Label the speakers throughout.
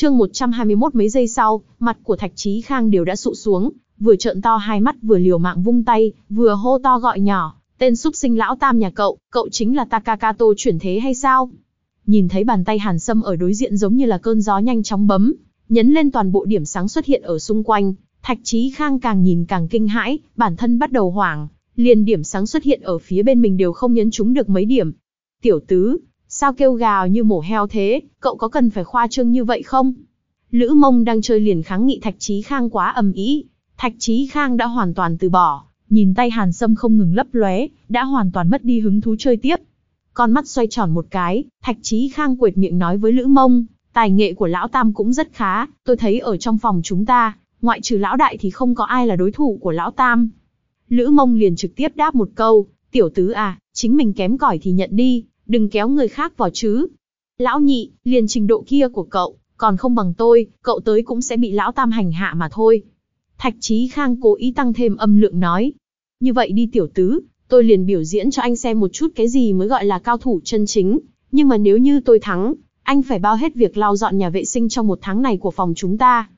Speaker 1: Chương 121 mấy giây sau, mặt của Thạch Chí Khang đều đã sụ xuống, vừa trợn to hai mắt vừa liều mạng vung tay, vừa hô to gọi nhỏ, tên súc sinh lão tam nhà cậu, cậu chính là Takakato chuyển thế hay sao? Nhìn thấy bàn tay Hàn Sâm ở đối diện giống như là cơn gió nhanh chóng bấm, nhấn lên toàn bộ điểm sáng xuất hiện ở xung quanh, Thạch Chí Khang càng nhìn càng kinh hãi, bản thân bắt đầu hoảng, liền điểm sáng xuất hiện ở phía bên mình đều không nhấn trúng được mấy điểm. Tiểu tứ, sao kêu gào như mổ heo thế, cậu có cần phải khoa trương như vậy không? Lữ mông đang chơi liền kháng nghị Thạch Chí Khang quá ầm ĩ, Thạch Chí Khang đã hoàn toàn từ bỏ, nhìn tay Hàn Sâm không ngừng lấp lóe, đã hoàn toàn mất đi hứng thú chơi tiếp. Con mắt xoay tròn một cái, Thạch Chí Khang quệt miệng nói với Lữ Mông, tài nghệ của lão Tam cũng rất khá, tôi thấy ở trong phòng chúng ta, ngoại trừ lão đại thì không có ai là đối thủ của lão Tam. Lữ Mông liền trực tiếp đáp một câu, tiểu tứ à, chính mình kém cỏi thì nhận đi, đừng kéo người khác vào chứ. Lão nhị, liền trình độ kia của cậu, còn không bằng tôi, cậu tới cũng sẽ bị lão Tam hành hạ mà thôi. Thạch Chí Khang cố ý tăng thêm âm lượng nói. Như vậy đi tiểu tứ, tôi liền biểu diễn cho anh xem một chút cái gì mới gọi là cao thủ chân chính. Nhưng mà nếu như tôi thắng, anh phải bao hết việc lau dọn nhà vệ sinh trong một tháng này của phòng chúng ta.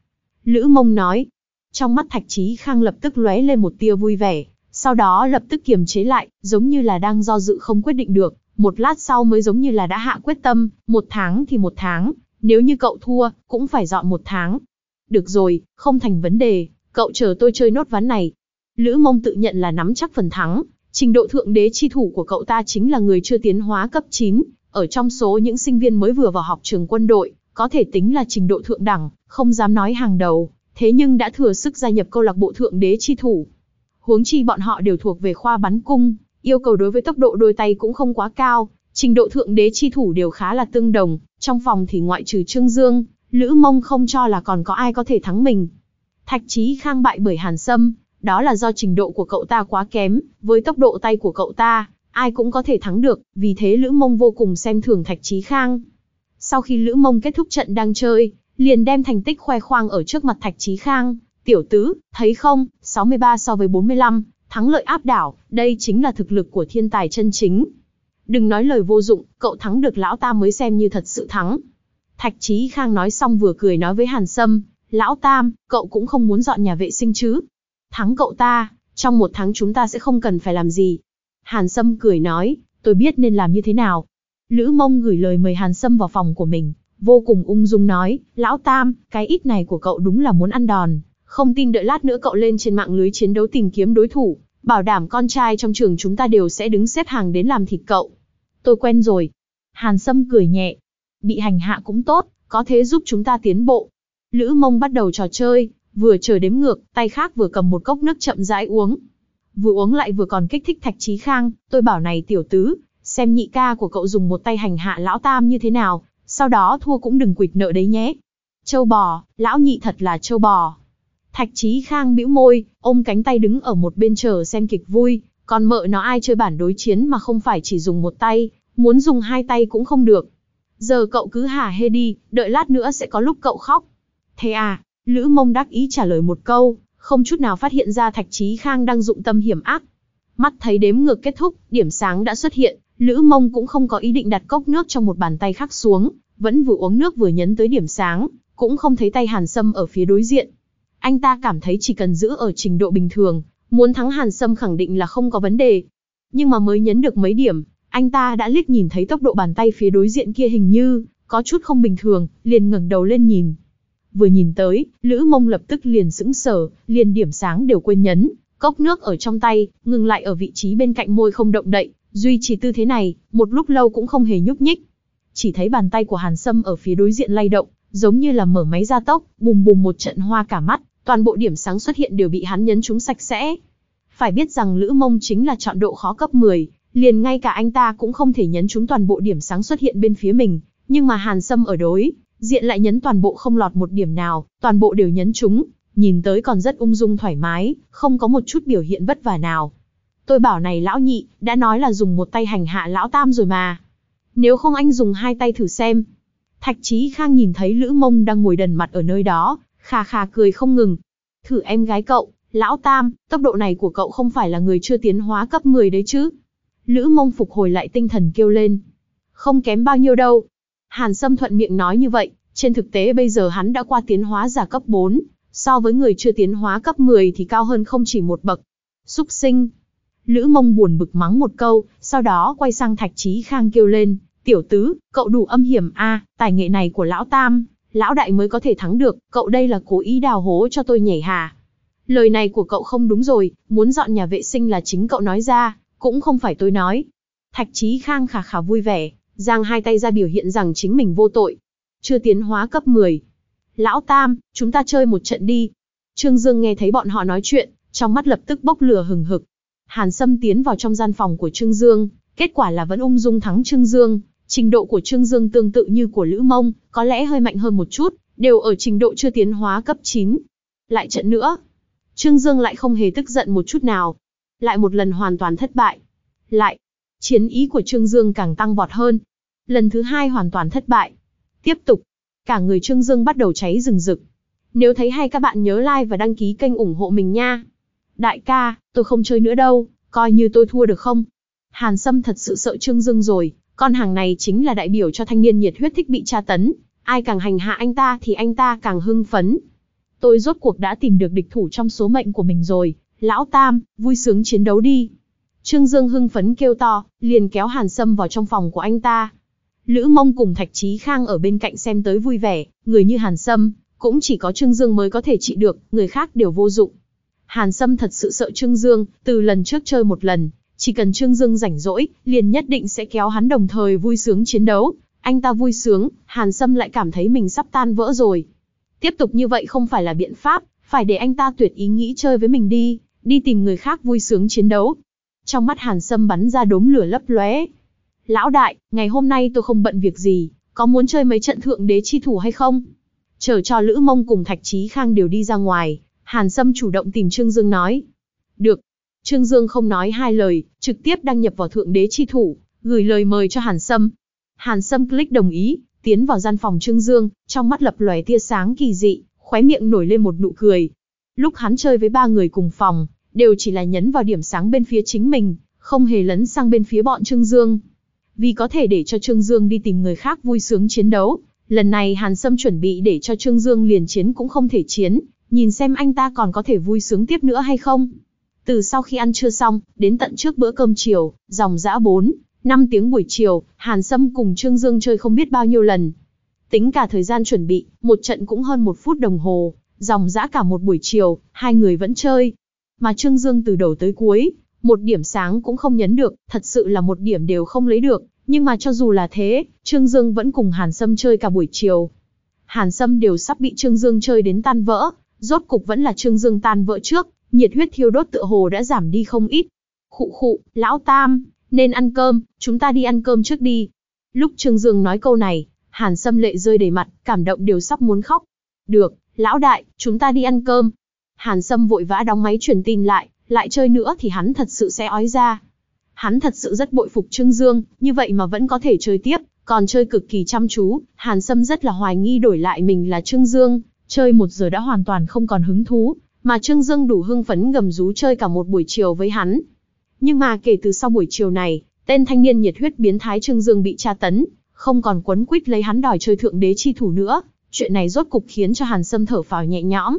Speaker 1: Lữ mông nói. Trong mắt Thạch Chí Khang lập tức lóe lên một tia vui vẻ, sau đó lập tức kiềm chế lại, giống như là đang do dự không quyết định được. Một lát sau mới giống như là đã hạ quyết tâm, một tháng thì một tháng, nếu như cậu thua, cũng phải dọn một tháng. Được rồi, không thành vấn đề, cậu chờ tôi chơi nốt ván này. Lữ mông tự nhận là nắm chắc phần thắng, trình độ thượng đế chi thủ của cậu ta chính là người chưa tiến hóa cấp 9, ở trong số những sinh viên mới vừa vào học trường quân đội, có thể tính là trình độ thượng đẳng, không dám nói hàng đầu, thế nhưng đã thừa sức gia nhập câu lạc bộ thượng đế chi thủ. Huống chi bọn họ đều thuộc về khoa bắn cung, yêu cầu đối với tốc độ đôi tay cũng không quá cao, trình độ thượng đế chi thủ đều khá là tương đồng, trong phòng thì ngoại trừ Trương Dương, Lữ Mông không cho là còn có ai có thể thắng mình. Thạch Chí Khang bại bởi Hàn Sâm, đó là do trình độ của cậu ta quá kém, với tốc độ tay của cậu ta, ai cũng có thể thắng được, vì thế Lữ Mông vô cùng xem thường Thạch Chí Khang. Sau khi Lữ Mông kết thúc trận đang chơi, liền đem thành tích khoe khoang ở trước mặt Thạch Chí Khang, tiểu tứ, thấy không, 63 so với 45, thắng lợi áp đảo, đây chính là thực lực của thiên tài chân chính. Đừng nói lời vô dụng, cậu thắng được lão ta mới xem như thật sự thắng. Thạch Chí Khang nói xong vừa cười nói với Hàn Sâm, lão tam, cậu cũng không muốn dọn nhà vệ sinh chứ. Thắng cậu ta, trong một tháng chúng ta sẽ không cần phải làm gì. Hàn Sâm cười nói, tôi biết nên làm như thế nào. Lữ mông gửi lời mời Hàn Sâm vào phòng của mình, vô cùng ung dung nói, lão tam, cái ít này của cậu đúng là muốn ăn đòn. Không tin đợi lát nữa cậu lên trên mạng lưới chiến đấu tìm kiếm đối thủ, bảo đảm con trai trong trường chúng ta đều sẽ đứng xếp hàng đến làm thịt cậu. Tôi quen rồi. Hàn Sâm cười nhẹ. Bị hành hạ cũng tốt, có thế giúp chúng ta tiến bộ. Lữ mông bắt đầu trò chơi, vừa chờ đếm ngược, tay khác vừa cầm một cốc nước chậm rãi uống. Vừa uống lại vừa còn kích thích Thạch trí Khang, tôi bảo này tiểu tứ, xem nhị ca của cậu dùng một tay hành hạ lão tam như thế nào, sau đó thua cũng đừng quỵt nợ đấy nhé. Châu bò, lão nhị thật là châu bò. Thạch Chí Khang bĩu môi, ôm cánh tay đứng ở một bên chờ xem kịch vui, còn mợ nó ai chơi bản đối chiến mà không phải chỉ dùng một tay, muốn dùng hai tay cũng không được. Giờ cậu cứ hả hê đi, đợi lát nữa sẽ có lúc cậu khóc. Thế à, Lữ mông đắc ý trả lời một câu, không chút nào phát hiện ra Thạch Chí Khang đang dụng tâm hiểm ác. Mắt thấy đếm ngược kết thúc, điểm sáng đã xuất hiện, Lữ mông cũng không có ý định đặt cốc nước trong một bàn tay khác xuống, vẫn vừa uống nước vừa nhấn tới điểm sáng, cũng không thấy tay Hàn Sâm ở phía đối diện. Anh ta cảm thấy chỉ cần giữ ở trình độ bình thường, muốn thắng Hàn Sâm khẳng định là không có vấn đề. Nhưng mà mới nhấn được mấy điểm, anh ta đã liếc nhìn thấy tốc độ bàn tay phía đối diện kia hình như có chút không bình thường, liền ngẩng đầu lên nhìn. Vừa nhìn tới, Lữ Mông lập tức liền sững sờ, liền điểm sáng đều quên nhấn, cốc nước ở trong tay, ngừng lại ở vị trí bên cạnh môi không động đậy, duy trì tư thế này, một lúc lâu cũng không hề nhúc nhích. Chỉ thấy bàn tay của Hàn Sâm ở phía đối diện lay động, giống như là mở máy gia tốc, bùm bùm một trận hoa cả mắt, toàn bộ điểm sáng xuất hiện đều bị hắn nhấn chúng sạch sẽ. Phải biết rằng Lữ Mông chính là chọn độ khó cấp 10, liền ngay cả anh ta cũng không thể nhấn chúng toàn bộ điểm sáng xuất hiện bên phía mình, nhưng mà Hàn Sâm ở đối, diện lại nhấn toàn bộ không lọt một điểm nào, toàn bộ đều nhấn chúng, nhìn tới còn rất ung dung thoải mái, không có một chút biểu hiện vất vả nào. Tôi bảo này lão nhị, đã nói là dùng một tay hành hạ lão tam rồi mà. Nếu không anh dùng hai tay thử xem. Thạch Chí Khang nhìn thấy Lữ Mông đang ngồi đần mặt ở nơi đó, khà khà cười không ngừng. Thử em gái cậu, lão tam, tốc độ này của cậu không phải là người chưa tiến hóa cấp 10 đấy chứ. Lữ Mông phục hồi lại tinh thần kêu lên. Không kém bao nhiêu đâu, Hàn Sâm thuận miệng nói như vậy, Trên thực tế bây giờ hắn đã qua tiến hóa giả cấp 4, so với người chưa tiến hóa cấp 10 thì cao hơn không chỉ một bậc. Súc sinh. Lữ mông buồn bực mắng một câu, sau đó quay sang Thạch Trí Khang kêu lên, tiểu tứ, cậu đủ âm hiểm a, tài nghệ này của lão tam, lão đại mới có thể thắng được, cậu đây là cố ý đào hố cho tôi nhảy hà. Lời này của cậu không đúng rồi, muốn dọn nhà vệ sinh là chính cậu nói ra, cũng không phải tôi nói. Thạch Trí Khang khả khả vui vẻ, giang hai tay ra biểu hiện rằng chính mình vô tội. Chưa tiến hóa cấp 10. Lão Tam, chúng ta chơi một trận đi. Trương Dương nghe thấy bọn họ nói chuyện, trong mắt lập tức bốc lửa hừng hực. Hàn Sâm tiến vào trong gian phòng của Trương Dương, kết quả là vẫn ung dung thắng Trương Dương. Trình độ của Trương Dương tương tự như của Lữ Mông, có lẽ hơi mạnh hơn một chút, đều ở trình độ chưa tiến hóa cấp 9. Lại trận nữa. Trương Dương lại không hề tức giận một chút nào. Lại một lần hoàn toàn thất bại. Lại. Chiến ý của Trương Dương càng tăng vọt hơn. Lần thứ hai hoàn toàn thất bại. Tiếp tục. Cả người Trương Dương bắt đầu cháy rừng rực. Nếu thấy hay các bạn nhớ like và đăng ký kênh ủng hộ mình nha. Đại ca, tôi không chơi nữa đâu, coi như tôi thua được không? Hàn Sâm thật sự sợ Trương Dương rồi, con hàng này chính là đại biểu cho thanh niên nhiệt huyết thích bị tra tấn, ai càng hành hạ anh ta thì anh ta càng hưng phấn. Tôi rốt cuộc đã tìm được địch thủ trong số mệnh của mình rồi, lão Tam, vui sướng chiến đấu đi. Trương Dương hưng phấn kêu to, liền kéo Hàn Sâm vào trong phòng của anh ta. Lữ Mông cùng Thạch Chí Khang ở bên cạnh xem tới vui vẻ, người như Hàn Sâm, cũng chỉ có Trương Dương mới có thể trị được, người khác đều vô dụng. Hàn Sâm thật sự sợ Trương Dương, từ lần trước chơi một lần, chỉ cần Trương Dương rảnh rỗi, liền nhất định sẽ kéo hắn đồng thời vui sướng chiến đấu. Anh ta vui sướng, Hàn Sâm lại cảm thấy mình sắp tan vỡ rồi. Tiếp tục như vậy không phải là biện pháp, phải để anh ta tuyệt ý nghĩ chơi với mình đi, đi tìm người khác vui sướng chiến đấu. Trong mắt Hàn Sâm bắn ra đốm lửa lấp lóe. Lão đại, ngày hôm nay tôi không bận việc gì, có muốn chơi mấy trận thượng đế chi thủ hay không? Chờ cho Lữ Mông cùng Thạch Chí Khang đều đi ra ngoài, Hàn Sâm chủ động tìm Trương Dương nói. Được. Trương Dương không nói hai lời, trực tiếp đăng nhập vào thượng đế chi thủ, gửi lời mời cho Hàn Sâm. Hàn Sâm click đồng ý, tiến vào gian phòng Trương Dương, trong mắt lập lòe tia sáng kỳ dị, khóe miệng nổi lên một nụ cười. Lúc hắn chơi với ba người cùng phòng, đều chỉ là nhấn vào điểm sáng bên phía chính mình, không hề lấn sang bên phía bọn Trương Dương. Vì có thể để cho Trương Dương đi tìm người khác vui sướng chiến đấu, lần này Hàn Sâm chuẩn bị để cho Trương Dương liền chiến cũng không thể chiến, nhìn xem anh ta còn có thể vui sướng tiếp nữa hay không. Từ sau khi ăn trưa xong, đến tận trước bữa cơm chiều, dòng dã 4, 5 tiếng buổi chiều, Hàn Sâm cùng Trương Dương chơi không biết bao nhiêu lần. Tính cả thời gian chuẩn bị, một trận cũng hơn một phút đồng hồ, dòng dã cả một buổi chiều, hai người vẫn chơi. Mà Trương Dương từ đầu tới cuối, một điểm sáng cũng không nhấn được, thật sự là một điểm đều không lấy được. Nhưng mà cho dù là thế, Trương Dương vẫn cùng Hàn Sâm chơi cả buổi chiều. Hàn Sâm đều sắp bị Trương Dương chơi đến tan vỡ, rốt cục vẫn là Trương Dương tan vỡ trước, nhiệt huyết thiêu đốt tựa hồ đã giảm đi không ít. Khụ khụ, lão tam, nên ăn cơm, chúng ta đi ăn cơm trước đi. Lúc Trương Dương nói câu này, Hàn Sâm lệ rơi đầy mặt, cảm động đều sắp muốn khóc. Được, lão đại, chúng ta đi ăn cơm. Hàn Sâm vội vã đóng máy truyền tin lại, lại chơi nữa thì hắn thật sự sẽ ói ra. Hắn thật sự rất bội phục Trương Dương, như vậy mà vẫn có thể chơi tiếp, còn chơi cực kỳ chăm chú, Hàn Sâm rất là hoài nghi đổi lại mình là Trương Dương, chơi một giờ đã hoàn toàn không còn hứng thú, mà Trương Dương đủ hưng phấn gầm rú chơi cả một buổi chiều với hắn. Nhưng mà kể từ sau buổi chiều này, tên thanh niên nhiệt huyết biến thái Trương Dương bị tra tấn, không còn quấn quýt lấy hắn đòi chơi thượng đế chi thủ nữa, chuyện này rốt cục khiến cho Hàn Sâm thở phào nhẹ nhõm.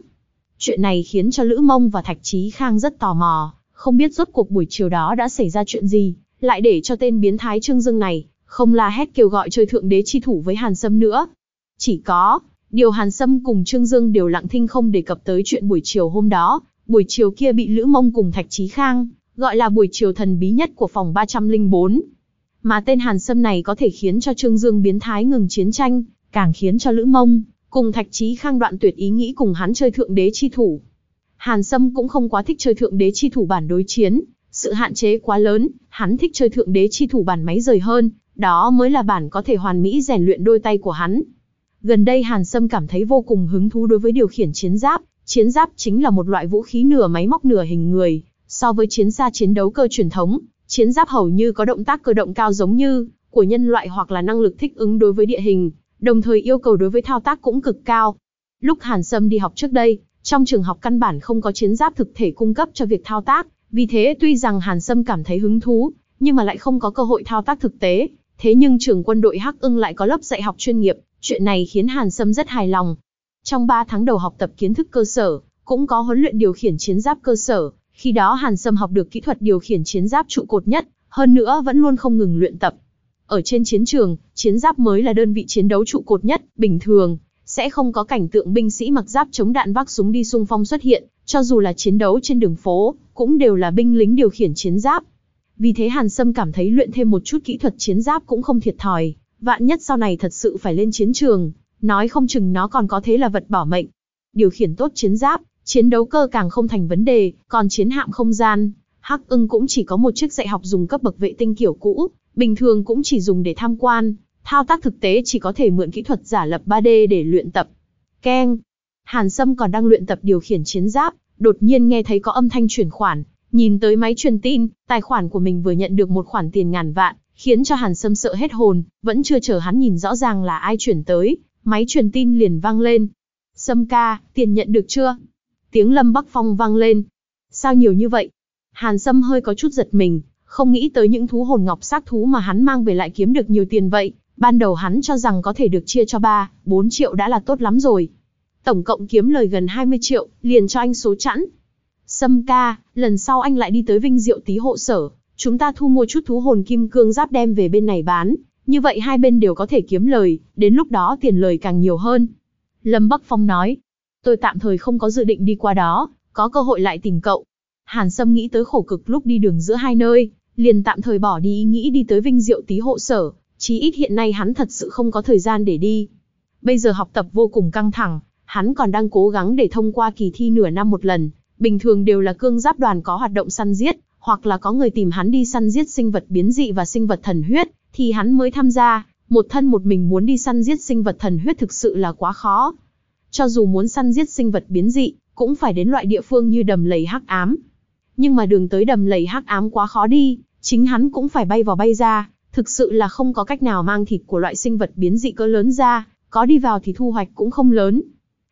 Speaker 1: Chuyện này khiến cho Lữ Mông và Thạch Chí Khang rất tò mò, không biết rốt cuộc buổi chiều đó đã xảy ra chuyện gì, lại để cho tên biến thái Trương Dương này, không la hét kêu gọi chơi thượng đế chi thủ với Hàn Sâm nữa. Chỉ có, điều Hàn Sâm cùng Trương Dương đều lặng thinh không đề cập tới chuyện buổi chiều hôm đó, buổi chiều kia bị Lữ Mông cùng Thạch Chí Khang, gọi là buổi chiều thần bí nhất của phòng 304. Mà tên Hàn Sâm này có thể khiến cho Trương Dương biến thái ngừng chiến tranh, càng khiến cho Lữ Mông, cùng Thạch Chí Khang đoạn tuyệt ý nghĩ cùng hắn chơi thượng đế chi thủ. Hàn Sâm cũng không quá thích chơi thượng đế chi thủ bản đối chiến, sự hạn chế quá lớn, hắn thích chơi thượng đế chi thủ bản máy rời hơn, đó mới là bản có thể hoàn mỹ rèn luyện đôi tay của hắn. Gần đây Hàn Sâm cảm thấy vô cùng hứng thú đối với điều khiển chiến giáp, chiến giáp chính là một loại vũ khí nửa máy móc nửa hình người, so với chiến xa chiến đấu cơ truyền thống, chiến giáp hầu như có động tác cơ động cao giống như của nhân loại hoặc là năng lực thích ứng đối với địa hình, đồng thời yêu cầu đối với thao tác cũng cực cao. Lúc Hàn Sâm đi học trước đây, trong trường học căn bản không có chiến giáp thực thể cung cấp cho việc thao tác, vì thế tuy rằng Hàn Sâm cảm thấy hứng thú, nhưng mà lại không có cơ hội thao tác thực tế. Thế nhưng trường quân đội Hắc Ưng lại có lớp dạy học chuyên nghiệp, Chuyện này khiến Hàn Sâm rất hài lòng. Trong 3 tháng đầu học tập kiến thức cơ sở, cũng có huấn luyện điều khiển chiến giáp cơ sở, khi đó Hàn Sâm học được kỹ thuật điều khiển chiến giáp trụ cột nhất, hơn nữa vẫn luôn không ngừng luyện tập. Ở trên chiến trường, chiến giáp mới là đơn vị chiến đấu trụ cột nhất, bình thường, sẽ không có cảnh tượng binh sĩ mặc giáp chống đạn vác súng đi xung phong xuất hiện, cho dù là chiến đấu trên đường phố, cũng đều là binh lính điều khiển chiến giáp. Vì thế Hàn Sâm cảm thấy luyện thêm một chút kỹ thuật chiến giáp cũng không thiệt thòi, vạn nhất sau này thật sự phải lên chiến trường, nói không chừng nó còn có thế là vật bỏ mệnh. Điều khiển tốt chiến giáp, chiến đấu cơ càng không thành vấn đề, còn chiến hạm không gian, Hắc ưng cũng chỉ có một chiếc dạy học dùng cấp bậc vệ tinh kiểu cũ, bình thường cũng chỉ dùng để tham quan, thao tác thực tế chỉ có thể mượn kỹ thuật giả lập 3D để luyện tập. Keng. Hàn Sâm còn đang luyện tập điều khiển chiến giáp, đột nhiên nghe thấy có âm thanh chuyển khoản, nhìn tới máy truyền tin, tài khoản của mình vừa nhận được một khoản tiền ngàn vạn, khiến cho Hàn Sâm sợ hết hồn, vẫn chưa chờ hắn nhìn rõ ràng là ai chuyển tới, máy truyền tin liền vang lên. Sâm ca, tiền nhận được chưa? Tiếng Lâm Bắc Phong vang lên. Sao nhiều như vậy? Hàn Sâm hơi có chút giật mình, không nghĩ tới những thú hồn ngọc sát thú mà hắn mang về lại kiếm được nhiều tiền vậy. Ban đầu hắn cho rằng có thể được chia cho 3, 4 triệu đã là tốt lắm rồi. Tổng cộng kiếm lời gần 20 triệu, liền cho anh số chẵn. Sâm ca, lần sau anh lại đi tới Vinh Diệu tí hộ sở, chúng ta thu mua chút thú hồn kim cương giáp đem về bên này bán, như vậy hai bên đều có thể kiếm lời, đến lúc đó tiền lời càng nhiều hơn. Lâm Bắc Phong nói, tôi tạm thời không có dự định đi qua đó, có cơ hội lại tìm cậu. Hàn Sâm nghĩ tới khổ cực lúc đi đường giữa hai nơi, liền tạm thời bỏ đi ý nghĩ đi tới Vinh Diệu tí hộ sở, chí ít hiện nay hắn thật sự không có thời gian để đi. Bây giờ học tập vô cùng căng thẳng, hắn còn đang cố gắng để thông qua kỳ thi nửa năm một lần, bình thường đều là cương giáp đoàn có hoạt động săn giết, hoặc là có người tìm hắn đi săn giết sinh vật biến dị và sinh vật thần huyết, thì hắn mới tham gia, một thân một mình muốn đi săn giết sinh vật thần huyết thực sự là quá khó. Cho dù muốn săn giết sinh vật biến dị, cũng phải đến loại địa phương như đầm lầy hắc ám, nhưng mà đường tới đầm lầy hắc ám quá khó đi, chính hắn cũng phải bay vào bay ra, thực sự là không có cách nào mang thịt của loại sinh vật biến dị cỡ lớn ra, có đi vào thì thu hoạch cũng không lớn.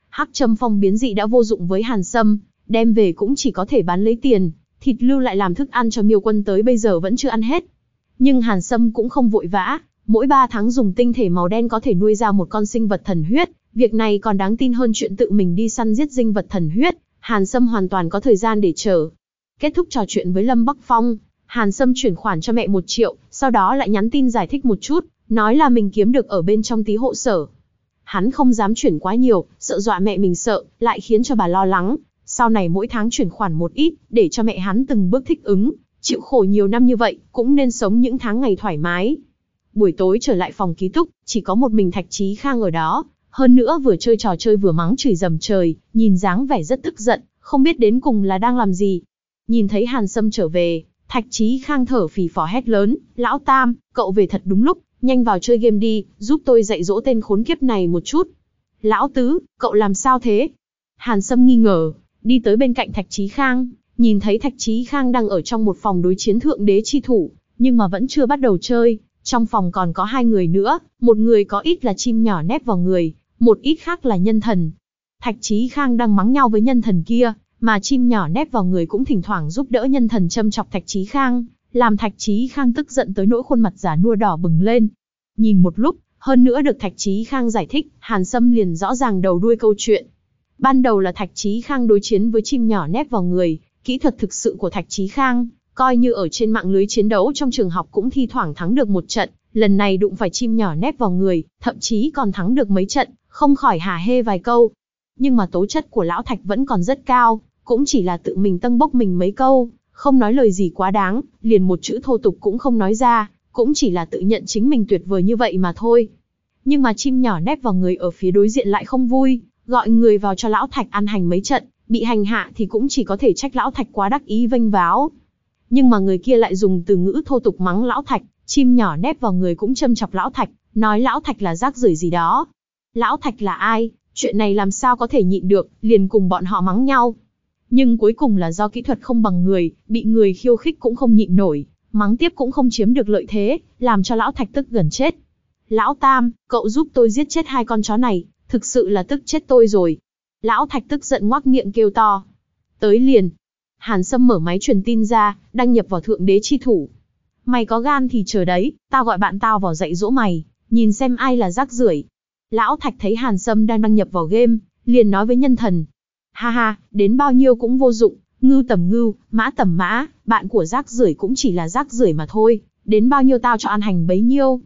Speaker 1: Hắc châm phong biến dị đã vô dụng với Hàn Sâm, đem về cũng chỉ có thể bán lấy tiền, thịt lưu lại làm thức ăn cho miêu quân tới bây giờ vẫn chưa ăn hết. Nhưng Hàn Sâm cũng không vội vã, mỗi 3 tháng dùng tinh thể màu đen có thể nuôi ra một con sinh vật thần huyết, việc này còn đáng tin hơn chuyện tự mình đi săn giết sinh vật thần huyết, Hàn Sâm hoàn toàn có thời gian để chờ. Kết thúc trò chuyện với Lâm Bắc Phong, Hàn Sâm chuyển khoản cho mẹ một triệu, sau đó lại nhắn tin giải thích một chút, nói là mình kiếm được ở bên trong tí hộ sở. Hắn không dám chuyển quá nhiều, sợ dọa mẹ mình sợ, lại khiến cho bà lo lắng. Sau này mỗi tháng chuyển khoản một ít, để cho mẹ hắn từng bước thích ứng, chịu khổ nhiều năm như vậy, cũng nên sống những tháng ngày thoải mái. Buổi tối trở lại phòng ký túc, chỉ có một mình Thạch Chí Khang ở đó, hơn nữa vừa chơi trò chơi vừa mắng chửi dầm trời, nhìn dáng vẻ rất tức giận, không biết đến cùng là đang làm gì. Nhìn thấy Hàn Sâm trở về, Thạch Chí Khang thở phì phò hét lớn, lão Tam, cậu về thật đúng lúc, nhanh vào chơi game đi, giúp tôi dạy dỗ tên khốn kiếp này một chút. Lão Tứ, cậu làm sao thế? Hàn Sâm nghi ngờ, đi tới bên cạnh Thạch Chí Khang, nhìn thấy Thạch Chí Khang đang ở trong một phòng đối chiến thượng đế chi thủ, nhưng mà vẫn chưa bắt đầu chơi. Trong phòng còn có hai người nữa, một người có ít là chim nhỏ nép vào người, một ít khác là nhân thần. Thạch Chí Khang đang mắng nhau với nhân thần kia, mà chim nhỏ nép vào người cũng thỉnh thoảng giúp đỡ nhân thần châm chọc Thạch Chí Khang, làm Thạch Chí Khang tức giận tới nỗi khuôn mặt giả nua đỏ bừng lên. Nhìn một lúc, hơn nữa được Thạch Chí Khang giải thích, Hàn Sâm liền rõ ràng đầu đuôi câu chuyện. Ban đầu là Thạch Chí Khang đối chiến với chim nhỏ nép vào người, kỹ thuật thực sự của Thạch Chí Khang, coi như ở trên mạng lưới chiến đấu trong trường học cũng thi thoảng thắng được một trận, lần này đụng phải chim nhỏ nép vào người, thậm chí còn thắng được mấy trận, không khỏi hả hê vài câu. Nhưng mà tố chất của lão Thạch vẫn còn rất cao, cũng chỉ là tự mình tân bốc mình mấy câu, không nói lời gì quá đáng, liền một chữ thô tục cũng không nói ra, cũng chỉ là tự nhận chính mình tuyệt vời như vậy mà thôi. Nhưng mà chim nhỏ nép vào người ở phía đối diện lại không vui, gọi người vào cho lão thạch ăn hành mấy trận, bị hành hạ thì cũng chỉ có thể trách lão thạch quá đắc ý vênh váo. Nhưng mà người kia lại dùng từ ngữ thô tục mắng lão thạch, chim nhỏ nép vào người cũng châm chọc lão thạch, nói lão thạch là rác rưởi gì đó. Lão thạch là ai? Chuyện này làm sao có thể nhịn được, liền cùng bọn họ mắng nhau. Nhưng cuối cùng là do kỹ thuật không bằng người, bị người khiêu khích cũng không nhịn nổi, mắng tiếp cũng không chiếm được lợi thế, làm cho lão thạch tức gần chết. Lão Tam, cậu giúp tôi giết chết hai con chó này, thực sự là tức chết tôi rồi. Lão thạch tức giận ngoác miệng kêu to. Tới liền. Hàn Sâm mở máy truyền tin ra, đăng nhập vào thượng đế chi thủ. Mày có gan thì chờ đấy, tao gọi bạn tao vào dạy dỗ mày, nhìn xem ai là rác rưởi. Lão Thạch thấy Hàn Sâm đang đăng nhập vào game, liền nói với nhân thần. Ha ha, đến bao nhiêu cũng vô dụng, ngưu tầm ngưu, mã tầm mã, bạn của rác rưởi cũng chỉ là rác rưởi mà thôi, đến bao nhiêu tao cho ăn hành bấy nhiêu.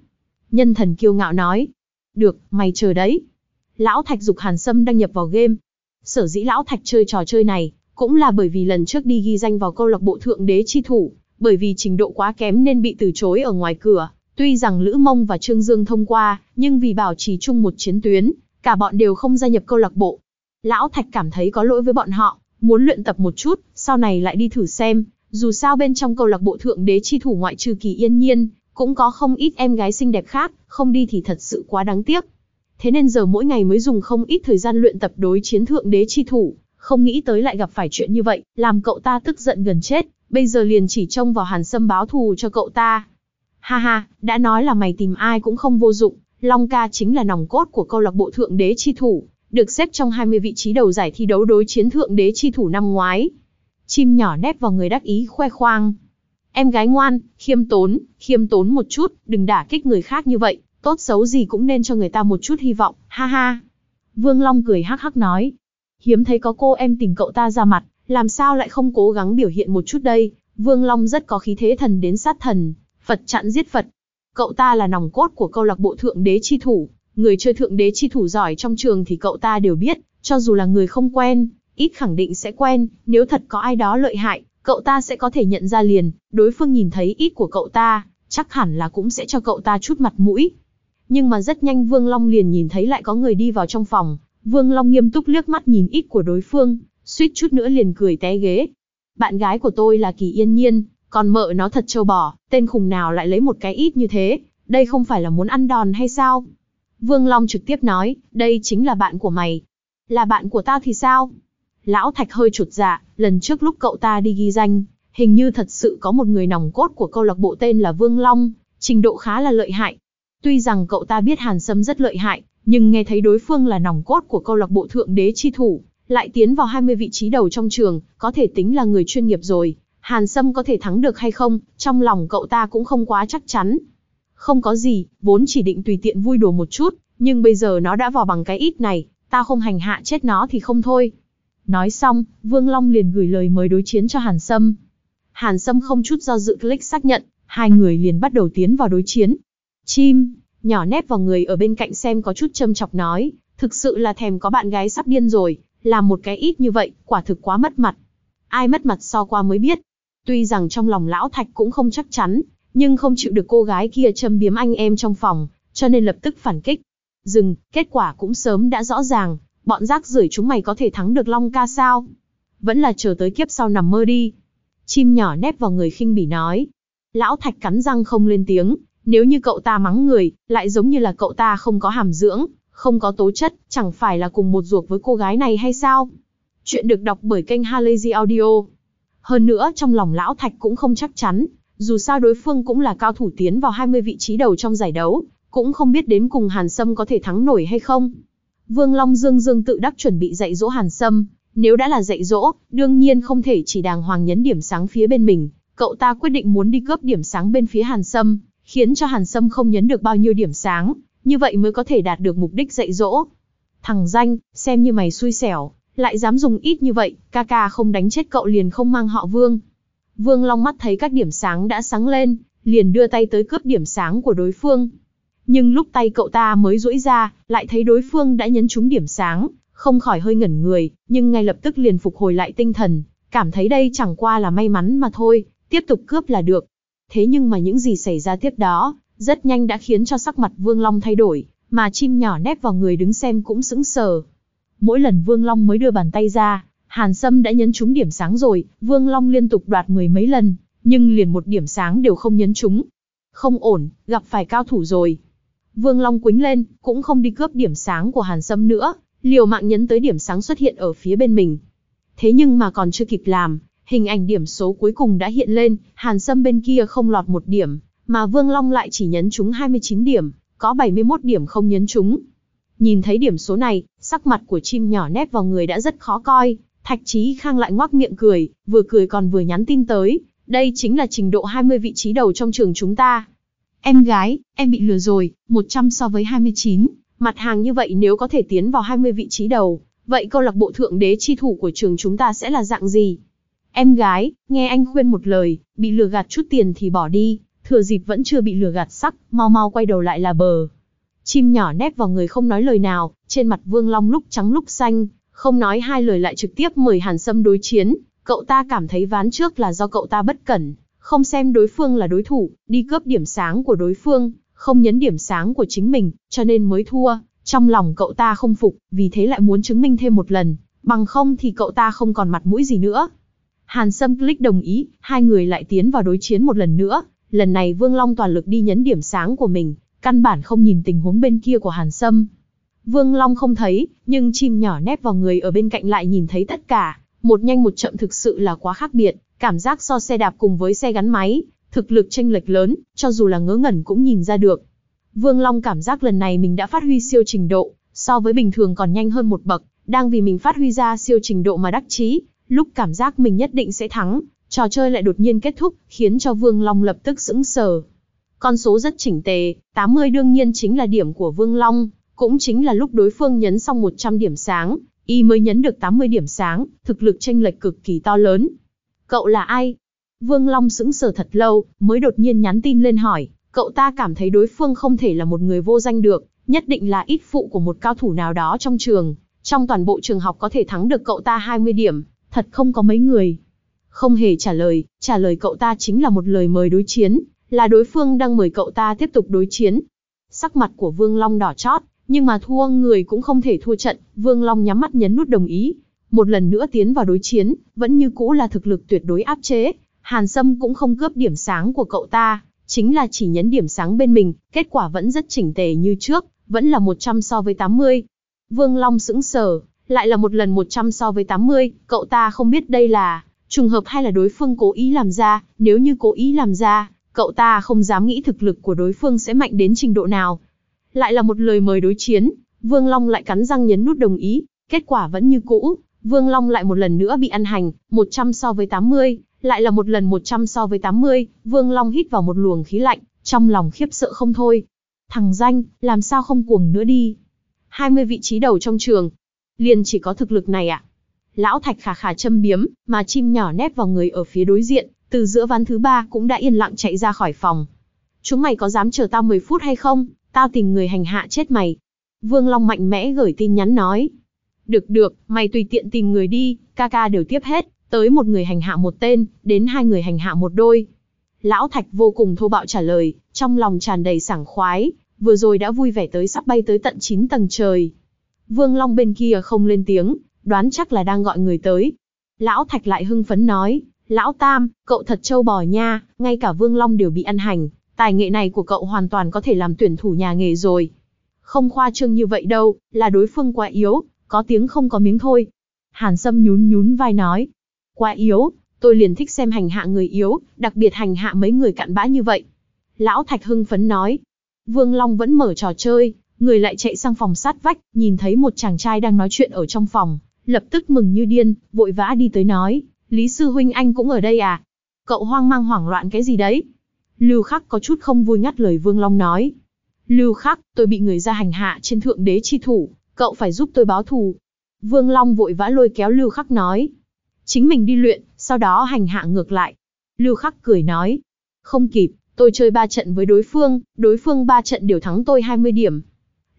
Speaker 1: Nhân thần kiêu ngạo nói. Được, mày chờ đấy. Lão Thạch dục Hàn Sâm đăng nhập vào game. Sở dĩ Lão Thạch chơi trò chơi này, cũng là bởi vì lần trước đi ghi danh vào câu lạc bộ thượng đế chi thủ, bởi vì trình độ quá kém nên bị từ chối ở ngoài cửa. Tuy rằng Lữ Mông và Trương Dương thông qua, nhưng vì bảo trì chung một chiến tuyến, cả bọn đều không gia nhập câu lạc bộ. Lão Thạch cảm thấy có lỗi với bọn họ, muốn luyện tập một chút, sau này lại đi thử xem, dù sao bên trong câu lạc bộ thượng đế chi thủ ngoại trừ kỳ yên nhiên, cũng có không ít em gái xinh đẹp khác, không đi thì thật sự quá đáng tiếc. Thế nên giờ mỗi ngày mới dùng không ít thời gian luyện tập đối chiến thượng đế chi thủ, không nghĩ tới lại gặp phải chuyện như vậy, làm cậu ta tức giận gần chết, bây giờ liền chỉ trông vào hàn sâm báo thù cho cậu ta. Ha ha, đã nói là mày tìm ai cũng không vô dụng, Long ca chính là nòng cốt của câu lạc bộ thượng đế chi thủ, được xếp trong 20 vị trí đầu giải thi đấu đối chiến thượng đế chi thủ năm ngoái. Chim nhỏ nép vào người đắc ý khoe khoang. Em gái ngoan, khiêm tốn, khiêm tốn một chút, đừng đả kích người khác như vậy, tốt xấu gì cũng nên cho người ta một chút hy vọng, ha ha. Vương Long cười hắc hắc nói. Hiếm thấy có cô em tìm cậu ta ra mặt, làm sao lại không cố gắng biểu hiện một chút đây. Vương Long rất có khí thế thần đến sát thần, Phật chặn giết Phật. Cậu ta là nòng cốt của câu lạc bộ thượng đế chi thủ, người chơi thượng đế chi thủ giỏi trong trường thì cậu ta đều biết, cho dù là người không quen, ít khẳng định sẽ quen, nếu thật có ai đó lợi hại, cậu ta sẽ có thể nhận ra liền, đối phương nhìn thấy ít của cậu ta, chắc hẳn là cũng sẽ cho cậu ta chút mặt mũi. Nhưng mà rất nhanh Vương Long liền nhìn thấy lại có người đi vào trong phòng, Vương Long nghiêm túc liếc mắt nhìn ít của đối phương, suýt chút nữa liền cười té ghế. Bạn gái của tôi là Kỳ Yên Nhiên, còn mợ nó thật trâu bò, tên khùng nào lại lấy một cái ít như thế, đây không phải là muốn ăn đòn hay sao? Vương Long trực tiếp nói, đây chính là bạn của mày. Là bạn của tao thì sao? Lão Thạch hơi chột dạ, lần trước lúc cậu ta đi ghi danh, hình như thật sự có một người nòng cốt của câu lạc bộ tên là Vương Long, trình độ khá là lợi hại. Tuy rằng cậu ta biết Hàn Sâm rất lợi hại, nhưng nghe thấy đối phương là nòng cốt của câu lạc bộ thượng đế chi thủ, lại tiến vào 20 vị trí đầu trong trường, có thể tính là người chuyên nghiệp rồi. Hàn Sâm có thể thắng được hay không, trong lòng cậu ta cũng không quá chắc chắn. Không có gì, vốn chỉ định tùy tiện vui đùa một chút, nhưng bây giờ nó đã vào bằng cái ít này, ta không hành hạ chết nó thì không thôi. Nói xong, Vương Long liền gửi lời mời đối chiến cho Hàn Sâm. Hàn Sâm không chút do dự click xác nhận, hai người liền bắt đầu tiến vào đối chiến. Chim, nhỏ nép vào người ở bên cạnh xem có chút châm chọc nói, thực sự là thèm có bạn gái sắp điên rồi, làm một cái ít như vậy, quả thực quá mất mặt. Ai mất mặt so qua mới biết. Tuy rằng trong lòng lão thạch cũng không chắc chắn, nhưng không chịu được cô gái kia châm biếm anh em trong phòng, cho nên lập tức phản kích. Dừng, kết quả cũng sớm đã rõ ràng, bọn rác rưởi chúng mày có thể thắng được Long ca sao? Vẫn là chờ tới kiếp sau nằm mơ đi. Chim nhỏ nép vào người khinh bỉ nói. Lão Thạch cắn răng không lên tiếng, nếu như cậu ta mắng người, lại giống như là cậu ta không có hàm dưỡng, không có tố chất, chẳng phải là cùng một ruột với cô gái này hay sao? Chuyện được đọc bởi kênh Halazy Audio. Hơn nữa trong lòng Lão Thạch cũng không chắc chắn, dù sao đối phương cũng là cao thủ tiến vào 20 vị trí đầu trong giải đấu, cũng không biết đến cùng Hàn Sâm có thể thắng nổi hay không. Vương Long Dương Dương tự đắc chuẩn bị dạy dỗ Hàn Sâm, nếu đã là dạy dỗ, đương nhiên không thể chỉ đàng hoàng nhấn điểm sáng phía bên mình, cậu ta quyết định muốn đi cướp điểm sáng bên phía Hàn Sâm, khiến cho Hàn Sâm không nhấn được bao nhiêu điểm sáng, như vậy mới có thể đạt được mục đích dạy dỗ. Thằng danh, xem như mày xui xẻo, lại dám dùng ít như vậy, ca ca không đánh chết cậu liền không mang họ Vương. Vương Long mắt thấy các điểm sáng đã sáng lên, liền đưa tay tới cướp điểm sáng của đối phương. Nhưng lúc tay cậu ta mới duỗi ra, lại thấy đối phương đã nhấn trúng điểm sáng, không khỏi hơi ngẩn người, nhưng ngay lập tức liền phục hồi lại tinh thần, cảm thấy đây chẳng qua là may mắn mà thôi, tiếp tục cướp là được. Thế nhưng mà những gì xảy ra tiếp đó, rất nhanh đã khiến cho sắc mặt Vương Long thay đổi, mà chim nhỏ nép vào người đứng xem cũng sững sờ. Mỗi lần Vương Long mới đưa bàn tay ra, Hàn Sâm đã nhấn trúng điểm sáng rồi, Vương Long liên tục đoạt mười mấy lần, nhưng liền một điểm sáng đều không nhấn trúng. Không ổn, gặp phải cao thủ rồi. Vương Long quính lên, cũng không đi cướp điểm sáng của Hàn Sâm nữa, liều mạng nhấn tới điểm sáng xuất hiện ở phía bên mình. Thế nhưng mà còn chưa kịp làm, hình ảnh điểm số cuối cùng đã hiện lên, Hàn Sâm bên kia không lọt một điểm, mà Vương Long lại chỉ nhấn trúng 29 điểm, có 71 điểm không nhấn trúng. Nhìn thấy điểm số này, sắc mặt của chim nhỏ nép vào người đã rất khó coi, Thạch Chí Khang lại ngoác miệng cười, vừa cười còn vừa nhắn tin tới, đây chính là trình độ 20 vị trí đầu trong trường chúng ta. Em gái, em bị lừa rồi, 100 so với 29, Mặt hàng như vậy nếu có thể tiến vào 20 vị trí đầu, vậy câu lạc bộ thượng đế chi thủ của trường chúng ta sẽ là dạng gì? Em gái, nghe anh khuyên một lời, bị lừa gạt chút tiền thì bỏ đi, thừa dịp vẫn chưa bị lừa gạt sắc, mau mau quay đầu lại là bờ. Chim nhỏ nép vào người không nói lời nào, trên mặt Vương Long lúc trắng lúc xanh, không nói hai lời lại trực tiếp mời Hàn Sâm đối chiến, cậu ta cảm thấy ván trước là do cậu ta bất cẩn, không xem đối phương là đối thủ, đi cướp điểm sáng của đối phương, không nhấn điểm sáng của chính mình, cho nên mới thua. Trong lòng cậu ta không phục, vì thế lại muốn chứng minh thêm một lần, bằng không thì cậu ta không còn mặt mũi gì nữa. Hàn Sâm click đồng ý, hai người lại tiến vào đối chiến một lần nữa, lần này Vương Long toàn lực đi nhấn điểm sáng của mình, căn bản không nhìn tình huống bên kia của Hàn Sâm. Vương Long không thấy, nhưng chim nhỏ nép vào người ở bên cạnh lại nhìn thấy tất cả, một nhanh một chậm thực sự là quá khác biệt, cảm giác so xe đạp cùng với xe gắn máy, thực lực tranh lệch lớn, cho dù là ngớ ngẩn cũng nhìn ra được. Vương Long cảm giác lần này mình đã phát huy siêu trình độ, so với bình thường còn nhanh hơn một bậc, đang vì mình phát huy ra siêu trình độ mà đắc chí, lúc cảm giác mình nhất định sẽ thắng, trò chơi lại đột nhiên kết thúc, khiến cho Vương Long lập tức sững sờ. Con số rất chỉnh tề, 80 đương nhiên chính là điểm của Vương Long, cũng chính là lúc đối phương nhấn xong 100 điểm sáng, y mới nhấn được 80 điểm sáng, thực lực chênh lệch cực kỳ to lớn. Cậu là ai? Vương Long sững sờ thật lâu, mới đột nhiên nhắn tin lên hỏi, cậu ta cảm thấy đối phương không thể là một người vô danh được, nhất định là ít phụ của một cao thủ nào đó trong trường. Trong toàn bộ trường học có thể thắng được cậu ta 20 điểm, thật không có mấy người. Không hề trả lời, trả lời cậu ta chính là một lời mời đối chiến, là đối phương đang mời cậu ta tiếp tục đối chiến. Sắc mặt của Vương Long đỏ chót, nhưng mà thua người cũng không thể thua trận, Vương Long nhắm mắt nhấn nút đồng ý. Một lần nữa tiến vào đối chiến, vẫn như cũ là thực lực tuyệt đối áp chế, Hàn Sâm cũng không cướp điểm sáng của cậu ta, chính là chỉ nhấn điểm sáng bên mình, kết quả vẫn rất chỉnh tề như trước, vẫn là 100 so với 80. Vương Long sững sờ, lại là một lần 100 so với 80, cậu ta không biết đây là trùng hợp hay là đối phương cố ý làm ra, nếu như cố ý làm ra, cậu ta không dám nghĩ thực lực của đối phương sẽ mạnh đến trình độ nào. Lại là một lời mời đối chiến, Vương Long lại cắn răng nhấn nút đồng ý, kết quả vẫn như cũ, Vương Long lại một lần nữa bị ăn hành, 100 so với 80, lại là một lần 100 so với 80, Vương Long hít vào một luồng khí lạnh, trong lòng khiếp sợ không thôi. Thằng danh, làm sao không cuồng nữa đi. 20 vị trí đầu trong trường. Liền chỉ có thực lực này ạ. À? Lão Thạch khả khả châm biếm, mà chim nhỏ nép vào người ở phía đối diện, từ giữa ván thứ ba cũng đã yên lặng chạy ra khỏi phòng. Chúng mày có dám chờ tao 10 phút hay không? Tao tìm người hành hạ chết mày. Vương Long mạnh mẽ gửi tin nhắn nói. Được được, mày tùy tiện tìm người đi, ca ca đều tiếp hết. Tới một người hành hạ một tên, đến hai người hành hạ một đôi. Lão Thạch vô cùng thô bạo trả lời, trong lòng tràn đầy sảng khoái, vừa rồi đã vui vẻ tới sắp bay tới tận 9 tầng trời. Vương Long bên kia không lên tiếng, đoán chắc là đang gọi người tới. Lão Thạch lại hưng phấn nói, Lão Tam, cậu thật trâu bò nha, ngay cả Vương Long đều bị ăn hành, tài nghệ này của cậu hoàn toàn có thể làm tuyển thủ nhà nghề rồi. Không khoa trương như vậy đâu, là đối phương quá yếu, có tiếng không có miếng thôi. Hàn Sâm nhún nhún vai nói, quá yếu, tôi liền thích xem hành hạ người yếu, đặc biệt hành hạ mấy người cặn bã như vậy. Lão Thạch hưng phấn nói. Vương Long vẫn mở trò chơi, người lại chạy sang phòng sát vách, nhìn thấy một chàng trai đang nói chuyện ở trong phòng, lập tức mừng như điên, vội vã đi tới nói, Lý Sư Huynh anh cũng ở đây à? Cậu hoang mang hoảng loạn cái gì đấy? Lưu Khắc có chút không vui ngắt lời Vương Long nói. Lưu Khắc, tôi bị người ra hành hạ trên thượng đế chi thủ, cậu phải giúp tôi báo thù. Vương Long vội vã lôi kéo Lưu Khắc nói, Chính mình đi luyện, sau đó hành hạ ngược lại. Lưu Khắc cười nói. Không kịp, tôi chơi ba trận với đối phương, đối phương ba trận đều thắng tôi 20 điểm.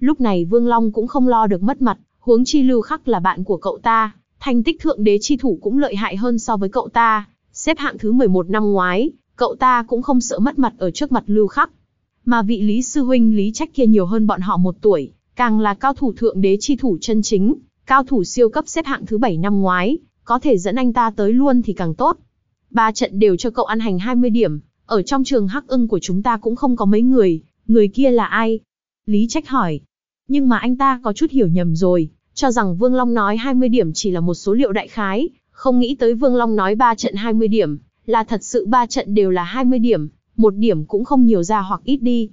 Speaker 1: Lúc này Vương Long cũng không lo được mất mặt, huống chi Lưu Khắc là bạn của cậu ta, thành tích thượng đế chi thủ cũng lợi hại hơn so với cậu ta, xếp hạng thứ 11 năm ngoái, cậu ta cũng không sợ mất mặt ở trước mặt Lưu Khắc. Mà vị Lý Sư Huynh Lý Trách kia nhiều hơn bọn họ một tuổi, càng là cao thủ thượng đế chi thủ chân chính, cao thủ siêu cấp xếp hạng thứ 7 năm ngoái, có thể dẫn anh ta tới luôn thì càng tốt. Ba trận đều cho cậu ăn hành 20 điểm, ở trong trường hắc ưng của chúng ta cũng không có mấy người, người kia là ai? Lý Trách hỏi. Nhưng mà anh ta có chút hiểu nhầm rồi, cho rằng Vương Long nói 20 điểm chỉ là một số liệu đại khái, không nghĩ tới Vương Long nói 3 trận 20 điểm, là thật sự 3 trận đều là 20 điểm, một điểm cũng không nhiều ra hoặc ít đi.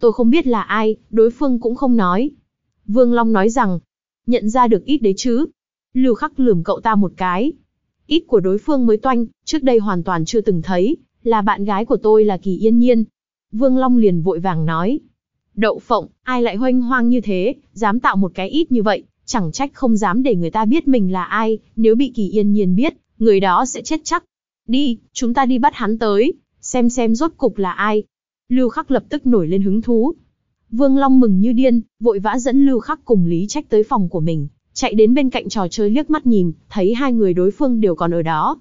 Speaker 1: Tôi không biết là ai, đối phương cũng không nói. Vương Long nói rằng, nhận ra được ít đấy chứ, Lưu Khắc lườm cậu ta một cái. Ít của đối phương mới toanh, trước đây hoàn toàn chưa từng thấy, là bạn gái của tôi là Kỳ Yên Nhiên. Vương Long liền vội vàng nói. Đậu phộng, ai lại hoanh hoang như thế, dám tạo một cái ít như vậy, chẳng trách không dám để người ta biết mình là ai, nếu bị kỳ yên nhiên biết, người đó sẽ chết chắc. Đi, chúng ta đi bắt hắn tới, xem xem rốt cục là ai. Lưu Khắc lập tức nổi lên hứng thú. Vương Long mừng như điên, vội vã dẫn Lưu Khắc cùng Lý Trách tới phòng của mình, chạy đến bên cạnh trò chơi liếc mắt nhìn, thấy hai người đối phương đều còn ở đó.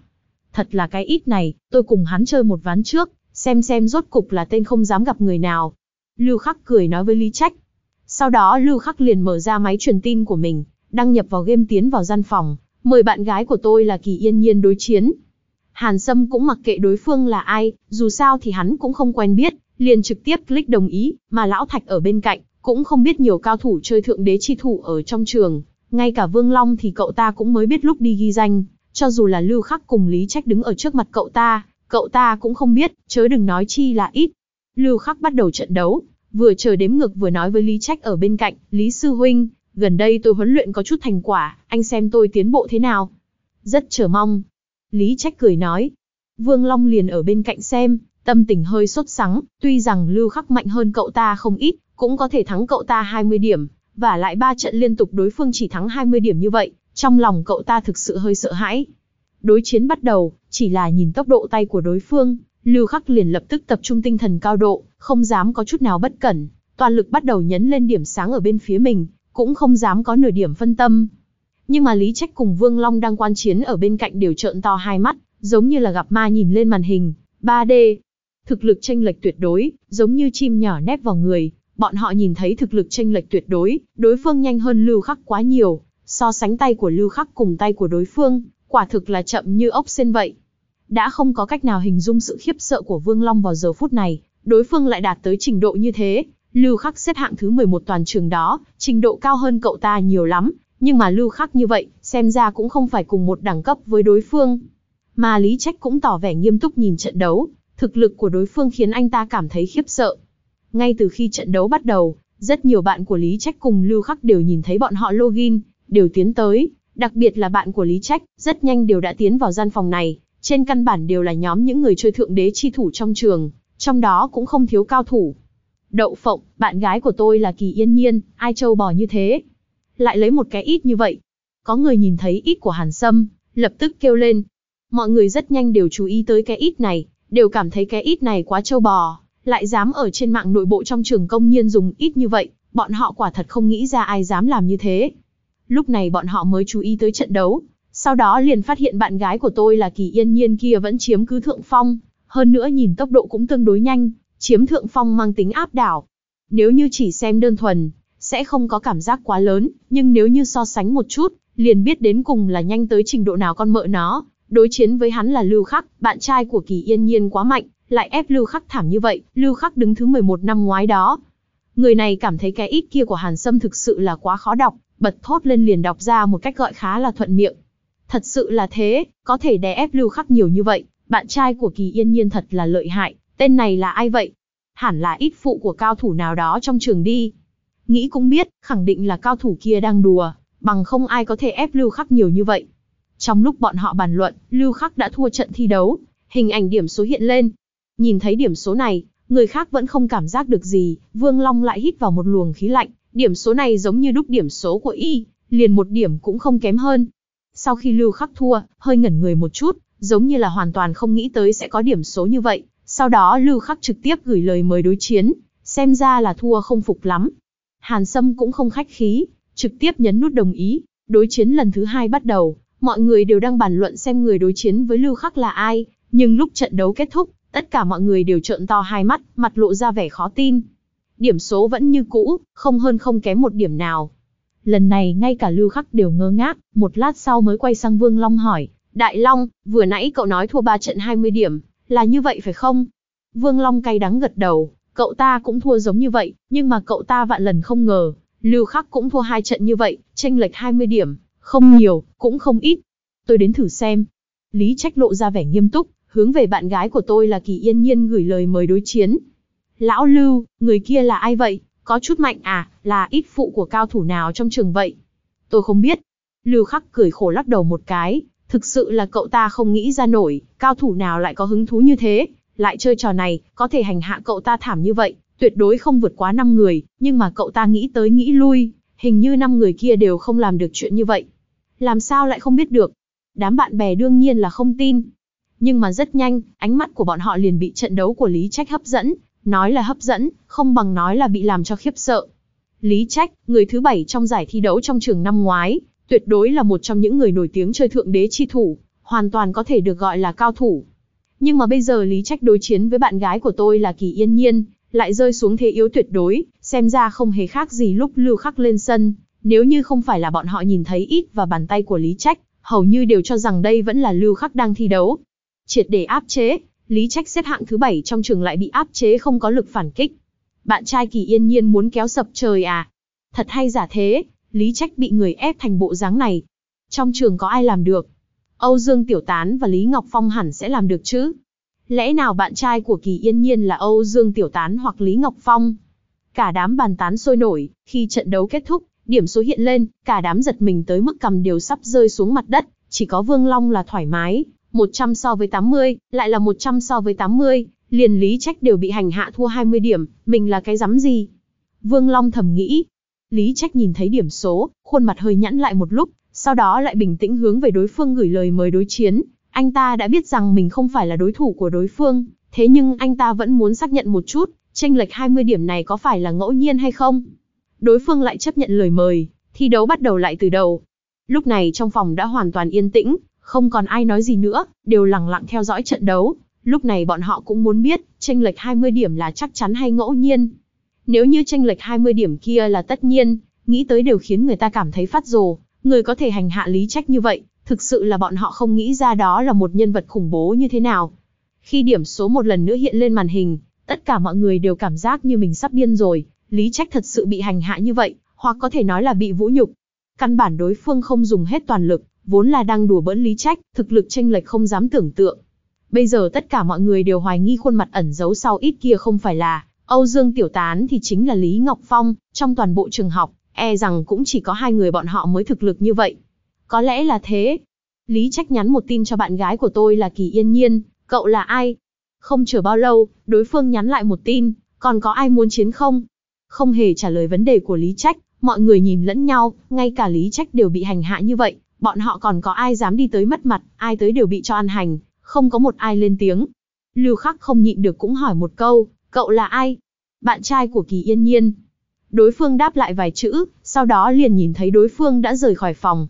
Speaker 1: Thật là cái ít này, tôi cùng hắn chơi một ván trước, xem xem rốt cục là tên không dám gặp người nào. Lưu Khắc cười nói với Lý Trách. Sau đó Lưu Khắc liền mở ra máy truyền tin của mình, đăng nhập vào game tiến vào gian phòng, mời bạn gái của tôi là Kỳ Yên Nhiên đối chiến. Hàn Sâm cũng mặc kệ đối phương là ai, dù sao thì hắn cũng không quen biết, liền trực tiếp click đồng ý, mà Lão Thạch ở bên cạnh, cũng không biết nhiều cao thủ chơi thượng đế chi thủ ở trong trường, ngay cả Vương Long thì cậu ta cũng mới biết lúc đi ghi danh, cho dù là Lưu Khắc cùng Lý Trách đứng ở trước mặt cậu ta, cậu ta cũng không biết, chớ đừng nói chi là ít. Lưu Khắc bắt đầu trận đấu, vừa chờ đếm ngược vừa nói với Lý Trách ở bên cạnh, Lý Sư Huynh, gần đây tôi huấn luyện có chút thành quả, anh xem tôi tiến bộ thế nào. Rất chờ mong. Lý Trách cười nói. Vương Long liền ở bên cạnh xem, tâm tình hơi sốt sắng, tuy rằng Lưu Khắc mạnh hơn cậu ta không ít, cũng có thể thắng cậu ta 20 điểm, và lại ba trận liên tục đối phương chỉ thắng 20 điểm như vậy, trong lòng cậu ta thực sự hơi sợ hãi. Đối chiến bắt đầu, chỉ là nhìn tốc độ tay của đối phương, Lưu Khắc liền lập tức tập trung tinh thần cao độ, không dám có chút nào bất cẩn, toàn lực bắt đầu nhấn lên điểm sáng ở bên phía mình, cũng không dám có nửa điểm phân tâm. Nhưng mà Lý Trách cùng Vương Long đang quan chiến ở bên cạnh đều trợn to hai mắt, giống như là gặp ma nhìn lên màn hình, 3D. Thực lực tranh lệch tuyệt đối, giống như chim nhỏ nép vào người, bọn họ nhìn thấy thực lực tranh lệch tuyệt đối, đối phương nhanh hơn Lưu Khắc quá nhiều, so sánh tay của Lưu Khắc cùng tay của đối phương, quả thực là chậm như ốc sen vậy. Đã không có cách nào hình dung sự khiếp sợ của Vương Long vào giờ phút này, đối phương lại đạt tới trình độ như thế. Lưu Khắc xếp hạng thứ 11 toàn trường đó, trình độ cao hơn cậu ta nhiều lắm, nhưng mà Lưu Khắc như vậy, xem ra cũng không phải cùng một đẳng cấp với đối phương. Mà Lý Trách cũng tỏ vẻ nghiêm túc nhìn trận đấu, thực lực của đối phương khiến anh ta cảm thấy khiếp sợ. Ngay từ khi trận đấu bắt đầu, rất nhiều bạn của Lý Trách cùng Lưu Khắc đều nhìn thấy bọn họ login, đều tiến tới, đặc biệt là bạn của Lý Trách, rất nhanh đều đã tiến vào gian phòng này, trên căn bản đều là nhóm những người chơi thượng đế chi thủ trong trường, trong đó cũng không thiếu cao thủ. Đậu phộng, bạn gái của tôi là Kỳ Yên Nhiên, ai trâu bò như thế? Lại lấy một cái ít như vậy. Có người nhìn thấy ít của Hàn Sâm, lập tức kêu lên. Mọi người rất nhanh đều chú ý tới cái ít này, đều cảm thấy cái ít này quá trâu bò, lại dám ở trên mạng nội bộ trong trường công nhiên dùng ít như vậy, bọn họ quả thật không nghĩ ra ai dám làm như thế. Lúc này bọn họ mới chú ý tới trận đấu, sau đó liền phát hiện bạn gái của tôi là Kỳ Yên Nhiên kia vẫn chiếm cứ thượng phong, hơn nữa nhìn tốc độ cũng tương đối nhanh, chiếm thượng phong mang tính áp đảo. Nếu như chỉ xem đơn thuần, sẽ không có cảm giác quá lớn, nhưng nếu như so sánh một chút, liền biết đến cùng là nhanh tới trình độ nào con mợ nó. Đối chiến với hắn là Lưu Khắc, bạn trai của Kỳ Yên Nhiên quá mạnh, lại ép Lưu Khắc thảm như vậy, Lưu Khắc đứng thứ 11 năm ngoái đó. Người này cảm thấy cái ít kia của Hàn Sâm thực sự là quá khó đọc, bật thốt lên liền đọc ra một cách gọi khá là thuận miệng. Thật sự là thế, có thể đè ép Lưu Khắc nhiều như vậy, bạn trai của Kỳ Yên Nhiên thật là lợi hại, tên này là ai vậy? Hẳn là ít phụ của cao thủ nào đó trong trường đi. Nghĩ cũng biết, khẳng định là cao thủ kia đang đùa, bằng không ai có thể ép Lưu Khắc nhiều như vậy. Trong lúc bọn họ bàn luận, Lưu Khắc đã thua trận thi đấu, hình ảnh điểm số hiện lên. Nhìn thấy điểm số này, người khác vẫn không cảm giác được gì, Vương Long lại hít vào một luồng khí lạnh, điểm số này giống như đúc điểm số của y, liền một điểm cũng không kém hơn. Sau khi Lưu Khắc thua, hơi ngẩn người một chút, giống như là hoàn toàn không nghĩ tới sẽ có điểm số như vậy. Sau đó Lưu Khắc trực tiếp gửi lời mời đối chiến, xem ra là thua không phục lắm. Hàn Sâm cũng không khách khí, trực tiếp nhấn nút đồng ý. Đối chiến lần thứ hai bắt đầu, mọi người đều đang bàn luận xem người đối chiến với Lưu Khắc là ai, nhưng lúc trận đấu kết thúc, tất cả mọi người đều trợn to hai mắt, mặt lộ ra vẻ khó tin. Điểm số vẫn như cũ, không hơn không kém một điểm nào. Lần này ngay cả Lưu Khắc đều ngơ ngác, một lát sau mới quay sang Vương Long hỏi, Đại Long, vừa nãy cậu nói thua 3 trận 20 điểm, là như vậy phải không? Vương Long cay đắng gật đầu, cậu ta cũng thua giống như vậy, nhưng mà cậu ta vạn lần không ngờ, Lưu Khắc cũng thua hai trận như vậy, tranh lệch 20 điểm, không nhiều, cũng không ít. Tôi đến thử xem. Lý Trách lộ ra vẻ nghiêm túc, hướng về bạn gái của tôi là Kỳ Yên Nhiên gửi lời mời đối chiến. Lão Lưu, người kia là ai vậy? Có chút mạnh à, là ít phụ của cao thủ nào trong trường vậy? Tôi không biết. Lưu Khắc cười khổ lắc đầu một cái, thực sự là cậu ta không nghĩ ra nổi, cao thủ nào lại có hứng thú như thế, lại chơi trò này, có thể hành hạ cậu ta thảm như vậy, tuyệt đối không vượt quá 5 người, nhưng mà cậu ta nghĩ tới nghĩ lui, hình như 5 người kia đều không làm được chuyện như vậy. Làm sao lại không biết được? Đám bạn bè đương nhiên là không tin. Nhưng mà rất nhanh, ánh mắt của bọn họ liền bị trận đấu của Lý Trách hấp dẫn, nói là hấp dẫn, không bằng nói là bị làm cho khiếp sợ. Lý Trách, người thứ bảy trong giải thi đấu trong trường năm ngoái, tuyệt đối là một trong những người nổi tiếng chơi thượng đế chi thủ, hoàn toàn có thể được gọi là cao thủ. Nhưng mà bây giờ Lý Trách đối chiến với bạn gái của tôi là Kỳ Yên Nhiên, lại rơi xuống thế yếu tuyệt đối, xem ra không hề khác gì lúc Lưu Khắc lên sân, nếu như không phải là bọn họ nhìn thấy ít và bàn tay của Lý Trách, hầu như đều cho rằng đây vẫn là Lưu Khắc đang thi đấu. Triệt để áp chế, Lý Trách xếp hạng thứ bảy trong trường lại bị áp chế không có lực phản kích. Bạn trai Kỳ Yên Nhiên muốn kéo sập trời à? Thật hay giả thế, Lý Trách bị người ép thành bộ dáng này. Trong trường có ai làm được? Âu Dương Tiểu Tán và Lý Ngọc Phong hẳn sẽ làm được chứ? Lẽ nào bạn trai của Kỳ Yên Nhiên là Âu Dương Tiểu Tán hoặc Lý Ngọc Phong? Cả đám bàn tán sôi nổi, khi trận đấu kết thúc, điểm số hiện lên, cả đám giật mình tới mức cầm đều sắp rơi xuống mặt đất, chỉ có Vương Long là thoải mái, 100 so với 80, lại là 100 so với 80, liền lý trách đều bị hành hạ thua 20 điểm, mình là cái rắm gì? Vương Long thầm nghĩ. Lý trách nhìn thấy điểm số, khuôn mặt hơi nhẵn lại một lúc, sau đó lại bình tĩnh hướng về đối phương gửi lời mời đối chiến. Anh ta đã biết rằng mình không phải là đối thủ của đối phương, thế nhưng anh ta vẫn muốn xác nhận một chút, tranh lệch 20 điểm này có phải là ngẫu nhiên hay không? Đối phương lại chấp nhận lời mời, thi đấu bắt đầu lại từ đầu. Lúc này trong phòng đã hoàn toàn yên tĩnh, không còn ai nói gì nữa, đều lặng lặng theo dõi trận đấu. Lúc này bọn họ cũng muốn biết, tranh lệch 20 điểm là chắc chắn hay ngẫu nhiên. Nếu như tranh lệch 20 điểm kia là tất nhiên, nghĩ tới đều khiến người ta cảm thấy phát rồ, người có thể hành hạ lý trách như vậy, thực sự là bọn họ không nghĩ ra đó là một nhân vật khủng bố như thế nào. Khi điểm số một lần nữa hiện lên màn hình, tất cả mọi người đều cảm giác như mình sắp điên rồi, lý trách thật sự bị hành hạ như vậy, hoặc có thể nói là bị vũ nhục. Căn bản đối phương không dùng hết toàn lực, vốn là đang đùa bỡn lý trách, thực lực tranh lệch không dám tưởng tượng. Bây giờ tất cả mọi người đều hoài nghi khuôn mặt ẩn giấu sau ít kia không phải là Âu Dương Tiểu Tán thì chính là Lý Ngọc Phong, trong toàn bộ trường học, e rằng cũng chỉ có hai người bọn họ mới thực lực như vậy. Có lẽ là thế. Lý Trách nhắn một tin cho bạn gái của tôi là Kỳ Yên Nhiên, cậu là ai? Không chờ bao lâu, đối phương nhắn lại một tin, còn có ai muốn chiến không? Không hề trả lời vấn đề của Lý Trách, mọi người nhìn lẫn nhau, ngay cả Lý Trách đều bị hành hạ như vậy, bọn họ còn có ai dám đi tới mất mặt, ai tới đều bị cho ăn hành, không có một ai lên tiếng. Lưu Khắc không nhịn được cũng hỏi một câu, cậu là ai? Bạn trai của Kỳ Yên Nhiên. Đối phương đáp lại vài chữ, sau đó liền nhìn thấy đối phương đã rời khỏi phòng.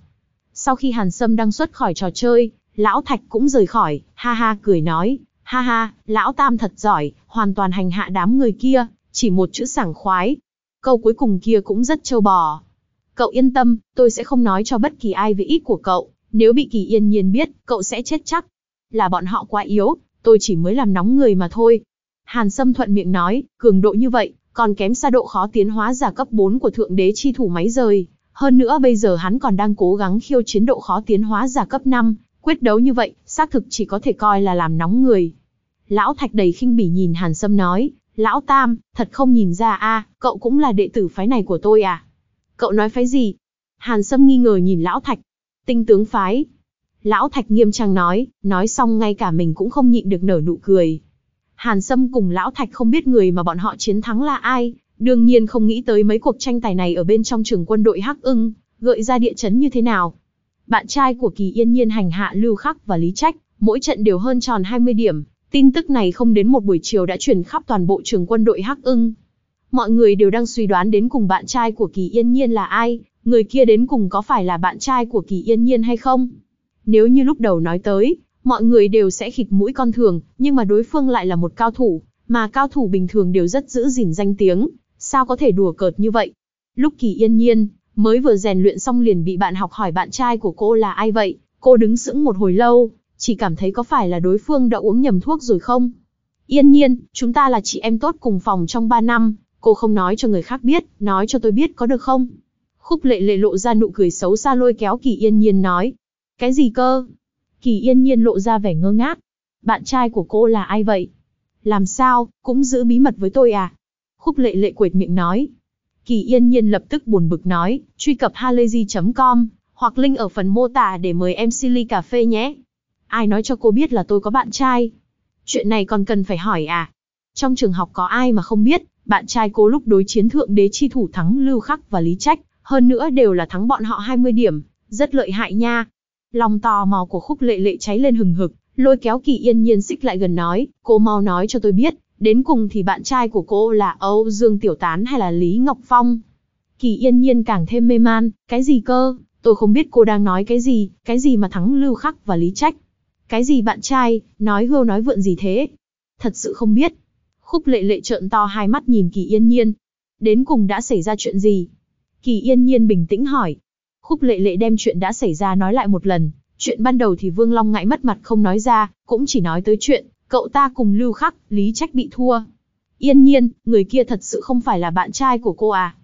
Speaker 1: Sau khi Hàn Sâm đăng xuất khỏi trò chơi, Lão Thạch cũng rời khỏi, ha ha cười nói, ha ha, Lão Tam thật giỏi, hoàn toàn hành hạ đám người kia, chỉ một chữ sảng khoái. Câu cuối cùng kia cũng rất trâu bò. Cậu yên tâm, tôi sẽ không nói cho bất kỳ ai về ý của cậu, nếu bị Kỳ Yên Nhiên biết, cậu sẽ chết chắc. Là bọn họ quá yếu, tôi chỉ mới làm nóng người mà thôi. Hàn Sâm thuận miệng nói, cường độ như vậy, còn kém xa độ khó tiến hóa giả cấp 4 của thượng đế chi thủ máy rời. Hơn nữa bây giờ hắn còn đang cố gắng khiêu chiến độ khó tiến hóa giả cấp 5, quyết đấu như vậy, xác thực chỉ có thể coi là làm nóng người. Lão Thạch đầy khinh bỉ nhìn Hàn Sâm nói, Lão Tam, thật không nhìn ra a, cậu cũng là đệ tử phái này của tôi à? Cậu nói phái gì? Hàn Sâm nghi ngờ nhìn Lão Thạch. Tinh tướng phái. Lão Thạch nghiêm trang nói, nói xong ngay cả mình cũng không nhịn được nở nụ cười. Hàn Sâm cùng Lão Thạch không biết người mà bọn họ chiến thắng là ai, đương nhiên không nghĩ tới mấy cuộc tranh tài này ở bên trong trường quân đội Hắc ưng, gợi ra địa chấn như thế nào. Bạn trai của Kỳ Yên Nhiên hành hạ Lưu Khắc và Lý Trách, mỗi trận đều hơn tròn 20 điểm, tin tức này không đến một buổi chiều đã truyền khắp toàn bộ trường quân đội Hắc ưng. Mọi người đều đang suy đoán đến cùng bạn trai của Kỳ Yên Nhiên là ai, người kia đến cùng có phải là bạn trai của Kỳ Yên Nhiên hay không. Nếu như lúc đầu nói tới, mọi người đều sẽ khịt mũi con thường, nhưng mà đối phương lại là một cao thủ, mà cao thủ bình thường đều rất giữ gìn danh tiếng, sao có thể đùa cợt như vậy. Lúc Kỳ Yên Nhiên, mới vừa rèn luyện xong liền bị bạn học hỏi bạn trai của cô là ai vậy, cô đứng sững một hồi lâu, chỉ cảm thấy có phải là đối phương đã uống nhầm thuốc rồi không. Yên Nhiên, chúng ta là chị em tốt cùng phòng trong 3 năm, cô không nói cho người khác biết, nói cho tôi biết có được không? Khúc lệ lệ lộ ra nụ cười xấu xa lôi kéo Kỳ Yên Nhiên nói. Cái gì cơ? Kỳ Yên Nhiên lộ ra vẻ ngơ ngác. Bạn trai của cô là ai vậy? Làm sao, cũng giữ bí mật với tôi à? Khúc lệ lệ quệt miệng nói. Kỳ Yên Nhiên lập tức buồn bực nói, truy cập halayzi.com, hoặc link ở phần mô tả để mời em Silly cà phê nhé. Ai nói cho cô biết là tôi có bạn trai? Chuyện này còn cần phải hỏi à? Trong trường học có ai mà không biết, bạn trai cô lúc đối chiến thượng đế chi thủ thắng Lưu Khắc và Lý Trách, hơn nữa đều là thắng bọn họ 20 điểm, rất lợi hại nha. Lòng tò mò của khúc lệ lệ cháy lên hừng hực, lôi kéo kỳ yên nhiên xích lại gần nói, cô mau nói cho tôi biết, đến cùng thì bạn trai của cô là Âu Dương Tiểu Tán hay là Lý Ngọc Phong? Kỳ yên nhiên càng thêm mê man, cái gì cơ, tôi không biết cô đang nói cái gì, cái gì mà thắng Lưu Khắc và Lý Trách. Cái gì bạn trai, nói hưu nói vượn gì thế? Thật sự không biết. Khúc lệ lệ trợn to hai mắt nhìn kỳ yên nhiên. Đến cùng đã xảy ra chuyện gì? Kỳ yên nhiên bình tĩnh hỏi. Khúc lệ lệ đem chuyện đã xảy ra nói lại một lần. Chuyện ban đầu thì Vương Long ngại mất mặt không nói ra, cũng chỉ nói tới chuyện, cậu ta cùng lưu khắc, lý trách bị thua. Yên nhiên, người kia thật sự không phải là bạn trai của cô à?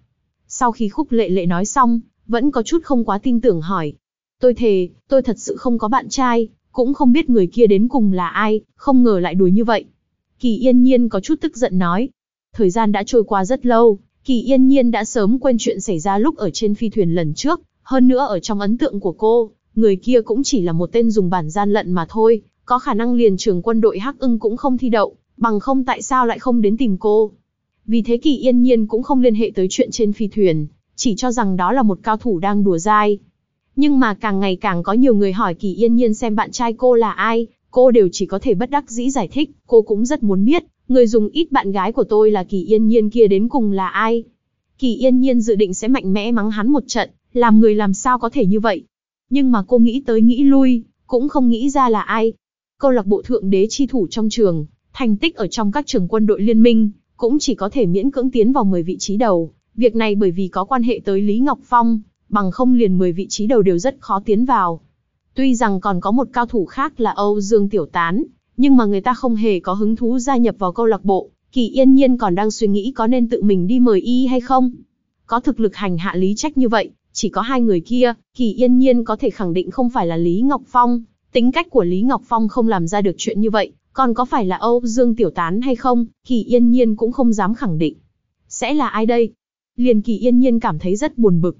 Speaker 1: Sau khi khúc lệ lệ nói xong, vẫn có chút không quá tin tưởng hỏi. Tôi thề, tôi thật sự không có bạn trai, cũng không biết người kia đến cùng là ai, không ngờ lại đuổi như vậy. Kỳ yên nhiên có chút tức giận nói. Thời gian đã trôi qua rất lâu, Kỳ yên nhiên đã sớm quên chuyện xảy ra lúc ở trên phi thuyền lần trước, hơn nữa ở trong ấn tượng của cô, người kia cũng chỉ là một tên dùng bản gian lận mà thôi, có khả năng liền trường quân đội Hắc ưng cũng không thi đậu, bằng không tại sao lại không đến tìm cô. Vì thế Kỳ Yên Nhiên cũng không liên hệ tới chuyện trên phi thuyền, chỉ cho rằng đó là một cao thủ đang đùa dai. Nhưng mà càng ngày càng có nhiều người hỏi Kỳ Yên Nhiên xem bạn trai cô là ai, cô đều chỉ có thể bất đắc dĩ giải thích, cô cũng rất muốn biết, người dùng ít bạn gái của tôi là Kỳ Yên Nhiên kia đến cùng là ai. Kỳ Yên Nhiên dự định sẽ mạnh mẽ mắng hắn một trận, làm người làm sao có thể như vậy. Nhưng mà cô nghĩ tới nghĩ lui, cũng không nghĩ ra là ai. Câu lạc bộ thượng đế chi thủ trong trường, thành tích ở trong các trường quân đội liên minh, cũng chỉ có thể miễn cưỡng tiến vào 10 vị trí đầu. Việc này bởi vì có quan hệ tới Lý Ngọc Phong, bằng không liền 10 vị trí đầu đều rất khó tiến vào. Tuy rằng còn có một cao thủ khác là Âu Dương Tiểu Tán, nhưng mà người ta không hề có hứng thú gia nhập vào câu lạc bộ, Kỳ Yên Nhiên còn đang suy nghĩ có nên tự mình đi mời y hay không. Có thực lực hành hạ lý trách như vậy, chỉ có hai người kia, Kỳ Yên Nhiên có thể khẳng định không phải là Lý Ngọc Phong, tính cách của Lý Ngọc Phong không làm ra được chuyện như vậy, còn có phải là Âu Dương Tiểu Tán hay không, Kỳ Yên Nhiên cũng không dám khẳng định. Sẽ là ai đây? Liền Kỳ Yên Nhiên cảm thấy rất buồn bực.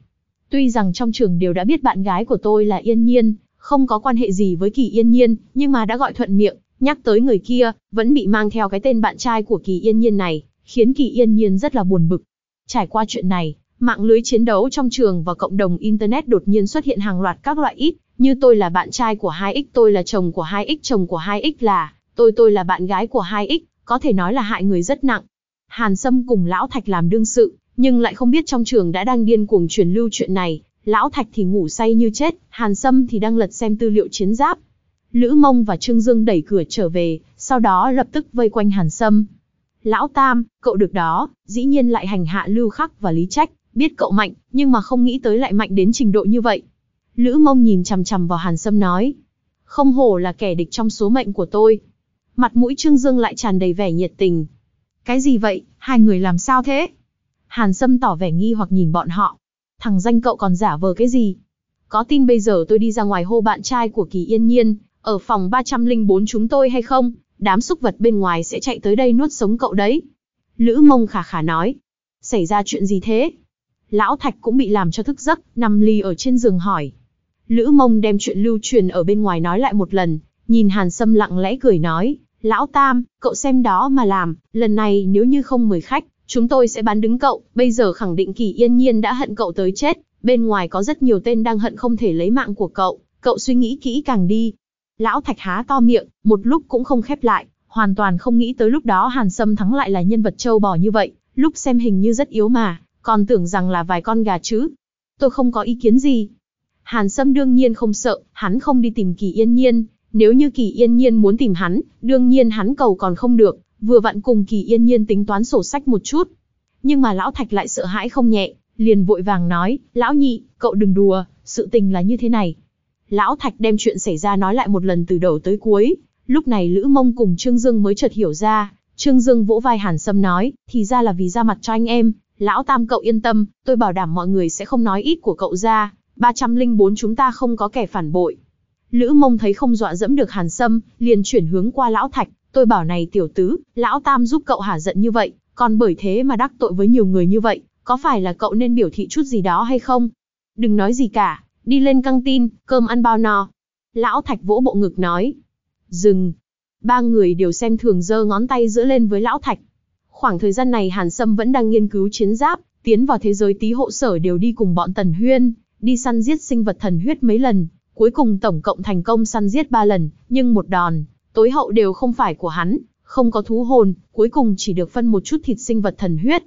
Speaker 1: Tuy rằng trong trường đều đã biết bạn gái của tôi là Yên Nhiên, không có quan hệ gì với Kỳ Yên Nhiên, nhưng mà đã gọi thuận miệng, nhắc tới người kia, vẫn bị mang theo cái tên bạn trai của Kỳ Yên Nhiên này, khiến Kỳ Yên Nhiên rất là buồn bực. Trải qua chuyện này, mạng lưới chiến đấu trong trường và cộng đồng Internet đột nhiên xuất hiện hàng loạt các loại ít, như tôi là bạn trai của 2X, tôi là chồng của 2X, chồng của 2X là, tôi tôi là bạn gái của 2X, có thể nói là hại người rất nặng. Hàn Sâm cùng Lão Thạch làm đương sự, nhưng lại không biết trong trường đã đang điên cuồng truyền lưu chuyện này, Lão Thạch thì ngủ say như chết, Hàn Sâm thì đang lật xem tư liệu chiến giáp. Lữ Mông và Trương Dương đẩy cửa trở về, sau đó lập tức vây quanh Hàn Sâm. Lão Tam, cậu được đó, dĩ nhiên lại hành hạ Lưu Khắc và Lý Trách, biết cậu mạnh, nhưng mà không nghĩ tới lại mạnh đến trình độ như vậy. Lữ Mông nhìn chằm chằm vào Hàn Sâm nói, không hổ là kẻ địch trong số mệnh của tôi. Mặt mũi Trương Dương lại tràn đầy vẻ nhiệt tình. Cái gì vậy, hai người làm sao thế? Hàn Sâm tỏ vẻ nghi hoặc nhìn bọn họ. Thằng danh cậu còn giả vờ cái gì? Có tin bây giờ tôi đi ra ngoài hô bạn trai của Kỳ Yên Nhiên, ở phòng 304 chúng tôi hay không? Đám súc vật bên ngoài sẽ chạy tới đây nuốt sống cậu đấy. Lữ mông khả khả nói. Xảy ra chuyện gì thế? Lão Thạch cũng bị làm cho thức giấc, nằm lì ở trên giường hỏi. Lữ mông đem chuyện lưu truyền ở bên ngoài nói lại một lần, nhìn Hàn Sâm lặng lẽ cười nói. Lão Tam, cậu xem đó mà làm, lần này nếu như không mời khách, chúng tôi sẽ bán đứng cậu, bây giờ khẳng định kỳ yên nhiên đã hận cậu tới chết, bên ngoài có rất nhiều tên đang hận không thể lấy mạng của cậu, cậu suy nghĩ kỹ càng đi. Lão Thạch há to miệng, một lúc cũng không khép lại, hoàn toàn không nghĩ tới lúc đó Hàn Sâm thắng lại là nhân vật châu bò như vậy, lúc xem hình như rất yếu mà, còn tưởng rằng là vài con gà chứ. Tôi không có ý kiến gì. Hàn Sâm đương nhiên không sợ, hắn không đi tìm Kỳ Yên Nhiên, nếu như Kỳ Yên Nhiên muốn tìm hắn, đương nhiên hắn cầu còn không được, vừa vặn cùng Kỳ Yên Nhiên tính toán sổ sách một chút. Nhưng mà Lão Thạch lại sợ hãi không nhẹ, liền vội vàng nói, Lão Nhị, cậu đừng đùa, sự tình là như thế này. Lão Thạch đem chuyện xảy ra nói lại một lần từ đầu tới cuối, lúc này Lữ Mông cùng Trương Dương mới chợt hiểu ra, Trương Dương vỗ vai Hàn Sâm nói, thì ra là vì ra mặt cho anh em, Lão Tam cậu yên tâm, tôi bảo đảm mọi người sẽ không nói ít của cậu ra, 304 chúng ta không có kẻ phản bội. Lữ Mông thấy không dọa dẫm được Hàn Sâm, liền chuyển hướng qua Lão Thạch, tôi bảo này tiểu tứ, Lão Tam giúp cậu hả giận như vậy, còn bởi thế mà đắc tội với nhiều người như vậy, có phải là cậu nên biểu thị chút gì đó hay không? Đừng nói gì cả, đi lên căng tin, cơm ăn bao no. Lão Thạch vỗ bộ ngực nói. Dừng. Ba người đều xem thường giơ ngón tay giữa lên với Lão Thạch. Khoảng thời gian này Hàn Sâm vẫn đang nghiên cứu chiến giáp, tiến vào thế giới tí hộ sở đều đi cùng bọn Tần Huyên, đi săn giết sinh vật thần huyết mấy lần, cuối cùng tổng cộng thành công săn giết ba lần, nhưng một đòn, tối hậu đều không phải của hắn, không có thú hồn, cuối cùng chỉ được phân một chút thịt sinh vật thần huyết.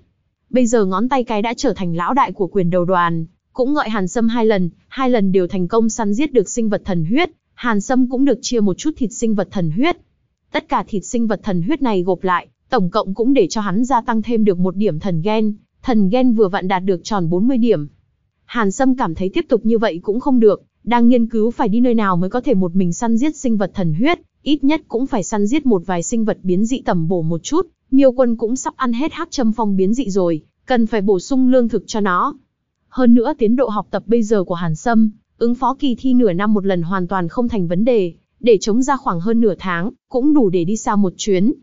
Speaker 1: Bây giờ ngón tay cái đã trở thành lão đại của quyền đầu đoàn, cũng gọi Hàn Sâm hai lần, hai lần đều thành công săn giết được sinh vật thần huyết, Hàn Sâm cũng được chia một chút thịt sinh vật thần huyết. Tất cả thịt sinh vật thần huyết này gộp lại, tổng cộng cũng để cho hắn gia tăng thêm được một điểm thần gen, thần gen vừa vặn đạt được tròn 40 điểm. Hàn Sâm cảm thấy tiếp tục như vậy cũng không được, đang nghiên cứu phải đi nơi nào mới có thể một mình săn giết sinh vật thần huyết, ít nhất cũng phải săn giết một vài sinh vật biến dị tầm bổ một chút, miêu quân cũng sắp ăn hết hắc châm phong biến dị rồi, cần phải bổ sung lương thực cho nó. Hơn nữa tiến độ học tập bây giờ của Hàn Sâm, ứng phó kỳ thi nửa năm một lần hoàn toàn không thành vấn đề, để chống ra khoảng hơn nửa tháng, cũng đủ để đi xa một chuyến.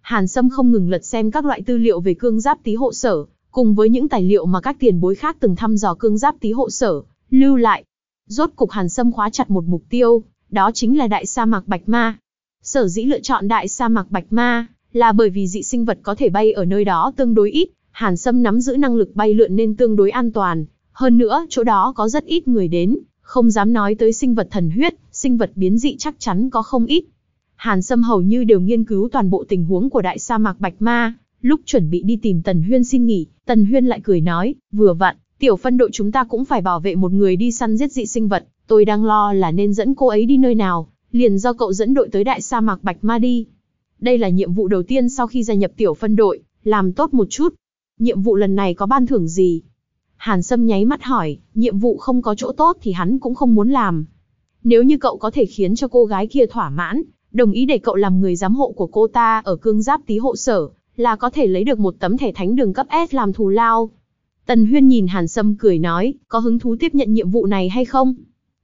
Speaker 1: Hàn Sâm không ngừng lật xem các loại tư liệu về cương giáp tí hộ sở, cùng với những tài liệu mà các tiền bối khác từng thăm dò cương giáp tí hộ sở, lưu lại. Rốt cục Hàn Sâm khóa chặt một mục tiêu, đó chính là đại sa mạc Bạch Ma. Sở dĩ lựa chọn đại sa mạc Bạch Ma, là bởi vì dị sinh vật có thể bay ở nơi đó tương đối ít, Hàn Sâm nắm giữ năng lực bay lượn nên tương đối an toàn. Hơn nữa, chỗ đó có rất ít người đến, không dám nói tới sinh vật thần huyết, sinh vật biến dị chắc chắn có không ít. Hàn Sâm hầu như đều nghiên cứu toàn bộ tình huống của đại sa mạc Bạch Ma, lúc chuẩn bị đi tìm Tần Huyên xin nghỉ, Tần Huyên lại cười nói, vừa vặn, tiểu phân đội chúng ta cũng phải bảo vệ một người đi săn giết dị sinh vật, tôi đang lo là nên dẫn cô ấy đi nơi nào, liền do cậu dẫn đội tới đại sa mạc Bạch Ma đi. Đây là nhiệm vụ đầu tiên sau khi gia nhập tiểu phân đội, làm tốt một chút. Nhiệm vụ lần này có ban thưởng gì? Hàn Sâm nháy mắt hỏi, nhiệm vụ không có chỗ tốt thì hắn cũng không muốn làm. Nếu như cậu có thể khiến cho cô gái kia thỏa mãn, đồng ý để cậu làm người giám hộ của cô ta ở cương giáp tí hộ sở, là có thể lấy được một tấm thẻ thánh đường cấp S làm thù lao. Tần Huyên nhìn Hàn Sâm cười nói, có hứng thú tiếp nhận nhiệm vụ này hay không?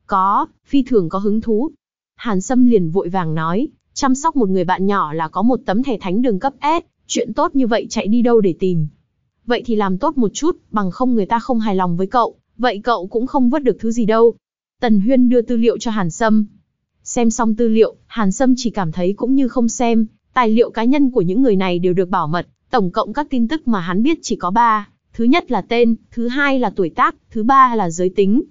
Speaker 1: Có, phi thường có hứng thú. Hàn Sâm liền vội vàng nói, chăm sóc một người bạn nhỏ là có một tấm thẻ thánh đường cấp S, chuyện tốt như vậy chạy đi đâu để tìm. Vậy thì làm tốt một chút, bằng không người ta không hài lòng với cậu, vậy cậu cũng không vớt được thứ gì đâu. Tần Huyên đưa tư liệu cho Hàn Sâm. Xem xong tư liệu, Hàn Sâm chỉ cảm thấy cũng như không xem, tài liệu cá nhân của những người này đều được bảo mật, tổng cộng các tin tức mà hắn biết chỉ có 3, thứ nhất là tên, thứ hai là tuổi tác, thứ ba là giới tính.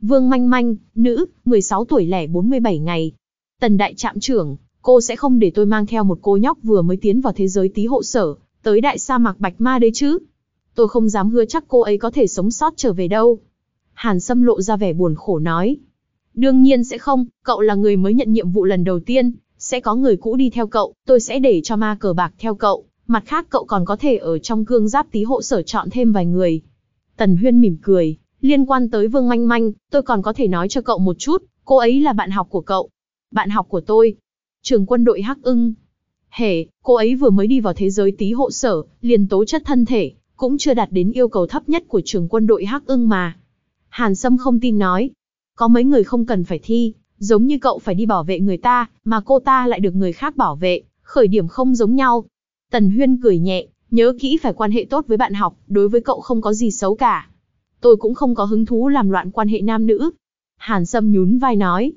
Speaker 1: Vương Manh Manh, nữ, 16 tuổi lẻ 47 ngày. Tần Đại Trạm trưởng, cô sẽ không để tôi mang theo một cô nhóc vừa mới tiến vào thế giới tí hộ sở, tới đại sa mạc Bạch Ma đấy chứ. Tôi không dám hứa chắc cô ấy có thể sống sót trở về đâu. Hàn Sâm lộ ra vẻ buồn khổ nói. Đương nhiên sẽ không, cậu là người mới nhận nhiệm vụ lần đầu tiên, sẽ có người cũ đi theo cậu, tôi sẽ để cho ma cờ bạc theo cậu, mặt khác cậu còn có thể ở trong cương giáp tí hộ sở chọn thêm vài người. Tần Huyên mỉm cười, liên quan tới Vương Manh Manh, tôi còn có thể nói cho cậu một chút, cô ấy là bạn học của cậu. Bạn học của tôi. Trường quân đội Hắc ưng. Hề, cô ấy vừa mới đi vào thế giới tí hộ sở, liền tố chất thân thể, cũng chưa đạt đến yêu cầu thấp nhất của trường quân đội Hắc ưng mà. Hàn Sâm không tin nói. Có mấy người không cần phải thi, giống như cậu phải đi bảo vệ người ta, mà cô ta lại được người khác bảo vệ, khởi điểm không giống nhau. Tần Huyên cười nhẹ, nhớ kỹ phải quan hệ tốt với bạn học, đối với cậu không có gì xấu cả. Tôi cũng không có hứng thú làm loạn quan hệ nam nữ. Hàn Sâm nhún vai nói.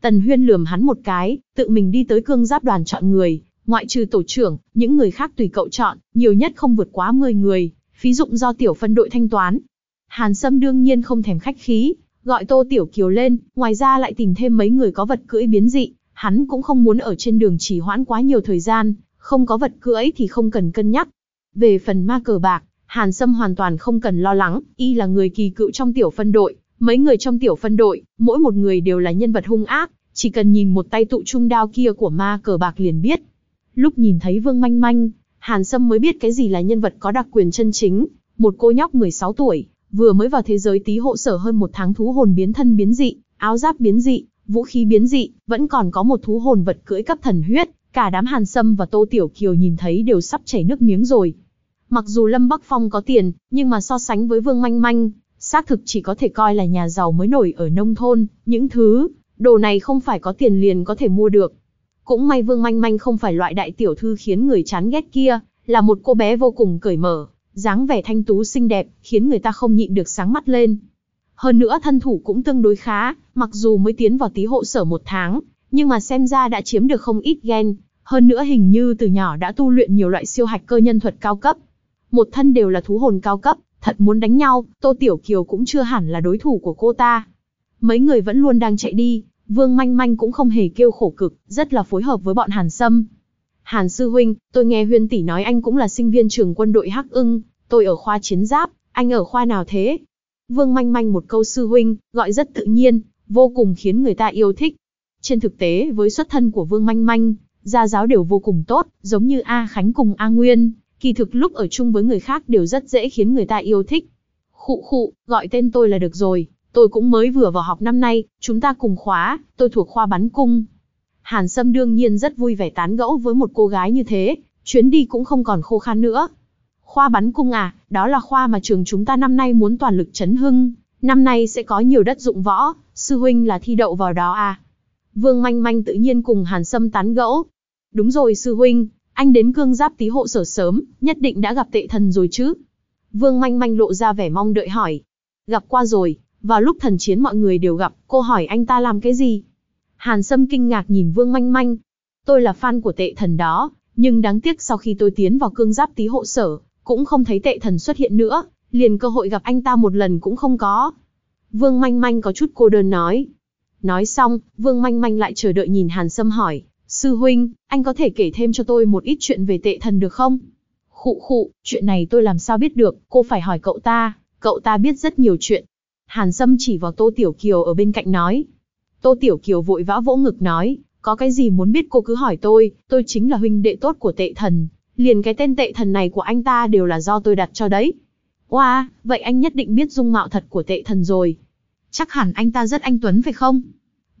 Speaker 1: Tần Huyên lườm hắn một cái, tự mình đi tới cương giáp đoàn chọn người, ngoại trừ tổ trưởng, những người khác tùy cậu chọn, nhiều nhất không vượt quá 10 người, phí dụng do tiểu phân đội thanh toán. Hàn Sâm đương nhiên không thèm khách khí, gọi Tô Tiểu Kiều lên, ngoài ra lại tìm thêm mấy người có vật cưỡi biến dị, hắn cũng không muốn ở trên đường trì hoãn quá nhiều thời gian, không có vật cưỡi thì không cần cân nhắc. Về phần ma cờ bạc, Hàn Sâm hoàn toàn không cần lo lắng, y là người kỳ cựu trong tiểu phân đội, mấy người trong tiểu phân đội, mỗi một người đều là nhân vật hung ác, chỉ cần nhìn một tay tụ trung đao kia của ma cờ bạc liền biết. Lúc nhìn thấy Vương Manh Manh, Hàn Sâm mới biết cái gì là nhân vật có đặc quyền chân chính, một cô nhóc 16 tuổi, vừa mới vào thế giới tí hộ sở hơn một tháng thú hồn biến thân biến dị, áo giáp biến dị, vũ khí biến dị, vẫn còn có một thú hồn vật cưỡi cấp thần huyết, cả đám Hàn Sâm và Tô Tiểu Kiều nhìn thấy đều sắp chảy nước miếng rồi. Mặc dù Lâm Bắc Phong có tiền, nhưng mà so sánh với Vương Manh Manh, xác thực chỉ có thể coi là nhà giàu mới nổi ở nông thôn, những thứ, đồ này không phải có tiền liền có thể mua được. Cũng may Vương Manh Manh không phải loại đại tiểu thư khiến người chán ghét kia, là một cô bé vô cùng cởi mở, dáng vẻ thanh tú xinh đẹp, khiến người ta không nhịn được sáng mắt lên. Hơn nữa thân thủ cũng tương đối khá, mặc dù mới tiến vào tí hộ sở một tháng, nhưng mà xem ra đã chiếm được không ít gen, hơn nữa hình như từ nhỏ đã tu luyện nhiều loại siêu hạch cơ nhân thuật cao cấp. Một thân đều là thú hồn cao cấp, thật muốn đánh nhau, Tô Tiểu Kiều cũng chưa hẳn là đối thủ của cô ta. Mấy người vẫn luôn đang chạy đi, Vương Manh Manh cũng không hề kêu khổ cực, rất là phối hợp với bọn Hàn Sâm. Hàn Sư Huynh, tôi nghe Huyên Tỷ nói anh cũng là sinh viên trường quân đội Hắc ưng, tôi ở khoa chiến giáp, anh ở khoa nào thế? Vương Manh Manh một câu Sư Huynh, gọi rất tự nhiên, vô cùng khiến người ta yêu thích. Trên thực tế với xuất thân của Vương Manh Manh, gia giáo đều vô cùng tốt, giống như A Khánh cùng A Nguyên, kỳ thực lúc ở chung với người khác đều rất dễ khiến người ta yêu thích. Khụ khụ, gọi tên tôi là được rồi, tôi cũng mới vừa vào học năm nay, chúng ta cùng khóa, tôi thuộc khoa bắn cung. Hàn Sâm đương nhiên rất vui vẻ tán gẫu với một cô gái như thế, chuyến đi cũng không còn khô khan nữa. Khoa bắn cung à, đó là khoa mà trường chúng ta năm nay muốn toàn lực chấn hưng, năm nay sẽ có nhiều đất dụng võ, sư huynh là thi đậu vào đó à. Vương Manh Manh tự nhiên cùng Hàn Sâm tán gẫu. Đúng rồi sư huynh, anh đến cương giáp tí hộ sở sớm, nhất định đã gặp tệ thần rồi chứ. Vương Manh Manh lộ ra vẻ mong đợi hỏi. Gặp qua rồi, vào lúc thần chiến mọi người đều gặp, cô hỏi anh ta làm cái gì? Hàn Sâm kinh ngạc nhìn Vương Manh Manh. Tôi là fan của tệ thần đó, nhưng đáng tiếc sau khi tôi tiến vào cương giáp tí hộ sở, cũng không thấy tệ thần xuất hiện nữa, liền cơ hội gặp anh ta một lần cũng không có. Vương Manh Manh có chút cô đơn nói. Nói xong, Vương Manh Manh lại chờ đợi nhìn Hàn Sâm hỏi, Sư huynh, anh có thể kể thêm cho tôi một ít chuyện về tệ thần được không? Khụ khụ, chuyện này tôi làm sao biết được, cô phải hỏi cậu ta, cậu ta biết rất nhiều chuyện. Hàn Sâm chỉ vào Tô Tiểu Kiều ở bên cạnh nói. Tô Tiểu Kiều vội vã vỗ ngực nói, có cái gì muốn biết cô cứ hỏi tôi, tôi chính là huynh đệ tốt của tệ thần, liền cái tên tệ thần này của anh ta đều là do tôi đặt cho đấy. Wow, vậy anh nhất định biết dung mạo thật của tệ thần rồi. Chắc hẳn anh ta rất anh Tuấn phải không?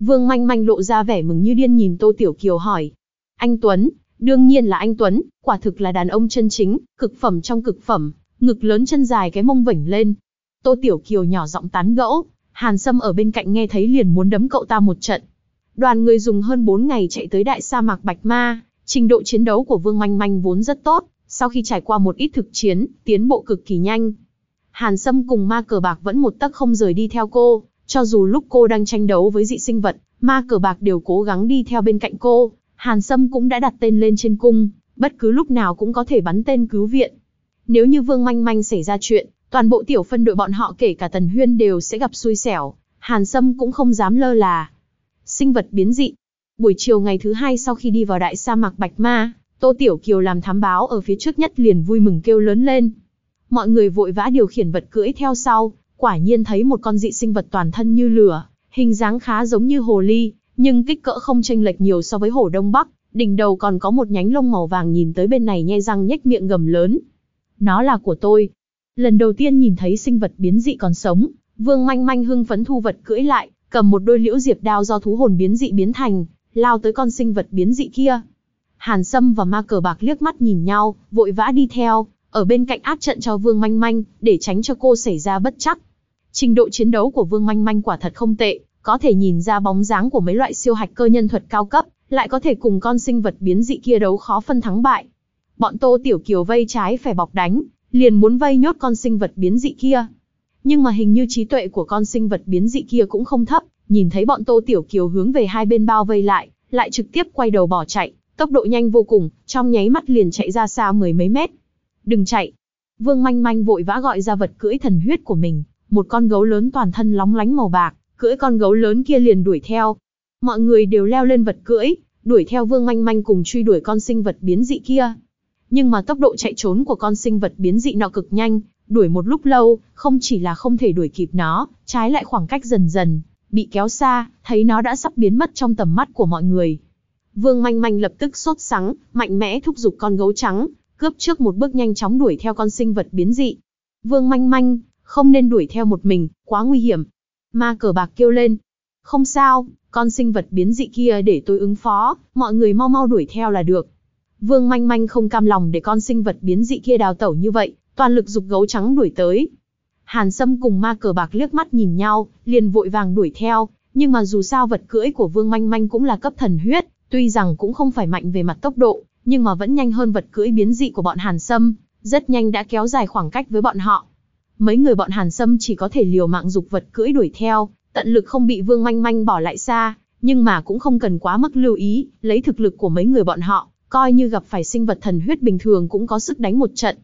Speaker 1: Vương manh manh lộ ra vẻ mừng như điên nhìn Tô Tiểu Kiều hỏi. Anh Tuấn, đương nhiên là anh Tuấn, quả thực là đàn ông chân chính, cực phẩm trong cực phẩm, ngực lớn chân dài cái mông vểnh lên. Tô Tiểu Kiều nhỏ giọng tán gẫu, Hàn Sâm ở bên cạnh nghe thấy liền muốn đấm cậu ta một trận. Đoàn người dùng hơn 4 ngày chạy tới đại sa mạc Bạch Ma, trình độ chiến đấu của Vương Manh Manh vốn rất tốt, sau khi trải qua một ít thực chiến, tiến bộ cực kỳ nhanh. Hàn Sâm cùng ma cờ bạc vẫn một tấc không rời đi theo cô, cho dù lúc cô đang tranh đấu với dị sinh vật, ma cờ bạc đều cố gắng đi theo bên cạnh cô, Hàn Sâm cũng đã đặt tên lên trên cung, bất cứ lúc nào cũng có thể bắn tên cứu viện. Nếu như Vương Manh Manh xảy ra chuyện, toàn bộ tiểu phân đội bọn họ kể cả Tần Huyên đều sẽ gặp xui xẻo, Hàn Sâm cũng không dám lơ là. Sinh vật biến dị. Buổi chiều ngày thứ hai sau khi đi vào đại sa mạc Bạch Ma, Tô Tiểu Kiều làm thám báo ở phía trước nhất liền vui mừng kêu lớn lên. Mọi người vội vã điều khiển vật cưỡi theo sau, quả nhiên thấy một con dị sinh vật toàn thân như lửa, hình dáng khá giống như hồ ly, nhưng kích cỡ không chênh lệch nhiều so với hổ đông bắc, đỉnh đầu còn có một nhánh lông màu vàng nhìn tới bên này nhe răng nhếch miệng gầm lớn. Nó là của tôi. Lần đầu tiên nhìn thấy sinh vật biến dị còn sống, Vương Manh Manh hưng phấn thu vật cưỡi lại, cầm một đôi liễu diệp đao do thú hồn biến dị biến thành, lao tới con sinh vật biến dị kia. Hàn Sâm và Ma Cờ Bạc liếc mắt nhìn nhau, vội vã đi theo, ở bên cạnh áp trận cho Vương Manh Manh, để tránh cho cô xảy ra bất chắc. Trình độ chiến đấu của Vương Manh Manh quả thật không tệ, có thể nhìn ra bóng dáng của mấy loại siêu hạch cơ nhân thuật cao cấp, lại có thể cùng con sinh vật biến dị kia đấu khó phân thắng bại. Bọn Tô Tiểu Kiều vây trái phải bọc đánh, liền muốn vây nhốt con sinh vật biến dị kia. Nhưng mà hình như trí tuệ của con sinh vật biến dị kia cũng không thấp, nhìn thấy bọn Tô Tiểu Kiều hướng về hai bên bao vây lại, lại trực tiếp quay đầu bỏ chạy, tốc độ nhanh vô cùng, trong nháy mắt liền chạy ra xa mười mấy mét. Đừng chạy. Vương Manh Manh vội vã gọi ra vật cưỡi thần huyết của mình, một con gấu lớn toàn thân lóng lánh màu bạc, cưỡi con gấu lớn kia liền đuổi theo. Mọi người đều leo lên vật cưỡi, đuổi theo Vương Manh Manh cùng truy đuổi con sinh vật biến dị kia. Nhưng mà tốc độ chạy trốn của con sinh vật biến dị nọ cực nhanh, đuổi một lúc lâu, không chỉ là không thể đuổi kịp nó, trái lại khoảng cách dần dần, bị kéo xa, thấy nó đã sắp biến mất trong tầm mắt của mọi người. Vương Manh Manh lập tức sốt sắng, mạnh mẽ thúc giục con gấu trắng, cướp trước một bước nhanh chóng đuổi theo con sinh vật biến dị. Vương Manh Manh, không nên đuổi theo một mình, quá nguy hiểm. Ma cờ bạc kêu lên. Không sao, con sinh vật biến dị kia để tôi ứng phó, mọi người mau mau đuổi theo là được. Vương manh manh không cam lòng để con sinh vật biến dị kia đào tẩu như vậy, toàn lực dục gấu trắng đuổi tới. Hàn Sâm cùng ma cờ bạc liếc mắt nhìn nhau, liền vội vàng đuổi theo, nhưng mà dù sao vật cưỡi của Vương Manh Manh cũng là cấp thần huyết, tuy rằng cũng không phải mạnh về mặt tốc độ, nhưng mà vẫn nhanh hơn vật cưỡi biến dị của bọn Hàn Sâm, rất nhanh đã kéo dài khoảng cách với bọn họ. Mấy người bọn Hàn Sâm chỉ có thể liều mạng dục vật cưỡi đuổi theo, tận lực không bị Vương Manh Manh bỏ lại xa, nhưng mà cũng không cần quá mức lưu ý, lấy thực lực của mấy người bọn họ, coi như gặp phải sinh vật thần huyết bình thường cũng có sức đánh một trận.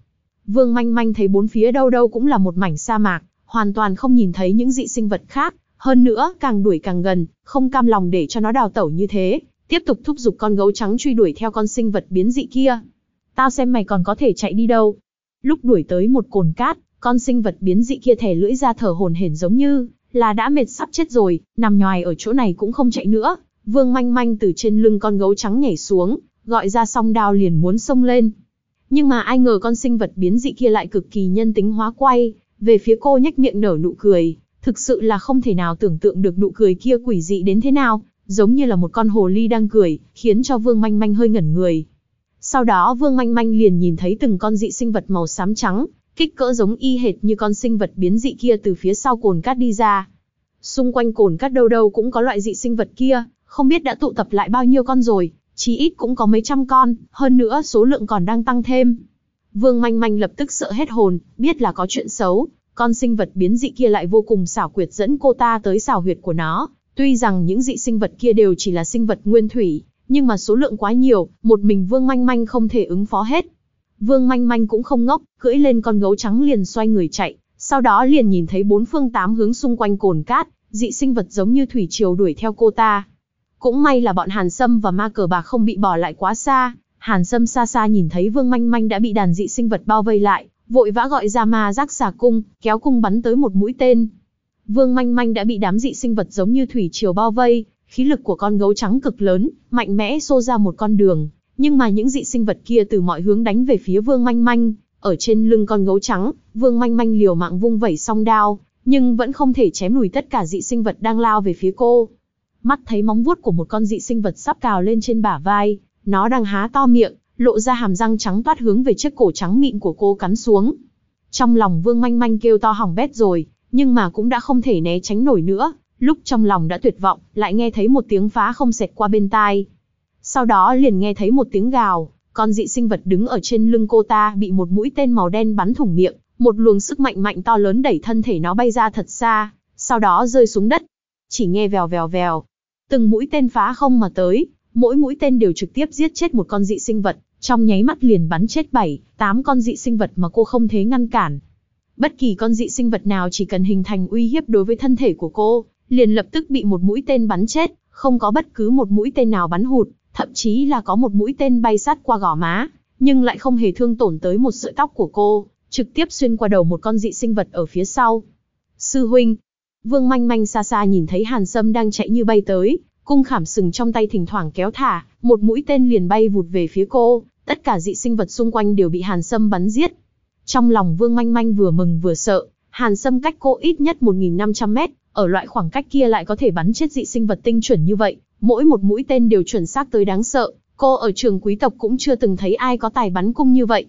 Speaker 1: Vương manh manh thấy bốn phía đâu đâu cũng là một mảnh sa mạc, hoàn toàn không nhìn thấy những dị sinh vật khác, hơn nữa càng đuổi càng gần, không cam lòng để cho nó đào tẩu như thế, tiếp tục thúc giục con gấu trắng truy đuổi theo con sinh vật biến dị kia. Tao xem mày còn có thể chạy đi đâu. Lúc đuổi tới một cồn cát, con sinh vật biến dị kia thẻ lưỡi ra thở hồn hển giống như là đã mệt sắp chết rồi, nằm nhòi ở chỗ này cũng không chạy nữa. Vương manh manh từ trên lưng con gấu trắng nhảy xuống, gọi ra song đao liền muốn xông lên. Nhưng mà ai ngờ con sinh vật biến dị kia lại cực kỳ nhân tính hóa quay, về phía cô nhếch miệng nở nụ cười, thực sự là không thể nào tưởng tượng được nụ cười kia quỷ dị đến thế nào, giống như là một con hồ ly đang cười, khiến cho Vương Manh Manh hơi ngẩn người. Sau đó Vương Manh Manh liền nhìn thấy từng con dị sinh vật màu xám trắng, kích cỡ giống y hệt như con sinh vật biến dị kia từ phía sau cồn cát đi ra. Xung quanh cồn cát đâu đâu cũng có loại dị sinh vật kia, không biết đã tụ tập lại bao nhiêu con rồi, chí ít cũng có mấy trăm con, hơn nữa số lượng còn đang tăng thêm. Vương Manh Manh lập tức sợ hết hồn, biết là có chuyện xấu, con sinh vật biến dị kia lại vô cùng xảo quyệt dẫn cô ta tới xảo huyệt của nó. Tuy rằng những dị sinh vật kia đều chỉ là sinh vật nguyên thủy, nhưng mà số lượng quá nhiều, một mình Vương Manh Manh không thể ứng phó hết. Vương Manh Manh cũng không ngốc, cưỡi lên con gấu trắng liền xoay người chạy, sau đó liền nhìn thấy bốn phương tám hướng xung quanh cồn cát, dị sinh vật giống như thủy triều đuổi theo cô ta. Cũng may là bọn Hàn Sâm và ma cờ bạc không bị bỏ lại quá xa, Hàn Sâm xa xa nhìn thấy Vương Manh Manh đã bị đàn dị sinh vật bao vây lại, vội vã gọi ra ma giác xà cung, kéo cung bắn tới một mũi tên. Vương Manh Manh đã bị đám dị sinh vật giống như thủy triều bao vây, khí lực của con gấu trắng cực lớn, mạnh mẽ xô ra một con đường, nhưng mà những dị sinh vật kia từ mọi hướng đánh về phía Vương Manh Manh, ở trên lưng con gấu trắng, Vương Manh Manh liều mạng vung vẩy song đao, nhưng vẫn không thể chém lùi tất cả dị sinh vật đang lao về phía cô. Mắt thấy móng vuốt của một con dị sinh vật sắp cào lên trên bả vai, nó đang há to miệng, lộ ra hàm răng trắng toát hướng về chiếc cổ trắng mịn của cô cắn xuống. Trong lòng Vương Manh Manh kêu to hỏng bét rồi, nhưng mà cũng đã không thể né tránh nổi nữa, lúc trong lòng đã tuyệt vọng, lại nghe thấy một tiếng phá không xẹt qua bên tai. Sau đó liền nghe thấy một tiếng gào, con dị sinh vật đứng ở trên lưng cô ta bị một mũi tên màu đen bắn thủng miệng, một luồng sức mạnh mạnh to lớn đẩy thân thể nó bay ra thật xa, sau đó rơi xuống đất. Chỉ nghe vèo vèo vèo, từng mũi tên phá không mà tới, mỗi mũi tên đều trực tiếp giết chết một con dị sinh vật, trong nháy mắt liền bắn chết 7, 8 con dị sinh vật mà cô không thể ngăn cản. Bất kỳ con dị sinh vật nào chỉ cần hình thành uy hiếp đối với thân thể của cô, liền lập tức bị một mũi tên bắn chết, không có bất cứ một mũi tên nào bắn hụt, thậm chí là có một mũi tên bay sát qua gò má, nhưng lại không hề thương tổn tới một sợi tóc của cô, trực tiếp xuyên qua đầu một con dị sinh vật ở phía sau. Sư huynh, Vương Manh Manh xa xa nhìn thấy Hàn Sâm đang chạy như bay tới, cung khảm sừng trong tay thỉnh thoảng kéo thả, một mũi tên liền bay vụt về phía cô, tất cả dị sinh vật xung quanh đều bị Hàn Sâm bắn giết. Trong lòng Vương Manh Manh vừa mừng vừa sợ, Hàn Sâm cách cô ít nhất 1.500 mét, ở loại khoảng cách kia lại có thể bắn chết dị sinh vật tinh chuẩn như vậy, mỗi một mũi tên đều chuẩn xác tới đáng sợ, cô ở trường quý tộc cũng chưa từng thấy ai có tài bắn cung như vậy.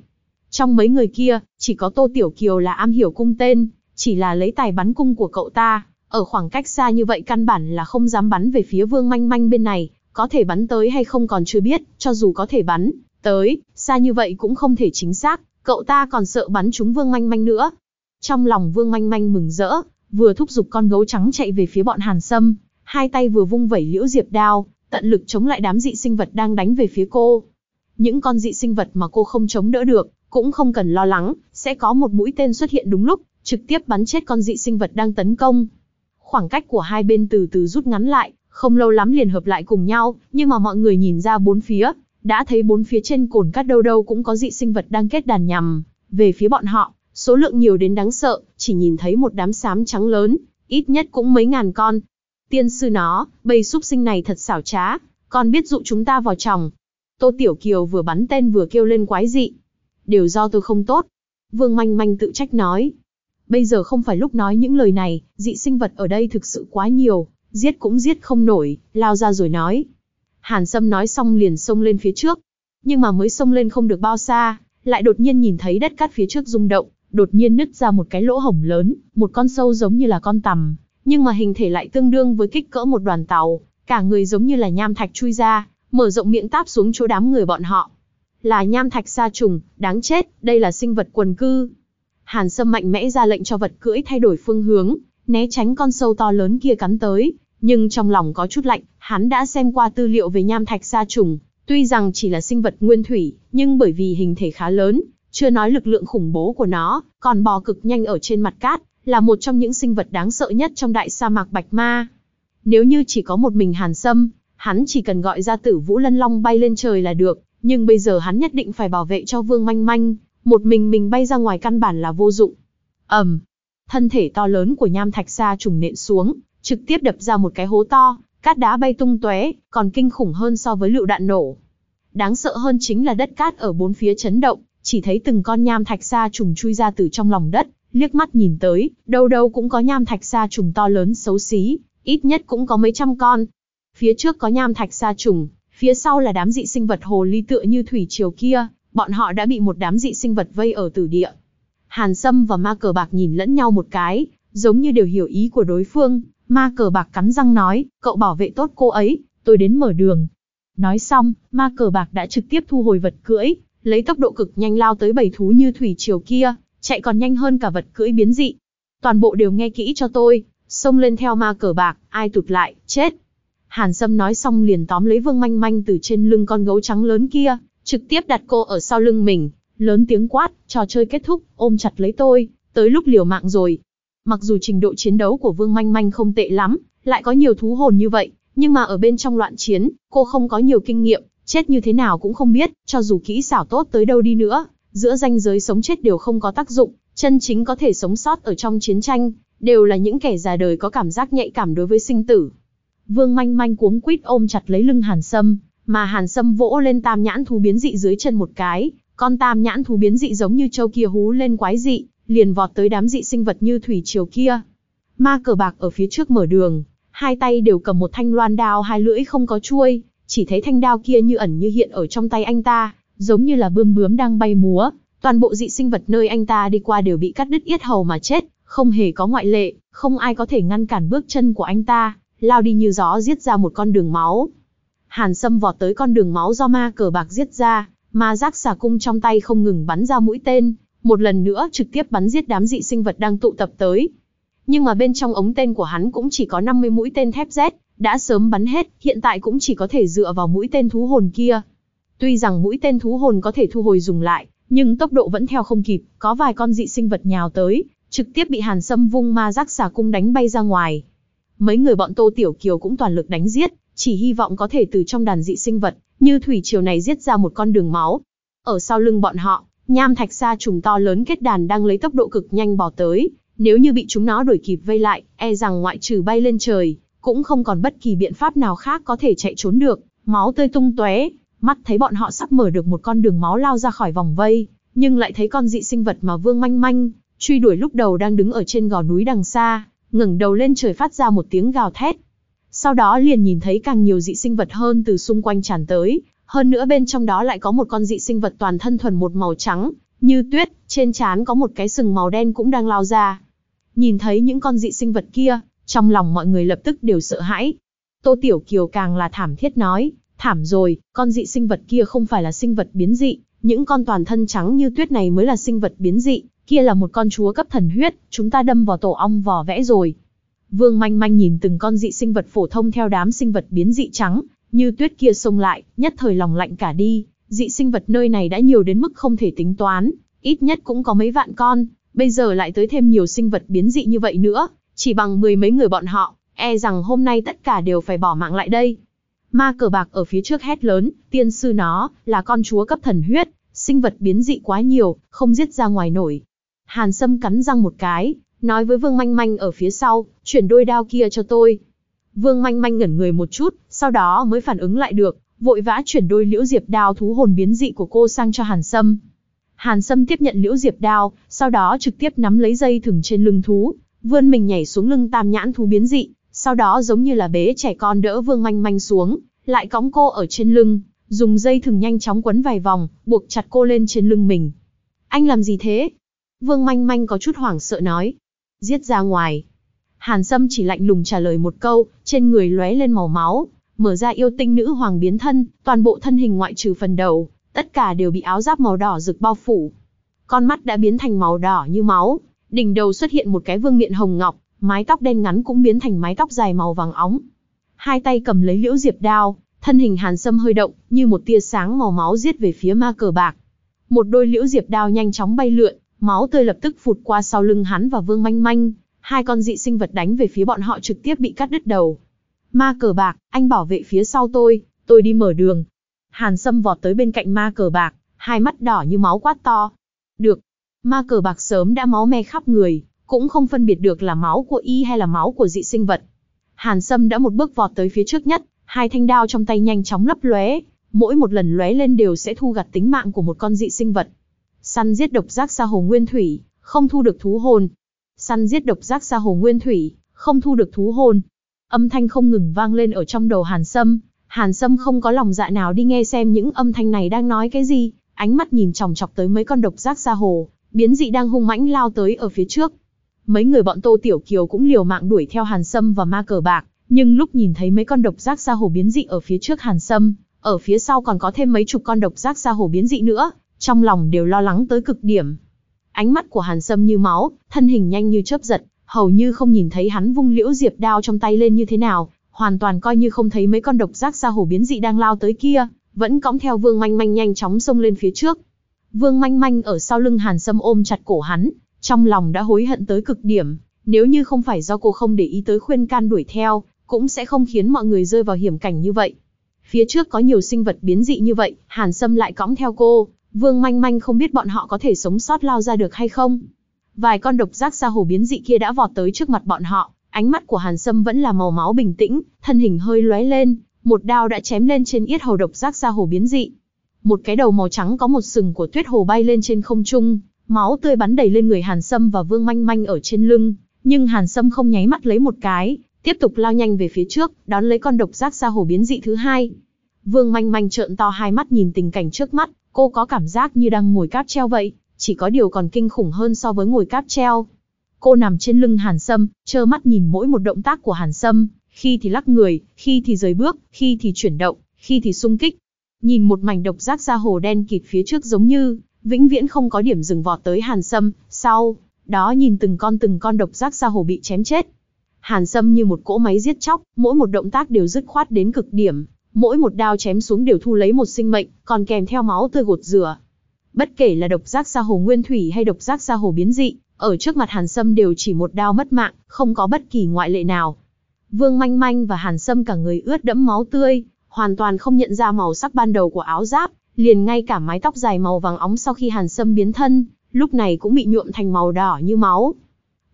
Speaker 1: Trong mấy người kia, chỉ có Tô Tiểu Kiều là am hiểu cung tên, chỉ là lấy tài bắn cung của cậu ta, ở khoảng cách xa như vậy căn bản là không dám bắn về phía Vương Manh Manh bên này, có thể bắn tới hay không còn chưa biết, cho dù có thể bắn tới, xa như vậy cũng không thể chính xác, cậu ta còn sợ bắn trúng Vương Manh Manh nữa. Trong lòng Vương Manh Manh mừng rỡ, vừa thúc giục con gấu trắng chạy về phía bọn Hàn Sâm, hai tay vừa vung vẩy liễu diệp đao, tận lực chống lại đám dị sinh vật đang đánh về phía cô. Những con dị sinh vật mà cô không chống đỡ được, cũng không cần lo lắng, sẽ có một mũi tên xuất hiện đúng lúc, trực tiếp bắn chết con dị sinh vật đang tấn công. Khoảng cách của hai bên từ từ rút ngắn lại, không lâu lắm liền hợp lại cùng nhau, nhưng mà mọi người nhìn ra bốn phía, đã thấy bốn phía trên cồn cát đâu đâu cũng có dị sinh vật đang kết đàn nhằm về phía bọn họ, số lượng nhiều đến đáng sợ, chỉ nhìn thấy một đám xám trắng lớn, ít nhất cũng mấy ngàn con. Tiên sư nó, bầy súc sinh này thật xảo trá, còn biết dụ chúng ta vào chồng. Tô Tiểu Kiều vừa bắn tên vừa kêu lên quái dị. Đều do tôi không tốt. Vương Manh Manh tự trách nói. Bây giờ không phải lúc nói những lời này, dị sinh vật ở đây thực sự quá nhiều, giết cũng giết không nổi, lao ra rồi nói. Hàn Sâm nói xong liền xông lên phía trước. Nhưng mà mới xông lên không được bao xa, lại đột nhiên nhìn thấy đất cát phía trước rung động, đột nhiên nứt ra một cái lỗ hổng lớn, một con sâu giống như là con tằm, nhưng mà hình thể lại tương đương với kích cỡ một đoàn tàu, cả người giống như là nham thạch chui ra, mở rộng miệng táp xuống chỗ đám người bọn họ. Là nham thạch sa trùng, đáng chết, đây là sinh vật quần cư. Hàn Sâm mạnh mẽ ra lệnh cho vật cưỡi thay đổi phương hướng, né tránh con sâu to lớn kia cắn tới, nhưng trong lòng có chút lạnh, hắn đã xem qua tư liệu về nham thạch sa trùng, Tuy rằng chỉ là sinh vật nguyên thủy, nhưng bởi vì hình thể khá lớn, chưa nói lực lượng khủng bố của nó, còn bò cực nhanh ở trên mặt cát, là một trong những sinh vật đáng sợ nhất trong đại sa mạc Bạch Ma. Nếu như chỉ có một mình Hàn Sâm, hắn chỉ cần gọi ra tử vũ lân long bay lên trời là được, nhưng bây giờ hắn nhất định phải bảo vệ cho Vương Manh Manh, một mình mình bay ra ngoài căn bản là vô dụng. ầm, thân thể to lớn của nham thạch sa trùng nện xuống, trực tiếp đập ra một cái hố to, cát đá bay tung tóe, còn kinh khủng hơn so với lựu đạn nổ. Đáng sợ hơn chính là đất cát ở bốn phía chấn động, chỉ thấy từng con nham thạch sa trùng chui ra từ trong lòng đất, liếc mắt nhìn tới, đâu đâu cũng có nham thạch sa trùng to lớn xấu xí, ít nhất cũng có mấy trăm con. Phía trước có nham thạch sa trùng, phía sau là đám dị sinh vật hồ ly tựa như thủy triều kia, bọn họ đã bị một đám dị sinh vật vây ở tử địa. Hàn Sâm và ma cờ bạc nhìn lẫn nhau một cái, giống như đều hiểu ý của đối phương, ma cờ bạc cắn răng nói, cậu bảo vệ tốt cô ấy, tôi đến mở đường. Nói xong, ma cờ bạc đã trực tiếp thu hồi vật cưỡi, lấy tốc độ cực nhanh lao tới bầy thú như thủy triều kia, chạy còn nhanh hơn cả vật cưỡi biến dị. Toàn bộ đều nghe kỹ cho tôi, xông lên theo ma cờ bạc, ai tụt lại, chết. Hàn Sâm nói xong liền tóm lấy Vương Manh Manh từ trên lưng con gấu trắng lớn kia, trực tiếp đặt cô ở sau lưng mình, lớn tiếng quát, trò chơi kết thúc, ôm chặt lấy tôi, tới lúc liều mạng rồi. Mặc dù trình độ chiến đấu của Vương Manh Manh không tệ lắm, lại có nhiều thú hồn như vậy, nhưng mà ở bên trong loạn chiến, cô không có nhiều kinh nghiệm, chết như thế nào cũng không biết, cho dù kỹ xảo tốt tới đâu đi nữa, giữa ranh giới sống chết đều không có tác dụng, chân chính có thể sống sót ở trong chiến tranh, đều là những kẻ già đời có cảm giác nhạy cảm đối với sinh tử. Vương manh manh cuống quýt ôm chặt lấy lưng Hàn Sâm, mà Hàn Sâm vỗ lên tam nhãn thú biến dị dưới chân một cái, con tam nhãn thú biến dị giống như châu kia hú lên quái dị, liền vọt tới đám dị sinh vật như thủy triều kia. Ma cờ bạc ở phía trước mở đường, hai tay đều cầm một thanh loan đao hai lưỡi không có chuôi, chỉ thấy thanh đao kia như ẩn như hiện ở trong tay anh ta, giống như là bươm bướm đang bay múa. Toàn bộ dị sinh vật nơi anh ta đi qua đều bị cắt đứt yết hầu mà chết, không hề có ngoại lệ, không ai có thể ngăn cản bước chân của anh ta, lao đi như gió giết ra một con đường máu. Hàn Sâm vọt tới con đường máu do ma cờ bạc giết ra, ma giác xà cung trong tay không ngừng bắn ra mũi tên, một lần nữa trực tiếp bắn giết đám dị sinh vật đang tụ tập tới. Nhưng mà bên trong ống tên của hắn cũng chỉ có 50 mũi tên thép Z, đã sớm bắn hết, hiện tại cũng chỉ có thể dựa vào mũi tên thú hồn kia. Tuy rằng mũi tên thú hồn có thể thu hồi dùng lại, nhưng tốc độ vẫn theo không kịp, có vài con dị sinh vật nhào tới, trực tiếp bị Hàn Sâm vung ma giác xà cung đánh bay ra ngoài. Mấy người bọn Tô Tiểu Kiều cũng toàn lực đánh giết, chỉ hy vọng có thể từ trong đàn dị sinh vật, như thủy triều này giết ra một con đường máu. Ở sau lưng bọn họ, nham thạch sa trùng to lớn kết đàn đang lấy tốc độ cực nhanh bỏ tới, nếu như bị chúng nó đuổi kịp vây lại, e rằng ngoại trừ bay lên trời, cũng không còn bất kỳ biện pháp nào khác có thể chạy trốn được, máu tươi tung tóe, mắt thấy bọn họ sắp mở được một con đường máu lao ra khỏi vòng vây, nhưng lại thấy con dị sinh vật mà Vương Manh Manh truy đuổi lúc đầu đang đứng ở trên gò núi đằng xa, ngẩng đầu lên trời phát ra một tiếng gào thét. Sau đó liền nhìn thấy càng nhiều dị sinh vật hơn từ xung quanh tràn tới, hơn nữa bên trong đó lại có một con dị sinh vật toàn thân thuần một màu trắng, như tuyết, trên trán có một cái sừng màu đen cũng đang lao ra. Nhìn thấy những con dị sinh vật kia, trong lòng mọi người lập tức đều sợ hãi. Tô Tiểu Kiều càng là thảm thiết nói, thảm rồi, con dị sinh vật kia không phải là sinh vật biến dị, những con toàn thân trắng như tuyết này mới là sinh vật biến dị, kia là một con chúa cấp thần huyết, chúng ta đâm vào tổ ong vò vẽ rồi. Vương manh manh nhìn từng con dị sinh vật phổ thông theo đám sinh vật biến dị trắng, như tuyết kia xông lại, nhất thời lòng lạnh cả đi, dị sinh vật nơi này đã nhiều đến mức không thể tính toán, ít nhất cũng có mấy vạn con, bây giờ lại tới thêm nhiều sinh vật biến dị như vậy nữa, chỉ bằng mười mấy người bọn họ, e rằng hôm nay tất cả đều phải bỏ mạng lại đây. Ma cờ bạc ở phía trước hét lớn, tiên sư nó, là con chúa cấp thần huyết, sinh vật biến dị quá nhiều, không giết ra ngoài nổi. Hàn Sâm cắn răng một cái, nói với Vương Manh Manh ở phía sau, chuyển đôi đao kia cho tôi. Vương Manh Manh ngẩn người một chút, sau đó mới phản ứng lại được, vội vã chuyển đôi liễu diệp đao thú hồn biến dị của cô sang cho Hàn Sâm. Hàn Sâm tiếp nhận liễu diệp đao, sau đó trực tiếp nắm lấy dây thừng trên lưng thú, vươn mình nhảy xuống lưng tam nhãn thú biến dị, sau đó giống như là bế trẻ con đỡ Vương Manh Manh xuống, lại cõng cô ở trên lưng, dùng dây thừng nhanh chóng quấn vài vòng, buộc chặt cô lên trên lưng mình. Anh làm gì thế? Vương Manh Manh có chút hoảng sợ nói. Giết ra ngoài. Hàn Sâm chỉ lạnh lùng trả lời một câu, trên người lóe lên màu máu, mở ra yêu tinh nữ hoàng biến thân, toàn bộ thân hình ngoại trừ phần đầu, tất cả đều bị áo giáp màu đỏ rực bao phủ. Con mắt đã biến thành màu đỏ như máu, đỉnh đầu xuất hiện một cái vương miện hồng ngọc, mái tóc đen ngắn cũng biến thành mái tóc dài màu vàng óng. Hai tay cầm lấy liễu diệp đao, thân hình Hàn Sâm hơi động, như một tia sáng màu máu giết về phía ma cờ bạc. Một đôi liễu diệp đao nhanh chóng bay lượn, máu tươi lập tức phụt qua sau lưng hắn và Vương Manh Manh, hai con dị sinh vật đánh về phía bọn họ trực tiếp bị cắt đứt đầu. Ma cờ bạc, anh bảo vệ phía sau tôi, tôi đi mở đường. Hàn Sâm vọt tới bên cạnh ma cờ bạc, hai mắt đỏ như máu quát to. Được. Ma cờ bạc sớm đã máu me khắp người, cũng không phân biệt được là máu của y hay là máu của dị sinh vật. Hàn Sâm đã một bước vọt tới phía trước nhất, hai thanh đao trong tay nhanh chóng lấp lóe, mỗi một lần lóe lên đều sẽ thu gặt tính mạng của một con dị sinh vật. Săn giết độc giác xa hồ nguyên thủy, không thu được thú hồn. Săn giết độc giác sa hồ nguyên thủy, không thu được thú hồn. Âm thanh không ngừng vang lên ở trong đầu Hàn Sâm, Hàn Sâm không có lòng dạ nào đi nghe xem những âm thanh này đang nói cái gì, ánh mắt nhìn chòng chọc tới mấy con độc giác sa hồ, biến dị đang hung mãnh lao tới ở phía trước. Mấy người bọn Tô Tiểu Kiều cũng liều mạng đuổi theo Hàn Sâm và ma cờ bạc, nhưng lúc nhìn thấy mấy con độc giác sa hồ biến dị ở phía trước Hàn Sâm, ở phía sau còn có thêm mấy chục con độc giác sa hồ biến dị nữa, trong lòng đều lo lắng tới cực điểm. Ánh mắt của Hàn Sâm như máu, thân hình nhanh như chớp giật, hầu như không nhìn thấy hắn vung liễu diệp đao trong tay lên như thế nào, hoàn toàn coi như không thấy mấy con độc giác xa hồ biến dị đang lao tới kia, vẫn cõng theo Vương Manh Manh nhanh chóng xông lên phía trước. Vương Manh Manh ở sau lưng Hàn Sâm ôm chặt cổ hắn, trong lòng đã hối hận tới cực điểm, nếu như không phải do cô không để ý tới khuyên can đuổi theo, cũng sẽ không khiến mọi người rơi vào hiểm cảnh như vậy. Phía trước có nhiều sinh vật biến dị như vậy, Hàn Sâm lại cõng theo cô, Vương Manh Manh không biết bọn họ có thể sống sót lao ra được hay không. Vài con độc giác xa hồ biến dị kia đã vọt tới trước mặt bọn họ, ánh mắt của Hàn Sâm vẫn là màu máu bình tĩnh, thân hình hơi lóe lên, một đao đã chém lên trên yết hầu độc giác xa hồ biến dị. Một cái đầu màu trắng có một sừng của tuyết hồ bay lên trên không trung, máu tươi bắn đầy lên người Hàn Sâm và Vương Manh Manh ở trên lưng, nhưng Hàn Sâm không nháy mắt lấy một cái, tiếp tục lao nhanh về phía trước, đón lấy con độc giác xa hồ biến dị thứ hai. Vương Manh Manh trợn to hai mắt nhìn tình cảnh trước mắt, cô có cảm giác như đang ngồi cáp treo vậy, chỉ có điều còn kinh khủng hơn so với ngồi cáp treo. Cô nằm trên lưng Hàn Sâm, trơ mắt nhìn mỗi một động tác của Hàn Sâm, khi thì lắc người, khi thì rời bước, khi thì chuyển động, khi thì sung kích. Nhìn một mảnh độc giác ra hồ đen kịt phía trước giống như, vĩnh viễn không có điểm dừng vọt tới Hàn Sâm, sau, đó nhìn từng con từng con độc giác ra hồ bị chém chết. Hàn Sâm như một cỗ máy giết chóc, mỗi một động tác đều dứt khoát đến cực điểm, mỗi một đao chém xuống đều thu lấy một sinh mệnh, còn kèm theo máu tươi gột rửa. Bất kể là độc giác sa hồ nguyên thủy hay độc giác sa hồ biến dị, ở trước mặt Hàn Sâm đều chỉ một đao mất mạng, không có bất kỳ ngoại lệ nào. Vương Manh Manh và Hàn Sâm cả người ướt đẫm máu tươi, hoàn toàn không nhận ra màu sắc ban đầu của áo giáp, liền ngay cả mái tóc dài màu vàng óng sau khi Hàn Sâm biến thân, lúc này cũng bị nhuộm thành màu đỏ như máu.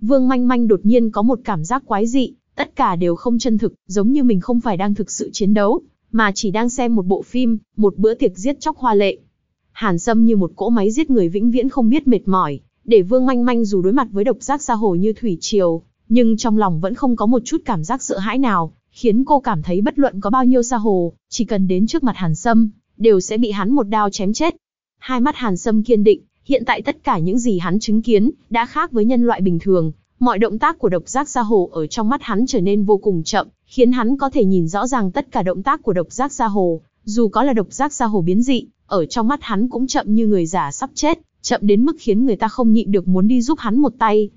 Speaker 1: Vương Manh Manh đột nhiên có một cảm giác quái dị, tất cả đều không chân thực, giống như mình không phải đang thực sự chiến đấu, mà chỉ đang xem một bộ phim, một bữa tiệc giết chóc hoa lệ. Hàn Sâm như một cỗ máy giết người vĩnh viễn không biết mệt mỏi, để Vương Manh Manh dù đối mặt với độc giác xa hồ như thủy triều, nhưng trong lòng vẫn không có một chút cảm giác sợ hãi nào, khiến cô cảm thấy bất luận có bao nhiêu xa hồ, chỉ cần đến trước mặt Hàn Sâm, đều sẽ bị hắn một đao chém chết. Hai mắt Hàn Sâm kiên định, hiện tại tất cả những gì hắn chứng kiến, đã khác với nhân loại bình thường, mọi động tác của độc giác xa hồ ở trong mắt hắn trở nên vô cùng chậm, khiến hắn có thể nhìn rõ ràng tất cả động tác của độc giác sa hồ, dù có là độc giác sa hồ biến dị, ở trong mắt hắn cũng chậm như người già sắp chết, chậm đến mức khiến người ta không nhịn được muốn đi giúp hắn một tay.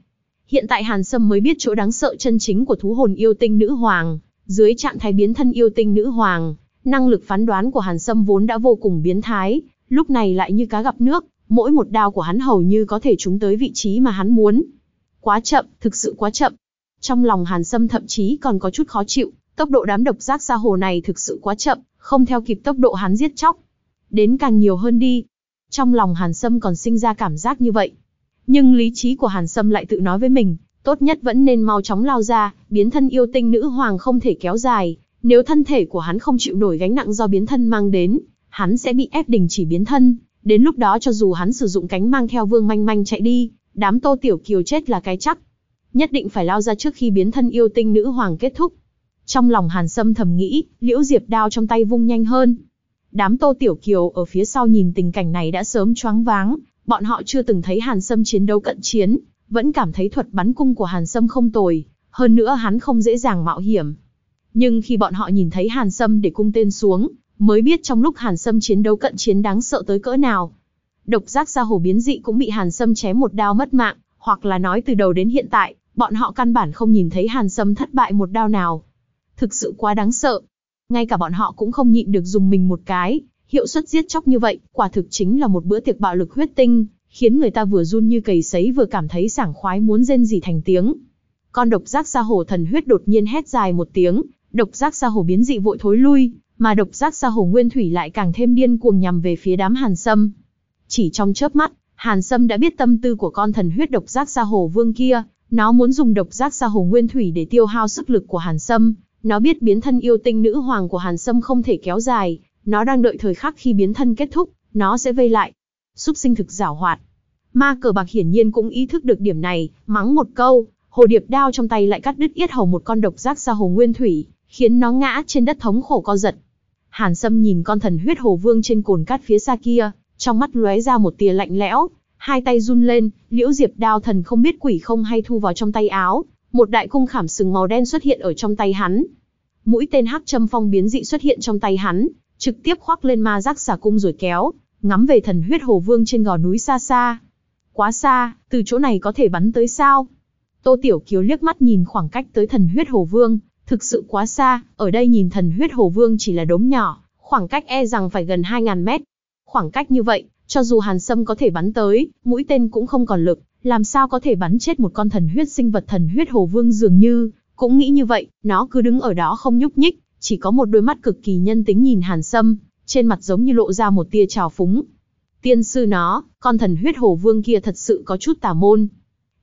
Speaker 1: Hiện tại Hàn Sâm mới biết chỗ đáng sợ chân chính của thú hồn yêu tinh nữ hoàng, dưới trạng thái biến thân yêu tinh nữ hoàng, năng lực phán đoán của Hàn Sâm vốn đã vô cùng biến thái, lúc này lại như cá gặp nước, mỗi một đao của hắn hầu như có thể trúng tới vị trí mà hắn muốn. Quá chậm, thực sự quá chậm. Trong lòng Hàn Sâm thậm chí còn có chút khó chịu, tốc độ đám độc giác xa hồ này thực sự quá chậm, không theo kịp tốc độ hắn giết chóc. Đến càng nhiều hơn đi. Trong lòng Hàn Sâm còn sinh ra cảm giác như vậy. Nhưng lý trí của Hàn Sâm lại tự nói với mình, tốt nhất vẫn nên mau chóng lao ra, biến thân yêu tinh nữ hoàng không thể kéo dài. Nếu thân thể của hắn không chịu nổi gánh nặng do biến thân mang đến, hắn sẽ bị ép đình chỉ biến thân. Đến lúc đó cho dù hắn sử dụng cánh mang theo vương manh manh chạy đi, đám tô tiểu kiều chết là cái chắc. Nhất định phải lao ra trước khi biến thân yêu tinh nữ hoàng kết thúc. Trong lòng Hàn Sâm thầm nghĩ, liễu diệp đao trong tay vung nhanh hơn. Đám tô tiểu kiều ở phía sau nhìn tình cảnh này đã sớm choáng váng, bọn họ chưa từng thấy Hàn Sâm chiến đấu cận chiến, vẫn cảm thấy thuật bắn cung của Hàn Sâm không tồi, hơn nữa hắn không dễ dàng mạo hiểm. Nhưng khi bọn họ nhìn thấy Hàn Sâm để cung tên xuống, mới biết trong lúc Hàn Sâm chiến đấu cận chiến đáng sợ tới cỡ nào. Độc giác gia hồ biến dị cũng bị Hàn Sâm chém một đao mất mạng, hoặc là nói từ đầu đến hiện tại, bọn họ căn bản không nhìn thấy Hàn Sâm thất bại một đao nào. Thực sự quá đáng sợ. ngay cả bọn họ cũng không nhịn được dùng mình một cái, hiệu suất giết chóc như vậy, quả thực chính là một bữa tiệc bạo lực huyết tinh, khiến người ta vừa run như cầy sấy vừa cảm thấy sảng khoái muốn rên rỉ thành tiếng. Con độc giác sa hồ thần huyết đột nhiên hét dài một tiếng, độc giác sa hồ biến dị vội thối lui, mà độc giác sa hồ nguyên thủy lại càng thêm điên cuồng nhằm về phía đám Hàn Sâm. Chỉ trong chớp mắt, Hàn Sâm đã biết tâm tư của con thần huyết độc giác sa hồ vương kia, nó muốn dùng độc giác sa hồ nguyên thủy để tiêu hao sức lực của Hàn Sâm, nó biết biến thân yêu tinh nữ hoàng của Hàn Sâm không thể kéo dài, nó đang đợi thời khắc khi biến thân kết thúc, nó sẽ vây lại. Súc sinh thực giảo hoạt. Ma cờ bạc hiển nhiên cũng ý thức được điểm này, mắng một câu, hồ điệp đao trong tay lại cắt đứt yết hầu một con độc giác sa hồ nguyên thủy, khiến nó ngã trên đất thống khổ co giật. Hàn Sâm nhìn con thần huyết hồ vương trên cồn cát phía xa kia, trong mắt lóe ra một tia lạnh lẽo, hai tay run lên, liễu diệp đao thần không biết quỷ không hay thu vào trong tay áo, một đại cung khảm sừng màu đen xuất hiện ở trong tay hắn. Mũi tên hắc châm phong biến dị xuất hiện trong tay hắn, trực tiếp khoác lên ma giác xà cung rồi kéo, ngắm về thần huyết hồ vương trên gò núi xa xa. Quá xa, từ chỗ này có thể bắn tới sao? Tô Tiểu Kiều liếc mắt nhìn khoảng cách tới thần huyết hồ vương, thực sự quá xa, ở đây nhìn thần huyết hồ vương chỉ là đốm nhỏ, khoảng cách e rằng phải gần 2.000 mét. Khoảng cách như vậy, cho dù Hàn Sâm có thể bắn tới, mũi tên cũng không còn lực, làm sao có thể bắn chết một con thần huyết sinh vật thần huyết hồ vương dường như, cũng nghĩ như vậy, nó cứ đứng ở đó không nhúc nhích, chỉ có một đôi mắt cực kỳ nhân tính nhìn Hàn Sâm, trên mặt giống như lộ ra một tia trào phúng. Tiên sư nó, con thần huyết hồ vương kia thật sự có chút tà môn.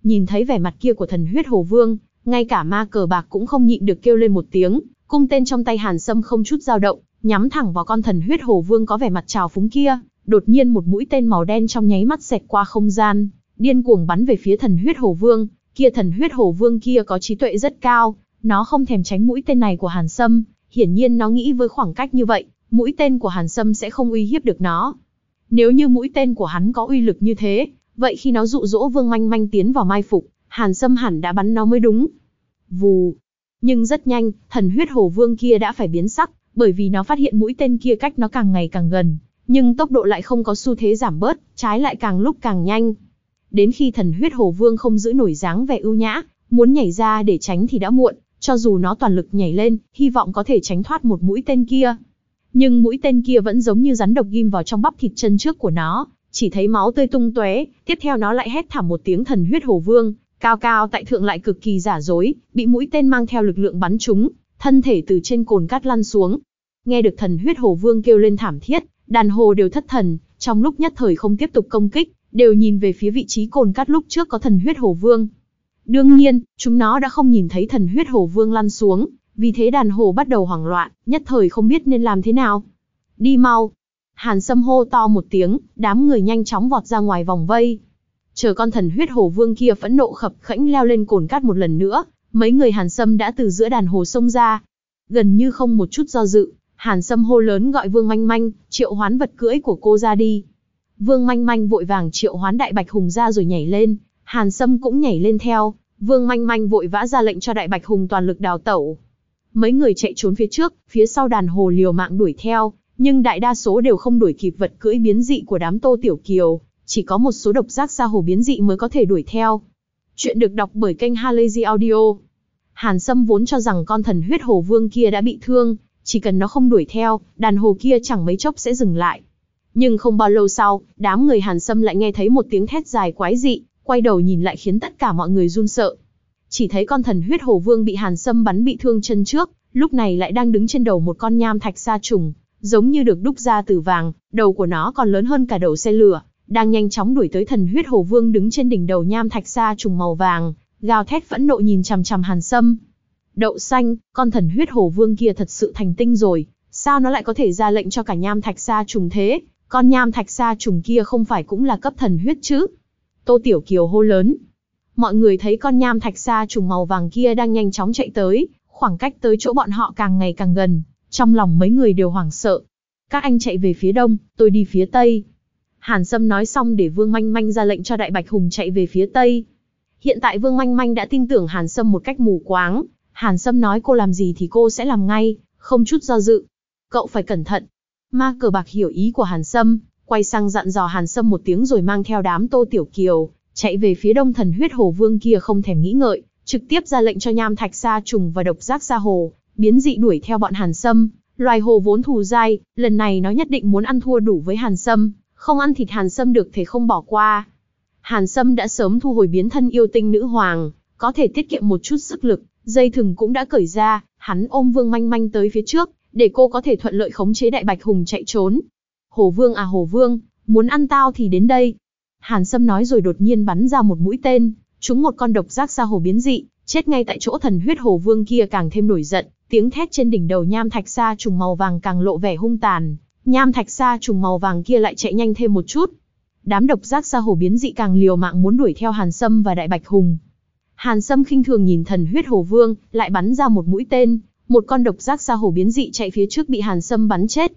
Speaker 1: Nhìn thấy vẻ mặt kia của thần huyết hồ vương, ngay cả ma cờ bạc cũng không nhịn được kêu lên một tiếng, cung tên trong tay Hàn Sâm không chút dao động, nhắm thẳng vào con thần huyết hồ vương có vẻ mặt trào phúng kia, đột nhiên một mũi tên màu đen trong nháy mắt xẹt qua không gian, điên cuồng bắn về phía thần huyết hồ vương, kia thần huyết hồ vương kia có trí tuệ rất cao, nó không thèm tránh mũi tên này của Hàn Sâm, hiển nhiên nó nghĩ với khoảng cách như vậy, mũi tên của Hàn Sâm sẽ không uy hiếp được nó. Nếu như mũi tên của hắn có uy lực như thế, vậy khi nó dụ dỗ Vương Manh Manh tiến vào mai phục, Hàn Sâm hẳn đã bắn nó mới đúng. Vù. Nhưng rất nhanh, thần huyết hồ vương kia đã phải biến sắc, bởi vì nó phát hiện mũi tên kia cách nó càng ngày càng gần, nhưng tốc độ lại không có xu thế giảm bớt, trái lại càng lúc càng nhanh. Đến khi thần huyết hồ vương không giữ nổi dáng vẻ ưu nhã, muốn nhảy ra để tránh thì đã muộn, cho dù nó toàn lực nhảy lên, hy vọng có thể tránh thoát một mũi tên kia. Nhưng mũi tên kia vẫn giống như rắn độc ghim vào trong bắp thịt chân trước của nó, chỉ thấy máu tươi tung tóe, tiếp theo nó lại hét thảm một tiếng thần huyết hồ vương, cao cao tại thượng lại cực kỳ giả dối, bị mũi tên mang theo lực lượng bắn trúng, thân thể từ trên cồn cát lăn xuống. Nghe được thần huyết hồ vương kêu lên thảm thiết, đàn hồ đều thất thần, trong lúc nhất thời không tiếp tục công kích, đều nhìn về phía vị trí cồn cát lúc trước có thần huyết hồ vương. Đương nhiên, chúng nó đã không nhìn thấy thần huyết hồ vương lăn xuống, vì thế đàn hồ bắt đầu hoảng loạn, nhất thời không biết nên làm thế nào. Đi mau. Hàn Sâm hô to một tiếng, đám người nhanh chóng vọt ra ngoài vòng vây. Chờ con thần huyết hồ vương kia phẫn nộ khập khẽnh leo lên cồn cát một lần nữa, mấy người Hàn Sâm đã từ giữa đàn hồ xông ra. Gần như không một chút do dự, Hàn Sâm hô lớn gọi Vương Manh Manh, triệu hoán vật cưỡi của cô ra đi. Vương Manh Manh vội vàng triệu hoán đại bạch hùng ra rồi nhảy lên, Hàn Sâm cũng nhảy lên theo, Vương Manh Manh vội vã ra lệnh cho đại bạch hùng toàn lực đào tẩu. Mấy người chạy trốn phía trước, phía sau đàn hồ liều mạng đuổi theo, nhưng đại đa số đều không đuổi kịp vật cưỡi biến dị của đám Tô Tiểu Kiều, chỉ có một số độc giác xa hồ biến dị mới có thể đuổi theo. Chuyện được đọc bởi kênh Halazy Audio. Hàn Sâm vốn cho rằng con thần huyết hồ vương kia đã bị thương, chỉ cần nó không đuổi theo, đàn hồ kia chẳng mấy chốc sẽ dừng lại. Nhưng không bao lâu sau, đám người Hàn Sâm lại nghe thấy một tiếng thét dài quái dị, quay đầu nhìn lại khiến tất cả mọi người run sợ. Chỉ thấy con thần huyết hồ vương bị Hàn Sâm bắn bị thương chân trước, lúc này lại đang đứng trên đầu một con nham thạch sa trùng, giống như được đúc ra từ vàng, đầu của nó còn lớn hơn cả đầu xe lửa, đang nhanh chóng đuổi tới thần huyết hồ vương đứng trên đỉnh đầu nham thạch sa trùng màu vàng, gào thét phẫn nộ nhìn chằm chằm Hàn Sâm. Đậu xanh, con thần huyết hổ vương kia thật sự thành tinh rồi, sao nó lại có thể ra lệnh cho cả nham thạch sa trùng thế? Con nham thạch sa trùng kia không phải cũng là cấp thần huyết chứ? Tô Tiểu Kiều hô lớn. Mọi người thấy con nham thạch sa trùng màu vàng kia đang nhanh chóng chạy tới, khoảng cách tới chỗ bọn họ càng ngày càng gần, trong lòng mấy người đều hoảng sợ. Các anh chạy về phía đông, tôi đi phía tây. Hàn Sâm nói xong để Vương Manh Manh ra lệnh cho Đại Bạch Hùng chạy về phía tây. Hiện tại Vương Manh Manh đã tin tưởng Hàn Sâm một cách mù quáng, Hàn Sâm nói cô làm gì thì cô sẽ làm ngay, không chút do dự. Cậu phải cẩn thận. Ma cờ bạc hiểu ý của Hàn Sâm, quay sang dặn dò Hàn Sâm một tiếng rồi mang theo đám Tô Tiểu Kiều, chạy về phía đông thần huyết hồ vương kia không thèm nghĩ ngợi, trực tiếp ra lệnh cho nham thạch sa trùng và độc giác sa hồ, biến dị đuổi theo bọn Hàn Sâm, Loài hồ vốn thù dai, lần này nó nhất định muốn ăn thua đủ với Hàn Sâm, không ăn thịt Hàn Sâm được thì không bỏ qua. Hàn Sâm đã sớm thu hồi biến thân yêu tinh nữ hoàng, có thể tiết kiệm một chút sức lực, dây thừng cũng đã cởi ra, hắn ôm Vương Manh Manh tới phía trước, để cô có thể thuận lợi khống chế đại bạch hùng chạy trốn. Hồ Vương à Hồ Vương, muốn ăn tao thì đến đây. Hàn Sâm nói rồi đột nhiên bắn ra một mũi tên, trúng một con độc giác xa hồ biến dị, chết ngay tại chỗ thần huyết Hồ Vương kia càng thêm nổi giận, tiếng thét trên đỉnh đầu nham thạch sa trùng màu vàng càng lộ vẻ hung tàn, nham thạch sa trùng màu vàng kia lại chạy nhanh thêm một chút. Đám độc giác sa hồ biến dị càng liều mạng muốn đuổi theo Hàn Sâm và Đại Bạch Hùng. Hàn Sâm khinh thường nhìn thần huyết hồ vương, lại bắn ra một mũi tên, một con độc giác sa hồ biến dị chạy phía trước bị Hàn Sâm bắn chết.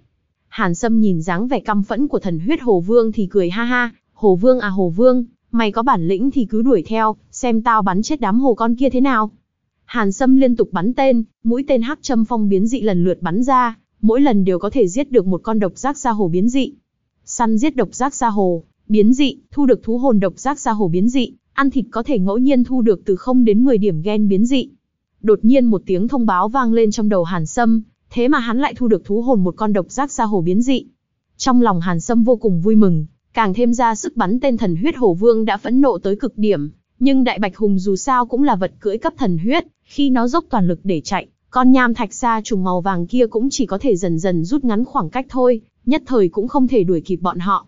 Speaker 1: Hàn Sâm nhìn dáng vẻ căm phẫn của thần huyết hồ vương thì cười ha ha, hồ vương à hồ vương, mày có bản lĩnh thì cứ đuổi theo, xem tao bắn chết đám hồ con kia thế nào. Hàn Sâm liên tục bắn tên, mũi tên hắc châm phong biến dị lần lượt bắn ra, mỗi lần đều có thể giết được một con độc giác sa hồ biến dị. Săn giết độc giác sa hồ, biến dị, thu được thú hồn độc giác sa hồ biến dị, ăn thịt có thể ngẫu nhiên thu được từ 0 đến 10 điểm gen biến dị. Đột nhiên một tiếng thông báo vang lên trong đầu Hàn Sâm, thế mà hắn lại thu được thú hồn một con độc giác sa hồ biến dị. Trong lòng Hàn Sâm vô cùng vui mừng, càng thêm ra sức bắn tên thần huyết hổ vương đã phẫn nộ tới cực điểm, nhưng đại bạch hùng dù sao cũng là vật cưỡi cấp thần huyết, khi nó dốc toàn lực để chạy, con nham thạch sa trùng màu vàng kia cũng chỉ có thể dần dần rút ngắn khoảng cách thôi, nhất thời cũng không thể đuổi kịp bọn họ.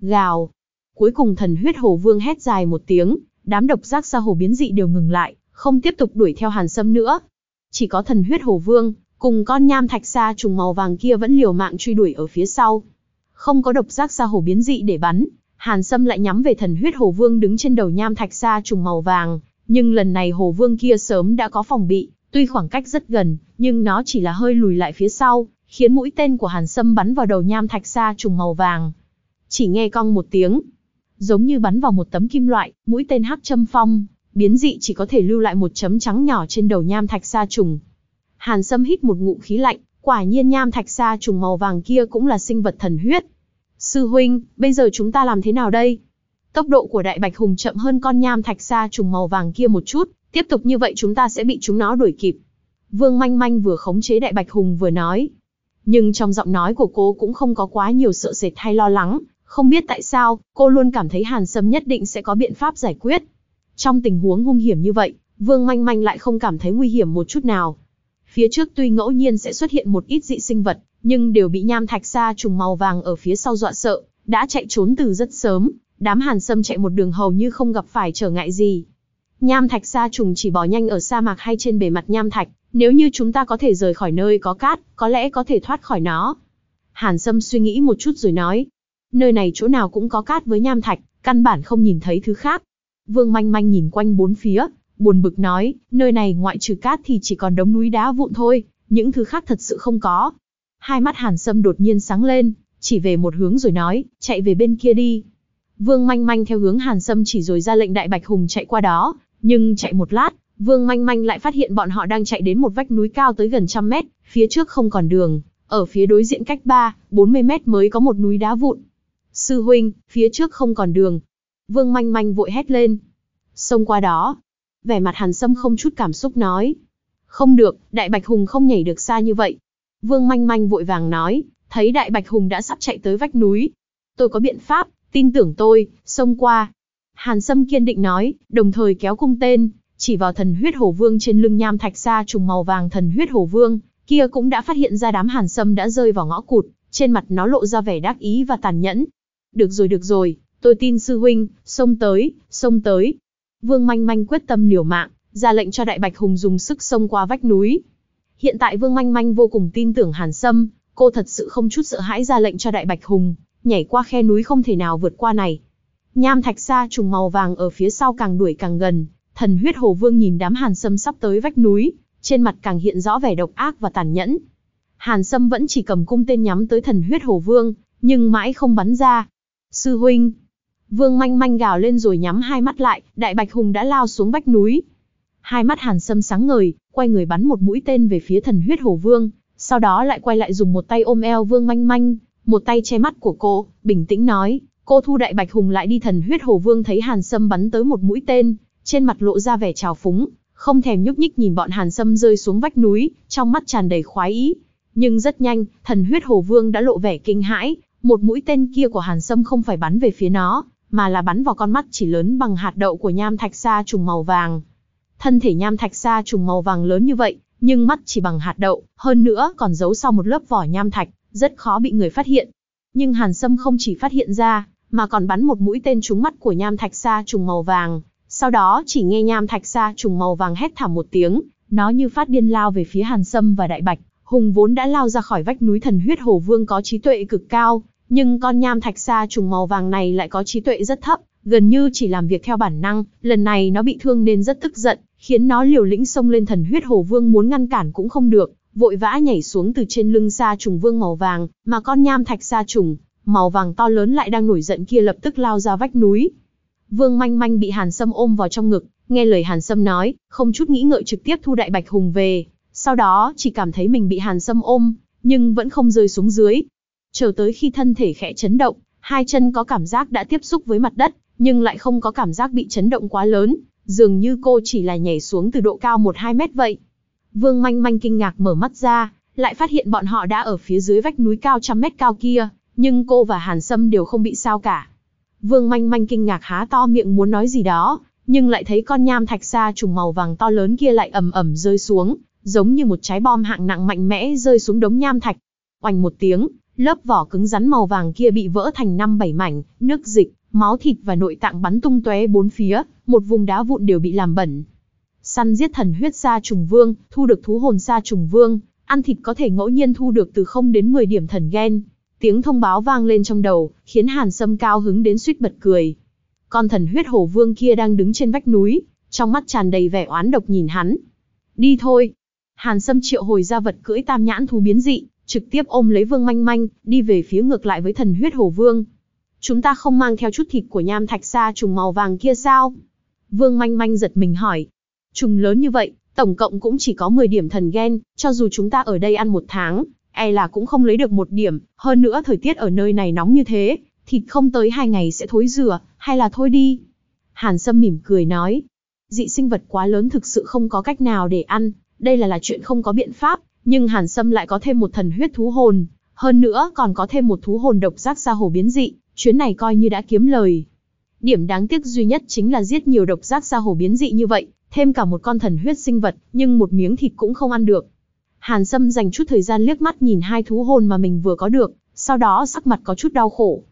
Speaker 1: Gào. Cuối cùng thần huyết hồ vương hét dài một tiếng, đám độc giác sa hồ biến dị đều ngừng lại, không tiếp tục đuổi theo hàn sâm nữa. Chỉ có thần huyết hồ vương, cùng con nham thạch sa trùng màu vàng kia vẫn liều mạng truy đuổi ở phía sau. Không có độc giác sa hồ biến dị để bắn, Hàn Sâm lại nhắm về thần huyết hồ vương đứng trên đầu nham thạch sa trùng màu vàng, nhưng lần này hồ vương kia sớm đã có phòng bị, tuy khoảng cách rất gần, nhưng nó chỉ là hơi lùi lại phía sau, khiến mũi tên của Hàn Sâm bắn vào đầu nham thạch sa trùng màu vàng. Chỉ nghe cong một tiếng, giống như bắn vào một tấm kim loại, mũi tên hắc châm phong, biến dị chỉ có thể lưu lại một chấm trắng nhỏ trên đầu nham thạch sa trùng. Hàn Sâm hít một ngụm khí lạnh, quả nhiên nham thạch sa trùng màu vàng kia cũng là sinh vật thần huyết. Sư huynh, bây giờ chúng ta làm thế nào đây? Tốc độ của đại bạch hùng chậm hơn con nham thạch sa trùng màu vàng kia một chút, tiếp tục như vậy chúng ta sẽ bị chúng nó đuổi kịp. Vương manh manh vừa khống chế đại bạch hùng vừa nói. Nhưng trong giọng nói của cô cũng không có quá nhiều sợ sệt hay lo lắng, không biết tại sao, cô luôn cảm thấy Hàn Sâm nhất định sẽ có biện pháp giải quyết. Trong tình huống hung hiểm như vậy, Vương Manh Manh lại không cảm thấy nguy hiểm một chút nào. Phía trước tuy ngẫu nhiên sẽ xuất hiện một ít dị sinh vật, nhưng đều bị nham thạch sa trùng màu vàng ở phía sau dọa sợ, đã chạy trốn từ rất sớm, đám Hàn Sâm chạy một đường hầu như không gặp phải trở ngại gì. Nham thạch sa trùng chỉ bò nhanh ở sa mạc hay trên bề mặt nham thạch, nếu như chúng ta có thể rời khỏi nơi có cát, có lẽ có thể thoát khỏi nó. Hàn Sâm suy nghĩ một chút rồi nói, nơi này chỗ nào cũng có cát với nham thạch, căn bản không nhìn thấy thứ khác. Vương manh manh nhìn quanh bốn phía, buồn bực nói, nơi này ngoại trừ cát thì chỉ còn đống núi đá vụn thôi, những thứ khác thật sự không có. Hai mắt Hàn Sâm đột nhiên sáng lên, chỉ về một hướng rồi nói, chạy về bên kia đi. Vương manh manh theo hướng Hàn Sâm chỉ rồi ra lệnh Đại Bạch Hùng chạy qua đó, nhưng chạy một lát, Vương manh manh lại phát hiện bọn họ đang chạy đến một vách núi cao tới gần trăm mét, phía trước không còn đường, ở phía đối diện cách 3, 40 mét mới có một núi đá vụn. Sư huynh, phía trước không còn đường. Vương manh manh vội hét lên. Xông qua đó. Vẻ mặt hàn sâm không chút cảm xúc nói. Không được, đại bạch hùng không nhảy được xa như vậy. Vương manh manh vội vàng nói, thấy đại bạch hùng đã sắp chạy tới vách núi. Tôi có biện pháp, tin tưởng tôi, xông qua. Hàn Sâm kiên định nói, đồng thời kéo cung tên, chỉ vào thần huyết hổ vương trên lưng nham thạch xa trùng màu vàng thần huyết hổ vương, kia cũng đã phát hiện ra đám Hàn Sâm đã rơi vào ngõ cụt, trên mặt nó lộ ra vẻ đắc ý và tàn nhẫn. Được rồi được rồi, tôi tin sư huynh, xông tới, xông tới. Vương Manh Manh quyết tâm liều mạng, ra lệnh cho Đại Bạch Hùng dùng sức xông qua vách núi. Hiện tại Vương Manh Manh vô cùng tin tưởng Hàn Sâm, cô thật sự không chút sợ hãi ra lệnh cho Đại Bạch Hùng, nhảy qua khe núi không thể nào vượt qua này. Nham thạch Sa trùng màu vàng ở phía sau càng đuổi càng gần, thần huyết hồ vương nhìn đám Hàn Sâm sắp tới vách núi, trên mặt càng hiện rõ vẻ độc ác và tàn nhẫn. Hàn Sâm vẫn chỉ cầm cung tên nhắm tới thần huyết hồ vương, nhưng mãi không bắn ra. Sư huynh! Vương manh manh gào lên rồi nhắm hai mắt lại, đại bạch hùng đã lao xuống vách núi. Hai mắt hàn sâm sáng ngời, quay người bắn một mũi tên về phía thần huyết hồ vương, sau đó lại quay lại dùng một tay ôm eo vương manh manh, một tay che mắt của cô, bình tĩnh nói, cô thu đại bạch hùng lại đi thần huyết hồ vương thấy hàn sâm bắn tới một mũi tên, trên mặt lộ ra vẻ trào phúng, không thèm nhúc nhích nhìn bọn hàn sâm rơi xuống vách núi, trong mắt tràn đầy khoái ý. Nhưng rất nhanh, thần huyết hồ vương đã lộ vẻ kinh hãi, một mũi tên kia của Hàn Sâm không phải bắn về phía nó, mà là bắn vào con mắt chỉ lớn bằng hạt đậu của nham thạch sa trùng màu vàng. Thân thể nham thạch sa trùng màu vàng lớn như vậy, nhưng mắt chỉ bằng hạt đậu, hơn nữa còn giấu sau một lớp vỏ nham thạch, rất khó bị người phát hiện. Nhưng Hàn Sâm không chỉ phát hiện ra, mà còn bắn một mũi tên trúng mắt của nham thạch sa trùng màu vàng. Sau đó chỉ nghe nham thạch sa trùng màu vàng hét thảm một tiếng, nó như phát điên lao về phía Hàn Sâm và Đại Bạch. Hùng vốn đã lao ra khỏi vách núi thần huyết hồ vương có trí tuệ cực cao, nhưng con nham thạch sa trùng màu vàng này lại có trí tuệ rất thấp, gần như chỉ làm việc theo bản năng, lần này nó bị thương nên rất tức giận, khiến nó liều lĩnh xông lên thần huyết hồ vương muốn ngăn cản cũng không được, vội vã nhảy xuống từ trên lưng sa trùng vương màu vàng, mà con nham thạch sa trùng màu vàng to lớn lại đang nổi giận kia lập tức lao ra vách núi. Vương manh manh bị Hàn Sâm ôm vào trong ngực, nghe lời Hàn Sâm nói, không chút nghĩ ngợi trực tiếp thu đại bạch hùng về, sau đó chỉ cảm thấy mình bị Hàn Sâm ôm, nhưng vẫn không rơi xuống dưới. Chờ tới khi thân thể khẽ chấn động, hai chân có cảm giác đã tiếp xúc với mặt đất, nhưng lại không có cảm giác bị chấn động quá lớn, dường như cô chỉ là nhảy xuống từ độ cao 1-2 mét vậy. Vương manh manh kinh ngạc mở mắt ra, lại phát hiện bọn họ đã ở phía dưới vách núi cao trăm mét cao kia, nhưng cô và Hàn Sâm đều không bị sao cả. Vương manh manh kinh ngạc há to miệng muốn nói gì đó, nhưng lại thấy con nham thạch sa trùng màu vàng to lớn kia lại ầm ầm rơi xuống, giống như một trái bom hạng nặng mạnh mẽ rơi xuống đống nham thạch. Oành một tiếng, lớp vỏ cứng rắn màu vàng kia bị vỡ thành năm bảy mảnh, nước dịch, máu thịt và nội tạng bắn tung tóe bốn phía, một vùng đá vụn đều bị làm bẩn. Săn giết thần huyết sa trùng vương, thu được thú hồn sa trùng vương, ăn thịt có thể ngẫu nhiên thu được từ 0 đến 10 điểm thần gen. Tiếng thông báo vang lên trong đầu, khiến Hàn Sâm cao hứng đến suýt bật cười. Con thần huyết hổ vương kia đang đứng trên vách núi, trong mắt tràn đầy vẻ oán độc nhìn hắn. Đi thôi. Hàn Sâm triệu hồi ra vật cưỡi tam nhãn thú biến dị, trực tiếp ôm lấy Vương Manh Manh, đi về phía ngược lại với thần huyết hồ vương. Chúng ta không mang theo chút thịt của nham thạch sa trùng màu vàng kia sao? Vương Manh Manh giật mình hỏi. Trùng lớn như vậy, tổng cộng cũng chỉ có 10 điểm thần gen, cho dù chúng ta ở đây ăn một tháng, e là cũng không lấy được một điểm, hơn nữa thời tiết ở nơi này nóng như thế, thịt không tới hai ngày sẽ thối rửa, hay là thôi đi. Hàn Sâm mỉm cười nói, dị sinh vật quá lớn thực sự không có cách nào để ăn, đây là là chuyện không có biện pháp, nhưng Hàn Sâm lại có thêm một thần huyết thú hồn, hơn nữa còn có thêm một thú hồn độc giác sa hồ biến dị, chuyến này coi như đã kiếm lời. Điểm đáng tiếc duy nhất chính là giết nhiều độc giác sa hồ biến dị như vậy, thêm cả một con thần huyết sinh vật, nhưng một miếng thịt cũng không ăn được. Hàn Sâm dành chút thời gian liếc mắt nhìn hai thú hồn mà mình vừa có được, sau đó sắc mặt có chút đau khổ.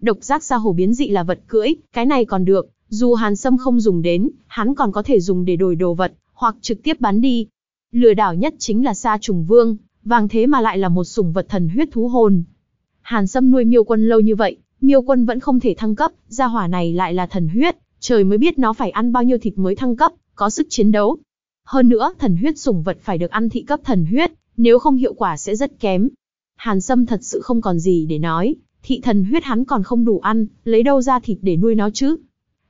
Speaker 1: Độc giác sa hồ biến dị là vật cưỡi, cái này còn được, dù Hàn Sâm không dùng đến, hắn còn có thể dùng để đổi đồ vật, hoặc trực tiếp bán đi. Lừa đảo nhất chính là sa trùng vương, vàng thế mà lại là một sủng vật thần huyết thú hồn. Hàn Sâm nuôi miêu quân lâu như vậy, miêu quân vẫn không thể thăng cấp, gia hỏa này lại là thần huyết, trời mới biết nó phải ăn bao nhiêu thịt mới thăng cấp, có sức chiến đấu. Hơn nữa, thần huyết sủng vật phải được ăn thị cấp thần huyết, nếu không hiệu quả sẽ rất kém. Hàn Sâm thật sự không còn gì để nói, thị thần huyết hắn còn không đủ ăn, lấy đâu ra thịt để nuôi nó chứ.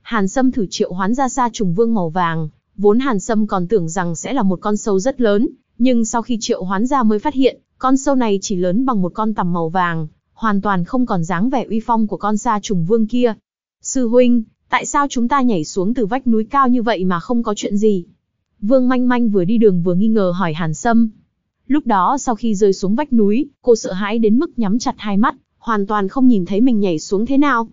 Speaker 1: Hàn Sâm thử triệu hoán ra xa trùng vương màu vàng, vốn Hàn Sâm còn tưởng rằng sẽ là một con sâu rất lớn, nhưng sau khi triệu hoán ra mới phát hiện, con sâu này chỉ lớn bằng một con tằm màu vàng, hoàn toàn không còn dáng vẻ uy phong của con sa trùng vương kia. Sư huynh, tại sao chúng ta nhảy xuống từ vách núi cao như vậy mà không có chuyện gì? Vương Manh Manh vừa đi đường vừa nghi ngờ hỏi Hàn Sâm. Lúc đó sau khi rơi xuống vách núi, cô sợ hãi đến mức nhắm chặt hai mắt, hoàn toàn không nhìn thấy mình nhảy xuống thế nào.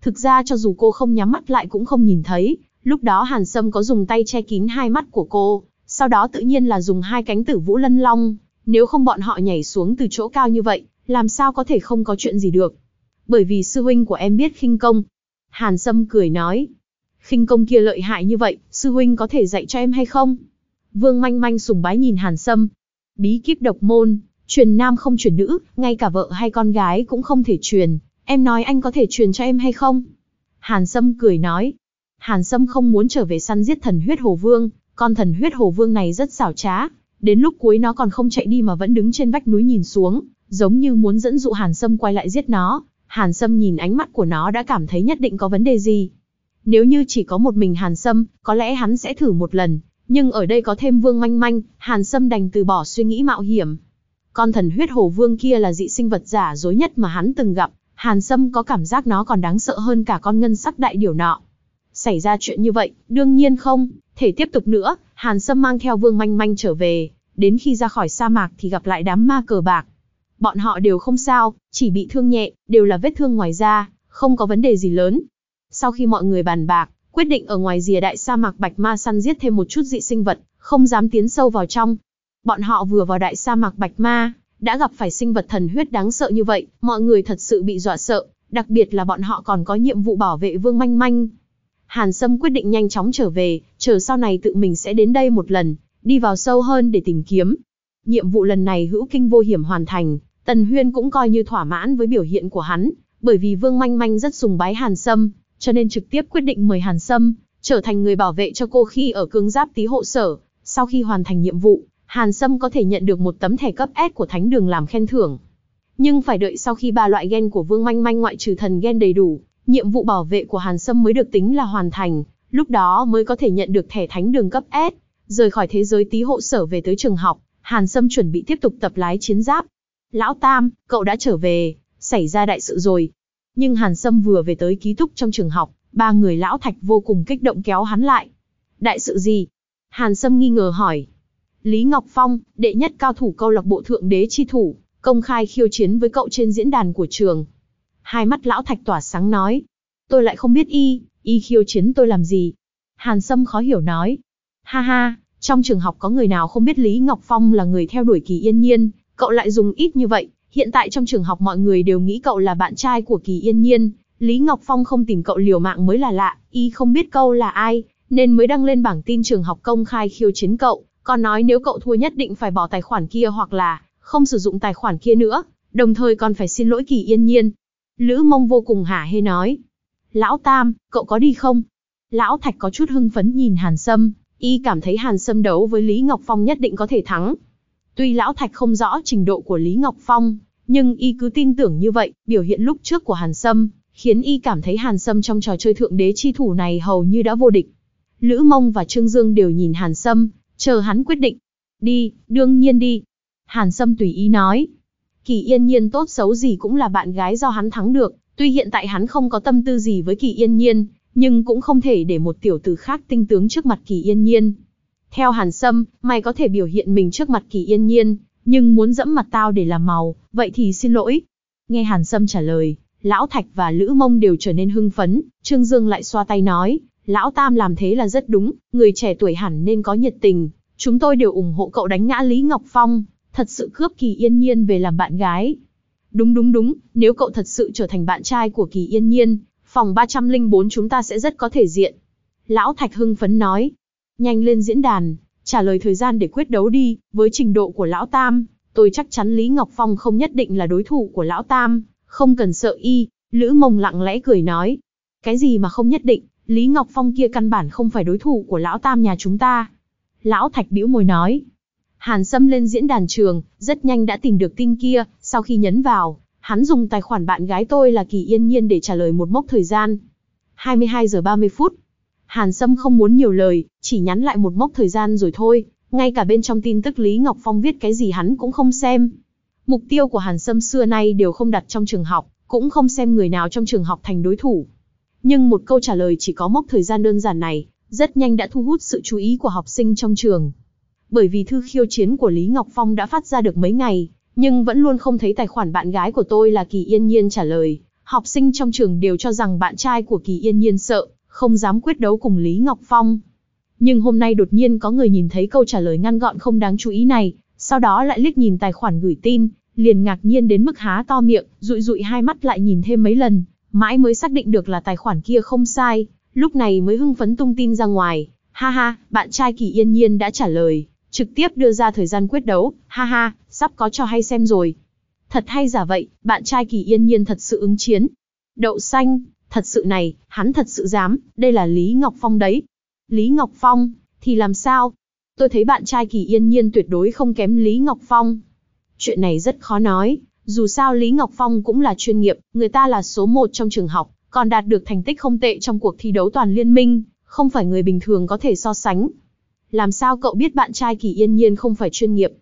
Speaker 1: Thực ra cho dù cô không nhắm mắt lại cũng không nhìn thấy, lúc đó Hàn Sâm có dùng tay che kín hai mắt của cô, sau đó tự nhiên là dùng hai cánh tử vũ lân long, nếu không bọn họ nhảy xuống từ chỗ cao như vậy, làm sao có thể không có chuyện gì được. Bởi vì sư huynh của em biết khinh công. Hàn Sâm cười nói, khinh công kia lợi hại như vậy, sư huynh có thể dạy cho em hay không? Vương manh manh sùng bái nhìn Hàn Sâm. Bí kíp độc môn, truyền nam không truyền nữ, ngay cả vợ hay con gái cũng không thể truyền. Em nói anh có thể truyền cho em hay không? Hàn Sâm cười nói. Hàn Sâm không muốn trở về săn giết thần huyết hồ vương, con thần huyết hồ vương này rất xảo trá. Đến lúc cuối nó còn không chạy đi mà vẫn đứng trên vách núi nhìn xuống, giống như muốn dẫn dụ Hàn Sâm quay lại giết nó. Hàn Sâm nhìn ánh mắt của nó đã cảm thấy nhất định có vấn đề gì. Nếu như chỉ có một mình Hàn Sâm, có lẽ hắn sẽ thử một lần, nhưng ở đây có thêm Vương Manh Manh, Hàn Sâm đành từ bỏ suy nghĩ mạo hiểm. Con thần huyết Hồ vương kia là dị sinh vật giả dối nhất mà hắn từng gặp, Hàn Sâm có cảm giác nó còn đáng sợ hơn cả con ngân sắc đại điểu nọ. Xảy ra chuyện như vậy, đương nhiên không, thể tiếp tục nữa, Hàn Sâm mang theo Vương Manh Manh trở về, đến khi ra khỏi sa mạc thì gặp lại đám ma cờ bạc. Bọn họ đều không sao, chỉ bị thương nhẹ, đều là vết thương ngoài da, không có vấn đề gì lớn. Sau khi mọi người bàn bạc, quyết định ở ngoài rìa đại sa mạc Bạch Ma săn giết thêm một chút dị sinh vật, không dám tiến sâu vào trong. Bọn họ vừa vào đại sa mạc Bạch Ma, đã gặp phải sinh vật thần huyết đáng sợ như vậy, mọi người thật sự bị dọa sợ, đặc biệt là bọn họ còn có nhiệm vụ bảo vệ Vương Manh Manh. Hàn Sâm quyết định nhanh chóng trở về, chờ sau này tự mình sẽ đến đây một lần, đi vào sâu hơn để tìm kiếm. Nhiệm vụ lần này hữu kinh vô hiểm hoàn thành, Tần Huyên cũng coi như thỏa mãn với biểu hiện của hắn, bởi vì Vương Manh Manh rất sùng bái Hàn Sâm, cho nên trực tiếp quyết định mời Hàn Sâm trở thành người bảo vệ cho cô khi ở cương giáp tí hộ sở. Sau khi hoàn thành nhiệm vụ, Hàn Sâm có thể nhận được một tấm thẻ cấp S của Thánh Đường làm khen thưởng. Nhưng phải đợi sau khi ba loại gen của Vương Manh Manh ngoại trừ thần gen đầy đủ, nhiệm vụ bảo vệ của Hàn Sâm mới được tính là hoàn thành, lúc đó mới có thể nhận được thẻ Thánh Đường cấp S. Rời khỏi thế giới tí hộ sở về tới trường học, Hàn Sâm chuẩn bị tiếp tục tập lái chiến giáp. Lão Tam, cậu đã trở về, xảy ra đại sự rồi. Nhưng Hàn Sâm vừa về tới ký túc trong trường học, ba người lão thạch vô cùng kích động kéo hắn lại. Đại sự gì? Hàn Sâm nghi ngờ hỏi. Lý Ngọc Phong, đệ nhất cao thủ câu lạc bộ thượng đế chi thủ, công khai khiêu chiến với cậu trên diễn đàn của trường. Hai mắt lão thạch tỏa sáng nói. Tôi lại không biết y, y khiêu chiến tôi làm gì? Hàn Sâm khó hiểu nói. Ha ha, trong trường học có người nào không biết Lý Ngọc Phong là người theo đuổi kỳ yên nhiên, cậu lại dùng ít như vậy. Hiện tại trong trường học mọi người đều nghĩ cậu là bạn trai của kỳ yên nhiên. Lý Ngọc Phong không tìm cậu liều mạng mới là lạ, y không biết câu là ai, nên mới đăng lên bảng tin trường học công khai khiêu chiến cậu, còn nói nếu cậu thua nhất định phải bỏ tài khoản kia hoặc là không sử dụng tài khoản kia nữa, đồng thời còn phải xin lỗi kỳ yên nhiên. Lữ mông vô cùng hả hê nói. Lão Tam, cậu có đi không? Lão Thạch có chút hưng phấn nhìn Hàn Sâm, y cảm thấy Hàn Sâm đấu với Lý Ngọc Phong nhất định có thể thắng. Tuy Lão Thạch không rõ trình độ của Lý Ngọc Phong, nhưng y cứ tin tưởng như vậy, biểu hiện lúc trước của Hàn Sâm, khiến y cảm thấy Hàn Sâm trong trò chơi thượng đế chi thủ này hầu như đã vô địch. Lữ Mông và Trương Dương đều nhìn Hàn Sâm, chờ hắn quyết định. Đi, đương nhiên đi. Hàn Sâm tùy ý nói. Kỳ yên nhiên tốt xấu gì cũng là bạn gái do hắn thắng được, tuy hiện tại hắn không có tâm tư gì với kỳ yên nhiên, nhưng cũng không thể để một tiểu tử khác tinh tướng trước mặt kỳ yên nhiên. Theo Hàn Sâm, mày có thể biểu hiện mình trước mặt kỳ yên nhiên, nhưng muốn dẫm mặt tao để làm màu, vậy thì xin lỗi. Nghe Hàn Sâm trả lời, Lão Thạch và Lữ Mông đều trở nên hưng phấn, Trương Dương lại xoa tay nói, Lão Tam làm thế là rất đúng, người trẻ tuổi hẳn nên có nhiệt tình, chúng tôi đều ủng hộ cậu đánh ngã Lý Ngọc Phong, thật sự cướp Kỳ Yên Nhiên về làm bạn gái. Đúng đúng đúng, nếu cậu thật sự trở thành bạn trai của Kỳ Yên Nhiên, phòng 304 chúng ta sẽ rất có thể diện. Lão Thạch hưng phấn nói, nhanh lên diễn đàn, trả lời thời gian để quyết đấu đi, với trình độ của Lão Tam, tôi chắc chắn Lý Ngọc Phong không nhất định là đối thủ của Lão Tam, không cần sợ y, Lữ Mông lặng lẽ cười nói. Cái gì mà không nhất định, Lý Ngọc Phong kia căn bản không phải đối thủ của Lão Tam nhà chúng ta. Lão Thạch bĩu môi nói. Hàn Sâm lên diễn đàn trường, rất nhanh đã tìm được tin kia, sau khi nhấn vào, hắn dùng tài khoản bạn gái tôi là Kỳ Yên Nhiên để trả lời một mốc thời gian. 22 giờ 30 phút. Hàn Sâm không muốn nhiều lời, chỉ nhắn lại một mốc thời gian rồi thôi, ngay cả bên trong tin tức Lý Ngọc Phong viết cái gì hắn cũng không xem. Mục tiêu của Hàn Sâm xưa nay đều không đặt trong trường học, cũng không xem người nào trong trường học thành đối thủ. Nhưng một câu trả lời chỉ có mốc thời gian đơn giản này, rất nhanh đã thu hút sự chú ý của học sinh trong trường. Bởi vì thư khiêu chiến của Lý Ngọc Phong đã phát ra được mấy ngày, nhưng vẫn luôn không thấy tài khoản bạn gái của tôi là Kỳ Yên Nhiên trả lời. Học sinh trong trường đều cho rằng bạn trai của Kỳ Yên Nhiên sợ, không dám quyết đấu cùng Lý Ngọc Phong. Nhưng hôm nay đột nhiên có người nhìn thấy câu trả lời ngăn gọn không đáng chú ý này, sau đó lại liếc nhìn tài khoản gửi tin, liền ngạc nhiên đến mức há to miệng, rụi rụi hai mắt lại nhìn thêm mấy lần, mãi mới xác định được là tài khoản kia không sai, lúc này mới hưng phấn tung tin ra ngoài. Ha ha, bạn trai Kỳ Yên Nhiên đã trả lời, trực tiếp đưa ra thời gian quyết đấu, ha ha, sắp có cho hay xem rồi. Thật hay giả vậy, bạn trai Kỳ Yên Nhiên thật sự ứng chiến. Đậu xanh, thật sự này, hắn thật sự dám, đây là Lý Ngọc Phong đấy. Lý Ngọc Phong, thì làm sao? Tôi thấy bạn trai Kỳ Yên Nhiên tuyệt đối không kém Lý Ngọc Phong. Chuyện này rất khó nói, dù sao Lý Ngọc Phong cũng là chuyên nghiệp, người ta là số một trong trường học, còn đạt được thành tích không tệ trong cuộc thi đấu toàn liên minh, không phải người bình thường có thể so sánh. Làm sao cậu biết bạn trai Kỳ Yên Nhiên không phải chuyên nghiệp?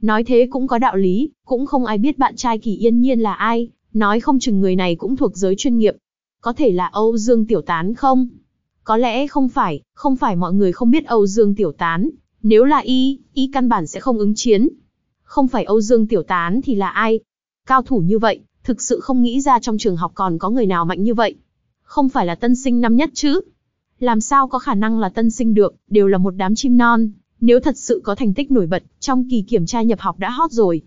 Speaker 1: Nói thế cũng có đạo lý, cũng không ai biết bạn trai Kỳ Yên Nhiên là ai, nói không chừng người này cũng thuộc giới chuyên nghiệp. Có thể là Âu Dương Tiểu Tán không? Có lẽ không phải, không phải mọi người không biết Âu Dương Tiểu Tán, Nếu là y, y căn bản sẽ không ứng chiến. Không phải Âu Dương Tiểu Tán thì là ai? Cao thủ như vậy, thực sự không nghĩ ra trong trường học còn có người nào mạnh như vậy. Không phải là tân sinh năm nhất chứ? Làm sao có khả năng là tân sinh được, đều là một đám chim non. Nếu thật sự có thành tích nổi bật, trong kỳ kiểm tra nhập học đã hot rồi.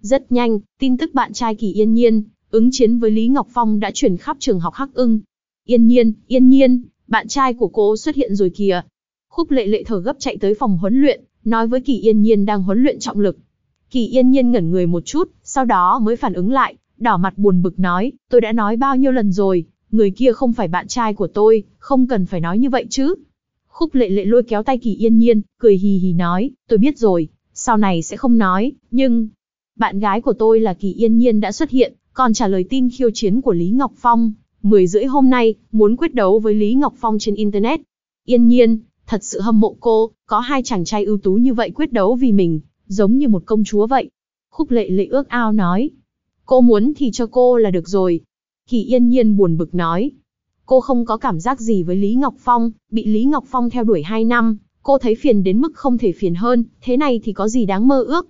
Speaker 1: Rất nhanh, tin tức bạn trai Kỳ Yên Nhiên, ứng chiến với Lý Ngọc Phong đã truyền khắp trường học Hắc ưng. Yên Nhiên, Yên Nhiên, bạn trai của cô xuất hiện rồi kìa. Khúc lệ lệ thở gấp chạy tới phòng huấn luyện, nói với Kỳ Yên Nhiên đang huấn luyện trọng lực. Kỳ Yên Nhiên ngẩn người một chút, sau đó mới phản ứng lại, đỏ mặt buồn bực nói, tôi đã nói bao nhiêu lần rồi, người kia không phải bạn trai của tôi, không cần phải nói như vậy chứ. Khúc lệ lệ lôi kéo tay Kỳ Yên Nhiên, cười hì hì nói, tôi biết rồi, sau này sẽ không nói, nhưng... Bạn gái của tôi là Kỳ Yên Nhiên đã xuất hiện, còn trả lời tin khiêu chiến của Lý Ngọc Phong. Mười rưỡi hôm nay, muốn quyết đấu với Lý Ngọc Phong trên Internet. Yên Nhiên, thật sự hâm mộ cô, có hai chàng trai ưu tú như vậy quyết đấu vì mình, giống như một công chúa vậy. Khúc lệ lệ ước ao nói. Cô muốn thì cho cô là được rồi. Kỳ Yên Nhiên buồn bực nói. Cô không có cảm giác gì với Lý Ngọc Phong, bị Lý Ngọc Phong theo đuổi 2 năm, cô thấy phiền đến mức không thể phiền hơn, thế này thì có gì đáng mơ ước.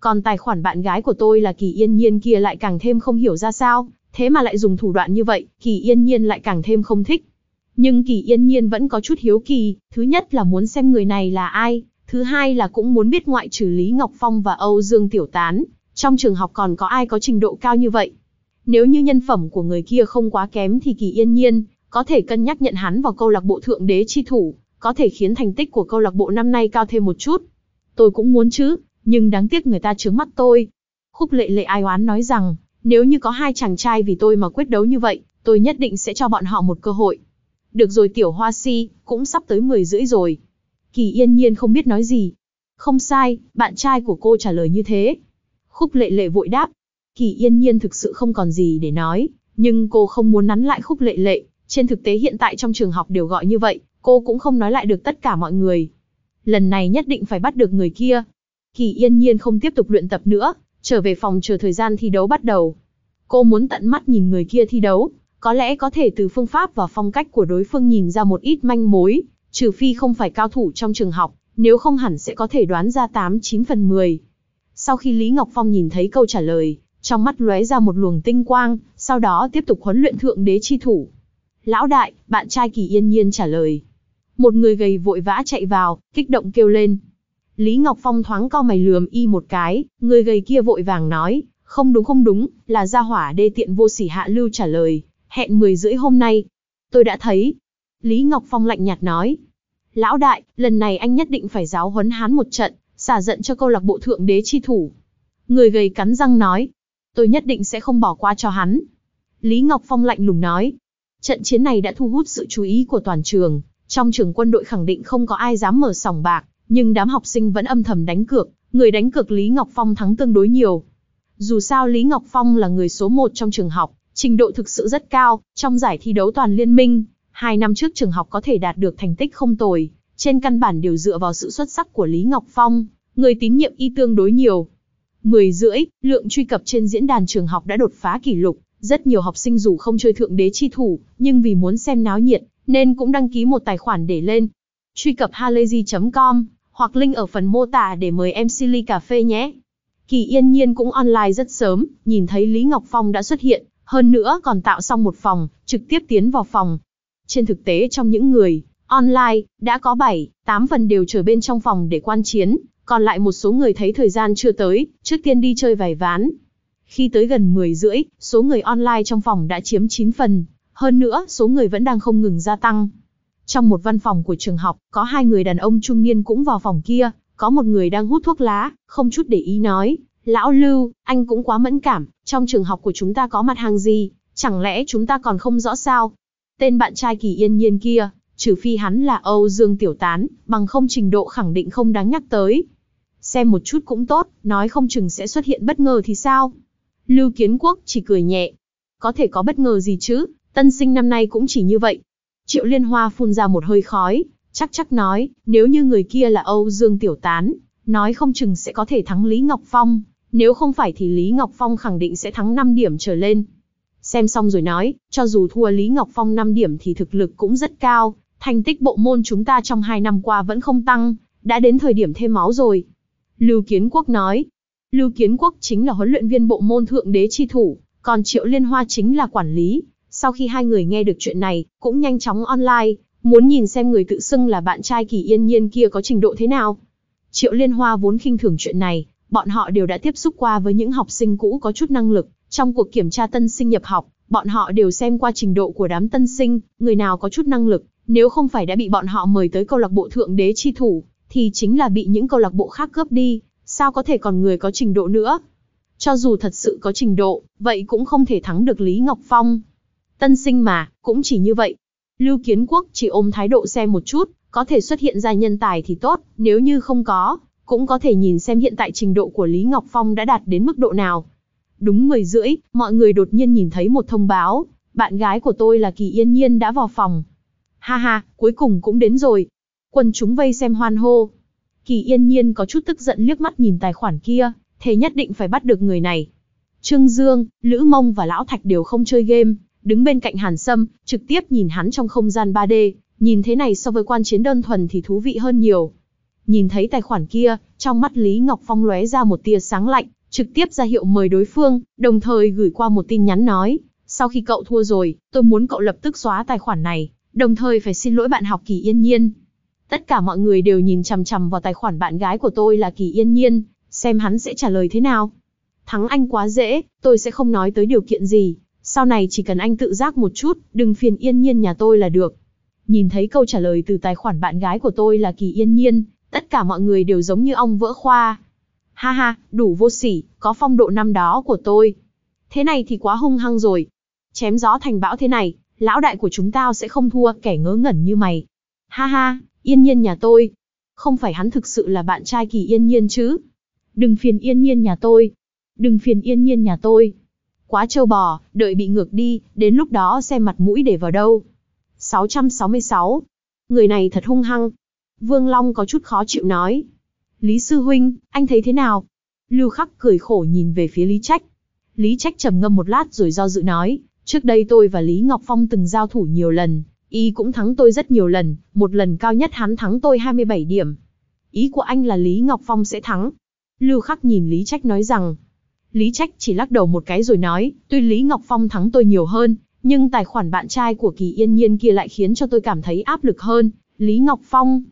Speaker 1: Còn tài khoản bạn gái của tôi là Kỳ Yên Nhiên kia lại càng thêm không hiểu ra sao, thế mà lại dùng thủ đoạn như vậy, Kỳ Yên Nhiên lại càng thêm không thích. Nhưng Kỳ Yên Nhiên vẫn có chút hiếu kỳ, thứ nhất là muốn xem người này là ai, thứ hai là cũng muốn biết ngoại trừ Lý Ngọc Phong và Âu Dương Tiểu Tán, trong trường học còn có ai có trình độ cao như vậy. Nếu như nhân phẩm của người kia không quá kém thì Kỳ Yên Nhiên có thể cân nhắc nhận hắn vào câu lạc bộ thượng đế chi thủ, có thể khiến thành tích của câu lạc bộ năm nay cao thêm một chút. Tôi cũng muốn chứ, nhưng đáng tiếc người ta trướng mắt tôi. Khúc lệ lệ ai oán nói rằng, nếu như có hai chàng trai vì tôi mà quyết đấu như vậy, tôi nhất định sẽ cho bọn họ một cơ hội. Được rồi tiểu hoa si, cũng sắp tới 10 rưỡi rồi. Kỳ yên nhiên không biết nói gì. Không sai, bạn trai của cô trả lời như thế. Khúc lệ lệ vội đáp. Kỳ yên nhiên thực sự không còn gì để nói, nhưng cô không muốn nắn lại khúc lệ lệ. Trên thực tế hiện tại trong trường học đều gọi như vậy, cô cũng không nói lại được tất cả mọi người. Lần này nhất định phải bắt được người kia. Kỳ yên nhiên không tiếp tục luyện tập nữa, trở về phòng chờ thời gian thi đấu bắt đầu. Cô muốn tận mắt nhìn người kia thi đấu, có lẽ có thể từ phương pháp và phong cách của đối phương nhìn ra một ít manh mối, trừ phi không phải cao thủ trong trường học, nếu không hẳn sẽ có thể đoán ra 8-9 phần 10. Sau khi Lý Ngọc Phong nhìn thấy câu trả lời, trong mắt lóe ra một luồng tinh quang, sau đó tiếp tục huấn luyện thượng đế chi thủ. Lão đại, bạn trai Kỳ Yên Nhiên trả lời. Một người gầy vội vã chạy vào, kích động kêu lên. Lý Ngọc Phong thoáng co mày lườm y một cái, người gầy kia vội vàng nói, không đúng không đúng, là gia hỏa đê tiện vô sỉ hạ lưu trả lời, hẹn 10 rưỡi hôm nay. Tôi đã thấy. Lý Ngọc Phong lạnh nhạt nói. Lão đại, lần này anh nhất định phải giáo huấn hán một trận, xả giận cho câu lạc bộ thượng đế chi thủ. Người gầy cắn răng nói. Tôi nhất định sẽ không bỏ qua cho hắn. Lý Ngọc Phong lạnh lùng nói. Trận chiến này đã thu hút sự chú ý của toàn trường. Trong trường quân đội khẳng định không có ai dám mở sòng bạc, nhưng đám học sinh vẫn âm thầm đánh cược. Người đánh cược Lý Ngọc Phong thắng tương đối nhiều. Dù sao Lý Ngọc Phong là người số một trong trường học, trình độ thực sự rất cao, trong giải thi đấu toàn liên minh, hai năm trước trường học có thể đạt được thành tích không tồi, trên căn bản đều dựa vào sự xuất sắc của Lý Ngọc Phong, người tín nhiệm y tương đối nhiều. 10 rưỡi, lượng truy cập trên diễn đàn trường học đã đột phá kỷ lục, rất nhiều học sinh dù không chơi thượng đế chi thủ, nhưng vì muốn xem náo nhiệt, nên cũng đăng ký một tài khoản để lên. Truy cập halayzi.com, hoặc link ở phần mô tả để mời em Silly Cà Phê nhé. Kỳ yên nhiên cũng online rất sớm, nhìn thấy Lý Ngọc Phong đã xuất hiện, hơn nữa còn tạo xong một phòng, trực tiếp tiến vào phòng. Trên thực tế trong những người online, đã có 7, 8 phần đều chờ bên trong phòng để quan chiến, còn lại một số người thấy thời gian chưa tới, trước tiên đi chơi vài ván. Khi tới gần 10 rưỡi, số người online trong phòng đã chiếm 9 phần, hơn nữa số người vẫn đang không ngừng gia tăng. Trong một văn phòng của trường học, có hai người đàn ông trung niên cũng vào phòng kia, có một người đang hút thuốc lá, không chút để ý nói, Lão Lưu, anh cũng quá mẫn cảm, trong trường học của chúng ta có mặt hàng gì, chẳng lẽ chúng ta còn không rõ sao? Tên bạn trai kỳ yên nhiên kia, trừ phi hắn là Âu Dương Tiểu Tán, bằng không trình độ khẳng định không đáng nhắc tới. Xem một chút cũng tốt, nói không chừng sẽ xuất hiện bất ngờ thì sao? Lưu Kiến Quốc chỉ cười nhẹ. Có thể có bất ngờ gì chứ, tân sinh năm nay cũng chỉ như vậy. Triệu Liên Hoa phun ra một hơi khói, chắc chắc nói, nếu như người kia là Âu Dương Tiểu Tán, nói không chừng sẽ có thể thắng Lý Ngọc Phong, nếu không phải thì Lý Ngọc Phong khẳng định sẽ thắng 5 điểm trở lên. Xem xong rồi nói, cho dù thua Lý Ngọc Phong 5 điểm thì thực lực cũng rất cao, thành tích bộ môn chúng ta trong 2 năm qua vẫn không tăng, đã đến thời điểm thêm máu rồi. Lưu Kiến Quốc nói. Lưu Kiến Quốc chính là huấn luyện viên bộ môn thượng đế chi thủ, còn Triệu Liên Hoa chính là quản lý. Sau khi hai người nghe được chuyện này, cũng nhanh chóng online, muốn nhìn xem người tự xưng là bạn trai kỳ yên nhiên kia có trình độ thế nào. Triệu Liên Hoa vốn khinh thường chuyện này, bọn họ đều đã tiếp xúc qua với những học sinh cũ có chút năng lực, trong cuộc kiểm tra tân sinh nhập học, bọn họ đều xem qua trình độ của đám tân sinh, người nào có chút năng lực, nếu không phải đã bị bọn họ mời tới câu lạc bộ thượng đế chi thủ, thì chính là bị những câu lạc bộ khác cướp đi, sao có thể còn người có trình độ nữa. Cho dù thật sự có trình độ, vậy cũng không thể thắng được Lý Ngọc Phong. Tân sinh mà, cũng chỉ như vậy. Lưu Kiến Quốc chỉ ôm thái độ xem một chút, có thể xuất hiện ra nhân tài thì tốt, nếu như không có, cũng có thể nhìn xem hiện tại trình độ của Lý Ngọc Phong đã đạt đến mức độ nào. Đúng 10 rưỡi, mọi người đột nhiên nhìn thấy một thông báo, bạn gái của tôi là Kỳ Yên Nhiên đã vào phòng. Ha ha, cuối cùng cũng đến rồi. Quân chúng vây xem hoan hô. Kỳ Yên Nhiên có chút tức giận liếc mắt nhìn tài khoản kia, thế nhất định phải bắt được người này. Trương Dương, Lữ Mông và Lão Thạch đều không chơi game, đứng bên cạnh Hàn Sâm, trực tiếp nhìn hắn trong không gian 3D, nhìn thế này so với quan chiến đơn thuần thì thú vị hơn nhiều. Nhìn thấy tài khoản kia, trong mắt Lý Ngọc Phong lóe ra một tia sáng lạnh, trực tiếp ra hiệu mời đối phương, đồng thời gửi qua một tin nhắn nói, sau khi cậu thua rồi, tôi muốn cậu lập tức xóa tài khoản này, đồng thời phải xin lỗi bạn học Kỳ Yên Nhiên. Tất cả mọi người đều nhìn chằm chằm vào tài khoản bạn gái của tôi là Kỳ Yên Nhiên, xem hắn sẽ trả lời thế nào. Thắng anh quá dễ, tôi sẽ không nói tới điều kiện gì, sau này chỉ cần anh tự giác một chút, đừng phiền Yên Nhiên nhà tôi là được. Nhìn thấy câu trả lời từ tài khoản bạn gái của tôi là Kỳ Yên Nhiên, tất cả mọi người đều giống như ong vỡ khoa. Ha ha, đủ vô sỉ, có phong độ năm đó của tôi. Thế này thì quá hung hăng rồi. Chém gió thành bão thế này, lão đại của chúng tao sẽ không thua kẻ ngớ ngẩn như mày. Ha ha, yên nhiên nhà tôi. Không phải hắn thực sự là bạn trai kỳ yên nhiên chứ. Đừng phiền yên nhiên nhà tôi. Đừng phiền yên nhiên nhà tôi. Quá trâu bò, đợi bị ngược đi, đến lúc đó xem mặt mũi để vào đâu. 666. Người này thật hung hăng. Vương Long có chút khó chịu nói. Lý Sư Huynh, anh thấy thế nào? Lưu Khắc cười khổ nhìn về phía Lý Trách. Lý Trách trầm ngâm một lát rồi do dự nói, trước đây tôi và Lý Ngọc Phong từng giao thủ nhiều lần, y cũng thắng tôi rất nhiều lần, một lần cao nhất hắn thắng tôi 27 điểm. Ý của anh là Lý Ngọc Phong sẽ thắng. Lưu Khắc nhìn Lý Trách nói rằng, Lý Trách chỉ lắc đầu một cái rồi nói, tuy Lý Ngọc Phong thắng tôi nhiều hơn, nhưng tài khoản bạn trai của Kỳ Yên Nhiên kia lại khiến cho tôi cảm thấy áp lực hơn. Lý Ngọc Phong,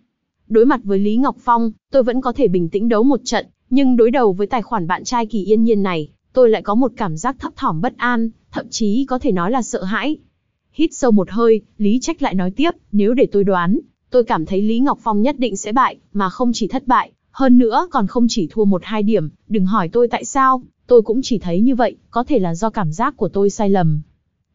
Speaker 1: Đối mặt với Lý Ngọc Phong, tôi vẫn có thể bình tĩnh đấu một trận, nhưng đối đầu với tài khoản bạn trai kỳ yên nhiên này, tôi lại có một cảm giác thấp thỏm bất an, thậm chí có thể nói là sợ hãi. Hít sâu một hơi, Lý Trách lại nói tiếp, nếu để tôi đoán, tôi cảm thấy Lý Ngọc Phong nhất định sẽ bại, mà không chỉ thất bại, hơn nữa còn không chỉ thua một hai điểm, đừng hỏi tôi tại sao, tôi cũng chỉ thấy như vậy, có thể là do cảm giác của tôi sai lầm.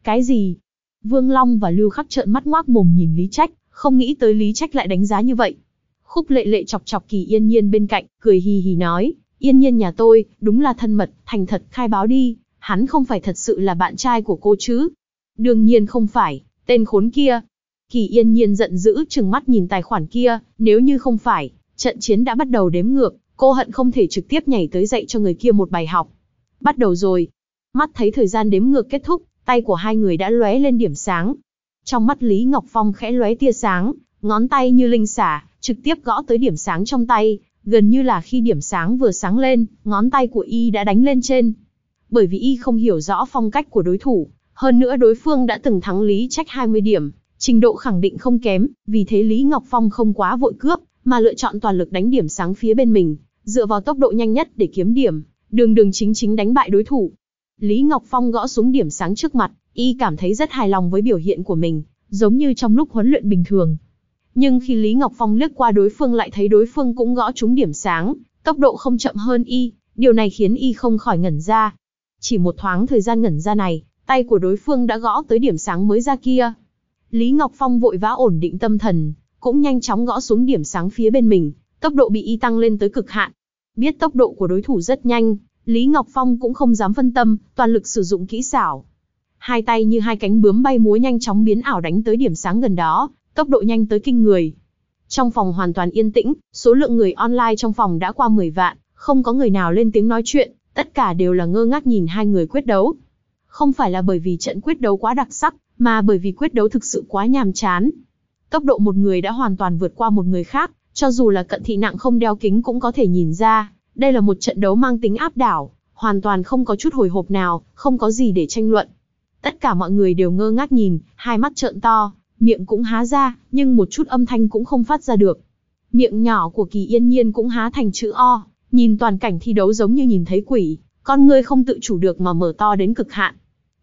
Speaker 1: Cái gì? Vương Long và Lưu Khắc trợn mắt ngoác mồm nhìn Lý Trách, không nghĩ tới Lý Trách lại đánh giá như vậy. Khúc lệ lệ chọc chọc kỳ yên nhiên bên cạnh, cười hì hì nói, yên nhiên nhà tôi, đúng là thân mật, thành thật khai báo đi, hắn không phải thật sự là bạn trai của cô chứ. Đương nhiên không phải, tên khốn kia. Kỳ yên nhiên giận dữ chừng mắt nhìn tài khoản kia, nếu như không phải, trận chiến đã bắt đầu đếm ngược, cô hận không thể trực tiếp nhảy tới dạy cho người kia một bài học. Bắt đầu rồi. Mắt thấy thời gian đếm ngược kết thúc, tay của hai người đã lóe lên điểm sáng. Trong mắt Lý Ngọc Phong khẽ lóe tia sáng, ngón tay như linh xả, trực tiếp gõ tới điểm sáng trong tay, gần như là khi điểm sáng vừa sáng lên, ngón tay của y đã đánh lên trên. Bởi vì y không hiểu rõ phong cách của đối thủ, hơn nữa đối phương đã từng thắng Lý Trách 20 điểm, trình độ khẳng định không kém, vì thế Lý Ngọc Phong không quá vội cướp, mà lựa chọn toàn lực đánh điểm sáng phía bên mình, dựa vào tốc độ nhanh nhất để kiếm điểm, đường đường chính chính đánh bại đối thủ. Lý Ngọc Phong gõ xuống điểm sáng trước mặt, y cảm thấy rất hài lòng với biểu hiện của mình, giống như trong lúc huấn luyện bình thường, nhưng khi Lý Ngọc Phong lướt qua đối phương lại thấy đối phương cũng gõ trúng điểm sáng, tốc độ không chậm hơn y, điều này khiến y không khỏi ngẩn ra. Chỉ một thoáng thời gian ngẩn ra này, tay của đối phương đã gõ tới điểm sáng mới ra kia. Lý Ngọc Phong vội vã ổn định tâm thần, cũng nhanh chóng gõ xuống điểm sáng phía bên mình, tốc độ bị y tăng lên tới cực hạn. Biết tốc độ của đối thủ rất nhanh, Lý Ngọc Phong cũng không dám phân tâm, toàn lực sử dụng kỹ xảo. Hai tay như hai cánh bướm bay múa nhanh chóng biến ảo đánh tới điểm sáng gần đó, tốc độ nhanh tới kinh người. Trong phòng hoàn toàn yên tĩnh, số lượng người online trong phòng đã qua 10 vạn, không có người nào lên tiếng nói chuyện, tất cả đều là ngơ ngác nhìn hai người quyết đấu. Không phải là bởi vì trận quyết đấu quá đặc sắc, mà bởi vì quyết đấu thực sự quá nhàm chán. Tốc độ một người đã hoàn toàn vượt qua một người khác, Cho dù là cận thị nặng không đeo kính cũng có thể nhìn ra, đây là một trận đấu mang tính áp đảo, hoàn toàn không có chút hồi hộp nào, không có gì để tranh luận. Tất cả mọi người đều ngơ ngác nhìn, hai mắt trợn to, miệng cũng há ra, nhưng một chút âm thanh cũng không phát ra được. Miệng nhỏ của Kỳ Yên Nhiên cũng há thành chữ O, nhìn toàn cảnh thi đấu giống như nhìn thấy quỷ, con người không tự chủ được mà mở to đến cực hạn.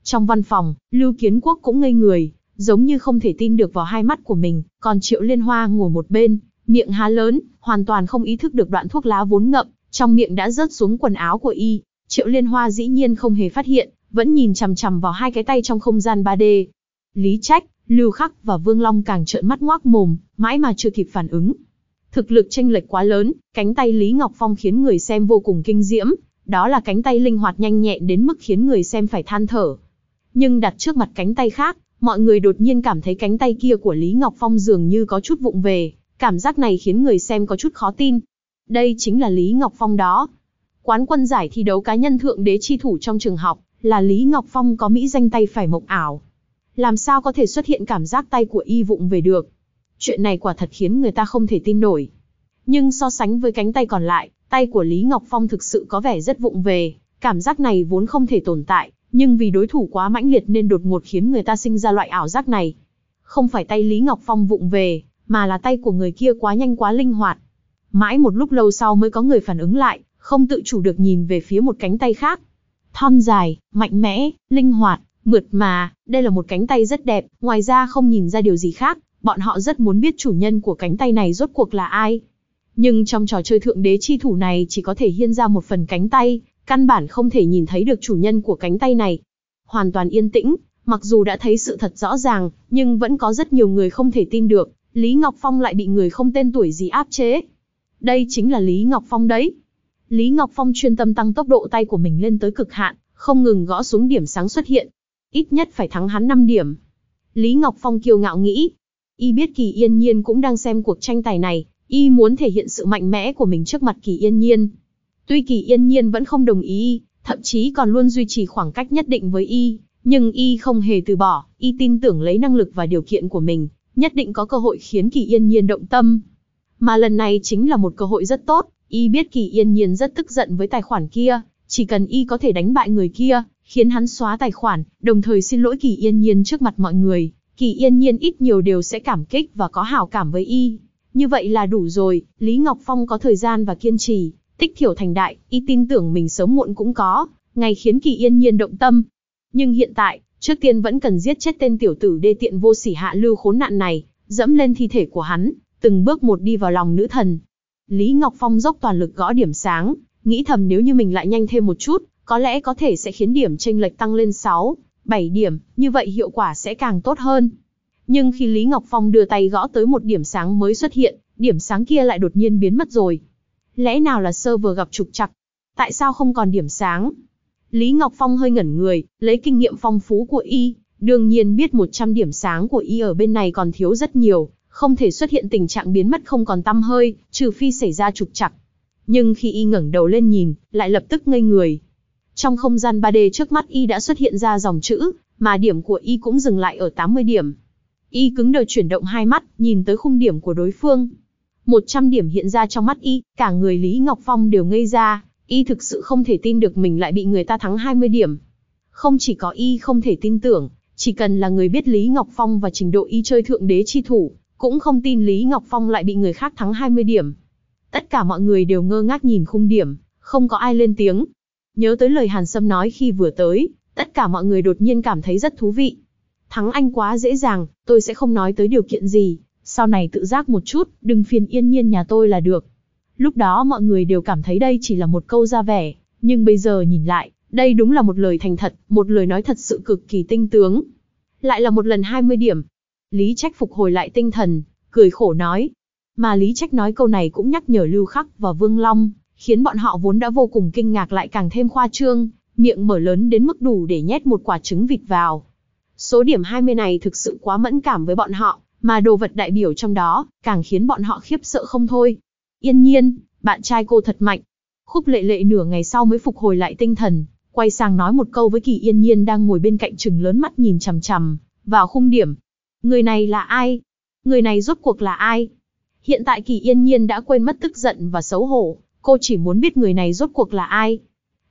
Speaker 1: Trong văn phòng, Lưu Kiến Quốc cũng ngây người, giống như không thể tin được vào hai mắt của mình, còn Triệu Liên Hoa ngồi một bên, miệng há lớn, hoàn toàn không ý thức được đoạn thuốc lá vốn ngậm, trong miệng đã rớt xuống quần áo của y. Triệu Liên Hoa dĩ nhiên không hề phát hiện, vẫn nhìn chằm chằm vào hai cái tay trong không gian 3D. Lý Trách, Lưu Khắc và Vương Long càng trợn mắt ngoác mồm, mãi mà chưa kịp phản ứng. Thực lực tranh lệch quá lớn, cánh tay Lý Ngọc Phong khiến người xem vô cùng kinh diễm, đó là cánh tay linh hoạt nhanh nhẹn đến mức khiến người xem phải than thở. Nhưng đặt trước mặt cánh tay khác, mọi người đột nhiên cảm thấy cánh tay kia của Lý Ngọc Phong dường như có chút vụng về, cảm giác này khiến người xem có chút khó tin. Đây chính là Lý Ngọc Phong đó. Quán quân giải thi đấu cá nhân thượng đế chi thủ trong trường học, là Lý Ngọc Phong có mỹ danh tay phải mộng ảo. Làm sao có thể xuất hiện cảm giác tay của y vụng về được? Chuyện này quả thật khiến người ta không thể tin nổi. Nhưng so sánh với cánh tay còn lại, tay của Lý Ngọc Phong thực sự có vẻ rất vụng về, cảm giác này vốn không thể tồn tại, nhưng vì đối thủ quá mãnh liệt nên đột ngột khiến người ta sinh ra loại ảo giác này. Không phải tay Lý Ngọc Phong vụng về, mà là tay của người kia quá nhanh quá linh hoạt. Mãi một lúc lâu sau mới có người phản ứng lại, không tự chủ được nhìn về phía một cánh tay khác. Thon dài, mạnh mẽ, linh hoạt, mượt mà, đây là một cánh tay rất đẹp, ngoài ra không nhìn ra điều gì khác, bọn họ rất muốn biết chủ nhân của cánh tay này rốt cuộc là ai. Nhưng trong trò chơi thượng đế chi thủ này chỉ có thể hiên ra một phần cánh tay, căn bản không thể nhìn thấy được chủ nhân của cánh tay này. Hoàn toàn yên tĩnh, mặc dù đã thấy sự thật rõ ràng, nhưng vẫn có rất nhiều người không thể tin được, Lý Ngọc Phong lại bị người không tên tuổi gì áp chế. Đây chính là Lý Ngọc Phong đấy. Lý Ngọc Phong chuyên tâm tăng tốc độ tay của mình lên tới cực hạn, không ngừng gõ xuống điểm sáng xuất hiện. Ít nhất phải thắng hắn 5 điểm. Lý Ngọc Phong kiêu ngạo nghĩ. Y biết Kỳ Yên Nhiên cũng đang xem cuộc tranh tài này, y muốn thể hiện sự mạnh mẽ của mình trước mặt Kỳ Yên Nhiên. Tuy Kỳ Yên Nhiên vẫn không đồng ý thậm chí còn luôn duy trì khoảng cách nhất định với y, nhưng y không hề từ bỏ, y tin tưởng lấy năng lực và điều kiện của mình, nhất định có cơ hội khiến Kỳ Yên Nhiên động tâm. Mà lần này chính là một cơ hội rất tốt, y biết Kỳ Yên Nhiên rất tức giận với tài khoản kia, chỉ cần y có thể đánh bại người kia, khiến hắn xóa tài khoản, đồng thời xin lỗi Kỳ Yên Nhiên trước mặt mọi người, Kỳ Yên Nhiên ít nhiều đều sẽ cảm kích và có hảo cảm với y. Như vậy là đủ rồi, Lý Ngọc Phong có thời gian và kiên trì, tích thiểu thành đại, y tin tưởng mình sớm muộn cũng có, ngày khiến Kỳ Yên Nhiên động tâm. Nhưng hiện tại, trước tiên vẫn cần giết chết tên tiểu tử đê tiện vô sỉ hạ lưu khốn nạn này, dẫm lên thi thể của hắn, từng bước một đi vào lòng nữ thần. Lý Ngọc Phong dốc toàn lực gõ điểm sáng, nghĩ thầm nếu như mình lại nhanh thêm một chút, có lẽ có thể sẽ khiến điểm chênh lệch tăng lên 6, 7 điểm, như vậy hiệu quả sẽ càng tốt hơn. Nhưng khi Lý Ngọc Phong đưa tay gõ tới một điểm sáng mới xuất hiện, điểm sáng kia lại đột nhiên biến mất rồi. Lẽ nào là sơ vừa gặp trục trặc? Tại sao không còn điểm sáng? Lý Ngọc Phong hơi ngẩn người, lấy kinh nghiệm phong phú của y, đương nhiên biết 100 điểm sáng của y ở bên này còn thiếu rất nhiều, không thể xuất hiện tình trạng biến mất không còn tăm hơi, trừ phi xảy ra trục trặc. Nhưng khi y ngẩng đầu lên nhìn, lại lập tức ngây người. Trong không gian 3D trước mắt y đã xuất hiện ra dòng chữ, mà điểm của y cũng dừng lại ở 80 điểm. Y cứng đờ chuyển động hai mắt, nhìn tới khung điểm của đối phương. 100 điểm hiện ra trong mắt y, cả người Lý Ngọc Phong đều ngây ra, y thực sự không thể tin được mình lại bị người ta thắng 20 điểm. Không chỉ có y không thể tin tưởng, chỉ cần là người biết Lý Ngọc Phong và trình độ y chơi thượng đế chi thủ, cũng không tin Lý Ngọc Phong lại bị người khác thắng 20 điểm. Tất cả mọi người đều ngơ ngác nhìn khung điểm, không có ai lên tiếng. Nhớ tới lời Hàn Sâm nói khi vừa tới, tất cả mọi người đột nhiên cảm thấy rất thú vị. Thắng anh quá dễ dàng, tôi sẽ không nói tới điều kiện gì, sau này tự giác một chút, đừng phiền yên nhiên nhà tôi là được. Lúc đó mọi người đều cảm thấy đây chỉ là một câu ra vẻ, nhưng bây giờ nhìn lại, đây đúng là một lời thành thật, một lời nói thật sự cực kỳ tinh tướng. Lại là một lần 20 điểm. Lý Trách phục hồi lại tinh thần, cười khổ nói. Mà Lý Trách nói câu này cũng nhắc nhở Lưu Khắc và Vương Long, khiến bọn họ vốn đã vô cùng kinh ngạc lại càng thêm khoa trương, miệng mở lớn đến mức đủ để nhét một quả trứng vịt vào. Số điểm 20 này thực sự quá mẫn cảm với bọn họ, mà đồ vật đại biểu trong đó, càng khiến bọn họ khiếp sợ không thôi. Yên nhiên, bạn trai cô thật mạnh. Khúc lệ lệ nửa ngày sau mới phục hồi lại tinh thần, quay sang nói một câu với kỳ yên nhiên đang ngồi bên cạnh chừng lớn mắt nhìn chằm chằm, vào khung điểm. Người này là ai? Người này rốt cuộc là ai? Hiện tại Kỳ Yên Nhiên đã quên mất tức giận và xấu hổ, cô chỉ muốn biết người này rốt cuộc là ai.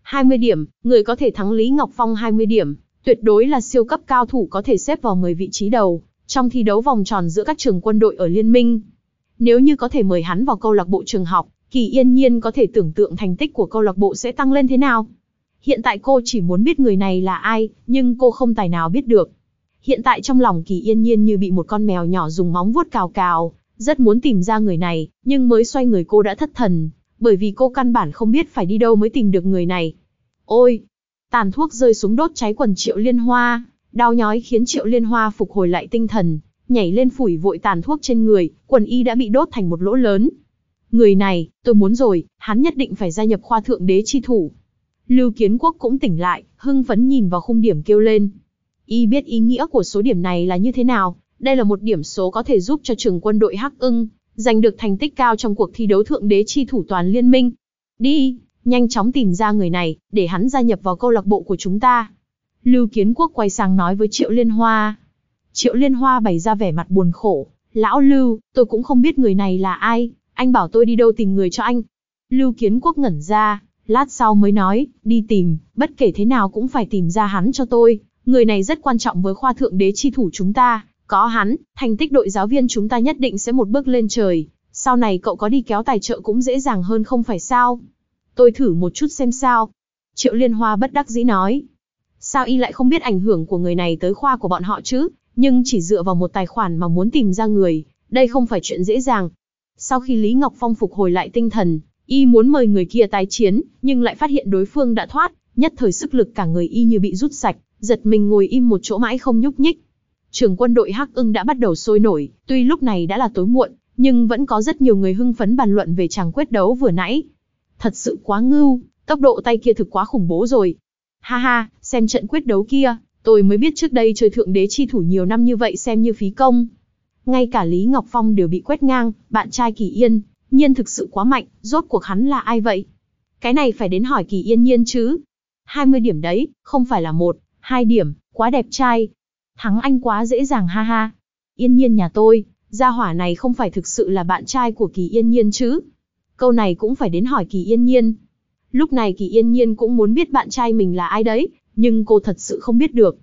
Speaker 1: 20 điểm, người có thể thắng Lý Ngọc Phong 20 điểm, tuyệt đối là siêu cấp cao thủ có thể xếp vào 10 vị trí đầu, trong thi đấu vòng tròn giữa các trường quân đội ở Liên minh. Nếu như có thể mời hắn vào câu lạc bộ trường học, Kỳ Yên Nhiên có thể tưởng tượng thành tích của câu lạc bộ sẽ tăng lên thế nào. Hiện tại cô chỉ muốn biết người này là ai, nhưng cô không tài nào biết được. Hiện tại trong lòng Kỳ Yên Nhiên như bị một con mèo nhỏ dùng móng vuốt cào cào, rất muốn tìm ra người này, nhưng mới xoay người cô đã thất thần, bởi vì cô căn bản không biết phải đi đâu mới tìm được người này. Ôi! Tàn thuốc rơi xuống đốt cháy quần Triệu Liên Hoa, đau nhói khiến Triệu Liên Hoa phục hồi lại tinh thần, nhảy lên phủi vội tàn thuốc trên người, quần y đã bị đốt thành một lỗ lớn. Người này, tôi muốn rồi, hắn nhất định phải gia nhập khoa thượng đế chi thủ. Lưu Kiến Quốc cũng tỉnh lại, hưng phấn nhìn vào khung điểm kêu lên. Y biết ý nghĩa của số điểm này là như thế nào, đây là một điểm số có thể giúp cho trường quân đội Hắc ưng, giành được thành tích cao trong cuộc thi đấu thượng đế chi thủ toàn liên minh. Đi, nhanh chóng tìm ra người này, để hắn gia nhập vào câu lạc bộ của chúng ta. Lưu Kiến Quốc quay sang nói với Triệu Liên Hoa. Triệu Liên Hoa bày ra vẻ mặt buồn khổ. Lão Lưu, tôi cũng không biết người này là ai, anh bảo tôi đi đâu tìm người cho anh. Lưu Kiến Quốc ngẩn ra, lát sau mới nói, đi tìm, bất kể thế nào cũng phải tìm ra hắn cho tôi. Người này rất quan trọng với khoa thượng đế chi thủ chúng ta, có hắn, thành tích đội giáo viên chúng ta nhất định sẽ một bước lên trời. Sau này cậu có đi kéo tài trợ cũng dễ dàng hơn không phải sao? Tôi thử một chút xem sao. Triệu Liên Hoa bất đắc dĩ nói. Sao y lại không biết ảnh hưởng của người này tới khoa của bọn họ chứ? Nhưng chỉ dựa vào một tài khoản mà muốn tìm ra người, đây không phải chuyện dễ dàng. Sau khi Lý Ngọc Phong phục hồi lại tinh thần, y muốn mời người kia tái chiến, nhưng lại phát hiện đối phương đã thoát, nhất thời sức lực cả người y như bị rút sạch, giật mình ngồi im một chỗ mãi không nhúc nhích. Trường quân đội Hắc ưng đã bắt đầu sôi nổi, tuy lúc này đã là tối muộn, nhưng vẫn có rất nhiều người hưng phấn bàn luận về chàng quyết đấu vừa nãy. Thật sự quá ngưu, tốc độ tay kia thực quá khủng bố rồi. Ha ha, xem trận quyết đấu kia, tôi mới biết trước đây chơi thượng đế chi thủ nhiều năm như vậy xem như phí công. Ngay cả Lý Ngọc Phong đều bị quét ngang, bạn trai Kỳ Yên, nhiên thực sự quá mạnh, rốt cuộc hắn là ai vậy? Cái này phải đến hỏi Kỳ Yên nhiên chứ. 20 điểm đấy, không phải là một, hai điểm, quá đẹp trai. Thắng anh quá dễ dàng ha ha. Yên nhiên nhà tôi, gia hỏa này không phải thực sự là bạn trai của Kỳ Yên nhiên chứ. Câu này cũng phải đến hỏi Kỳ Yên nhiên. Lúc này Kỳ Yên nhiên cũng muốn biết bạn trai mình là ai đấy, nhưng cô thật sự không biết được.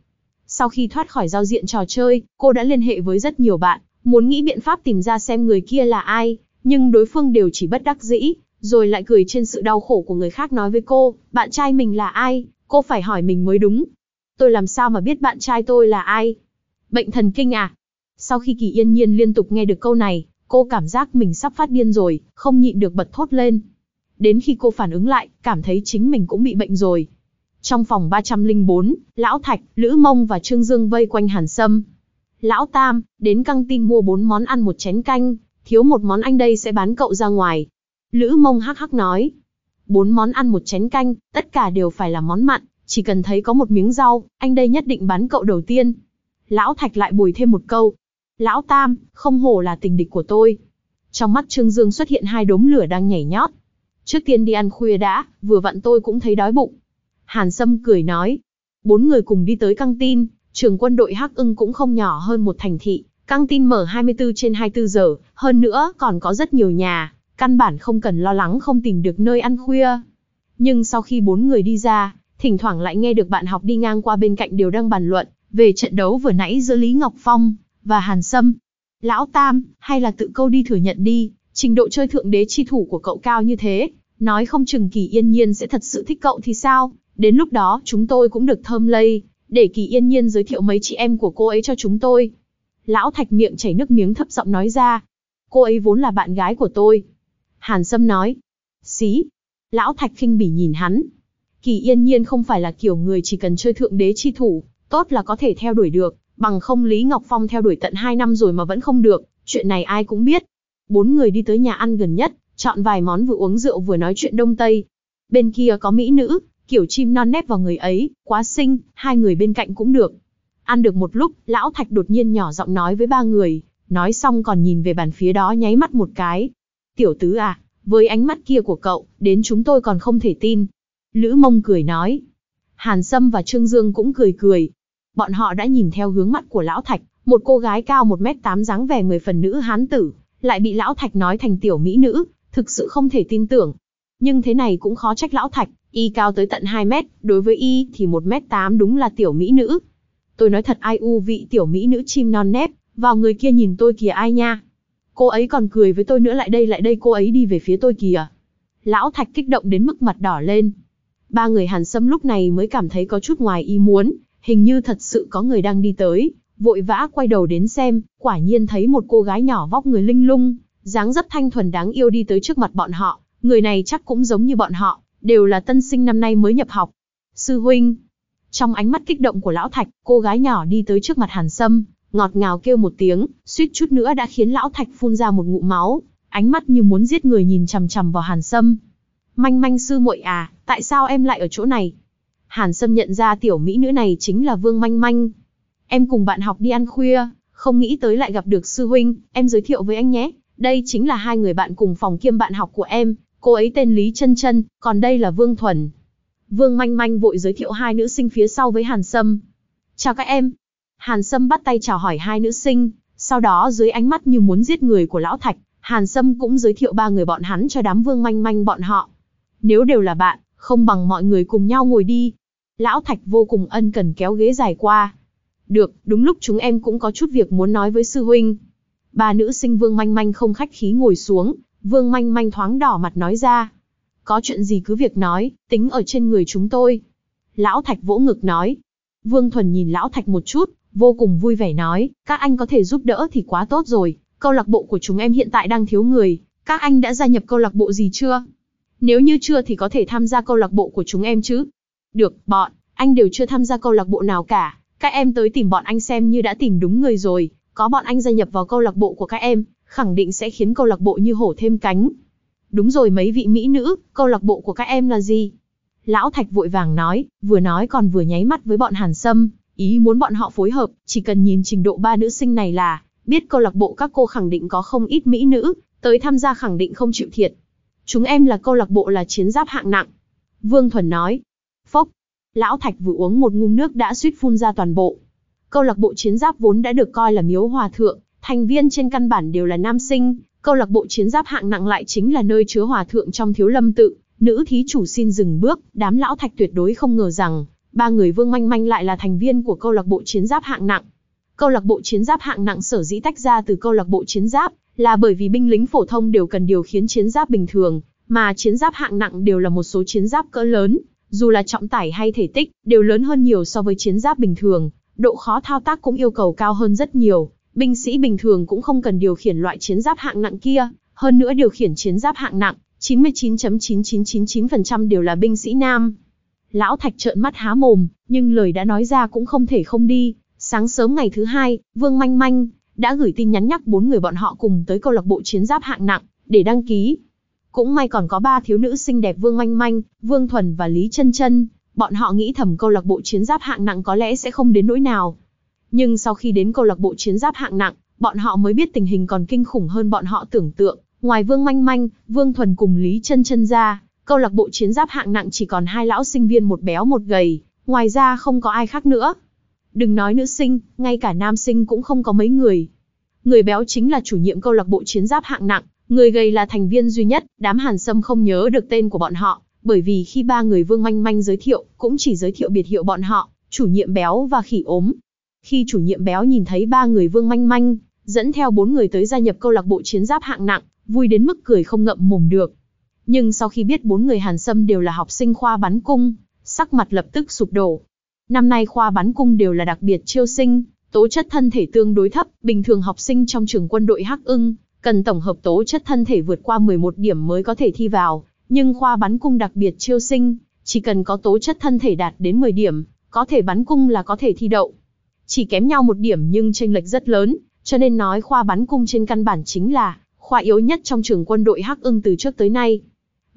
Speaker 1: Sau khi thoát khỏi giao diện trò chơi, cô đã liên hệ với rất nhiều bạn, muốn nghĩ biện pháp tìm ra xem người kia là ai, nhưng đối phương đều chỉ bất đắc dĩ, rồi lại cười trên sự đau khổ của người khác nói với cô, bạn trai mình là ai, cô phải hỏi mình mới đúng. Tôi làm sao mà biết bạn trai tôi là ai? Bệnh thần kinh à? Sau khi Kỳ Yên Nhiên liên tục nghe được câu này, cô cảm giác mình sắp phát điên rồi, không nhịn được bật thốt lên. Đến khi cô phản ứng lại, cảm thấy chính mình cũng bị bệnh rồi. Trong phòng 304, Lão Thạch, Lữ Mông và Trương Dương vây quanh Hàn Sâm. Lão Tam, đến căng tin mua bốn món ăn một chén canh, thiếu một món anh đây sẽ bán cậu ra ngoài. Lữ Mông hắc hắc nói. Bốn món ăn một chén canh, tất cả đều phải là món mặn, chỉ cần thấy có một miếng rau, anh đây nhất định bán cậu đầu tiên. Lão Thạch lại bùi thêm một câu. Lão Tam, không hổ là tình địch của tôi. Trong mắt Trương Dương xuất hiện hai đốm lửa đang nhảy nhót. Trước tiên đi ăn khuya đã, vừa vặn tôi cũng thấy đói bụng. Hàn Sâm cười nói. Bốn người cùng đi tới căng tin, trường quân đội Hắc ưng cũng không nhỏ hơn một thành thị. Căng tin mở 24 trên 24 giờ, hơn nữa còn có rất nhiều nhà, căn bản không cần lo lắng không tìm được nơi ăn khuya. Nhưng sau khi bốn người đi ra, thỉnh thoảng lại nghe được bạn học đi ngang qua bên cạnh đều đang bàn luận về trận đấu vừa nãy giữa Lý Ngọc Phong và Hàn Sâm. Lão Tam, hay là tự câu đi thừa nhận đi, trình độ chơi thượng đế chi thủ của cậu cao như thế, nói không chừng Kỳ Yên Nhiên sẽ thật sự thích cậu thì sao? Đến lúc đó chúng tôi cũng được thơm lây, để Kỳ Yên Nhiên giới thiệu mấy chị em của cô ấy cho chúng tôi. Lão Thạch miệng chảy nước miếng thấp giọng nói ra. Cô ấy vốn là bạn gái của tôi. Hàn Sâm nói. Xí. Lão Thạch khinh bỉ nhìn hắn. Kỳ Yên Nhiên không phải là kiểu người chỉ cần chơi thượng đế chi thủ, tốt là có thể theo đuổi được, bằng không Lý Ngọc Phong theo đuổi tận 2 năm rồi mà vẫn không được, chuyện này ai cũng biết. Bốn người đi tới nhà ăn gần nhất, chọn vài món vừa uống rượu vừa nói chuyện đông tây. Bên kia có mỹ nữ, kiểu chim non nép vào người ấy, quá xinh, hai người bên cạnh cũng được. Ăn được một lúc, lão Thạch đột nhiên nhỏ giọng nói với ba người, nói xong còn nhìn về bàn phía đó nháy mắt một cái. Tiểu tứ à, với ánh mắt kia của cậu, đến chúng tôi còn không thể tin. Lữ mông cười nói. Hàn Sâm và Trương Dương cũng cười cười. Bọn họ đã nhìn theo hướng mắt của lão Thạch, một cô gái cao 1m8 dáng vẻ 10 phần nữ hán tử, lại bị lão Thạch nói thành tiểu mỹ nữ, thực sự không thể tin tưởng. Nhưng thế này cũng khó trách lão Thạch, y cao tới tận 2 mét, đối với y thì 1 mét 8 đúng là tiểu mỹ nữ. Tôi nói thật ai u vị tiểu mỹ nữ chim non nép, vào người kia nhìn tôi kìa ai nha. Cô ấy còn cười với tôi nữa lại đây lại đây cô ấy đi về phía tôi kìa. Lão Thạch kích động đến mức mặt đỏ lên. Ba người Hàn Sâm lúc này mới cảm thấy có chút ngoài ý muốn, hình như thật sự có người đang đi tới, vội vã quay đầu đến xem, quả nhiên thấy một cô gái nhỏ vóc người linh lung, dáng dấp thanh thuần đáng yêu đi tới trước mặt bọn họ, người này chắc cũng giống như bọn họ, đều là tân sinh năm nay mới nhập học. Sư huynh. Trong ánh mắt kích động của lão Thạch, cô gái nhỏ đi tới trước mặt Hàn Sâm, ngọt ngào kêu một tiếng, suýt chút nữa đã khiến lão Thạch phun ra một ngụm máu, ánh mắt như muốn giết người nhìn chằm chằm vào Hàn Sâm. Manh manh sư muội à, tại sao em lại ở chỗ này? Hàn Sâm nhận ra tiểu mỹ nữ này chính là Vương Manh Manh. Em cùng bạn học đi ăn khuya, không nghĩ tới lại gặp được sư huynh, em giới thiệu với anh nhé. Đây chính là hai người bạn cùng phòng kiêm bạn học của em, cô ấy tên Lý Chân Chân, còn đây là Vương Thuần. Vương Manh Manh vội giới thiệu hai nữ sinh phía sau với Hàn Sâm. Chào các em. Hàn Sâm bắt tay chào hỏi hai nữ sinh, sau đó dưới ánh mắt như muốn giết người của Lão Thạch, Hàn Sâm cũng giới thiệu ba người bọn hắn cho đám Vương Manh Manh bọn họ. Nếu đều là bạn, không bằng mọi người cùng nhau ngồi đi. Lão Thạch vô cùng ân cần kéo ghế dài qua. Được, đúng lúc chúng em cũng có chút việc muốn nói với sư huynh. Ba nữ sinh Vương Manh Manh không khách khí ngồi xuống, Vương Manh Manh thoáng đỏ mặt nói ra. Có chuyện gì cứ việc nói, tính ở trên người chúng tôi. Lão Thạch vỗ ngực nói. Vương Thuần nhìn Lão Thạch một chút, vô cùng vui vẻ nói, các anh có thể giúp đỡ thì quá tốt rồi, câu lạc bộ của chúng em hiện tại đang thiếu người, các anh đã gia nhập câu lạc bộ gì chưa? Nếu như chưa thì có thể tham gia câu lạc bộ của chúng em chứ? Được, bọn, anh đều chưa tham gia câu lạc bộ nào cả, các em tới tìm bọn anh xem như đã tìm đúng người rồi, có bọn anh gia nhập vào câu lạc bộ của các em, khẳng định sẽ khiến câu lạc bộ như hổ thêm cánh. Đúng rồi mấy vị mỹ nữ, câu lạc bộ của các em là gì? Lão Thạch vội vàng nói, vừa nói còn vừa nháy mắt với bọn Hàn Sâm, ý muốn bọn họ phối hợp, chỉ cần nhìn trình độ ba nữ sinh này là, biết câu lạc bộ các cô khẳng định có không ít mỹ nữ, tới tham gia khẳng định không chịu thiệt. Chúng em là câu lạc bộ là chiến giáp hạng nặng. Vương Thuần nói. Phốc. Lão Thạch vừa uống một ngụm nước đã suýt phun ra toàn bộ. Câu lạc bộ chiến giáp vốn đã được coi là miếu hòa thượng, thành viên trên căn bản đều là nam sinh, câu lạc bộ chiến giáp hạng nặng lại chính là nơi chứa hòa thượng trong thiếu lâm tự. Nữ thí chủ xin dừng bước, đám lão thạch tuyệt đối không ngờ rằng, ba người vương manh manh lại là thành viên của câu lạc bộ chiến giáp hạng nặng. Câu lạc bộ chiến giáp hạng nặng sở dĩ tách ra từ câu lạc bộ chiến giáp, là bởi vì binh lính phổ thông đều cần điều khiển chiến giáp bình thường, mà chiến giáp hạng nặng đều là một số chiến giáp cỡ lớn, dù là trọng tải hay thể tích, đều lớn hơn nhiều so với chiến giáp bình thường, độ khó thao tác cũng yêu cầu cao hơn rất nhiều, binh sĩ bình thường cũng không cần điều khiển loại chiến giáp hạng nặng kia, hơn nữa điều khiển chiến giáp hạng nặng, 99.9999% đều là binh sĩ nam. Lão Thạch trợn mắt há mồm, nhưng lời đã nói ra cũng không thể không đi. Sáng sớm ngày thứ hai, Vương Manh Manh đã gửi tin nhắn nhắc bốn người bọn họ cùng tới câu lạc bộ chiến giáp hạng nặng để đăng ký. Cũng may còn có ba thiếu nữ xinh đẹp Vương Manh Manh, Vương Thuần và Lý Chân Chân, bọn họ nghĩ thầm câu lạc bộ chiến giáp hạng nặng có lẽ sẽ không đến nỗi nào. Nhưng sau khi đến câu lạc bộ chiến giáp hạng nặng, bọn họ mới biết tình hình còn kinh khủng hơn bọn họ tưởng tượng. Ngoài Vương Manh Manh, Vương Thuần cùng Lý Chân Chân ra, câu lạc bộ chiến giáp hạng nặng chỉ còn hai lão sinh viên một béo một gầy, ngoài ra không có ai khác nữa. Đừng nói nữ sinh, ngay cả nam sinh cũng không có mấy người. Người béo chính là chủ nhiệm câu lạc bộ chiến giáp hạng nặng, người gầy là thành viên duy nhất, đám Hàn Sâm không nhớ được tên của bọn họ, bởi vì khi ba người Vương Manh Manh giới thiệu, cũng chỉ giới thiệu biệt hiệu bọn họ, chủ nhiệm béo và khỉ ốm. Khi chủ nhiệm béo nhìn thấy ba người Vương Manh Manh, dẫn theo bốn người tới gia nhập câu lạc bộ chiến giáp hạng nặng, vui đến mức cười không ngậm mồm được. Nhưng sau khi biết bốn người Hàn Sâm đều là học sinh khoa bắn cung, sắc mặt lập tức sụp đổ. Năm nay khoa bắn cung đều là đặc biệt chiêu sinh, tố chất thân thể tương đối thấp, bình thường học sinh trong trường quân đội Hắc Ưng, cần tổng hợp tố chất thân thể vượt qua 11 điểm mới có thể thi vào, nhưng khoa bắn cung đặc biệt chiêu sinh, chỉ cần có tố chất thân thể đạt đến 10 điểm, có thể bắn cung là có thể thi đậu. Chỉ kém nhau một điểm nhưng chênh lệch rất lớn, cho nên nói khoa bắn cung trên căn bản chính là khoa yếu nhất trong trường quân đội Hắc Ưng từ trước tới nay.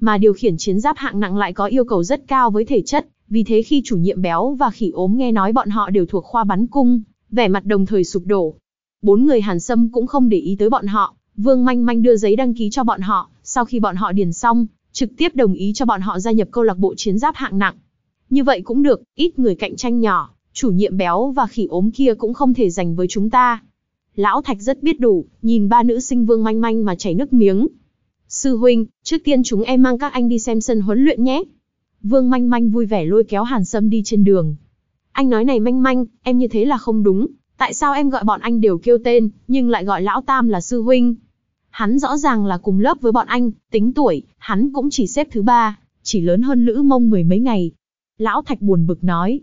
Speaker 1: Mà điều khiển chiến giáp hạng nặng lại có yêu cầu rất cao với thể chất, vì thế khi chủ nhiệm béo và khỉ ốm nghe nói bọn họ đều thuộc khoa bắn cung, vẻ mặt đồng thời sụp đổ. Bốn người Hàn Sâm cũng không để ý tới bọn họ, Vương Manh Manh đưa giấy đăng ký cho bọn họ, sau khi bọn họ điền xong, trực tiếp đồng ý cho bọn họ gia nhập câu lạc bộ chiến giáp hạng nặng. Như vậy cũng được, ít người cạnh tranh nhỏ, chủ nhiệm béo và khỉ ốm kia cũng không thể giành với chúng ta. Lão Thạch rất biết đủ, nhìn ba nữ sinh Vương Manh Manh mà chảy nước miếng. Sư huynh, trước tiên chúng em mang các anh đi xem sân huấn luyện nhé. Vương Manh Manh vui vẻ lôi kéo Hàn Sâm đi trên đường. Anh nói này Manh Manh, em như thế là không đúng. Tại sao em gọi bọn anh đều kêu tên, nhưng lại gọi Lão Tam là sư huynh? Hắn rõ ràng là cùng lớp với bọn anh, tính tuổi, hắn cũng chỉ xếp thứ ba, chỉ lớn hơn Lữ Mông mười mấy ngày. Lão Thạch buồn bực nói.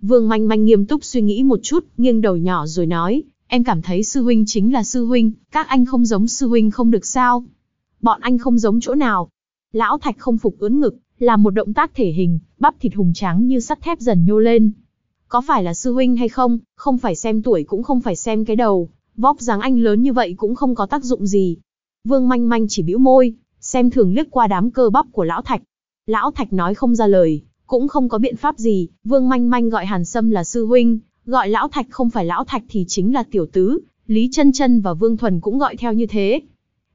Speaker 1: Vương Manh Manh nghiêm túc suy nghĩ một chút, nghiêng đầu nhỏ rồi nói, em cảm thấy sư huynh chính là sư huynh, các anh không giống sư huynh không được sao? Bọn anh không giống chỗ nào? Lão Thạch không phục ướn ngực, làm một động tác thể hình, bắp thịt hùng trắng như sắt thép dần nhô lên. Có phải là sư huynh hay không, không phải xem tuổi cũng không phải xem cái đầu, vóc dáng anh lớn như vậy cũng không có tác dụng gì. Vương manh manh chỉ bĩu môi, xem thường liếc qua đám cơ bắp của lão Thạch. Lão Thạch nói không ra lời, cũng không có biện pháp gì, Vương manh manh gọi Hàn Sâm là sư huynh, gọi lão Thạch không phải lão Thạch thì chính là tiểu tứ, Lý Chân Chân và Vương Thuần cũng gọi theo như thế.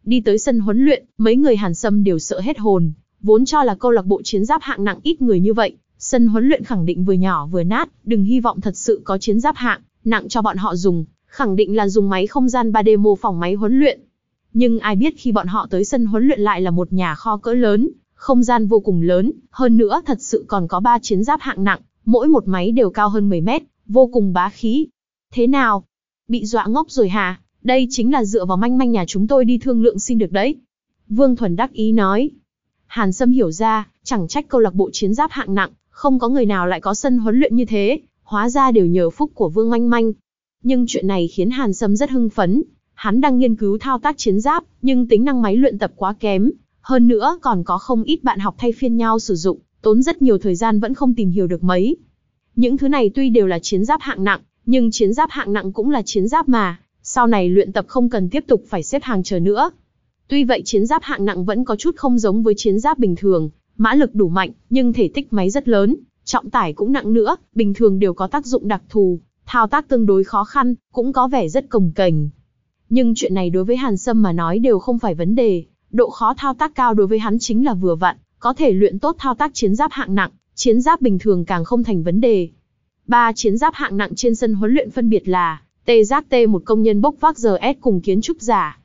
Speaker 1: Đi tới sân huấn luyện, mấy người Hàn Sâm đều sợ hết hồn, vốn cho là câu lạc bộ chiến giáp hạng nặng ít người như vậy, sân huấn luyện khẳng định vừa nhỏ vừa nát, đừng hy vọng thật sự có chiến giáp hạng nặng cho bọn họ dùng, khẳng định là dùng máy không gian 3D mô phỏng máy huấn luyện. Nhưng ai biết khi bọn họ tới sân huấn luyện lại là một nhà kho cỡ lớn, không gian vô cùng lớn, hơn nữa thật sự còn có ba chiến giáp hạng nặng, mỗi một máy đều cao hơn 10 mét, vô cùng bá khí. Thế nào? Bị dọa ngốc rồi hả? Đây chính là dựa vào manh manh nhà chúng tôi đi thương lượng xin được đấy. Vương Thuần đắc ý nói. Hàn Sâm hiểu ra, chẳng trách câu lạc bộ chiến giáp hạng nặng, không có người nào lại có sân huấn luyện như thế, hóa ra đều nhờ phúc của Vương Manh Manh. Nhưng chuyện này khiến Hàn Sâm rất hưng phấn, hắn đang nghiên cứu thao tác chiến giáp, nhưng tính năng máy luyện tập quá kém, hơn nữa còn có không ít bạn học thay phiên nhau sử dụng, tốn rất nhiều thời gian vẫn không tìm hiểu được mấy. Những thứ này tuy đều là chiến giáp hạng nặng, nhưng chiến giáp hạng nặng cũng là chiến giáp mà, sau này luyện tập không cần tiếp tục phải xếp hàng chờ nữa. Tuy vậy chiến giáp hạng nặng vẫn có chút không giống với chiến giáp bình thường, mã lực đủ mạnh, nhưng thể tích máy rất lớn, trọng tải cũng nặng nữa, bình thường đều có tác dụng đặc thù, thao tác tương đối khó khăn, cũng có vẻ rất cồng kềnh. Nhưng chuyện này đối với Hàn Sâm mà nói đều không phải vấn đề, độ khó thao tác cao đối với hắn chính là vừa vặn, có thể luyện tốt thao tác chiến giáp hạng nặng, chiến giáp bình thường càng không thành vấn đề. Ba chiến giáp hạng nặng trên sân huấn luyện phân biệt là Tê giác T1 công nhân bốc vác GS cùng kiến trúc giả.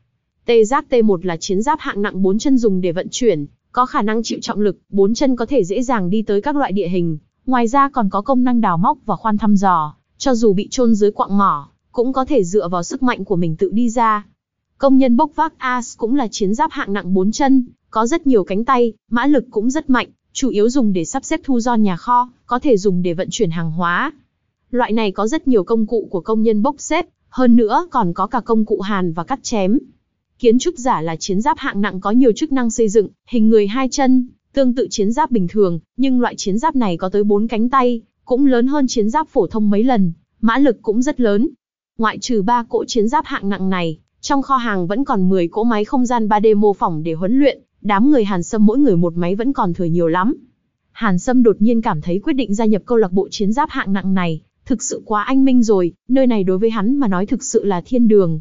Speaker 1: Tê giác T1 là chiến giáp hạng nặng 4 chân dùng để vận chuyển, có khả năng chịu trọng lực, 4 chân có thể dễ dàng đi tới các loại địa hình. Ngoài ra còn có công năng đào móc và khoan thăm dò, cho dù bị chôn dưới quặng mỏ, cũng có thể dựa vào sức mạnh của mình tự đi ra. Công nhân bốc vác AS cũng là chiến giáp hạng nặng 4 chân, có rất nhiều cánh tay, mã lực cũng rất mạnh, chủ yếu dùng để sắp xếp thu gom nhà kho, có thể dùng để vận chuyển hàng hóa. Loại này có rất nhiều công cụ của công nhân bốc xếp, hơn nữa còn có cả công cụ hàn và cắt chém. Kiến trúc giả là chiến giáp hạng nặng có nhiều chức năng xây dựng, hình người hai chân, tương tự chiến giáp bình thường, nhưng loại chiến giáp này có tới 4 cánh tay, cũng lớn hơn chiến giáp phổ thông mấy lần, mã lực cũng rất lớn. Ngoại trừ ba cỗ chiến giáp hạng nặng này, trong kho hàng vẫn còn 10 cỗ máy không gian 3D mô phỏng để huấn luyện, đám người Hàn Sâm mỗi người một máy vẫn còn thừa nhiều lắm. Hàn Sâm đột nhiên cảm thấy quyết định gia nhập câu lạc bộ chiến giáp hạng nặng này, thực sự quá anh minh rồi, nơi này đối với hắn mà nói thực sự là thiên đường.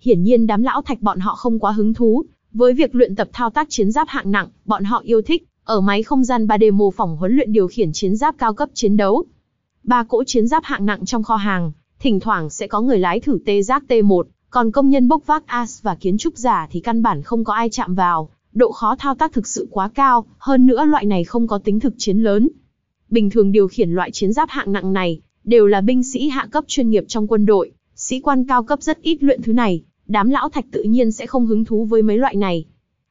Speaker 1: Hiển nhiên đám lão thạch bọn họ không quá hứng thú, với việc luyện tập thao tác chiến giáp hạng nặng, bọn họ yêu thích, ở máy không gian 3D mô phỏng huấn luyện điều khiển chiến giáp cao cấp chiến đấu. Ba cỗ chiến giáp hạng nặng trong kho hàng, thỉnh thoảng sẽ có người lái thử tê giác T1, còn công nhân bốc vác AS và kiến trúc giả thì căn bản không có ai chạm vào, độ khó thao tác thực sự quá cao, hơn nữa loại này không có tính thực chiến lớn. Bình thường điều khiển loại chiến giáp hạng nặng này, đều là binh sĩ hạ cấp chuyên nghiệp trong quân đội, sĩ quan cao cấp rất ít luyện thứ này, đám lão thạch tự nhiên sẽ không hứng thú với mấy loại này.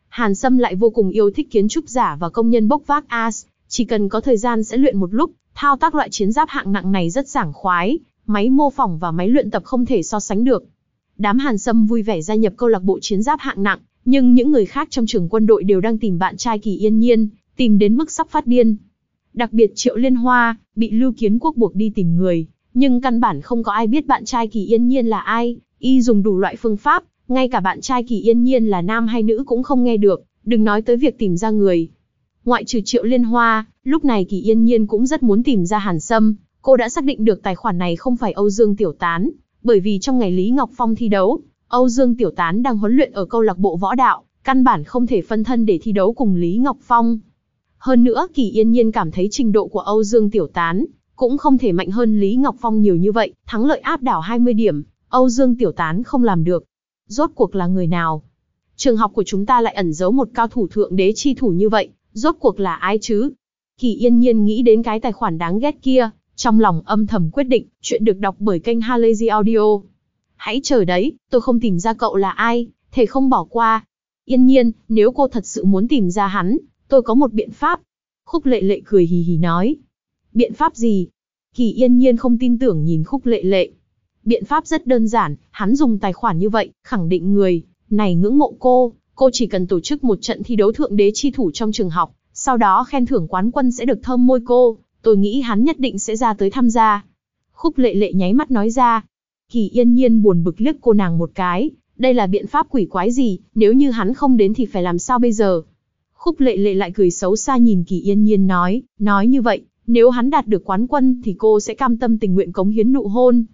Speaker 1: Hàn Sâm lại vô cùng yêu thích kiến trúc giả và công nhân bốc vác AS, chỉ cần có thời gian sẽ luyện một lúc, thao tác loại chiến giáp hạng nặng này rất sảng khoái, máy mô phỏng và máy luyện tập không thể so sánh được. Đám Hàn Sâm vui vẻ gia nhập câu lạc bộ chiến giáp hạng nặng, nhưng những người khác trong trường quân đội đều đang tìm bạn trai Kỳ Yên Nhiên, tìm đến mức sắp phát điên. Đặc biệt Triệu Liên Hoa, bị Lưu Kiến Quốc buộc đi tìm người, nhưng căn bản không có ai biết bạn trai Kỳ Yên Nhiên là ai, y dùng đủ loại phương pháp, ngay cả bạn trai Kỳ Yên Nhiên là nam hay nữ cũng không nghe được, đừng nói tới việc tìm ra người. Ngoại trừ Triệu Liên Hoa, lúc này Kỳ Yên Nhiên cũng rất muốn tìm ra Hàn Sâm, cô đã xác định được tài khoản này không phải Âu Dương Tiểu Tán, bởi vì trong ngày Lý Ngọc Phong thi đấu, Âu Dương Tiểu Tán đang huấn luyện ở câu lạc bộ võ đạo, căn bản không thể phân thân để thi đấu cùng Lý Ngọc Phong. Hơn nữa Kỳ Yên Nhiên cảm thấy trình độ của Âu Dương Tiểu Tán cũng không thể mạnh hơn Lý Ngọc Phong nhiều như vậy, thắng lợi áp đảo 20 điểm, Âu Dương Tiểu Tán không làm được. Rốt cuộc là người nào? Trường học của chúng ta lại ẩn giấu một cao thủ thượng đế chi thủ như vậy, rốt cuộc là ai chứ? Kỳ yên nhiên nghĩ đến cái tài khoản đáng ghét kia, trong lòng âm thầm quyết định, chuyện được đọc bởi kênh Halazy Audio. Hãy chờ đấy, tôi không tìm ra cậu là ai, thể không bỏ qua. Yên nhiên, nếu cô thật sự muốn tìm ra hắn, tôi có một biện pháp. Khúc lệ lệ cười hì hì nói. Biện pháp gì? Kỳ yên nhiên không tin tưởng nhìn khúc lệ lệ. Biện pháp rất đơn giản, hắn dùng tài khoản như vậy, khẳng định người, này ngưỡng mộ cô, cô chỉ cần tổ chức một trận thi đấu thượng đế chi thủ trong trường học, sau đó khen thưởng quán quân sẽ được thơm môi cô, tôi nghĩ hắn nhất định sẽ ra tới tham gia. Khúc lệ lệ nháy mắt nói ra. Kỳ yên nhiên buồn bực liếc cô nàng một cái, đây là biện pháp quỷ quái gì, nếu như hắn không đến thì phải làm sao bây giờ? Khúc lệ lệ lại cười xấu xa nhìn kỳ yên nhiên nói, nói như vậy, nếu hắn đạt được quán quân thì cô sẽ cam tâm tình nguyện cống hiến nụ hôn.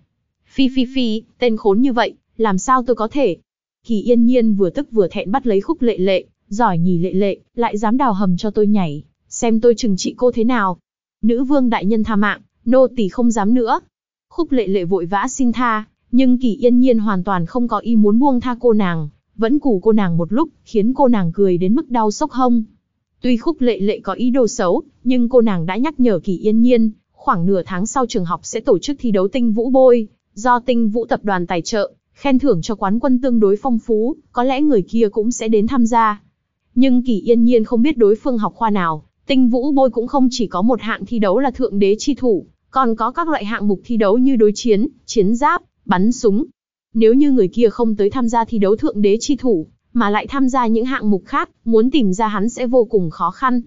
Speaker 1: Phi phi phi, tên khốn như vậy, làm sao tôi có thể? Kỳ yên nhiên vừa tức vừa thẹn bắt lấy khúc lệ lệ, giỏi nhì lệ lệ, lại dám đào hầm cho tôi nhảy, xem tôi trừng trị cô thế nào. Nữ vương đại nhân tha mạng, nô tỳ không dám nữa. Khúc lệ lệ vội vã xin tha, nhưng kỳ yên nhiên hoàn toàn không có ý muốn buông tha cô nàng, vẫn củ cô nàng một lúc, khiến cô nàng cười đến mức đau sốc hông. Tuy khúc lệ lệ có ý đồ xấu, nhưng cô nàng đã nhắc nhở kỳ yên nhiên, khoảng nửa tháng sau trường học sẽ tổ chức thi đấu tinh vũ bôi, do tinh vũ tập đoàn tài trợ, khen thưởng cho quán quân tương đối phong phú, có lẽ người kia cũng sẽ đến tham gia. Nhưng kỳ yên nhiên không biết đối phương học khoa nào, tinh vũ bôi cũng không chỉ có một hạng thi đấu là thượng đế chi thủ, còn có các loại hạng mục thi đấu như đối chiến, chiến giáp, bắn súng. Nếu như người kia không tới tham gia thi đấu thượng đế chi thủ, mà lại tham gia những hạng mục khác, muốn tìm ra hắn sẽ vô cùng khó khăn.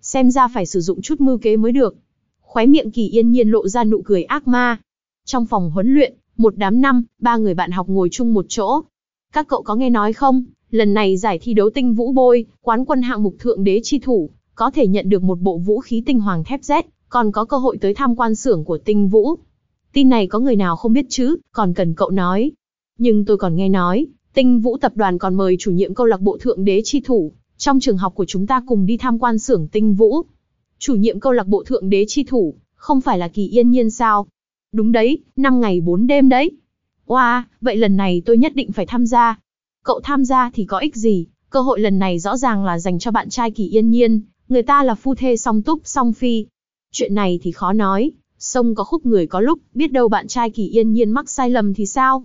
Speaker 1: Xem ra phải sử dụng chút mưu kế mới được. Khóe miệng kỳ yên nhiên lộ ra nụ cười ác ma. Trong phòng huấn luyện, một đám năm, ba người bạn học ngồi chung một chỗ. Các cậu có nghe nói không, lần này giải thi đấu tinh vũ bôi, quán quân hạng mục thượng đế chi thủ, có thể nhận được một bộ vũ khí tinh hoàng thép Z, còn có cơ hội tới tham quan xưởng của tinh vũ. Tin này có người nào không biết chứ, còn cần cậu nói. Nhưng tôi còn nghe nói, tinh vũ tập đoàn còn mời chủ nhiệm câu lạc bộ thượng đế chi thủ, trong trường học của chúng ta cùng đi tham quan xưởng tinh vũ. Chủ nhiệm câu lạc bộ thượng đế chi thủ, không phải là kỳ yên nhiên sao? Đúng đấy, 5 ngày 4 đêm đấy. Wow, vậy lần này tôi nhất định phải tham gia. Cậu tham gia thì có ích gì, cơ hội lần này rõ ràng là dành cho bạn trai kỳ yên nhiên, người ta là phu thê song túc song phi. Chuyện này thì khó nói, sông có khúc người có lúc, biết đâu bạn trai kỳ yên nhiên mắc sai lầm thì sao?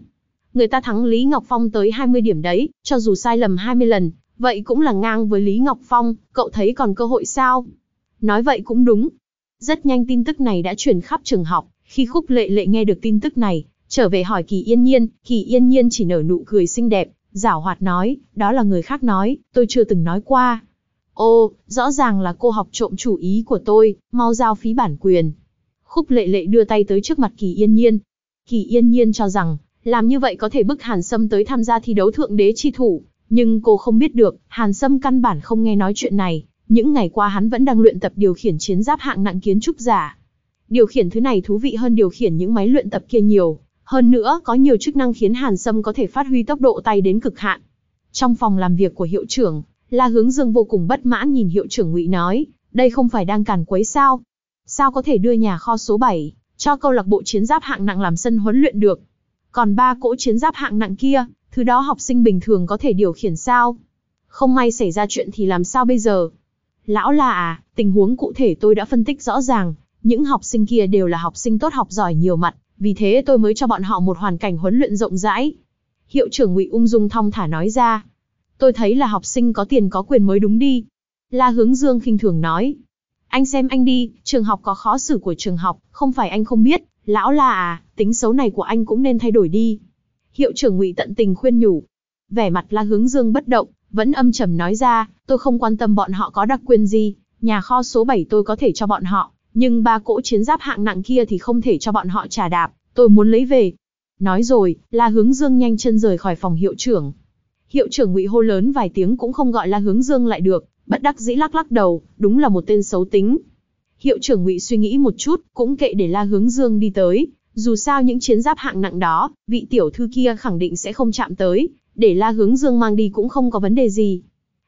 Speaker 1: Người ta thắng Lý Ngọc Phong tới 20 điểm đấy, cho dù sai lầm 20 lần, vậy cũng là ngang với Lý Ngọc Phong, cậu thấy còn cơ hội sao? Nói vậy cũng đúng. Rất nhanh tin tức này đã truyền khắp trường học, khi khúc lệ lệ nghe được tin tức này, trở về hỏi Kỳ Yên Nhiên, Kỳ Yên Nhiên chỉ nở nụ cười xinh đẹp, giảo hoạt nói, đó là người khác nói, tôi chưa từng nói qua. Ô, rõ ràng là cô học trộm chủ ý của tôi, mau giao phí bản quyền. Khúc lệ lệ đưa tay tới trước mặt Kỳ Yên Nhiên. Kỳ Yên Nhiên cho rằng, làm như vậy có thể bức Hàn Sâm tới tham gia thi đấu thượng đế chi thủ, nhưng cô không biết được, Hàn Sâm căn bản không nghe nói chuyện này, những ngày qua hắn vẫn đang luyện tập điều khiển chiến giáp hạng nặng kiến trúc giả. Điều khiển thứ này thú vị hơn điều khiển những máy luyện tập kia nhiều, hơn nữa có nhiều chức năng khiến Hàn Sâm có thể phát huy tốc độ tay đến cực hạn. Trong phòng làm việc của hiệu trưởng, La Hướng Dương vô cùng bất mãn nhìn hiệu trưởng Ngụy nói, đây không phải đang càn quấy sao? Sao có thể đưa nhà kho số 7 cho câu lạc bộ chiến giáp hạng nặng làm sân huấn luyện được? Còn ba cỗ chiến giáp hạng nặng kia, thứ đó học sinh bình thường có thể điều khiển sao? Không may xảy ra chuyện thì làm sao bây giờ? Lão là à, tình huống cụ thể tôi đã phân tích rõ ràng, những học sinh kia đều là học sinh tốt học giỏi nhiều mặt, vì thế tôi mới cho bọn họ một hoàn cảnh huấn luyện rộng rãi. Hiệu trưởng Ngụy ung dung thong thả nói ra. Tôi thấy là học sinh có tiền có quyền mới đúng đi. La Hướng Dương khinh thường nói. Anh xem anh đi, trường học có khó xử của trường học, không phải anh không biết, lão là à, tính xấu này của anh cũng nên thay đổi đi. Hiệu trưởng Ngụy tận tình khuyên nhủ. Vẻ mặt La Hướng Dương bất động, vẫn âm trầm nói ra, tôi không quan tâm bọn họ có đặc quyền gì, nhà kho số 7 tôi có thể cho bọn họ, nhưng ba cỗ chiến giáp hạng nặng kia thì không thể cho bọn họ trả đạp, tôi muốn lấy về. Nói rồi, La Hướng Dương nhanh chân rời khỏi phòng hiệu trưởng. Hiệu trưởng Ngụy hô lớn vài tiếng cũng không gọi La Hướng Dương lại được, bất đắc dĩ lắc lắc đầu, đúng là một tên xấu tính. Hiệu trưởng Ngụy suy nghĩ một chút, cũng kệ để La Hướng Dương đi tới, dù sao những chiến giáp hạng nặng đó, vị tiểu thư kia khẳng định sẽ không chạm tới, để La Hướng Dương mang đi cũng không có vấn đề gì.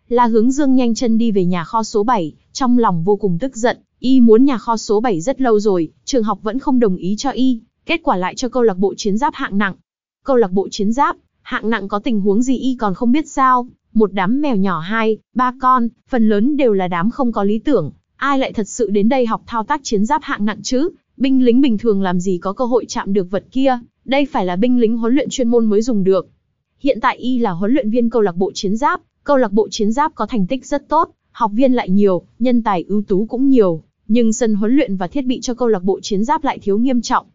Speaker 1: La Hướng Dương nhanh chân đi về nhà kho số 7, trong lòng vô cùng tức giận, y muốn nhà kho số 7 rất lâu rồi, trường học vẫn không đồng ý cho y, kết quả lại cho câu lạc bộ chiến giáp hạng nặng. câu lạc bộ chiến giáp, hạng nặng có tình huống gì y còn không biết sao, một đám mèo nhỏ hai, ba con, phần lớn đều là đám không có lý tưởng, ai lại thật sự đến đây học thao tác chiến giáp hạng nặng chứ, binh lính bình thường làm gì có cơ hội chạm được vật kia, đây phải là binh lính huấn luyện chuyên môn mới dùng được. Hiện tại y là huấn luyện viên câu lạc bộ chiến giáp, câu lạc bộ chiến giáp có thành tích rất tốt, học viên lại nhiều, nhân tài ưu tú cũng nhiều, nhưng sân huấn luyện và thiết bị cho câu lạc bộ chiến giáp lại thiếu nghiêm trọng.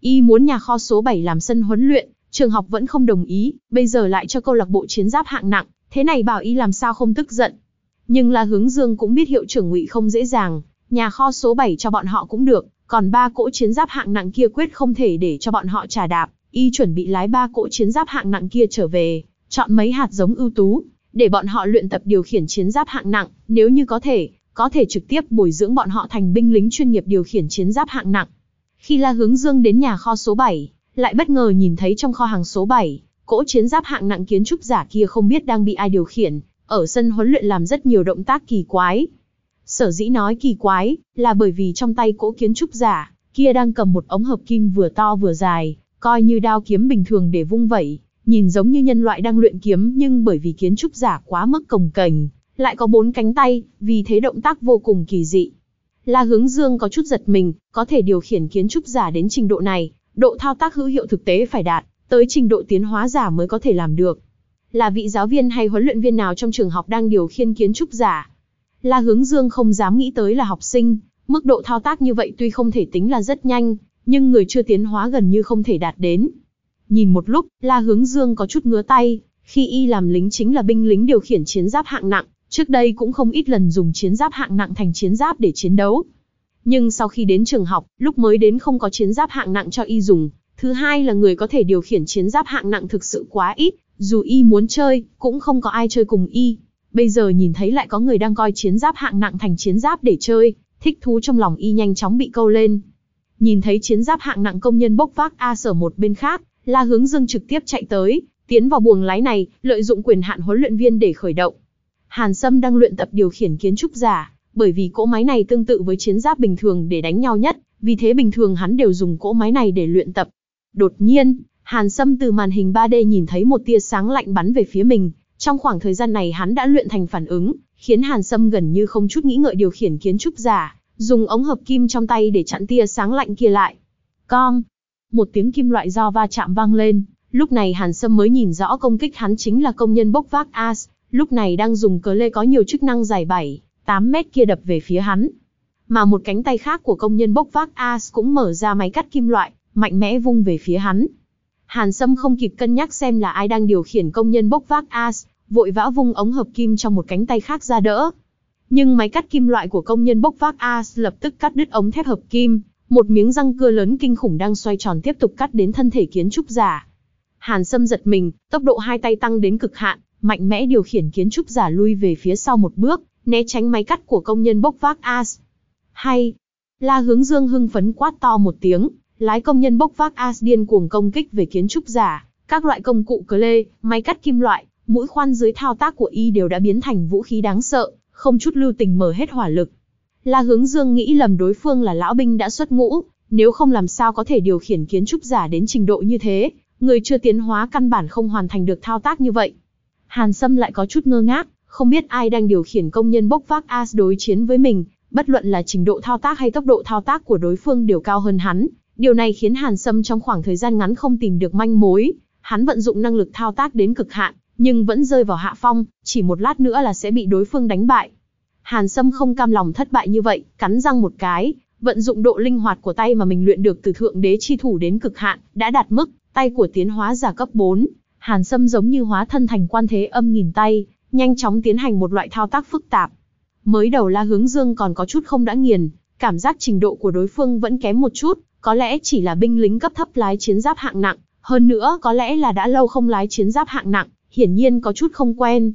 Speaker 1: Y muốn nhà kho số 7 làm sân huấn luyện, trường học vẫn không đồng ý, bây giờ lại cho câu lạc bộ chiến giáp hạng nặng, thế này bảo y làm sao không tức giận. Nhưng là hướng dương cũng biết hiệu trưởng ngụy không dễ dàng, nhà kho số 7 cho bọn họ cũng được, còn ba cỗ chiến giáp hạng nặng kia quyết không thể để cho bọn họ trả đạp, y chuẩn bị lái ba cỗ chiến giáp hạng nặng kia trở về, chọn mấy hạt giống ưu tú, để bọn họ luyện tập điều khiển chiến giáp hạng nặng, nếu như có thể, có thể trực tiếp bồi dưỡng bọn họ thành binh lính chuyên nghiệp điều khiển chiến giáp hạng nặng. Khi La Hướng Dương đến nhà kho số 7, lại bất ngờ nhìn thấy trong kho hàng số 7, cỗ chiến giáp hạng nặng kiến trúc giả kia không biết đang bị ai điều khiển, ở sân huấn luyện làm rất nhiều động tác kỳ quái. Sở dĩ nói kỳ quái, là bởi vì trong tay cỗ kiến trúc giả, kia đang cầm một ống hợp kim vừa to vừa dài, coi như đao kiếm bình thường để vung vẩy, nhìn giống như nhân loại đang luyện kiếm nhưng bởi vì kiến trúc giả quá mức cồng kềnh, lại có bốn cánh tay, vì thế động tác vô cùng kỳ dị. La Hướng Dương có chút giật mình, có thể điều khiển kiến trúc giả đến trình độ này, độ thao tác hữu hiệu thực tế phải đạt, tới trình độ tiến hóa giả mới có thể làm được. Là vị giáo viên hay huấn luyện viên nào trong trường học đang điều khiển kiến trúc giả? La Hướng Dương không dám nghĩ tới là học sinh, mức độ thao tác như vậy tuy không thể tính là rất nhanh, nhưng người chưa tiến hóa gần như không thể đạt đến. Nhìn một lúc, La Hướng Dương có chút ngứa tay, khi y làm lính chính là binh lính điều khiển chiến giáp hạng nặng, trước đây cũng không ít lần dùng chiến giáp hạng nặng thành chiến giáp để chiến đấu. Nhưng sau khi đến trường học, lúc mới đến không có chiến giáp hạng nặng cho y dùng, thứ hai là người có thể điều khiển chiến giáp hạng nặng thực sự quá ít, dù y muốn chơi, cũng không có ai chơi cùng y. Bây giờ nhìn thấy lại có người đang coi chiến giáp hạng nặng thành chiến giáp để chơi, thích thú trong lòng y nhanh chóng bị câu lên. Nhìn thấy chiến giáp hạng nặng công nhân bốc vác A sở một bên khác, La Hướng Dương trực tiếp chạy tới, tiến vào buồng lái này, lợi dụng quyền hạn huấn luyện viên để khởi động. Hàn Sâm đang luyện tập điều khiển kiến trúc giả, bởi vì cỗ máy này tương tự với chiến giáp bình thường để đánh nhau nhất, vì thế bình thường hắn đều dùng cỗ máy này để luyện tập. Đột nhiên, Hàn Sâm từ màn hình 3D nhìn thấy một tia sáng lạnh bắn về phía mình, trong khoảng thời gian này hắn đã luyện thành phản ứng, khiến Hàn Sâm gần như không chút nghĩ ngợi điều khiển kiến trúc giả, dùng ống hợp kim trong tay để chặn tia sáng lạnh kia lại. Con! Một tiếng kim loại do va chạm vang lên, lúc này Hàn Sâm mới nhìn rõ công kích hắn chính là công nhân bốc vác As, lúc này đang dùng cờ lê có nhiều chức năng dài bảy. 8 mét kia đập về phía hắn. Mà một cánh tay khác của công nhân bốc vác As cũng mở ra máy cắt kim loại, mạnh mẽ vung về phía hắn. Hàn Sâm không kịp cân nhắc xem là ai đang điều khiển công nhân bốc vác As, vội vã vung ống hợp kim trong một cánh tay khác ra đỡ. Nhưng máy cắt kim loại của công nhân bốc vác As lập tức cắt đứt ống thép hợp kim, một miếng răng cưa lớn kinh khủng đang xoay tròn tiếp tục cắt đến thân thể kiến trúc giả. Hàn Sâm giật mình, tốc độ hai tay tăng đến cực hạn, mạnh mẽ điều khiển kiến trúc giả lui về phía sau một bước, né tránh máy cắt của công nhân bốc vác As. Hay, La Hướng Dương hưng phấn quát to một tiếng, lái công nhân bốc vác As điên cuồng công kích về kiến trúc giả, các loại công cụ cờ lê, máy cắt kim loại, mũi khoan dưới thao tác của y đều đã biến thành vũ khí đáng sợ, không chút lưu tình mở hết hỏa lực. La Hướng Dương nghĩ lầm đối phương là lão binh đã xuất ngũ, nếu không làm sao có thể điều khiển kiến trúc giả đến trình độ như thế, người chưa tiến hóa căn bản không hoàn thành được thao tác như vậy. Hàn Sâm lại có chút ngơ ngác, không biết ai đang điều khiển công nhân bốc vác As đối chiến với mình, bất luận là trình độ thao tác hay tốc độ thao tác của đối phương đều cao hơn hắn. Điều này khiến Hàn Sâm trong khoảng thời gian ngắn không tìm được manh mối, hắn vận dụng năng lực thao tác đến cực hạn, nhưng vẫn rơi vào hạ phong, chỉ một lát nữa là sẽ bị đối phương đánh bại. Hàn Sâm không cam lòng thất bại như vậy, cắn răng một cái, vận dụng độ linh hoạt của tay mà mình luyện được từ thượng đế chi thủ đến cực hạn, đã đạt mức, tay của tiến hóa giả cấp 4. Hàn Sâm giống như hóa thân thành quan thế âm nghìn tay, nhanh chóng tiến hành một loại thao tác phức tạp. Mới đầu La Hướng Dương còn có chút không đã nghiền, cảm giác trình độ của đối phương vẫn kém một chút, có lẽ chỉ là binh lính cấp thấp lái chiến giáp hạng nặng, hơn nữa có lẽ là đã lâu không lái chiến giáp hạng nặng, hiển nhiên có chút không quen.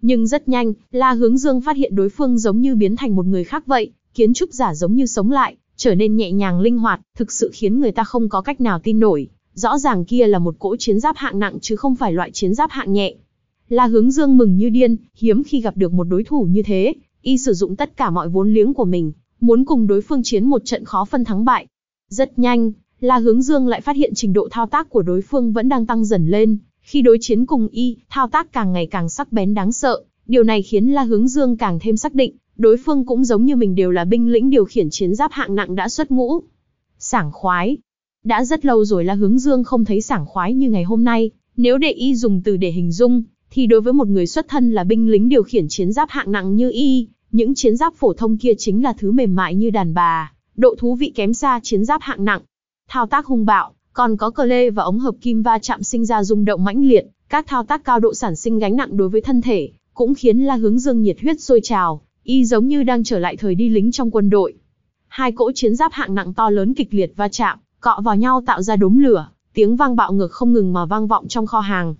Speaker 1: Nhưng rất nhanh, La Hướng Dương phát hiện đối phương giống như biến thành một người khác vậy, kiến trúc giả giống như sống lại, trở nên nhẹ nhàng linh hoạt, thực sự khiến người ta không có cách nào tin nổi. Rõ ràng kia là một cỗ chiến giáp hạng nặng chứ không phải loại chiến giáp hạng nhẹ. La Hướng Dương mừng như điên, hiếm khi gặp được một đối thủ như thế, y sử dụng tất cả mọi vốn liếng của mình, muốn cùng đối phương chiến một trận khó phân thắng bại. Rất nhanh, La Hướng Dương lại phát hiện trình độ thao tác của đối phương vẫn đang tăng dần lên, khi đối chiến cùng y, thao tác càng ngày càng sắc bén đáng sợ, điều này khiến La Hướng Dương càng thêm xác định, đối phương cũng giống như mình đều là binh lĩnh điều khiển chiến giáp hạng nặng đã xuất ngũ. Sảng khoái. Đã rất lâu rồi La Hướng Dương không thấy sảng khoái như ngày hôm nay, nếu để y dùng từ để hình dung, thì đối với một người xuất thân là binh lính điều khiển chiến giáp hạng nặng như y, những chiến giáp phổ thông kia chính là thứ mềm mại như đàn bà, độ thú vị kém xa chiến giáp hạng nặng. Thao tác hung bạo, còn có cờ lê và ống hợp kim va chạm sinh ra rung động mãnh liệt, các thao tác cao độ sản sinh gánh nặng đối với thân thể, cũng khiến La Hướng Dương nhiệt huyết sôi trào, y giống như đang trở lại thời đi lính trong quân đội. Hai cỗ chiến giáp hạng nặng to lớn kịch liệt va chạm, cọ vào nhau tạo ra đốm lửa, tiếng vang bạo ngược không ngừng mà vang vọng trong kho hàng.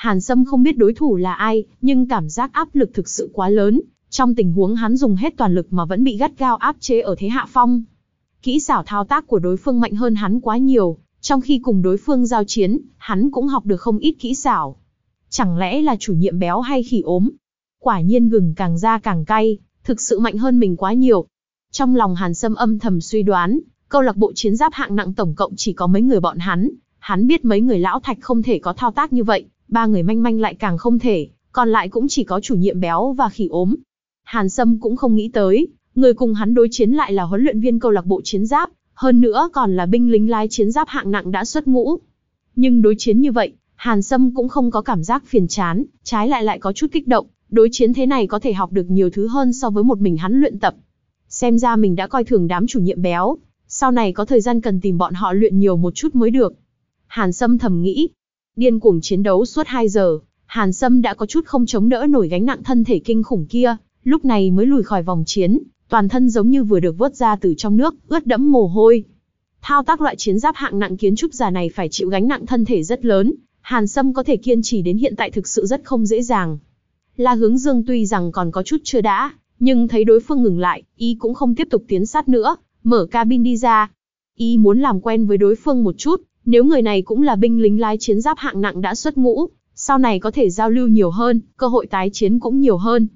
Speaker 1: Hàn Sâm không biết đối thủ là ai, nhưng cảm giác áp lực thực sự quá lớn, trong tình huống hắn dùng hết toàn lực mà vẫn bị gắt gao áp chế ở thế hạ phong. Kỹ xảo thao tác của đối phương mạnh hơn hắn quá nhiều, trong khi cùng đối phương giao chiến, hắn cũng học được không ít kỹ xảo. Chẳng lẽ là chủ nhiệm béo hay khỉ ốm? Quả nhiên gừng càng ra càng cay, thực sự mạnh hơn mình quá nhiều. Trong lòng Hàn Sâm âm thầm suy đoán, câu lạc bộ chiến giáp hạng nặng tổng cộng chỉ có mấy người bọn hắn. Hắn biết mấy người lão thạch không thể có thao tác như vậy, ba người manh manh lại càng không thể, còn lại cũng chỉ có chủ nhiệm béo và khỉ ốm. Hàn Sâm cũng không nghĩ tới, người cùng hắn đối chiến lại là huấn luyện viên câu lạc bộ chiến giáp, hơn nữa còn là binh lính lái chiến giáp hạng nặng đã xuất ngũ. Nhưng đối chiến như vậy, Hàn Sâm cũng không có cảm giác phiền chán, trái lại lại có chút kích động, đối chiến thế này có thể học được nhiều thứ hơn so với một mình hắn luyện tập. Xem ra mình đã coi thường đám chủ nhiệm béo, sau này có thời gian cần tìm bọn họ luyện nhiều một chút mới được. Hàn Sâm thầm nghĩ, điên cuồng chiến đấu suốt 2 giờ, Hàn Sâm đã có chút không chống đỡ nổi gánh nặng thân thể kinh khủng kia, lúc này mới lùi khỏi vòng chiến, toàn thân giống như vừa được vớt ra từ trong nước, ướt đẫm mồ hôi. Thao tác loại chiến giáp hạng nặng kiến trúc giả này phải chịu gánh nặng thân thể rất lớn, Hàn Sâm có thể kiên trì đến hiện tại thực sự rất không dễ dàng. La Hướng Dương tuy rằng còn có chút chưa đã, nhưng thấy đối phương ngừng lại, y cũng không tiếp tục tiến sát nữa, mở cabin đi ra. Y muốn làm quen với đối phương một chút, nếu người này cũng là binh lính lái chiến giáp hạng nặng đã xuất ngũ, sau này có thể giao lưu nhiều hơn, cơ hội tái chiến cũng nhiều hơn.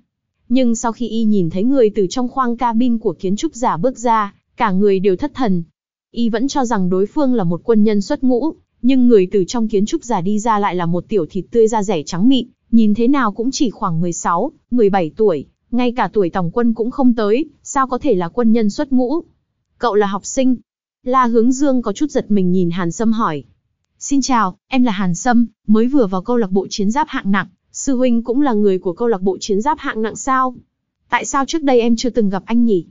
Speaker 1: Nhưng sau khi y nhìn thấy người từ trong khoang cabin của kiến trúc giả bước ra, cả người đều thất thần. Y vẫn cho rằng đối phương là một quân nhân xuất ngũ, nhưng người từ trong kiến trúc giả đi ra lại là một tiểu thịt tươi da rẻ trắng mịn, nhìn thế nào cũng chỉ khoảng 16, 17 tuổi, ngay cả tuổi tổng quân cũng không tới, sao có thể là quân nhân xuất ngũ. Cậu là học sinh. La Hướng Dương có chút giật mình nhìn Hàn Sâm hỏi. Xin chào, em là Hàn Sâm, mới vừa vào câu lạc bộ chiến giáp hạng nặng, sư huynh cũng là người của câu lạc bộ chiến giáp hạng nặng sao? Tại sao trước đây em chưa từng gặp anh nhỉ?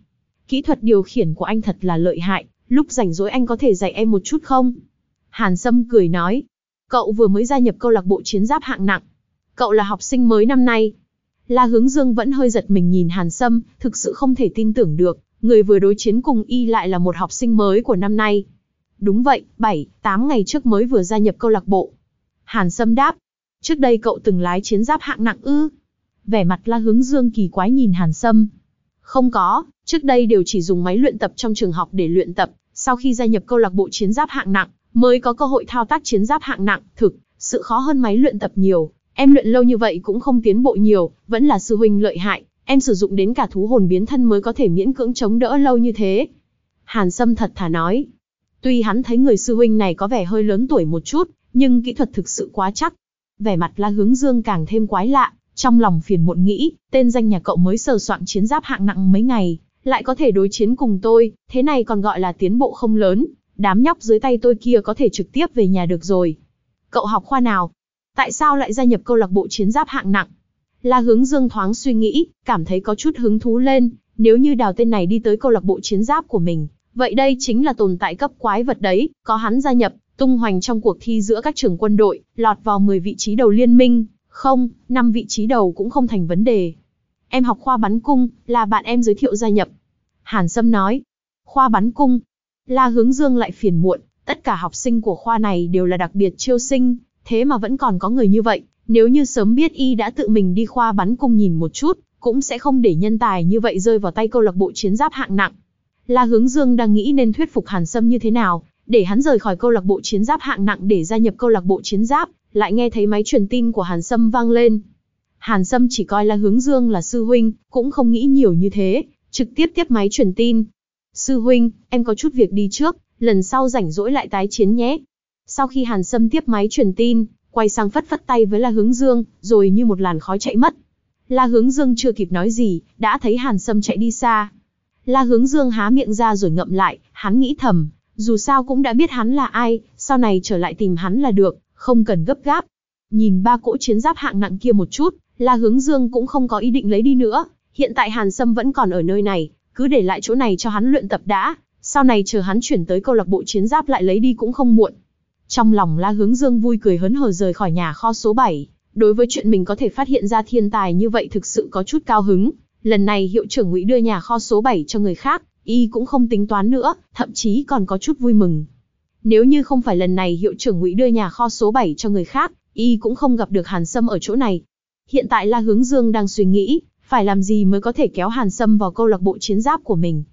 Speaker 1: Kỹ thuật điều khiển của anh thật là lợi hại, lúc rảnh rỗi anh có thể dạy em một chút không? Hàn Sâm cười nói, cậu vừa mới gia nhập câu lạc bộ chiến giáp hạng nặng. Cậu là học sinh mới năm nay. La Hướng Dương vẫn hơi giật mình nhìn Hàn Sâm, thực sự không thể tin tưởng được, người vừa đối chiến cùng y lại là một học sinh mới của năm nay. Đúng vậy, 7, 8 ngày trước mới vừa gia nhập câu lạc bộ. Hàn Sâm đáp, trước đây cậu từng lái chiến giáp hạng nặng ư? Vẻ mặt La Hướng Dương kỳ quái nhìn Hàn Sâm. Không có, trước đây đều chỉ dùng máy luyện tập trong trường học để luyện tập, sau khi gia nhập câu lạc bộ chiến giáp hạng nặng, mới có cơ hội thao tác chiến giáp hạng nặng, thực, sự khó hơn máy luyện tập nhiều. Em luyện lâu như vậy cũng không tiến bộ nhiều, vẫn là sư huynh lợi hại, em sử dụng đến cả thú hồn biến thân mới có thể miễn cưỡng chống đỡ lâu như thế. Hàn Sâm thật thà nói. Tuy hắn thấy người sư huynh này có vẻ hơi lớn tuổi một chút, nhưng kỹ thuật thực sự quá chắc. Vẻ mặt La Hướng Dương càng thêm quái lạ, trong lòng phiền muộn nghĩ, tên danh nhà cậu mới sờ soạn chiến giáp hạng nặng mấy ngày, lại có thể đối chiến cùng tôi, thế này còn gọi là tiến bộ không lớn, đám nhóc dưới tay tôi kia có thể trực tiếp về nhà được rồi. Cậu học khoa nào? Tại sao lại gia nhập câu lạc bộ chiến giáp hạng nặng? La hướng dương thoáng suy nghĩ, cảm thấy có chút hứng thú lên, nếu như đào tên này đi tới câu lạc bộ chiến giáp của mình, vậy đây chính là tồn tại cấp quái vật đấy, có hắn gia nhập, tung hoành trong cuộc thi giữa các trường quân đội, lọt vào 10 vị trí đầu liên minh, không, 5 vị trí đầu cũng không thành vấn đề. Em học khoa bắn cung, là bạn em giới thiệu gia nhập. Hàn Sâm nói, khoa bắn cung, La Hướng Dương lại phiền muộn, tất cả học sinh của khoa này đều là đặc biệt chiêu sinh, thế mà vẫn còn có người như vậy, nếu như sớm biết y đã tự mình đi khoa bắn cung nhìn một chút, cũng sẽ không để nhân tài như vậy rơi vào tay câu lạc bộ chiến giáp hạng nặng. La Hướng Dương đang nghĩ nên thuyết phục Hàn Sâm như thế nào, để hắn rời khỏi câu lạc bộ chiến giáp hạng nặng để gia nhập câu lạc bộ chiến giáp, lại nghe thấy máy truyền tin của Hàn Sâm vang lên. Hàn Sâm chỉ coi La Hướng Dương là sư huynh, cũng không nghĩ nhiều như thế, trực tiếp tiếp máy truyền tin, Sư huynh, em có chút việc đi trước, lần sau rảnh rỗi lại tái chiến nhé. Sau khi Hàn Sâm tiếp máy truyền tin, quay sang phất phất tay với La Hướng Dương, rồi như một làn khói chạy mất. La Hướng Dương chưa kịp nói gì, đã thấy Hàn Sâm chạy đi xa. La Hướng Dương há miệng ra rồi ngậm lại, hắn nghĩ thầm, dù sao cũng đã biết hắn là ai, sau này trở lại tìm hắn là được, không cần gấp gáp. Nhìn ba cỗ chiến giáp hạng nặng kia một chút, La Hướng Dương cũng không có ý định lấy đi nữa, hiện tại Hàn Sâm vẫn còn ở nơi này, cứ để lại chỗ này cho hắn luyện tập đã, sau này chờ hắn chuyển tới câu lạc bộ chiến giáp lại lấy đi cũng không muộn. Trong lòng La Hướng Dương vui cười hớn hở rời khỏi nhà kho số 7, đối với chuyện mình có thể phát hiện ra thiên tài như vậy thực sự có chút cao hứng. Lần này hiệu trưởng Ngụy đưa nhà kho số 7 cho người khác, y cũng không tính toán nữa, thậm chí còn có chút vui mừng. Nếu như không phải lần này hiệu trưởng Ngụy đưa nhà kho số 7 cho người khác, y cũng không gặp được Hàn Sâm ở chỗ này. Hiện tại La Hướng Dương đang suy nghĩ, phải làm gì mới có thể kéo Hàn Sâm vào câu lạc bộ chiến giáp của mình.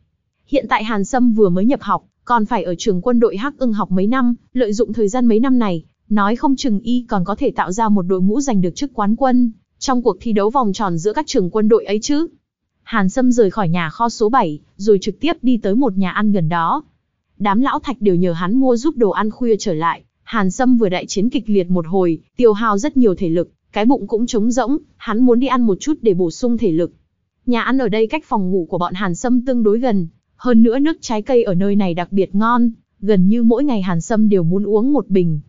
Speaker 1: Hiện tại Hàn Sâm vừa mới nhập học, còn phải ở trường quân đội Hắc Ưng học mấy năm, lợi dụng thời gian mấy năm này, nói không chừng y còn có thể tạo ra một đội ngũ giành được chức quán quân, trong cuộc thi đấu vòng tròn giữa các trường quân đội ấy chứ. Hàn Sâm rời khỏi nhà kho số 7, rồi trực tiếp đi tới một nhà ăn gần đó. Đám lão thạch đều nhờ hắn mua giúp đồ ăn khuya trở lại, Hàn Sâm vừa đại chiến kịch liệt một hồi, tiêu hao rất nhiều thể lực, cái bụng cũng trống rỗng, hắn muốn đi ăn một chút để bổ sung thể lực. Nhà ăn ở đây cách phòng ngủ của bọn Hàn Sâm tương đối gần, hơn nữa nước trái cây ở nơi này đặc biệt ngon, gần như mỗi ngày Hàn Sâm đều muốn uống một bình.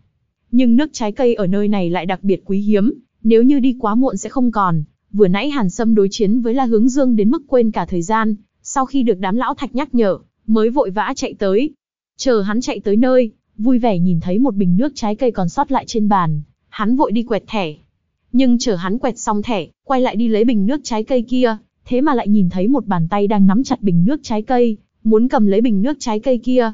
Speaker 1: Nhưng nước trái cây ở nơi này lại đặc biệt quý hiếm, nếu như đi quá muộn sẽ không còn. Vừa nãy Hàn Sâm đối chiến với La Hướng Dương đến mức quên cả thời gian, sau khi được đám lão thạch nhắc nhở, mới vội vã chạy tới. Chờ hắn chạy tới nơi, vui vẻ nhìn thấy một bình nước trái cây còn sót lại trên bàn, hắn vội đi quẹt thẻ. Nhưng chờ hắn quẹt xong thẻ, quay lại đi lấy bình nước trái cây kia, thế mà lại nhìn thấy một bàn tay đang nắm chặt bình nước trái cây, muốn cầm lấy bình nước trái cây kia.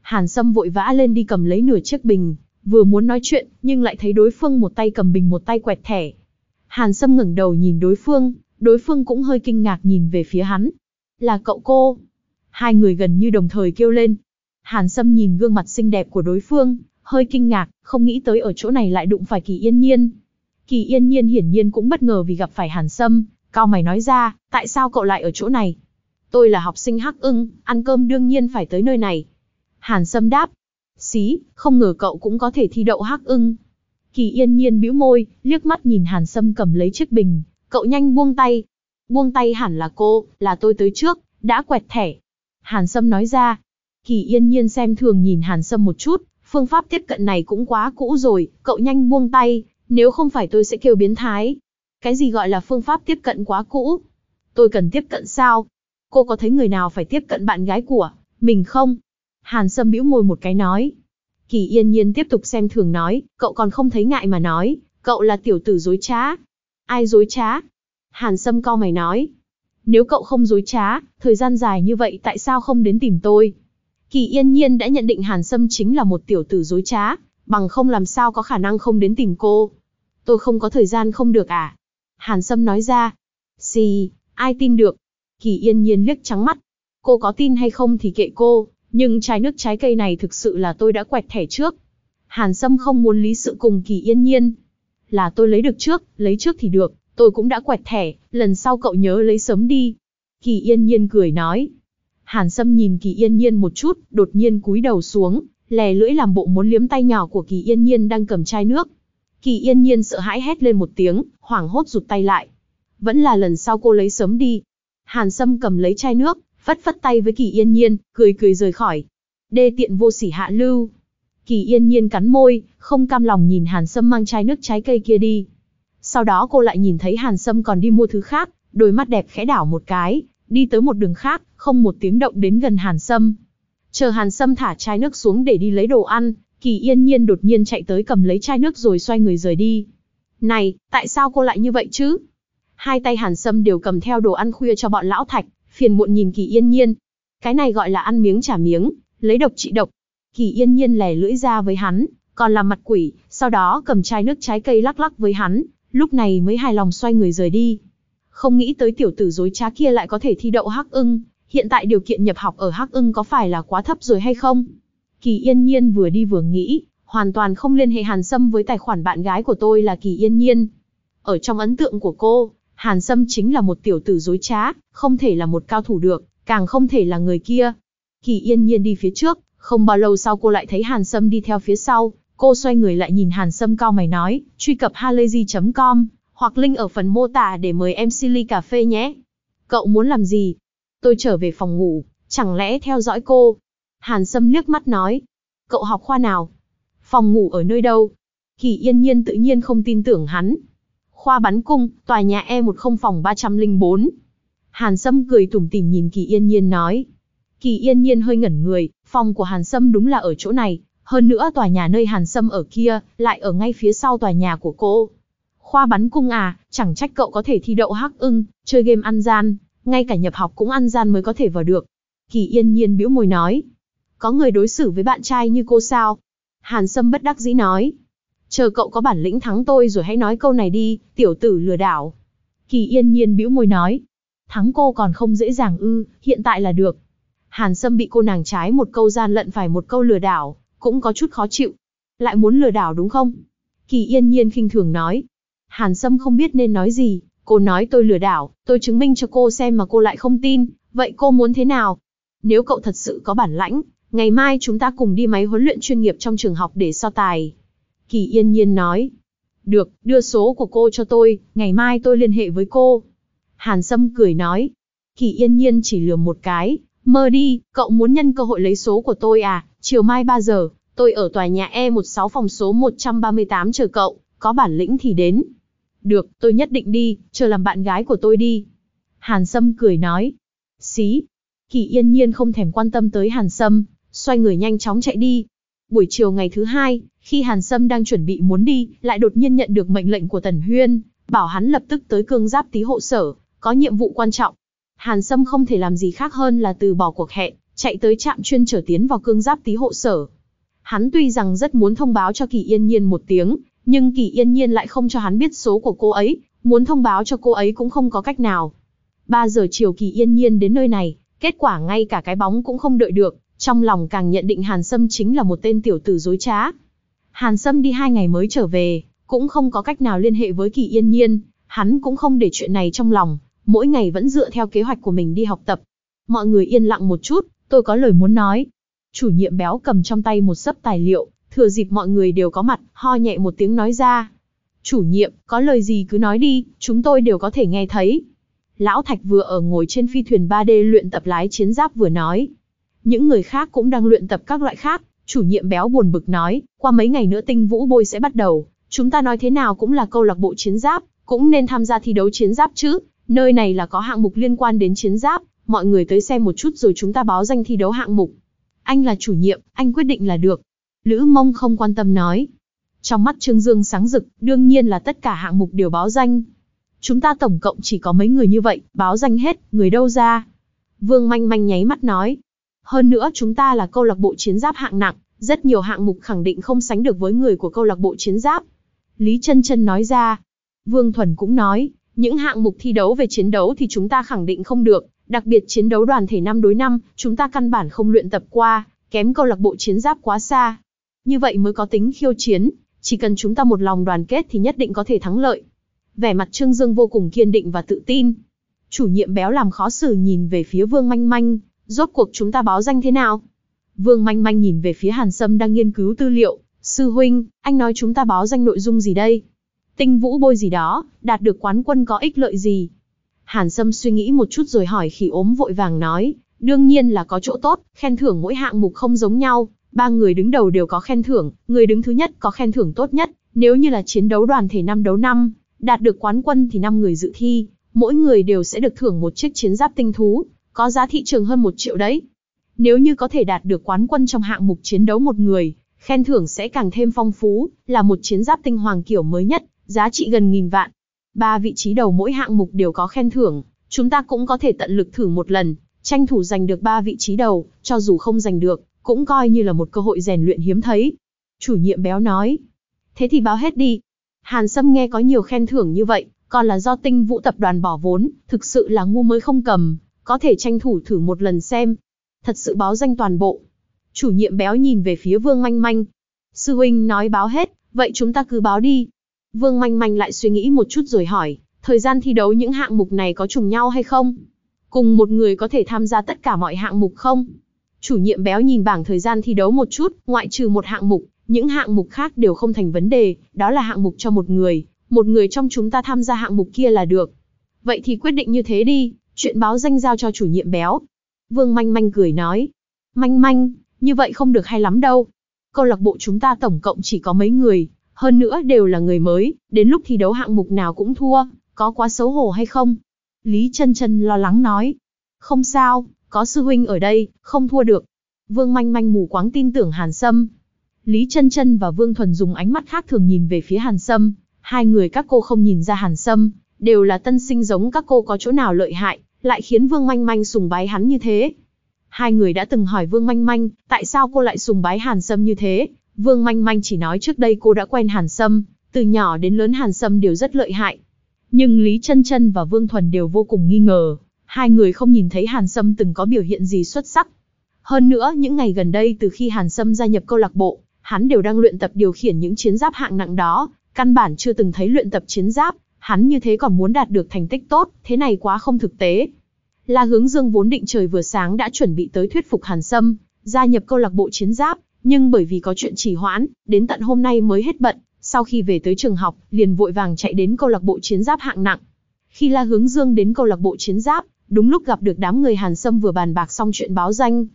Speaker 1: Hàn Sâm vội vã lên đi cầm lấy nửa chiếc bình, vừa muốn nói chuyện, nhưng lại thấy đối phương một tay cầm bình một tay quẹt thẻ. Hàn Sâm ngẩng đầu nhìn đối phương, đối phương cũng hơi kinh ngạc nhìn về phía hắn. Là cậu cô. Hai người gần như đồng thời kêu lên. Hàn Sâm nhìn gương mặt xinh đẹp của đối phương, hơi kinh ngạc, không nghĩ tới ở chỗ này lại đụng phải Kỳ Yên Nhiên. Kỳ Yên Nhiên hiển nhiên cũng bất ngờ vì gặp phải Hàn Sâm, cao mày nói ra, tại sao cậu lại ở chỗ này? Tôi là học sinh Hắc ưng, ăn cơm đương nhiên phải tới nơi này. Hàn Sâm đáp, xí, không ngờ cậu cũng có thể thi đậu Hắc ưng. Kỳ yên nhiên bĩu môi, liếc mắt nhìn Hàn Sâm cầm lấy chiếc bình, cậu nhanh buông tay. Buông tay hẳn là cô, là tôi tới trước, đã quẹt thẻ. Hàn Sâm nói ra. Kỳ yên nhiên xem thường nhìn Hàn Sâm một chút, phương pháp tiếp cận này cũng quá cũ rồi, cậu nhanh buông tay, nếu không phải tôi sẽ kêu biến thái. Cái gì gọi là phương pháp tiếp cận quá cũ? Tôi cần tiếp cận sao? Cô có thấy người nào phải tiếp cận bạn gái của mình không? Hàn Sâm bĩu môi một cái nói. Kỳ yên nhiên tiếp tục xem thường nói, cậu còn không thấy ngại mà nói, cậu là tiểu tử dối trá. Ai dối trá? Hàn Sâm co mày nói. Nếu cậu không dối trá, thời gian dài như vậy tại sao không đến tìm tôi? Kỳ yên nhiên đã nhận định Hàn Sâm chính là một tiểu tử dối trá, bằng không làm sao có khả năng không đến tìm cô. Tôi không có thời gian không được à? Hàn Sâm nói ra. Xì, ai tin được? Kỳ yên nhiên liếc trắng mắt. Cô có tin hay không thì kệ cô, nhưng chai nước trái cây này thực sự là tôi đã quẹt thẻ trước. Hàn Sâm không muốn lý sự cùng Kỳ Yên Nhiên. Là tôi lấy được trước, lấy trước thì được, tôi cũng đã quẹt thẻ, lần sau cậu nhớ lấy sớm đi. Kỳ Yên Nhiên cười nói. Hàn Sâm nhìn Kỳ Yên Nhiên một chút, đột nhiên cúi đầu xuống, lè lưỡi làm bộ muốn liếm tay nhỏ của Kỳ Yên Nhiên đang cầm chai nước. Kỳ Yên Nhiên sợ hãi hét lên một tiếng, hoảng hốt rụt tay lại. Vẫn là lần sau cô lấy sớm đi. Hàn Sâm cầm lấy chai nước, phất phất tay với Kỳ Yên Nhiên, cười cười rời khỏi. Đê tiện vô sỉ hạ lưu. Kỳ Yên Nhiên cắn môi, không cam lòng nhìn Hàn Sâm mang chai nước trái cây kia đi. Sau đó cô lại nhìn thấy Hàn Sâm còn đi mua thứ khác, đôi mắt đẹp khẽ đảo một cái, đi tới một đường khác, không một tiếng động đến gần Hàn Sâm. Chờ Hàn Sâm thả chai nước xuống để đi lấy đồ ăn, Kỳ Yên Nhiên đột nhiên chạy tới cầm lấy chai nước rồi xoay người rời đi. Này, tại sao cô lại như vậy chứ? Hai tay Hàn Sâm đều cầm theo đồ ăn khuya cho bọn lão thạch, phiền muộn nhìn Kỳ Yên Nhiên. Cái này gọi là ăn miếng trả miếng, lấy độc trị độc. Kỳ Yên Nhiên lè lưỡi ra với hắn, còn làm mặt quỷ, sau đó cầm chai nước trái cây lắc lắc với hắn, lúc này mới hài lòng xoay người rời đi. Không nghĩ tới tiểu tử dối trá kia lại có thể thi đậu Hắc Ưng, hiện tại điều kiện nhập học ở Hắc Ưng có phải là quá thấp rồi hay không? Kỳ Yên Nhiên vừa đi vừa nghĩ, hoàn toàn không liên hệ Hàn Sâm với tài khoản bạn gái của tôi là Kỳ Yên Nhiên. Ở trong ấn tượng của cô, Hàn Sâm chính là một tiểu tử dối trá, không thể là một cao thủ được, càng không thể là người kia. Kỳ yên nhiên đi phía trước, Không bao lâu sau cô lại thấy Hàn Sâm đi theo phía sau, cô xoay người lại nhìn Hàn Sâm cao mày nói, truy cập halayzi.com, hoặc link ở phần mô tả để mời em Silly ly cà phê nhé. Cậu muốn làm gì? Tôi trở về phòng ngủ, chẳng lẽ theo dõi cô? Hàn Sâm liếc mắt nói. Cậu học khoa nào? Phòng ngủ ở nơi đâu? Kỳ yên nhiên tự nhiên không tin tưởng hắn. Khoa bắn cung, tòa nhà E10 phòng 304. Hàn Sâm cười tủm tỉm nhìn Kỳ yên nhiên nói. Kỳ yên nhiên hơi ngẩn người, phòng của Hàn Sâm đúng là ở chỗ này. Hơn nữa tòa nhà nơi Hàn Sâm ở kia, lại ở ngay phía sau tòa nhà của cô. Khoa bắn cung à, chẳng trách cậu có thể thi đậu hắc ưng, chơi game ăn gian, ngay cả nhập học cũng ăn gian mới có thể vào được. Kỳ yên nhiên bĩu môi nói. Có người đối xử với bạn trai như cô sao? Hàn Sâm bất đắc dĩ nói. Chờ cậu có bản lĩnh thắng tôi rồi hãy nói câu này đi, tiểu tử lừa đảo. Kỳ yên nhiên bĩu môi nói. Thắng cô còn không dễ dàng ư, hiện tại là được. Hàn Sâm bị cô nàng trái một câu gian lận phải một câu lừa đảo, cũng có chút khó chịu. Lại muốn lừa đảo đúng không? Kỳ yên nhiên khinh thường nói. Hàn Sâm không biết nên nói gì, cô nói tôi lừa đảo, tôi chứng minh cho cô xem mà cô lại không tin, vậy cô muốn thế nào? Nếu cậu thật sự có bản lãnh, ngày mai chúng ta cùng đi máy huấn luyện chuyên nghiệp trong trường học để so tài. Kỳ yên nhiên nói. Được, đưa số của cô cho tôi, ngày mai tôi liên hệ với cô. Hàn Sâm cười nói. Kỳ yên nhiên chỉ lừa một cái, mơ đi, cậu muốn nhân cơ hội lấy số của tôi à, chiều mai 3 giờ, tôi ở tòa nhà E16 phòng số 138 chờ cậu, có bản lĩnh thì đến. Được, tôi nhất định đi, chờ làm bạn gái của tôi đi. Hàn Sâm cười nói. Xí. Kỳ yên nhiên không thèm quan tâm tới Hàn Sâm, xoay người nhanh chóng chạy đi. Buổi chiều ngày thứ hai, khi Hàn Sâm đang chuẩn bị muốn đi, lại đột nhiên nhận được mệnh lệnh của Tần Huyên, bảo hắn lập tức tới cương giáp tí hộ sở, có nhiệm vụ quan trọng. Hàn Sâm không thể làm gì khác hơn là từ bỏ cuộc hẹn, chạy tới trạm chuyên trở tiến vào cương giáp tí hộ sở. Hắn tuy rằng rất muốn thông báo cho Kỳ Yên Nhiên một tiếng, nhưng Kỳ Yên Nhiên lại không cho hắn biết số của cô ấy, muốn thông báo cho cô ấy cũng không có cách nào. 3 giờ chiều Kỳ Yên Nhiên đến nơi này, kết quả ngay cả cái bóng cũng không đợi được, trong lòng càng nhận định Hàn Sâm chính là một tên tiểu tử dối trá. Hàn Sâm đi hai ngày mới trở về, cũng không có cách nào liên hệ với Kỳ Yên Nhiên, hắn cũng không để chuyện này trong lòng, mỗi ngày vẫn dựa theo kế hoạch của mình đi học tập. Mọi người yên lặng một chút, tôi có lời muốn nói. Chủ nhiệm béo cầm trong tay một sấp tài liệu, thừa dịp mọi người đều có mặt, ho nhẹ một tiếng nói ra. Chủ nhiệm, có lời gì cứ nói đi, chúng tôi đều có thể nghe thấy. Lão Thạch vừa ở ngồi trên phi thuyền 3D luyện tập lái chiến giáp vừa nói. Những người khác cũng đang luyện tập các loại khác, chủ nhiệm béo buồn bực nói, qua mấy ngày nữa tinh vũ bôi sẽ bắt đầu, chúng ta nói thế nào cũng là câu lạc bộ chiến giáp, cũng nên tham gia thi đấu chiến giáp chứ, nơi này là có hạng mục liên quan đến chiến giáp, mọi người tới xem một chút rồi chúng ta báo danh thi đấu hạng mục. Anh là chủ nhiệm, anh quyết định là được. Lữ mông không quan tâm nói. Trong mắt Trương Dương sáng rực, đương nhiên là tất cả hạng mục đều báo danh. Chúng ta tổng cộng chỉ có mấy người như vậy, báo danh hết, người đâu ra. Vương manh manh nháy mắt nói. Hơn nữa chúng ta là câu lạc bộ chiến giáp hạng nặng, rất nhiều hạng mục khẳng định không sánh được với người của câu lạc bộ chiến giáp. Lý chân chân nói ra. Vương Thuần cũng nói, những hạng mục thi đấu về chiến đấu thì chúng ta khẳng định không được, đặc biệt chiến đấu đoàn thể năm đối năm, chúng ta căn bản không luyện tập qua, kém câu lạc bộ chiến giáp quá xa. Như vậy mới có tính khiêu chiến, chỉ cần chúng ta một lòng đoàn kết thì nhất định có thể thắng lợi. Vẻ mặt Trương Dương vô cùng kiên định và tự tin. Chủ nhiệm béo làm khó xử nhìn về phía Vương Manh Manh, rốt cuộc chúng ta báo danh thế nào? Vương Manh Manh nhìn về phía Hàn Sâm đang nghiên cứu tư liệu, sư huynh, anh nói chúng ta báo danh nội dung gì đây? Tinh vũ bôi gì đó, đạt được quán quân có ích lợi gì? Hàn Sâm suy nghĩ một chút rồi hỏi khỉ ốm vội vàng nói, đương nhiên là có chỗ tốt, khen thưởng mỗi hạng mục không giống nhau, ba người đứng đầu đều có khen thưởng, người đứng thứ nhất có khen thưởng tốt nhất, nếu như là chiến đấu đoàn thể năm đấu năm, đạt được quán quân thì năm người dự thi, mỗi người đều sẽ được thưởng một chiếc chiến giáp tinh thú, có giá thị trường hơn một triệu đấy. Nếu như có thể đạt được quán quân trong hạng mục chiến đấu một người, khen thưởng sẽ càng thêm phong phú, là một chiến giáp tinh hoàng kiểu mới nhất, giá trị gần nghìn vạn. Ba vị trí đầu mỗi hạng mục đều có khen thưởng, chúng ta cũng có thể tận lực thử một lần, tranh thủ giành được ba vị trí đầu, cho dù không giành được, cũng coi như là một cơ hội rèn luyện hiếm thấy. Chủ nhiệm béo nói, thế thì báo hết đi. Hàn Sâm nghe có nhiều khen thưởng như vậy, còn là do tinh vũ tập đoàn bỏ vốn, thực sự là ngu mới không cầm, có thể tranh thủ thử một lần xem. Thật sự báo danh toàn bộ. Chủ nhiệm béo nhìn về phía Vương Manh Manh. Sư huynh nói báo hết, vậy chúng ta cứ báo đi. Vương Manh Manh lại suy nghĩ một chút rồi hỏi, thời gian thi đấu những hạng mục này có trùng nhau hay không? Cùng một người có thể tham gia tất cả mọi hạng mục không? Chủ nhiệm béo nhìn bảng thời gian thi đấu một chút, ngoại trừ một hạng mục, những hạng mục khác đều không thành vấn đề, đó là hạng mục cho một người, một người trong chúng ta tham gia hạng mục kia là được. Vậy thì quyết định như thế đi, chuyện báo danh giao cho chủ nhiệm béo. Vương Manh Manh cười nói. Manh Manh, như vậy không được hay lắm đâu. Câu lạc bộ chúng ta tổng cộng chỉ có mấy người, hơn nữa đều là người mới, đến lúc thi đấu hạng mục nào cũng thua, có quá xấu hổ hay không? Lý Trân Trân lo lắng nói. Không sao, có sư huynh ở đây, không thua được. Vương manh manh mù quáng tin tưởng Hàn Sâm. Lý Trân Trân và Vương Thuần dùng ánh mắt khác thường nhìn về phía Hàn Sâm. Hai người các cô không nhìn ra Hàn Sâm, đều là tân sinh giống các cô có chỗ nào lợi hại, lại khiến Vương manh manh sùng bái hắn như thế. Hai người đã từng hỏi Vương manh manh, tại sao cô lại sùng bái Hàn Sâm như thế, Vương Manh Manh chỉ nói trước đây cô đã quen Hàn Sâm, từ nhỏ đến lớn Hàn Sâm đều rất lợi hại. Nhưng Lý Chân Chân và Vương Thuần đều vô cùng nghi ngờ, hai người không nhìn thấy Hàn Sâm từng có biểu hiện gì xuất sắc. Hơn nữa, những ngày gần đây từ khi Hàn Sâm gia nhập câu lạc bộ, hắn đều đang luyện tập điều khiển những chiến giáp hạng nặng đó, căn bản chưa từng thấy luyện tập chiến giáp, hắn như thế còn muốn đạt được thành tích tốt, thế này quá không thực tế. La Hướng Dương vốn định trời vừa sáng đã chuẩn bị tới thuyết phục Hàn Sâm, gia nhập câu lạc bộ chiến giáp, nhưng bởi vì có chuyện trì hoãn, đến tận hôm nay mới hết bận, sau khi về tới trường học, liền vội vàng chạy đến câu lạc bộ chiến giáp hạng nặng. Khi La Hướng Dương đến câu lạc bộ chiến giáp, đúng lúc gặp được đám người Hàn Sâm vừa bàn bạc xong chuyện báo danh.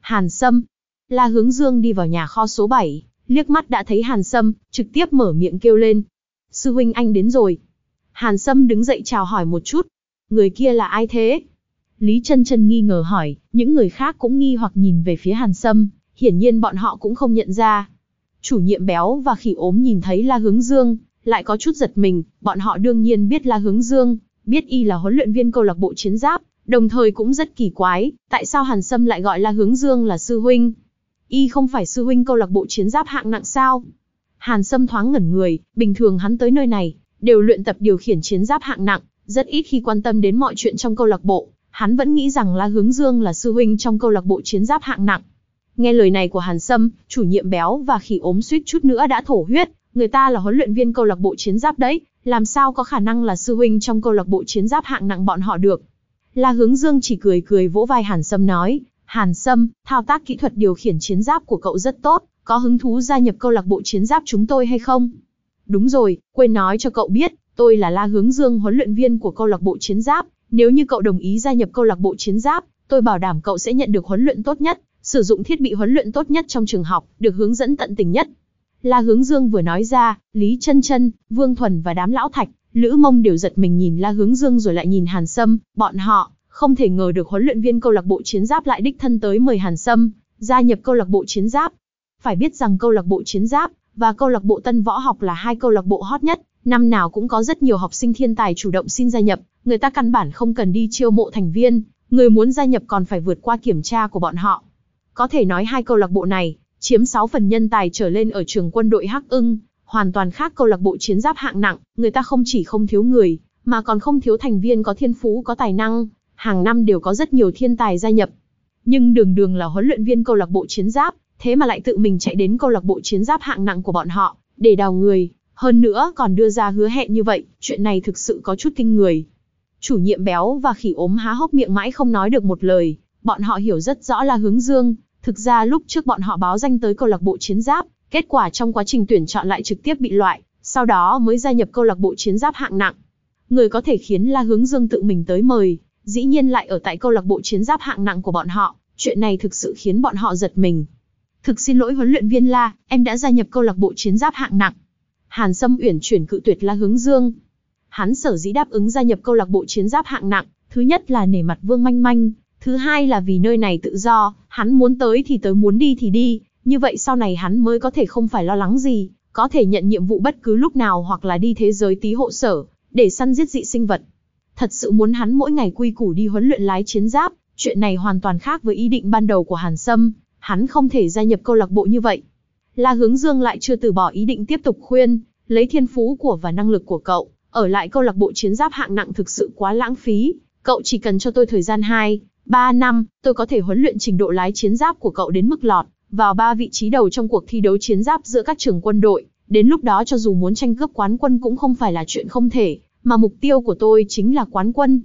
Speaker 1: Hàn Sâm, La Hướng Dương đi vào nhà kho số 7, liếc mắt đã thấy Hàn Sâm, trực tiếp mở miệng kêu lên. Sư huynh anh đến rồi. Hàn Sâm đứng dậy chào hỏi một chút. Người kia là ai thế? Lý Trân Trân nghi ngờ hỏi, những người khác cũng nghi hoặc nhìn về phía Hàn Sâm, hiển nhiên bọn họ cũng không nhận ra. Chủ nhiệm béo và khỉ ốm nhìn thấy La Hướng Dương, lại có chút giật mình, bọn họ đương nhiên biết La Hướng Dương, biết y là huấn luyện viên câu lạc bộ chiến giáp, đồng thời cũng rất kỳ quái, tại sao Hàn Sâm lại gọi La Hướng Dương là sư huynh? Y không phải sư huynh câu lạc bộ chiến giáp hạng nặng sao? Hàn Sâm thoáng ngẩn người, bình thường hắn tới nơi này, đều luyện tập điều khiển chiến giáp hạng nặng, rất ít khi quan tâm đến mọi chuyện trong câu lạc bộ, hắn vẫn nghĩ rằng La Hướng Dương là sư huynh trong câu lạc bộ chiến giáp hạng nặng. Nghe lời này của Hàn Sâm, chủ nhiệm béo và khỉ ốm suýt chút nữa đã thổ huyết, người ta là huấn luyện viên câu lạc bộ chiến giáp đấy, làm sao có khả năng là sư huynh trong câu lạc bộ chiến giáp hạng nặng bọn họ được. La Hướng Dương chỉ cười cười vỗ vai Hàn Sâm nói, Hàn Sâm, thao tác kỹ thuật điều khiển chiến giáp của cậu rất tốt, có hứng thú gia nhập câu lạc bộ chiến giáp chúng tôi hay không? Đúng rồi, quên nói cho cậu biết, tôi là La Hướng Dương huấn luyện viên của câu lạc bộ chiến giáp, nếu như cậu đồng ý gia nhập câu lạc bộ chiến giáp, tôi bảo đảm cậu sẽ nhận được huấn luyện tốt nhất, sử dụng thiết bị huấn luyện tốt nhất trong trường học, được hướng dẫn tận tình nhất. La Hướng Dương vừa nói ra, Lý Chân Chân, Vương Thuần và đám lão thạch, Lữ Mông đều giật mình nhìn La Hướng Dương rồi lại nhìn Hàn Sâm, bọn họ không thể ngờ được huấn luyện viên câu lạc bộ chiến giáp lại đích thân tới mời Hàn Sâm gia nhập câu lạc bộ chiến giáp. Phải biết rằng câu lạc bộ chiến giáp và câu lạc bộ Tân Võ học là hai câu lạc bộ hot nhất, năm nào cũng có rất nhiều học sinh thiên tài chủ động xin gia nhập, người ta căn bản không cần đi chiêu mộ thành viên, người muốn gia nhập còn phải vượt qua kiểm tra của bọn họ. Có thể nói hai câu lạc bộ này, chiếm 6 phần nhân tài trở lên ở trường quân đội Hắc ưng, hoàn toàn khác câu lạc bộ chiến giáp hạng nặng, người ta không chỉ không thiếu người, mà còn không thiếu thành viên có thiên phú có tài năng, hàng năm đều có rất nhiều thiên tài gia nhập. Nhưng đường đường là huấn luyện viên câu lạc bộ chiến giáp, thế mà lại tự mình chạy đến câu lạc bộ chiến giáp hạng nặng của bọn họ, để đào người, hơn nữa còn đưa ra hứa hẹn như vậy, chuyện này thực sự có chút kinh người. Chủ nhiệm béo và khỉ ốm há hốc miệng mãi không nói được một lời, bọn họ hiểu rất rõ là hướng dương, Thực ra lúc trước bọn họ báo danh tới câu lạc bộ chiến giáp, kết quả trong quá trình tuyển chọn lại trực tiếp bị loại, sau đó mới gia nhập câu lạc bộ chiến giáp hạng nặng. Người có thể khiến La Hướng Dương tự mình tới mời, dĩ nhiên lại ở tại câu lạc bộ chiến giáp hạng nặng của bọn họ, chuyện này thực sự khiến bọn họ giật mình. Thực xin lỗi huấn luyện viên La, em đã gia nhập câu lạc bộ chiến giáp hạng nặng. Hàn Sâm Uyển chuyển cự tuyệt La Hướng Dương. Hắn sở dĩ đáp ứng gia nhập câu lạc bộ chiến giáp hạng nặng, thứ nhất là nể mặt Vương Manh Manh, Thứ hai là vì nơi này tự do, hắn muốn tới thì tới muốn đi thì đi, như vậy sau này hắn mới có thể không phải lo lắng gì, có thể nhận nhiệm vụ bất cứ lúc nào hoặc là đi thế giới tí hộ sở, để săn giết dị sinh vật. Thật sự muốn hắn mỗi ngày quy củ đi huấn luyện lái chiến giáp, chuyện này hoàn toàn khác với ý định ban đầu của Hàn Sâm, hắn không thể gia nhập câu lạc bộ như vậy. La Hướng Dương lại chưa từ bỏ ý định tiếp tục khuyên, lấy thiên phú của và năng lực của cậu, ở lại câu lạc bộ chiến giáp hạng nặng thực sự quá lãng phí, cậu chỉ cần cho tôi thời gian 2, 3 năm, tôi có thể huấn luyện trình độ lái chiến giáp của cậu đến mức lọt vào ba vị trí đầu trong cuộc thi đấu chiến giáp giữa các trường quân đội. Đến lúc đó cho dù muốn tranh cướp quán quân cũng không phải là chuyện không thể, mà mục tiêu của tôi chính là quán quân.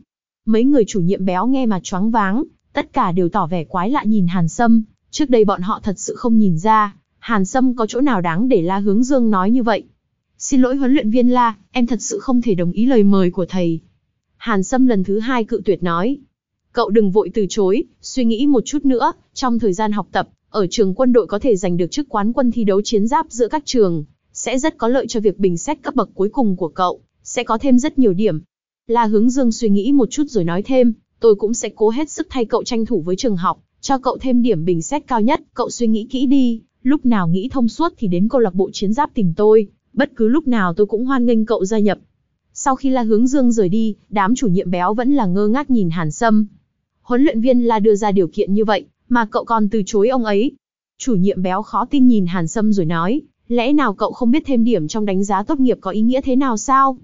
Speaker 1: Mấy người chủ nhiệm béo nghe mà choáng váng, tất cả đều tỏ vẻ quái lạ nhìn Hàn Sâm, trước đây bọn họ thật sự không nhìn ra, Hàn Sâm có chỗ nào đáng để La Hướng Dương nói như vậy. Xin lỗi huấn luyện viên La, em thật sự không thể đồng ý lời mời của thầy. Hàn Sâm lần thứ hai cự tuyệt nói. Cậu đừng vội từ chối, suy nghĩ một chút nữa, trong thời gian học tập, ở trường quân đội có thể giành được chức quán quân thi đấu chiến giáp giữa các trường, sẽ rất có lợi cho việc bình xét cấp bậc cuối cùng của cậu, sẽ có thêm rất nhiều điểm. La Hướng Dương suy nghĩ một chút rồi nói thêm, tôi cũng sẽ cố hết sức thay cậu tranh thủ với trường học, cho cậu thêm điểm bình xét cao nhất, cậu suy nghĩ kỹ đi, lúc nào nghĩ thông suốt thì đến câu lạc bộ chiến giáp tìm tôi, bất cứ lúc nào tôi cũng hoan nghênh cậu gia nhập. Sau khi La Hướng Dương rời đi, đám chủ nhiệm béo vẫn là ngơ ngác nhìn Hàn Sâm. Huấn luyện viên La đưa ra điều kiện như vậy, mà cậu còn từ chối ông ấy. Chủ nhiệm béo khó tin nhìn Hàn Sâm rồi nói, lẽ nào cậu không biết thêm điểm trong đánh giá tốt nghiệp có ý nghĩa thế nào sao?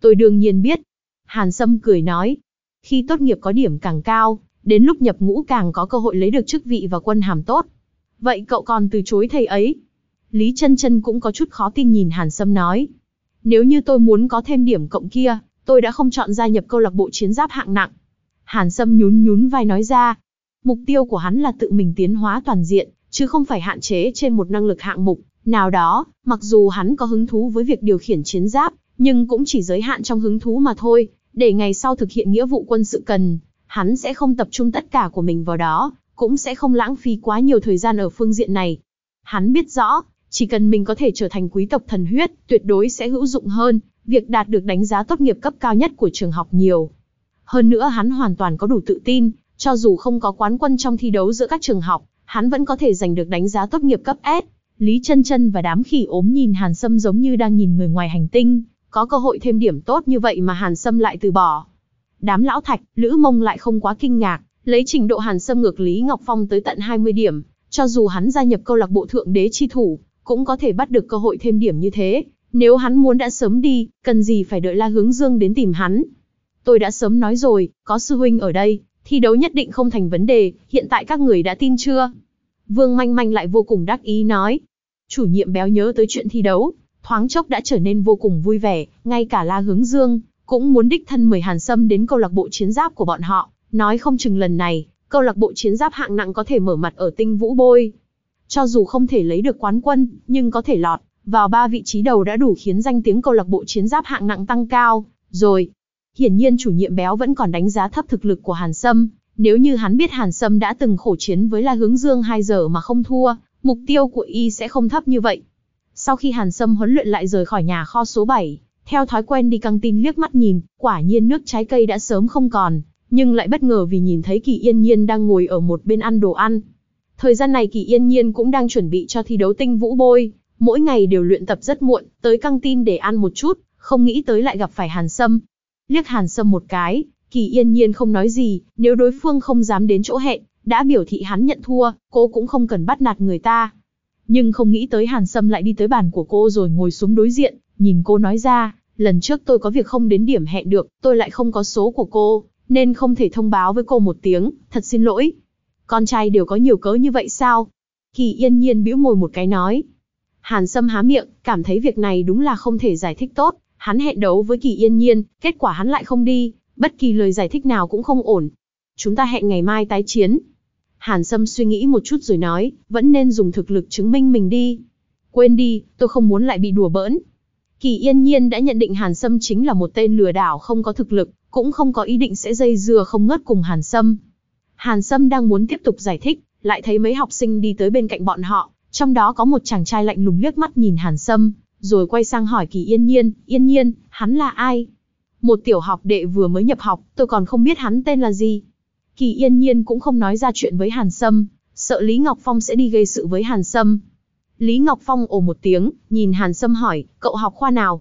Speaker 1: Tôi đương nhiên biết. Hàn Sâm cười nói, khi tốt nghiệp có điểm càng cao, đến lúc nhập ngũ càng có cơ hội lấy được chức vị và quân hàm tốt. Vậy cậu còn từ chối thầy ấy? Lý chân chân cũng có chút khó tin nhìn Hàn Sâm nói. Nếu như tôi muốn có thêm điểm cộng kia, tôi đã không chọn gia nhập câu lạc bộ chiến giáp hạng nặng. Hàn Sâm nhún nhún vai nói ra. Mục tiêu của hắn là tự mình tiến hóa toàn diện, chứ không phải hạn chế trên một năng lực hạng mục. Nào đó, mặc dù hắn có hứng thú với việc điều khiển chiến giáp, nhưng cũng chỉ giới hạn trong hứng thú mà thôi, để ngày sau thực hiện nghĩa vụ quân sự cần, hắn sẽ không tập trung tất cả của mình vào đó, cũng sẽ không lãng phí quá nhiều thời gian ở phương diện này. Hắn biết rõ, chỉ cần mình có thể trở thành quý tộc thần huyết, tuyệt đối sẽ hữu dụng hơn, việc đạt được đánh giá tốt nghiệp cấp cao nhất của trường học nhiều. Hơn nữa hắn hoàn toàn có đủ tự tin, cho dù không có quán quân trong thi đấu giữa các trường học, hắn vẫn có thể giành được đánh giá tốt nghiệp cấp S. Lý chân chân và đám khỉ ốm nhìn Hàn Sâm giống như đang nhìn người ngoài hành tinh, có cơ hội thêm điểm tốt như vậy mà Hàn Sâm lại từ bỏ. Đám lão thạch, Lữ Mông lại không quá kinh ngạc, lấy trình độ Hàn Sâm ngược Lý Ngọc Phong tới tận 20 điểm, cho dù hắn gia nhập câu lạc bộ thượng đế chi thủ, cũng có thể bắt được cơ hội thêm điểm như thế. Nếu hắn muốn đã sớm đi, cần gì phải đợi La Hướng Dương đến tìm hắn. Tôi đã sớm nói rồi, có sư huynh ở đây, thi đấu nhất định không thành vấn đề, hiện tại các người đã tin chưa? Vương Manh Manh lại vô cùng đắc ý nói. Chủ nhiệm béo nhớ tới chuyện thi đấu, thoáng chốc đã trở nên vô cùng vui vẻ, ngay cả La Hướng Dương, cũng muốn đích thân mời Hàn Sâm đến câu lạc bộ chiến giáp của bọn họ, nói không chừng lần này, câu lạc bộ chiến giáp hạng nặng có thể mở mặt ở tinh vũ bôi. Cho dù không thể lấy được quán quân, nhưng có thể lọt vào ba vị trí đầu đã đủ khiến danh tiếng câu lạc bộ chiến giáp hạng nặng tăng cao, rồi. Hiển nhiên chủ nhiệm béo vẫn còn đánh giá thấp thực lực của Hàn Sâm, nếu như hắn biết Hàn Sâm đã từng khổ chiến với La Hướng Dương 2 giờ mà không thua, mục tiêu của y sẽ không thấp như vậy. Sau khi Hàn Sâm huấn luyện lại rời khỏi nhà kho số 7, theo thói quen đi căng tin liếc mắt nhìn, quả nhiên nước trái cây đã sớm không còn, nhưng lại bất ngờ vì nhìn thấy Kỳ Yên Nhiên đang ngồi ở một bên ăn đồ ăn. Thời gian này Kỳ Yên Nhiên cũng đang chuẩn bị cho thi đấu tinh vũ bôi, mỗi ngày đều luyện tập rất muộn, tới căng tin để ăn một chút, không nghĩ tới lại gặp phải Hàn Sâm. Liếc Hàn Sâm một cái, Kỳ Yên Nhiên không nói gì, nếu đối phương không dám đến chỗ hẹn, đã biểu thị hắn nhận thua, cô cũng không cần bắt nạt người ta. Nhưng không nghĩ tới Hàn Sâm lại đi tới bàn của cô rồi ngồi xuống đối diện, nhìn cô nói ra, lần trước tôi có việc không đến điểm hẹn được, tôi lại không có số của cô, nên không thể thông báo với cô một tiếng, thật xin lỗi. Con trai đều có nhiều cớ như vậy sao? Kỳ yên nhiên bĩu môi một cái nói. Hàn Sâm há miệng, cảm thấy việc này đúng là không thể giải thích tốt, hắn hẹn đấu với Kỳ Yên Nhiên, kết quả hắn lại không đi, bất kỳ lời giải thích nào cũng không ổn. Chúng ta hẹn ngày mai tái chiến. Hàn Sâm suy nghĩ một chút rồi nói, vẫn nên dùng thực lực chứng minh mình đi. Quên đi, tôi không muốn lại bị đùa bỡn. Kỳ Yên Nhiên đã nhận định Hàn Sâm chính là một tên lừa đảo không có thực lực, cũng không có ý định sẽ dây dưa không ngớt cùng Hàn Sâm. Hàn Sâm đang muốn tiếp tục giải thích, lại thấy mấy học sinh đi tới bên cạnh bọn họ, trong đó có một chàng trai lạnh lùng liếc mắt nhìn Hàn Sâm, rồi quay sang hỏi Kỳ Yên Nhiên, Yên Nhiên, hắn là ai? Một tiểu học đệ vừa mới nhập học, tôi còn không biết hắn tên là gì. Kỳ Yên Nhiên cũng không nói ra chuyện với Hàn Sâm, sợ Lý Ngọc Phong sẽ đi gây sự với Hàn Sâm. Lý Ngọc Phong ồ một tiếng, nhìn Hàn Sâm hỏi, cậu học khoa nào?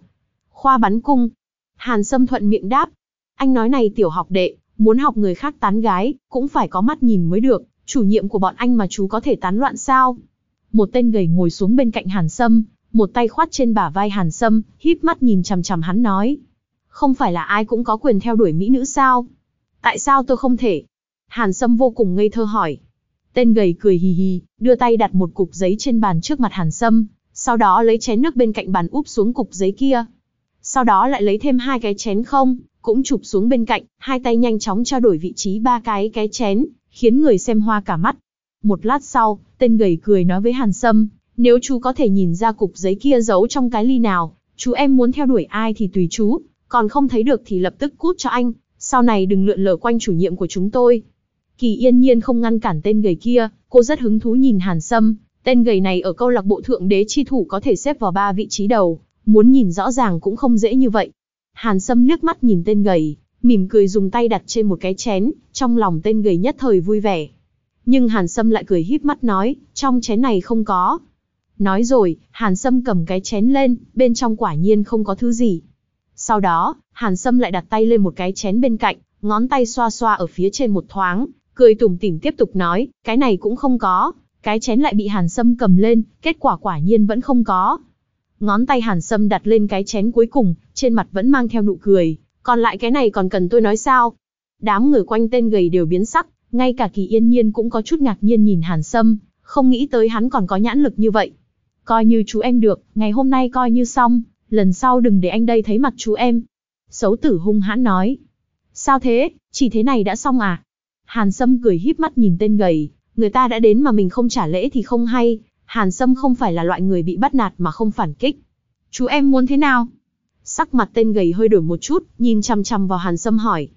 Speaker 1: Khoa bắn cung. Hàn Sâm thuận miệng đáp. Anh nói này tiểu học đệ, muốn học người khác tán gái, cũng phải có mắt nhìn mới được, chủ nhiệm của bọn anh mà chú có thể tán loạn sao? Một tên gầy ngồi xuống bên cạnh Hàn Sâm, một tay khoát trên bả vai Hàn Sâm, híp mắt nhìn chằm chằm hắn nói. Không phải là ai cũng có quyền theo đuổi mỹ nữ sao? Tại sao tôi không thể? Hàn Sâm vô cùng ngây thơ hỏi. Tên gầy cười hì hì, đưa tay đặt một cục giấy trên bàn trước mặt Hàn Sâm, sau đó lấy chén nước bên cạnh bàn úp xuống cục giấy kia. Sau đó lại lấy thêm hai cái chén không, cũng chụp xuống bên cạnh, hai tay nhanh chóng trao đổi vị trí ba cái cái chén, khiến người xem hoa cả mắt. Một lát sau, tên gầy cười nói với Hàn Sâm, nếu chú có thể nhìn ra cục giấy kia giấu trong cái ly nào, chú em muốn theo đuổi ai thì tùy chú, còn không thấy được thì lập tức cút cho anh, sau này đừng lượn lờ quanh chủ nhiệm của chúng tôi. Kỳ yên nhiên không ngăn cản tên gầy kia, cô rất hứng thú nhìn Hàn Sâm, tên gầy này ở câu lạc bộ thượng đế chi thủ có thể xếp vào ba vị trí đầu, muốn nhìn rõ ràng cũng không dễ như vậy. Hàn Sâm liếc mắt nhìn tên gầy, mỉm cười dùng tay đặt trên một cái chén, trong lòng tên gầy nhất thời vui vẻ. Nhưng Hàn Sâm lại cười híp mắt nói, trong chén này không có. Nói rồi, Hàn Sâm cầm cái chén lên, bên trong quả nhiên không có thứ gì. Sau đó, Hàn Sâm lại đặt tay lên một cái chén bên cạnh, ngón tay xoa xoa ở phía trên một thoáng, cười tủm tỉm tiếp tục nói, cái này cũng không có. Cái chén lại bị Hàn Sâm cầm lên, kết quả quả nhiên vẫn không có. Ngón tay Hàn Sâm đặt lên cái chén cuối cùng, trên mặt vẫn mang theo nụ cười. Còn lại cái này còn cần tôi nói sao? Đám người quanh tên gầy đều biến sắc, ngay cả kỳ yên nhiên cũng có chút ngạc nhiên nhìn Hàn Sâm, không nghĩ tới hắn còn có nhãn lực như vậy. Coi như chú em được, ngày hôm nay coi như xong, lần sau đừng để anh đây thấy mặt chú em. Xấu tử hung hãn nói. Sao thế, chỉ thế này đã xong à? Hàn Sâm cười híp mắt nhìn tên gầy, người ta đã đến mà mình không trả lễ thì không hay, Hàn Sâm không phải là loại người bị bắt nạt mà không phản kích. Chú em muốn thế nào? Sắc mặt tên gầy hơi đổi một chút, nhìn chăm chăm vào Hàn Sâm hỏi.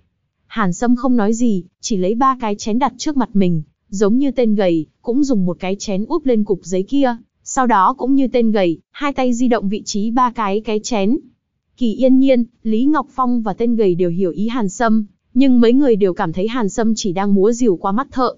Speaker 1: Hàn Sâm không nói gì, chỉ lấy ba cái chén đặt trước mặt mình, giống như tên gầy, cũng dùng một cái chén úp lên cục giấy kia, sau đó cũng như tên gầy, hai tay di động vị trí ba cái cái chén. Kỳ yên nhiên, Lý Ngọc Phong và tên gầy đều hiểu ý Hàn Sâm, nhưng mấy người đều cảm thấy Hàn Sâm chỉ đang múa rìu qua mắt thợ.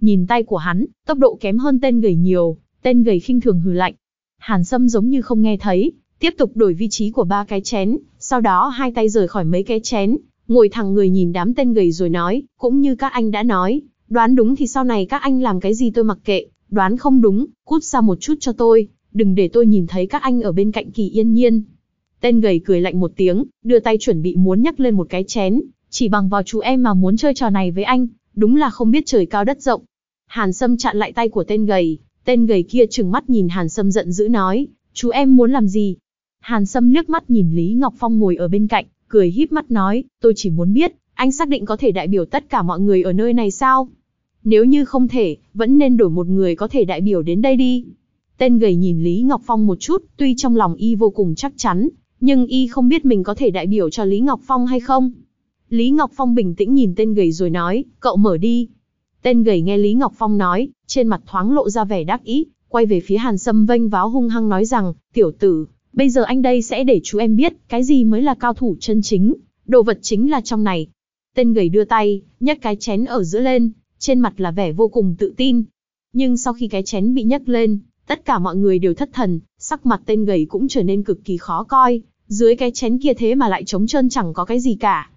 Speaker 1: Nhìn tay của hắn, tốc độ kém hơn tên gầy nhiều, tên gầy khinh thường hừ lạnh. Hàn Sâm giống như không nghe thấy, tiếp tục đổi vị trí của ba cái chén, sau đó hai tay rời khỏi mấy cái chén, ngồi thẳng người nhìn đám tên gầy rồi nói, cũng như các anh đã nói, đoán đúng thì sau này các anh làm cái gì tôi mặc kệ, đoán không đúng, cút xa một chút cho tôi, đừng để tôi nhìn thấy các anh ở bên cạnh kỳ yên nhiên. Tên gầy cười lạnh một tiếng, đưa tay chuẩn bị muốn nhắc lên một cái chén, chỉ bằng vào chú em mà muốn chơi trò này với anh, đúng là không biết trời cao đất rộng. Hàn Sâm chặn lại tay của tên gầy, tên gầy kia trừng mắt nhìn Hàn Sâm giận dữ nói, chú em muốn làm gì? Hàn Sâm liếc mắt nhìn Lý Ngọc Phong ngồi ở bên cạnh, cười híp mắt nói, tôi chỉ muốn biết, anh xác định có thể đại biểu tất cả mọi người ở nơi này sao? Nếu như không thể, vẫn nên đổi một người có thể đại biểu đến đây đi. Tên gầy nhìn Lý Ngọc Phong một chút, tuy trong lòng y vô cùng chắc chắn, nhưng y không biết mình có thể đại biểu cho Lý Ngọc Phong hay không. Lý Ngọc Phong bình tĩnh nhìn tên gầy rồi nói, cậu mở đi. Tên gầy nghe Lý Ngọc Phong nói, trên mặt thoáng lộ ra vẻ đắc ý, quay về phía Hàn Sâm vênh váo hung hăng nói rằng, tiểu tử, bây giờ anh đây sẽ để chú em biết, cái gì mới là cao thủ chân chính, đồ vật chính là trong này. Tên gầy đưa tay, nhấc cái chén ở giữa lên, trên mặt là vẻ vô cùng tự tin. Nhưng sau khi cái chén bị nhấc lên, tất cả mọi người đều thất thần, sắc mặt tên gầy cũng trở nên cực kỳ khó coi, dưới cái chén kia thế mà lại trống trơn chẳng có cái gì cả.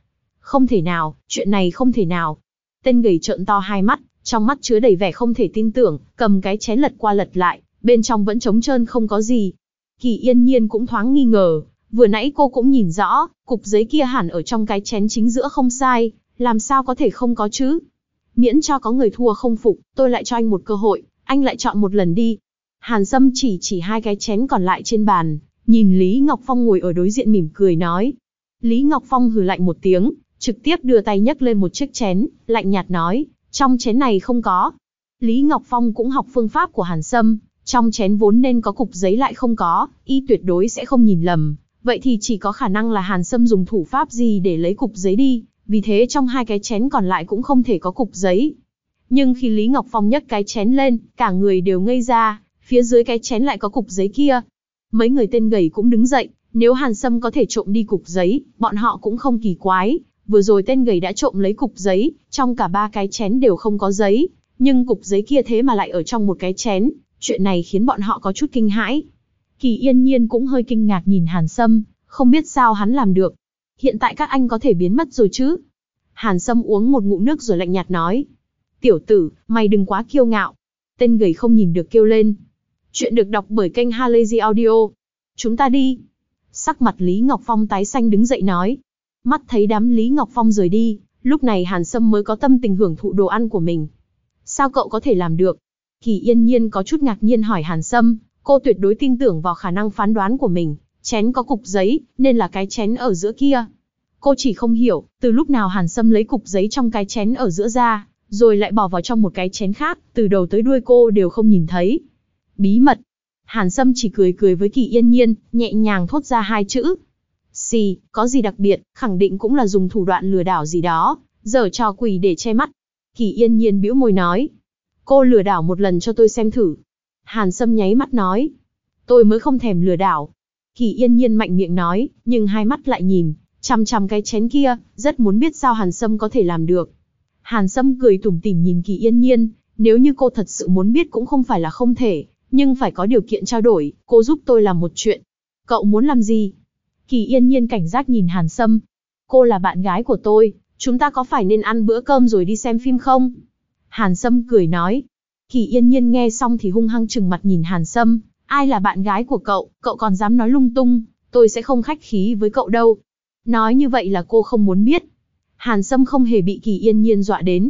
Speaker 1: Không thể nào, chuyện này không thể nào. Tên gầy trợn to hai mắt, trong mắt chứa đầy vẻ không thể tin tưởng, cầm cái chén lật qua lật lại, bên trong vẫn trống trơn không có gì. Kỳ yên nhiên cũng thoáng nghi ngờ, vừa nãy cô cũng nhìn rõ, cục giấy kia hẳn ở trong cái chén chính giữa không sai, làm sao có thể không có chứ? Miễn cho có người thua không phục, tôi lại cho anh một cơ hội, anh lại chọn một lần đi. Hàn Sâm chỉ chỉ hai cái chén còn lại trên bàn, nhìn Lý Ngọc Phong ngồi ở đối diện mỉm cười nói. Lý Ngọc Phong hừ lạnh một tiếng, trực tiếp đưa tay nhấc lên một chiếc chén, lạnh nhạt nói, trong chén này không có. Lý Ngọc Phong cũng học phương pháp của Hàn Sâm, trong chén vốn nên có cục giấy lại không có, y tuyệt đối sẽ không nhìn lầm. Vậy thì chỉ có khả năng là Hàn Sâm dùng thủ pháp gì để lấy cục giấy đi, vì thế trong hai cái chén còn lại cũng không thể có cục giấy. Nhưng khi Lý Ngọc Phong nhấc cái chén lên, cả người đều ngây ra, phía dưới cái chén lại có cục giấy kia. Mấy người tên gầy cũng đứng dậy, nếu Hàn Sâm có thể trộm đi cục giấy, bọn họ cũng không kỳ quái. Vừa rồi tên gầy đã trộm lấy cục giấy, trong cả ba cái chén đều không có giấy, nhưng cục giấy kia thế mà lại ở trong một cái chén, chuyện này khiến bọn họ có chút kinh hãi. Kỳ yên nhiên cũng hơi kinh ngạc nhìn Hàn Sâm, không biết sao hắn làm được. Hiện tại các anh có thể biến mất rồi chứ? Hàn Sâm uống một ngụm nước rồi lạnh nhạt nói. Tiểu tử, mày đừng quá kiêu ngạo. Tên gầy không nhìn được kêu lên. Chuyện được đọc bởi kênh Halazy Audio. Chúng ta đi. Sắc mặt Lý Ngọc Phong tái xanh đứng dậy nói. Mắt thấy đám Lý Ngọc Phong rời đi, lúc này Hàn Sâm mới có tâm tình hưởng thụ đồ ăn của mình. Sao cậu có thể làm được? Kỳ yên nhiên có chút ngạc nhiên hỏi Hàn Sâm, cô tuyệt đối tin tưởng vào khả năng phán đoán của mình, chén có cục giấy, nên là cái chén ở giữa kia. Cô chỉ không hiểu, từ lúc nào Hàn Sâm lấy cục giấy trong cái chén ở giữa ra, rồi lại bỏ vào trong một cái chén khác, từ đầu tới đuôi cô đều không nhìn thấy. Bí mật. Hàn Sâm chỉ cười cười với Kỳ Yên Nhiên, nhẹ nhàng thốt ra hai chữ. Xì, có gì đặc biệt, khẳng định cũng là dùng thủ đoạn lừa đảo gì đó, giờ trò quỷ để che mắt. Kỳ Yên Nhiên bĩu môi nói. Cô lừa đảo một lần cho tôi xem thử. Hàn Sâm nháy mắt nói. Tôi mới không thèm lừa đảo. Kỳ Yên Nhiên mạnh miệng nói, nhưng hai mắt lại nhìn, chằm chằm cái chén kia, rất muốn biết sao Hàn Sâm có thể làm được. Hàn Sâm cười tủm tỉm nhìn Kỳ Yên Nhiên, nếu như cô thật sự muốn biết cũng không phải là không thể, nhưng phải có điều kiện trao đổi, cô giúp tôi làm một chuyện. Cậu muốn làm gì? Kỳ Yên Nhiên cảnh giác nhìn Hàn Sâm. Cô là bạn gái của tôi, chúng ta có phải nên ăn bữa cơm rồi đi xem phim không? Hàn Sâm cười nói. Kỳ Yên Nhiên nghe xong thì hung hăng trừng mặt nhìn Hàn Sâm. Ai là bạn gái của cậu, cậu còn dám nói lung tung, tôi sẽ không khách khí với cậu đâu. Nói như vậy là cô không muốn biết. Hàn Sâm không hề bị Kỳ Yên Nhiên dọa đến.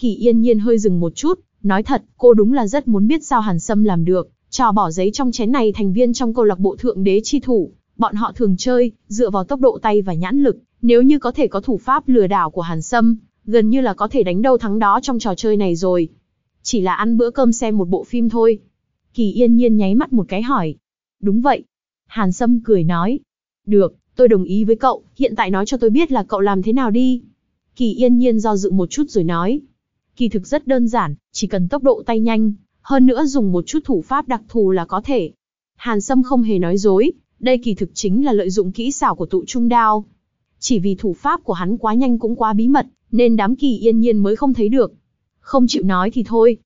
Speaker 1: Kỳ Yên Nhiên hơi dừng một chút, nói thật, cô đúng là rất muốn biết sao Hàn Sâm làm được, trò bỏ giấy trong chén này thành viên trong câu lạc bộ thượng đế chi thủ. Bọn họ thường chơi, dựa vào tốc độ tay và nhãn lực, nếu như có thể có thủ pháp lừa đảo của Hàn Sâm, gần như là có thể đánh đâu thắng đó trong trò chơi này rồi. Chỉ là ăn bữa cơm xem một bộ phim thôi. Kỳ yên nhiên nháy mắt một cái hỏi. Đúng vậy. Hàn Sâm cười nói. Được, tôi đồng ý với cậu, hiện tại nói cho tôi biết là cậu làm thế nào đi. Kỳ yên nhiên do dự một chút rồi nói. Kỳ thực rất đơn giản, chỉ cần tốc độ tay nhanh, hơn nữa dùng một chút thủ pháp đặc thù là có thể. Hàn Sâm không hề nói dối, đây kỳ thực chính là lợi dụng kỹ xảo của tụ trung đao. Chỉ vì thủ pháp của hắn quá nhanh cũng quá bí mật, nên đám kỳ yên nhiên mới không thấy được. Không chịu nói thì thôi.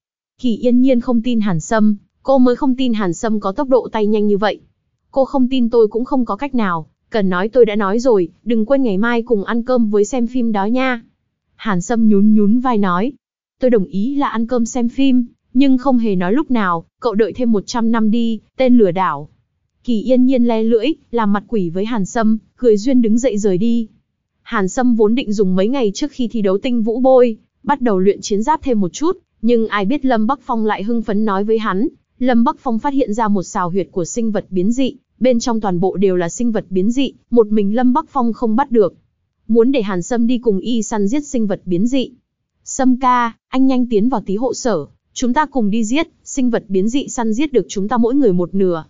Speaker 1: Kỳ yên nhiên không tin Hàn Sâm, cô mới không tin Hàn Sâm có tốc độ tay nhanh như vậy. Cô không tin tôi cũng không có cách nào, cần nói tôi đã nói rồi, đừng quên ngày mai cùng ăn cơm với xem phim đó nha. Hàn Sâm nhún nhún vai nói. Tôi đồng ý là ăn cơm xem phim, nhưng không hề nói lúc nào, cậu đợi thêm 100 năm đi, tên lừa đảo. Kỳ yên nhiên le lưỡi, làm mặt quỷ với Hàn Sâm, cười duyên đứng dậy rời đi. Hàn Sâm vốn định dùng mấy ngày trước khi thi đấu tinh vũ bôi, bắt đầu luyện chiến giáp thêm một chút, nhưng ai biết Lâm Bắc Phong lại hưng phấn nói với hắn, Lâm Bắc Phong phát hiện ra một xào huyệt của sinh vật biến dị, bên trong toàn bộ đều là sinh vật biến dị, một mình Lâm Bắc Phong không bắt được. Muốn để Hàn Sâm đi cùng y săn giết sinh vật biến dị. Sâm ca, anh nhanh tiến vào tí hộ sở, chúng ta cùng đi giết, sinh vật biến dị săn giết được chúng ta mỗi người một nửa.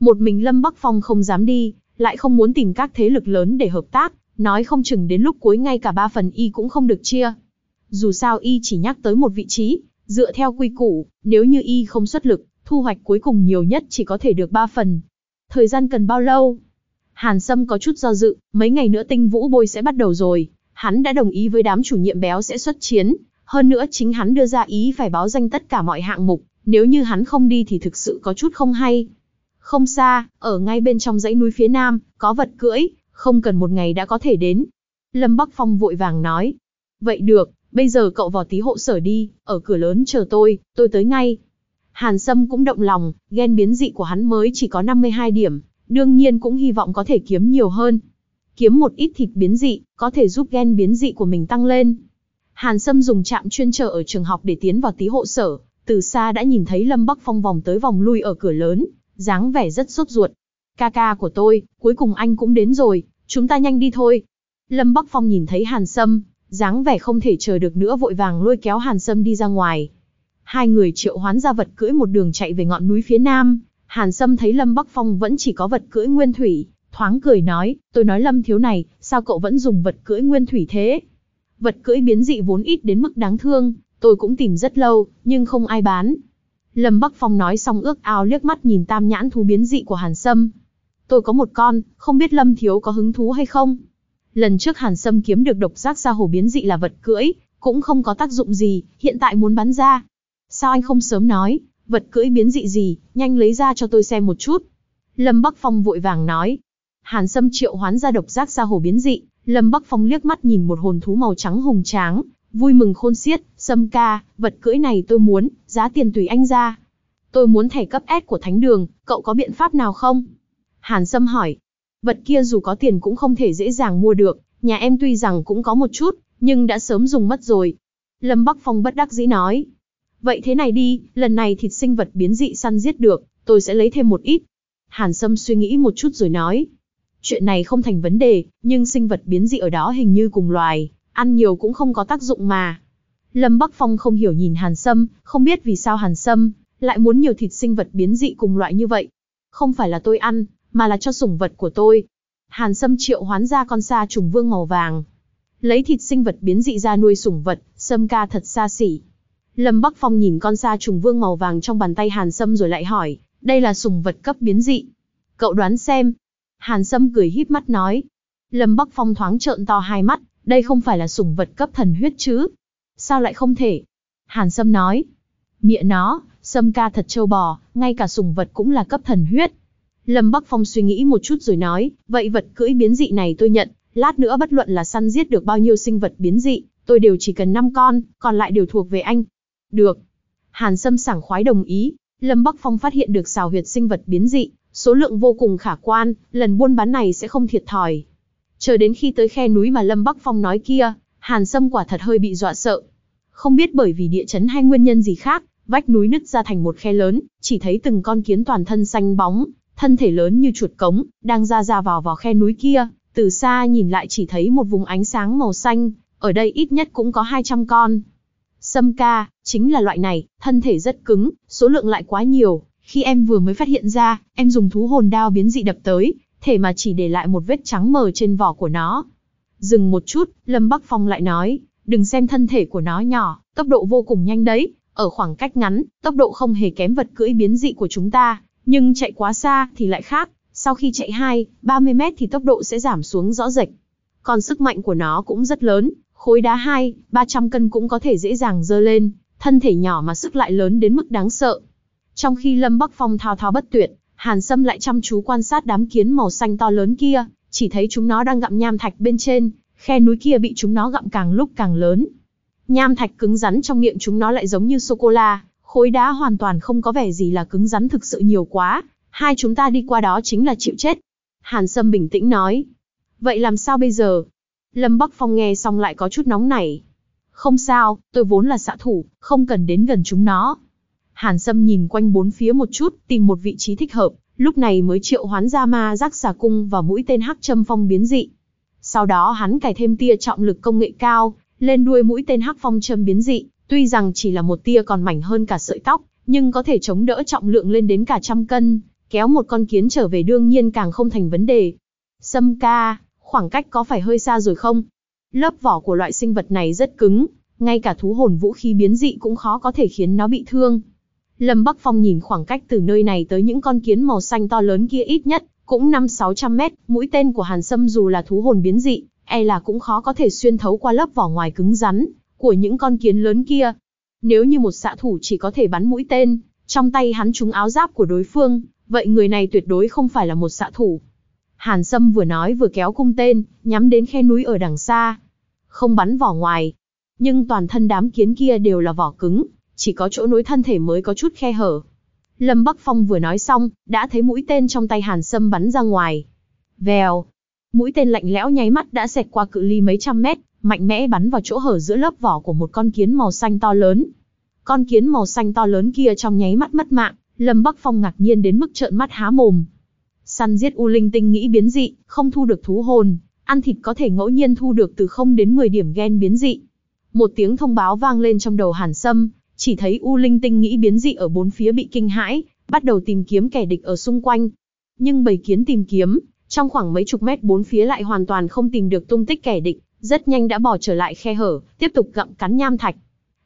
Speaker 1: Một mình Lâm Bắc Phong không dám đi, lại không muốn tìm các thế lực lớn để hợp tác, nói không chừng đến lúc cuối ngay cả ba phần y cũng không được chia. Dù sao y chỉ nhắc tới một vị trí, dựa theo quy củ, nếu như y không xuất lực, thu hoạch cuối cùng nhiều nhất chỉ có thể được ba phần. Thời gian cần bao lâu? Hàn Sâm có chút do dự, mấy ngày nữa tinh vũ bôi sẽ bắt đầu rồi, hắn đã đồng ý với đám chủ nhiệm béo sẽ xuất chiến, hơn nữa chính hắn đưa ra ý phải báo danh tất cả mọi hạng mục, nếu như hắn không đi thì thực sự có chút không hay. Không xa, ở ngay bên trong dãy núi phía nam, có vật cưỡi, không cần một ngày đã có thể đến. Lâm Bắc Phong vội vàng nói. Vậy được, bây giờ cậu vào tí hộ sở đi, ở cửa lớn chờ tôi, tôi tới ngay. Hàn Sâm cũng động lòng, ghen biến dị của hắn mới chỉ có 52 điểm, đương nhiên cũng hy vọng có thể kiếm nhiều hơn. Kiếm một ít thịt biến dị, có thể giúp ghen biến dị của mình tăng lên. Hàn Sâm dùng trạm chuyên trở ở trường học để tiến vào tí hộ sở, từ xa đã nhìn thấy Lâm Bắc Phong vòng tới vòng lui ở cửa lớn, dáng vẻ rất sốt ruột. Ca ca của tôi, cuối cùng anh cũng đến rồi, chúng ta nhanh đi thôi. Lâm Bắc Phong nhìn thấy Hàn Sâm, dáng vẻ không thể chờ được nữa vội vàng lôi kéo Hàn Sâm đi ra ngoài. Hai người triệu hoán ra vật cưỡi một đường chạy về ngọn núi phía nam. Hàn Sâm thấy Lâm Bắc Phong vẫn chỉ có vật cưỡi nguyên thủy, thoáng cười nói, tôi nói Lâm thiếu này, sao cậu vẫn dùng vật cưỡi nguyên thủy thế? Vật cưỡi biến dị vốn ít đến mức đáng thương, tôi cũng tìm rất lâu, nhưng không ai bán. Lâm Bắc Phong nói xong ước ao liếc mắt nhìn tam nhãn thú biến dị của Hàn Sâm. Tôi có một con, không biết Lâm Thiếu có hứng thú hay không? Lần trước Hàn Sâm kiếm được độc giác ra hồ biến dị là vật cưỡi, cũng không có tác dụng gì, hiện tại muốn bán ra. Sao anh không sớm nói, vật cưỡi biến dị gì, nhanh lấy ra cho tôi xem một chút. Lâm Bắc Phong vội vàng nói. Hàn Sâm triệu hoán ra độc giác ra hồ biến dị, Lâm Bắc Phong liếc mắt nhìn một hồn thú màu trắng hùng tráng, vui mừng khôn xiết, Sâm ca, vật cưỡi này tôi muốn, giá tiền tùy anh ra. Tôi muốn thẻ cấp S của thánh đường, cậu có biện pháp nào không? Hàn Sâm hỏi. Vật kia dù có tiền cũng không thể dễ dàng mua được, nhà em tuy rằng cũng có một chút, nhưng đã sớm dùng mất rồi. Lâm Bắc Phong bất đắc dĩ nói. Vậy thế này đi, lần này thịt sinh vật biến dị săn giết được, tôi sẽ lấy thêm một ít. Hàn Sâm suy nghĩ một chút rồi nói. Chuyện này không thành vấn đề, nhưng sinh vật biến dị ở đó hình như cùng loài, ăn nhiều cũng không có tác dụng mà. Lâm Bắc Phong không hiểu nhìn Hàn Sâm, không biết vì sao Hàn Sâm lại muốn nhiều thịt sinh vật biến dị cùng loại như vậy. Không phải là tôi ăn, mà là cho sủng vật của tôi. Hàn Sâm triệu hoán ra con sa trùng vương màu vàng. Lấy thịt sinh vật biến dị ra nuôi sủng vật, Sâm ca thật xa xỉ. Lâm Bắc Phong nhìn con sa trùng vương màu vàng trong bàn tay Hàn Sâm rồi lại hỏi, đây là sủng vật cấp biến dị. Cậu đoán xem. Hàn Sâm cười híp mắt nói. Lâm Bắc Phong thoáng trợn to hai mắt, đây không phải là sủng vật cấp thần huyết chứ. Sao lại không thể? Hàn Sâm nói. Mịa nó, Sâm ca thật trâu bò, ngay cả sùng vật cũng là cấp thần huyết. Lâm Bắc Phong suy nghĩ một chút rồi nói, vậy vật cưỡi biến dị này tôi nhận, lát nữa bất luận là săn giết được bao nhiêu sinh vật biến dị, tôi đều chỉ cần 5 con, còn lại đều thuộc về anh. Được. Hàn Sâm sảng khoái đồng ý, Lâm Bắc Phong phát hiện được xào huyệt sinh vật biến dị, số lượng vô cùng khả quan, lần buôn bán này sẽ không thiệt thòi. Chờ đến khi tới khe núi mà Lâm Bắc Phong nói kia, Hàn Sâm quả thật hơi bị dọa sợ. Không biết bởi vì địa chấn hay nguyên nhân gì khác, vách núi nứt ra thành một khe lớn, chỉ thấy từng con kiến toàn thân xanh bóng, thân thể lớn như chuột cống, đang ra ra vào vào khe núi kia, từ xa nhìn lại chỉ thấy một vùng ánh sáng màu xanh, ở đây ít nhất cũng có 200 con. Sâm ca, chính là loại này, thân thể rất cứng, số lượng lại quá nhiều, khi em vừa mới phát hiện ra, em dùng thú hồn đao biến dị đập tới, thể mà chỉ để lại một vết trắng mờ trên vỏ của nó. Dừng một chút, Lâm Bắc Phong lại nói, đừng xem thân thể của nó nhỏ, tốc độ vô cùng nhanh đấy, ở khoảng cách ngắn, tốc độ không hề kém vật cưỡi biến dị của chúng ta, nhưng chạy quá xa thì lại khác, sau khi chạy 2, 30 mét thì tốc độ sẽ giảm xuống rõ rệt. Còn sức mạnh của nó cũng rất lớn, khối đá 2, 300 cân cũng có thể dễ dàng dơ lên, thân thể nhỏ mà sức lại lớn đến mức đáng sợ. Trong khi Lâm Bắc Phong thao thao bất tuyệt, Hàn Sâm lại chăm chú quan sát đám kiến màu xanh to lớn kia, chỉ thấy chúng nó đang gặm nham thạch bên trên, khe núi kia bị chúng nó gặm càng lúc càng lớn. Nham thạch cứng rắn trong miệng chúng nó lại giống như sô-cô-la, khối đá hoàn toàn không có vẻ gì là cứng rắn thực sự nhiều quá, hai chúng ta đi qua đó chính là chịu chết. Hàn Sâm bình tĩnh nói. Vậy làm sao bây giờ? Lâm Bắc Phong nghe xong lại có chút nóng nảy. Không sao, tôi vốn là xạ thủ, không cần đến gần chúng nó. Hàn Sâm nhìn quanh bốn phía một chút, tìm một vị trí thích hợp, lúc này mới triệu hoán ra ma rắc xà cung và mũi tên hắc châm phong biến dị. Sau đó hắn cài thêm tia trọng lực công nghệ cao, lên đuôi mũi tên hắc phong châm biến dị, tuy rằng chỉ là một tia còn mảnh hơn cả sợi tóc, nhưng có thể chống đỡ trọng lượng lên đến cả trăm cân, kéo một con kiến trở về đương nhiên càng không thành vấn đề. Sâm ca, khoảng cách có phải hơi xa rồi không? Lớp vỏ của loại sinh vật này rất cứng, ngay cả thú hồn vũ khí biến dị cũng khó có thể khiến nó bị thương. Lâm Bắc Phong nhìn khoảng cách từ nơi này tới những con kiến màu xanh to lớn kia ít nhất, cũng 5-600 mét, mũi tên của Hàn Sâm dù là thú hồn biến dị, e là cũng khó có thể xuyên thấu qua lớp vỏ ngoài cứng rắn của những con kiến lớn kia. Nếu như một xạ thủ chỉ có thể bắn mũi tên, trong tay hắn trúng áo giáp của đối phương, vậy người này tuyệt đối không phải là một xạ thủ. Hàn Sâm vừa nói vừa kéo cung tên, nhắm đến khe núi ở đằng xa. Không bắn vỏ ngoài. Nhưng toàn thân đám kiến kia đều là vỏ cứng, chỉ có chỗ nối thân thể mới có chút khe hở. Lâm Bắc Phong vừa nói xong, đã thấy mũi tên trong tay Hàn Sâm bắn ra ngoài. Vèo. Mũi tên lạnh lẽo nháy mắt đã xẹt qua cự ly mấy trăm mét, mạnh mẽ bắn vào chỗ hở giữa lớp vỏ của một con kiến màu xanh to lớn. Con kiến màu xanh to lớn kia trong nháy mắt mất mạng, Lâm Bắc Phong ngạc nhiên đến mức trợn mắt há mồm. Săn giết U Linh tinh nghĩ biến dị, không thu được thú hồn, ăn thịt có thể ngẫu nhiên thu được từ 0 đến 10 điểm gen biến dị. Một tiếng thông báo vang lên trong đầu Hàn Sâm, chỉ thấy U Linh tinh nghĩ biến dị ở bốn phía bị kinh hãi, bắt đầu tìm kiếm kẻ địch ở xung quanh. Nhưng bầy kiến tìm kiếm, trong khoảng mấy chục mét bốn phía lại hoàn toàn không tìm được tung tích kẻ địch, rất nhanh đã bỏ trở lại khe hở, tiếp tục gặm cắn nham thạch.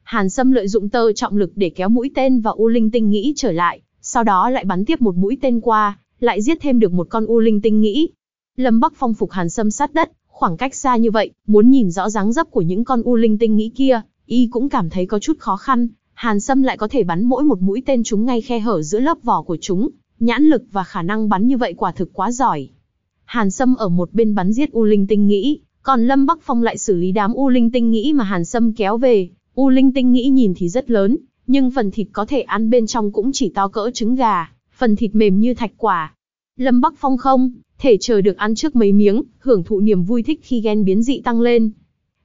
Speaker 1: Hàn Sâm lợi dụng tơ trọng lực để kéo mũi tên và U Linh tinh nghĩ trở lại, sau đó lại bắn tiếp một mũi tên qua, lại giết thêm được một con U Linh tinh nghĩ. Lâm Bắc Phong phục Hàn Sâm sát đất, khoảng cách xa như vậy, muốn nhìn rõ dáng dấp của những con U Linh tinh nghĩ kia, y cũng cảm thấy có chút khó khăn, Hàn Sâm lại có thể bắn mỗi một mũi tên chúng ngay khe hở giữa lớp vỏ của chúng, nhãn lực và khả năng bắn như vậy quả thực quá giỏi. Hàn Sâm ở một bên bắn giết U Linh Tinh Nghĩ, còn Lâm Bắc Phong lại xử lý đám U Linh Tinh Nghĩ mà Hàn Sâm kéo về. U Linh Tinh Nghĩ nhìn thì rất lớn, nhưng phần thịt có thể ăn bên trong cũng chỉ to cỡ trứng gà, phần thịt mềm như thạch quả. Lâm Bắc Phong không, thể chờ được ăn trước mấy miếng, hưởng thụ niềm vui thích khi gen biến dị tăng lên.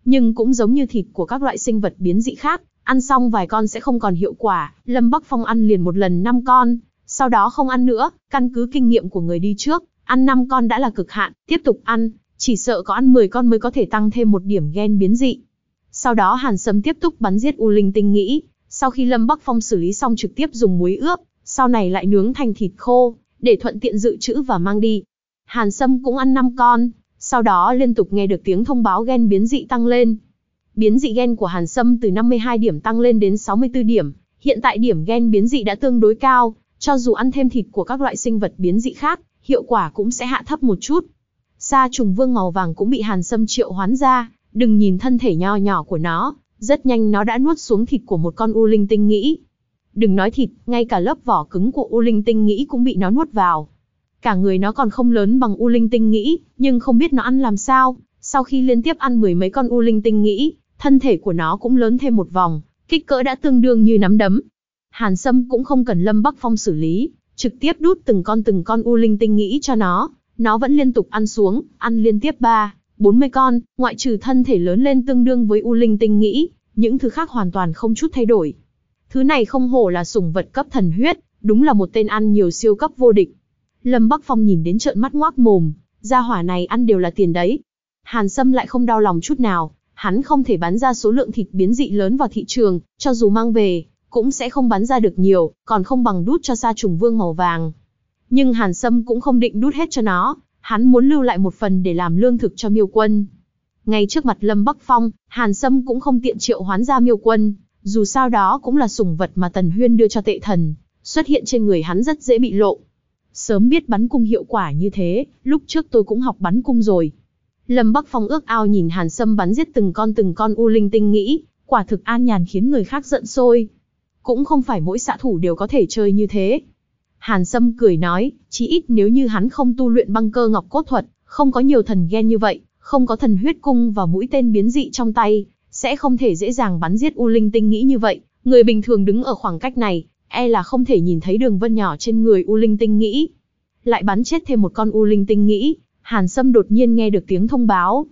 Speaker 1: Nhưng cũng giống như thịt của các loại sinh vật biến dị khác, ăn xong vài con sẽ không còn hiệu quả, Lâm Bắc Phong ăn liền một lần 5 con, sau đó không ăn nữa, căn cứ kinh nghiệm của người đi trước, ăn 5 con đã là cực hạn, tiếp tục ăn, chỉ sợ có ăn 10 con mới có thể tăng thêm một điểm gen biến dị. Sau đó Hàn Sâm tiếp tục bắn giết U Linh tinh nghĩ, sau khi Lâm Bắc Phong xử lý xong trực tiếp dùng muối ướp, sau này lại nướng thành thịt khô, để thuận tiện dự trữ và mang đi. Hàn Sâm cũng ăn 5 con, sau đó liên tục nghe được tiếng thông báo gen biến dị tăng lên. Biến dị gen của Hàn Sâm từ 52 điểm tăng lên đến 64 điểm, hiện tại điểm gen biến dị đã tương đối cao, cho dù ăn thêm thịt của các loại sinh vật biến dị khác, hiệu quả cũng sẽ hạ thấp một chút. Sa trùng vương màu vàng cũng bị Hàn Sâm triệu hoán ra, đừng nhìn thân thể nho nhỏ của nó, rất nhanh nó đã nuốt xuống thịt của một con u linh tinh nghĩ. Đừng nói thịt, ngay cả lớp vỏ cứng của u linh tinh nghĩ cũng bị nó nuốt vào. Cả người nó còn không lớn bằng u linh tinh nghĩ, nhưng không biết nó ăn làm sao. Sau khi liên tiếp ăn mười mấy con u linh tinh nghĩ, thân thể của nó cũng lớn thêm một vòng, kích cỡ đã tương đương như nắm đấm. Hàn Sâm cũng không cần Lâm Bắc Phong xử lý, trực tiếp đút từng con từng con u linh tinh nghĩ cho nó, nó vẫn liên tục ăn xuống, ăn liên tiếp 3, 40 con, ngoại trừ thân thể lớn lên tương đương với u linh tinh nghĩ, những thứ khác hoàn toàn không chút thay đổi. Thứ này không hổ là sủng vật cấp thần huyết, đúng là một tên ăn nhiều siêu cấp vô địch. Lâm Bắc Phong nhìn đến trợn mắt ngoác mồm, gia hỏa này ăn đều là tiền đấy. Hàn Sâm lại không đau lòng chút nào, hắn không thể bán ra số lượng thịt biến dị lớn vào thị trường, cho dù mang về, cũng sẽ không bán ra được nhiều, còn không bằng đút cho sa trùng vương màu vàng. Nhưng Hàn Sâm cũng không định đút hết cho nó, hắn muốn lưu lại một phần để làm lương thực cho miêu quân. Ngay trước mặt Lâm Bắc Phong, Hàn Sâm cũng không tiện triệu hoán ra miêu quân, dù sao đó cũng là sủng vật mà Tần Huyên đưa cho tệ thần, xuất hiện trên người hắn rất dễ bị lộ. Sớm biết bắn cung hiệu quả như thế, lúc trước tôi cũng học bắn cung rồi. Lâm Bắc Phong ước ao nhìn Hàn Sâm bắn giết từng con từng con u linh tinh nghĩ, quả thực an nhàn khiến người khác giận sôi. Cũng không phải mỗi xạ thủ đều có thể chơi như thế. Hàn Sâm cười nói, chí ít nếu như hắn không tu luyện băng cơ ngọc cốt thuật, không có nhiều thần ghen như vậy, không có thần huyết cung và mũi tên biến dị trong tay, sẽ không thể dễ dàng bắn giết U Linh tinh nghĩ như vậy. Người bình thường đứng ở khoảng cách này, e là không thể nhìn thấy đường vân nhỏ trên người U Linh tinh nghĩ. Lại bắn chết thêm một con U Linh tinh nghĩ, Hàn Sâm đột nhiên nghe được tiếng thông báo.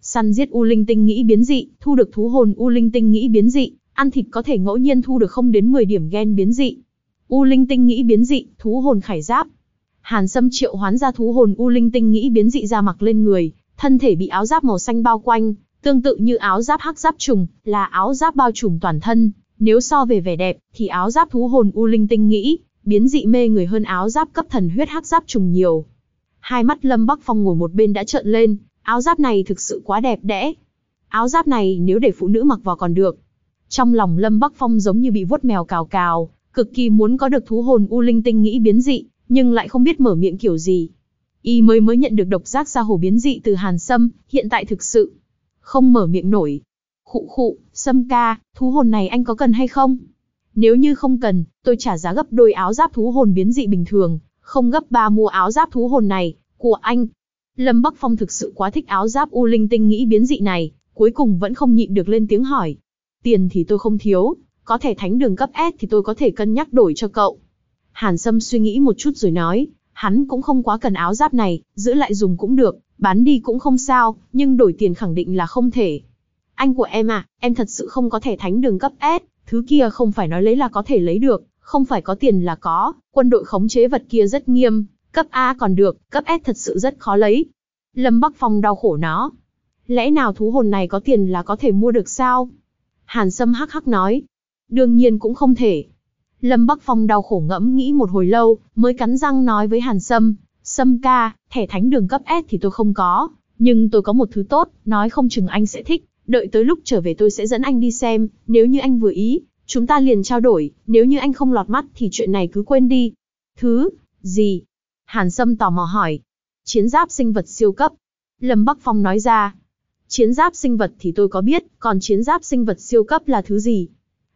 Speaker 1: Săn giết U Linh tinh nghĩ biến dị, thu được thú hồn U Linh tinh nghĩ biến dị, ăn thịt có thể ngẫu nhiên thu được không đến 10 điểm gen biến dị. U Linh tinh nghĩ biến dị, thú hồn khải giáp. Hàn Sâm triệu hoán ra thú hồn U Linh tinh nghĩ biến dị ra mặc lên người, thân thể bị áo giáp màu xanh bao quanh, tương tự như áo giáp hắc giáp trùng, là áo giáp bao trùm toàn thân. Nếu so về vẻ đẹp, thì áo giáp thú hồn U Linh tinh nghĩ, biến dị mê người hơn áo giáp cấp thần huyết hắc giáp trùng nhiều. Hai mắt Lâm Bắc Phong ngồi một bên đã trợn lên, áo giáp này thực sự quá đẹp đẽ. Áo giáp này nếu để phụ nữ mặc vào còn được. Trong lòng Lâm Bắc Phong giống như bị vuốt mèo cào cào, cực kỳ muốn có được thú hồn U Linh tinh nghĩ biến dị, nhưng lại không biết mở miệng kiểu gì. Y mới mới nhận được độc giác ra hồ biến dị từ Hàn Sâm, hiện tại thực sự không mở miệng nổi. Khụ khụ, Sâm ca, thú hồn này anh có cần hay không? Nếu như không cần, tôi trả giá gấp đôi áo giáp thú hồn biến dị bình thường, không gấp ba mua áo giáp thú hồn này, của anh. Lâm Bắc Phong thực sự quá thích áo giáp U Linh tinh nghĩ biến dị này, cuối cùng vẫn không nhịn được lên tiếng hỏi. Tiền thì tôi không thiếu, có thể thánh đường cấp S thì tôi có thể cân nhắc đổi cho cậu. Hàn Sâm suy nghĩ một chút rồi nói, hắn cũng không quá cần áo giáp này, giữ lại dùng cũng được, bán đi cũng không sao, nhưng đổi tiền khẳng định là không thể. Anh của em à, em thật sự không có thể thánh đường cấp S, thứ kia không phải nói lấy là có thể lấy được, không phải có tiền là có, quân đội khống chế vật kia rất nghiêm, cấp A còn được, cấp S thật sự rất khó lấy. Lâm Bắc Phong đau khổ nó. Lẽ nào thú hồn này có tiền là có thể mua được sao? Hàn Sâm hắc hắc nói. Đương nhiên cũng không thể. Lâm Bắc Phong đau khổ ngẫm nghĩ một hồi lâu, mới cắn răng nói với Hàn Sâm, Sâm ca, thẻ thánh đường cấp S thì tôi không có, nhưng tôi có một thứ tốt, nói không chừng anh sẽ thích, đợi tới lúc trở về tôi sẽ dẫn anh đi xem, nếu như anh vừa ý, chúng ta liền trao đổi, nếu như anh không lọt mắt thì chuyện này cứ quên đi. Thứ, gì? Hàn Sâm tò mò hỏi. Chiến giáp sinh vật siêu cấp. Lâm Bắc Phong nói ra. Chiến giáp sinh vật thì tôi có biết, còn chiến giáp sinh vật siêu cấp là thứ gì?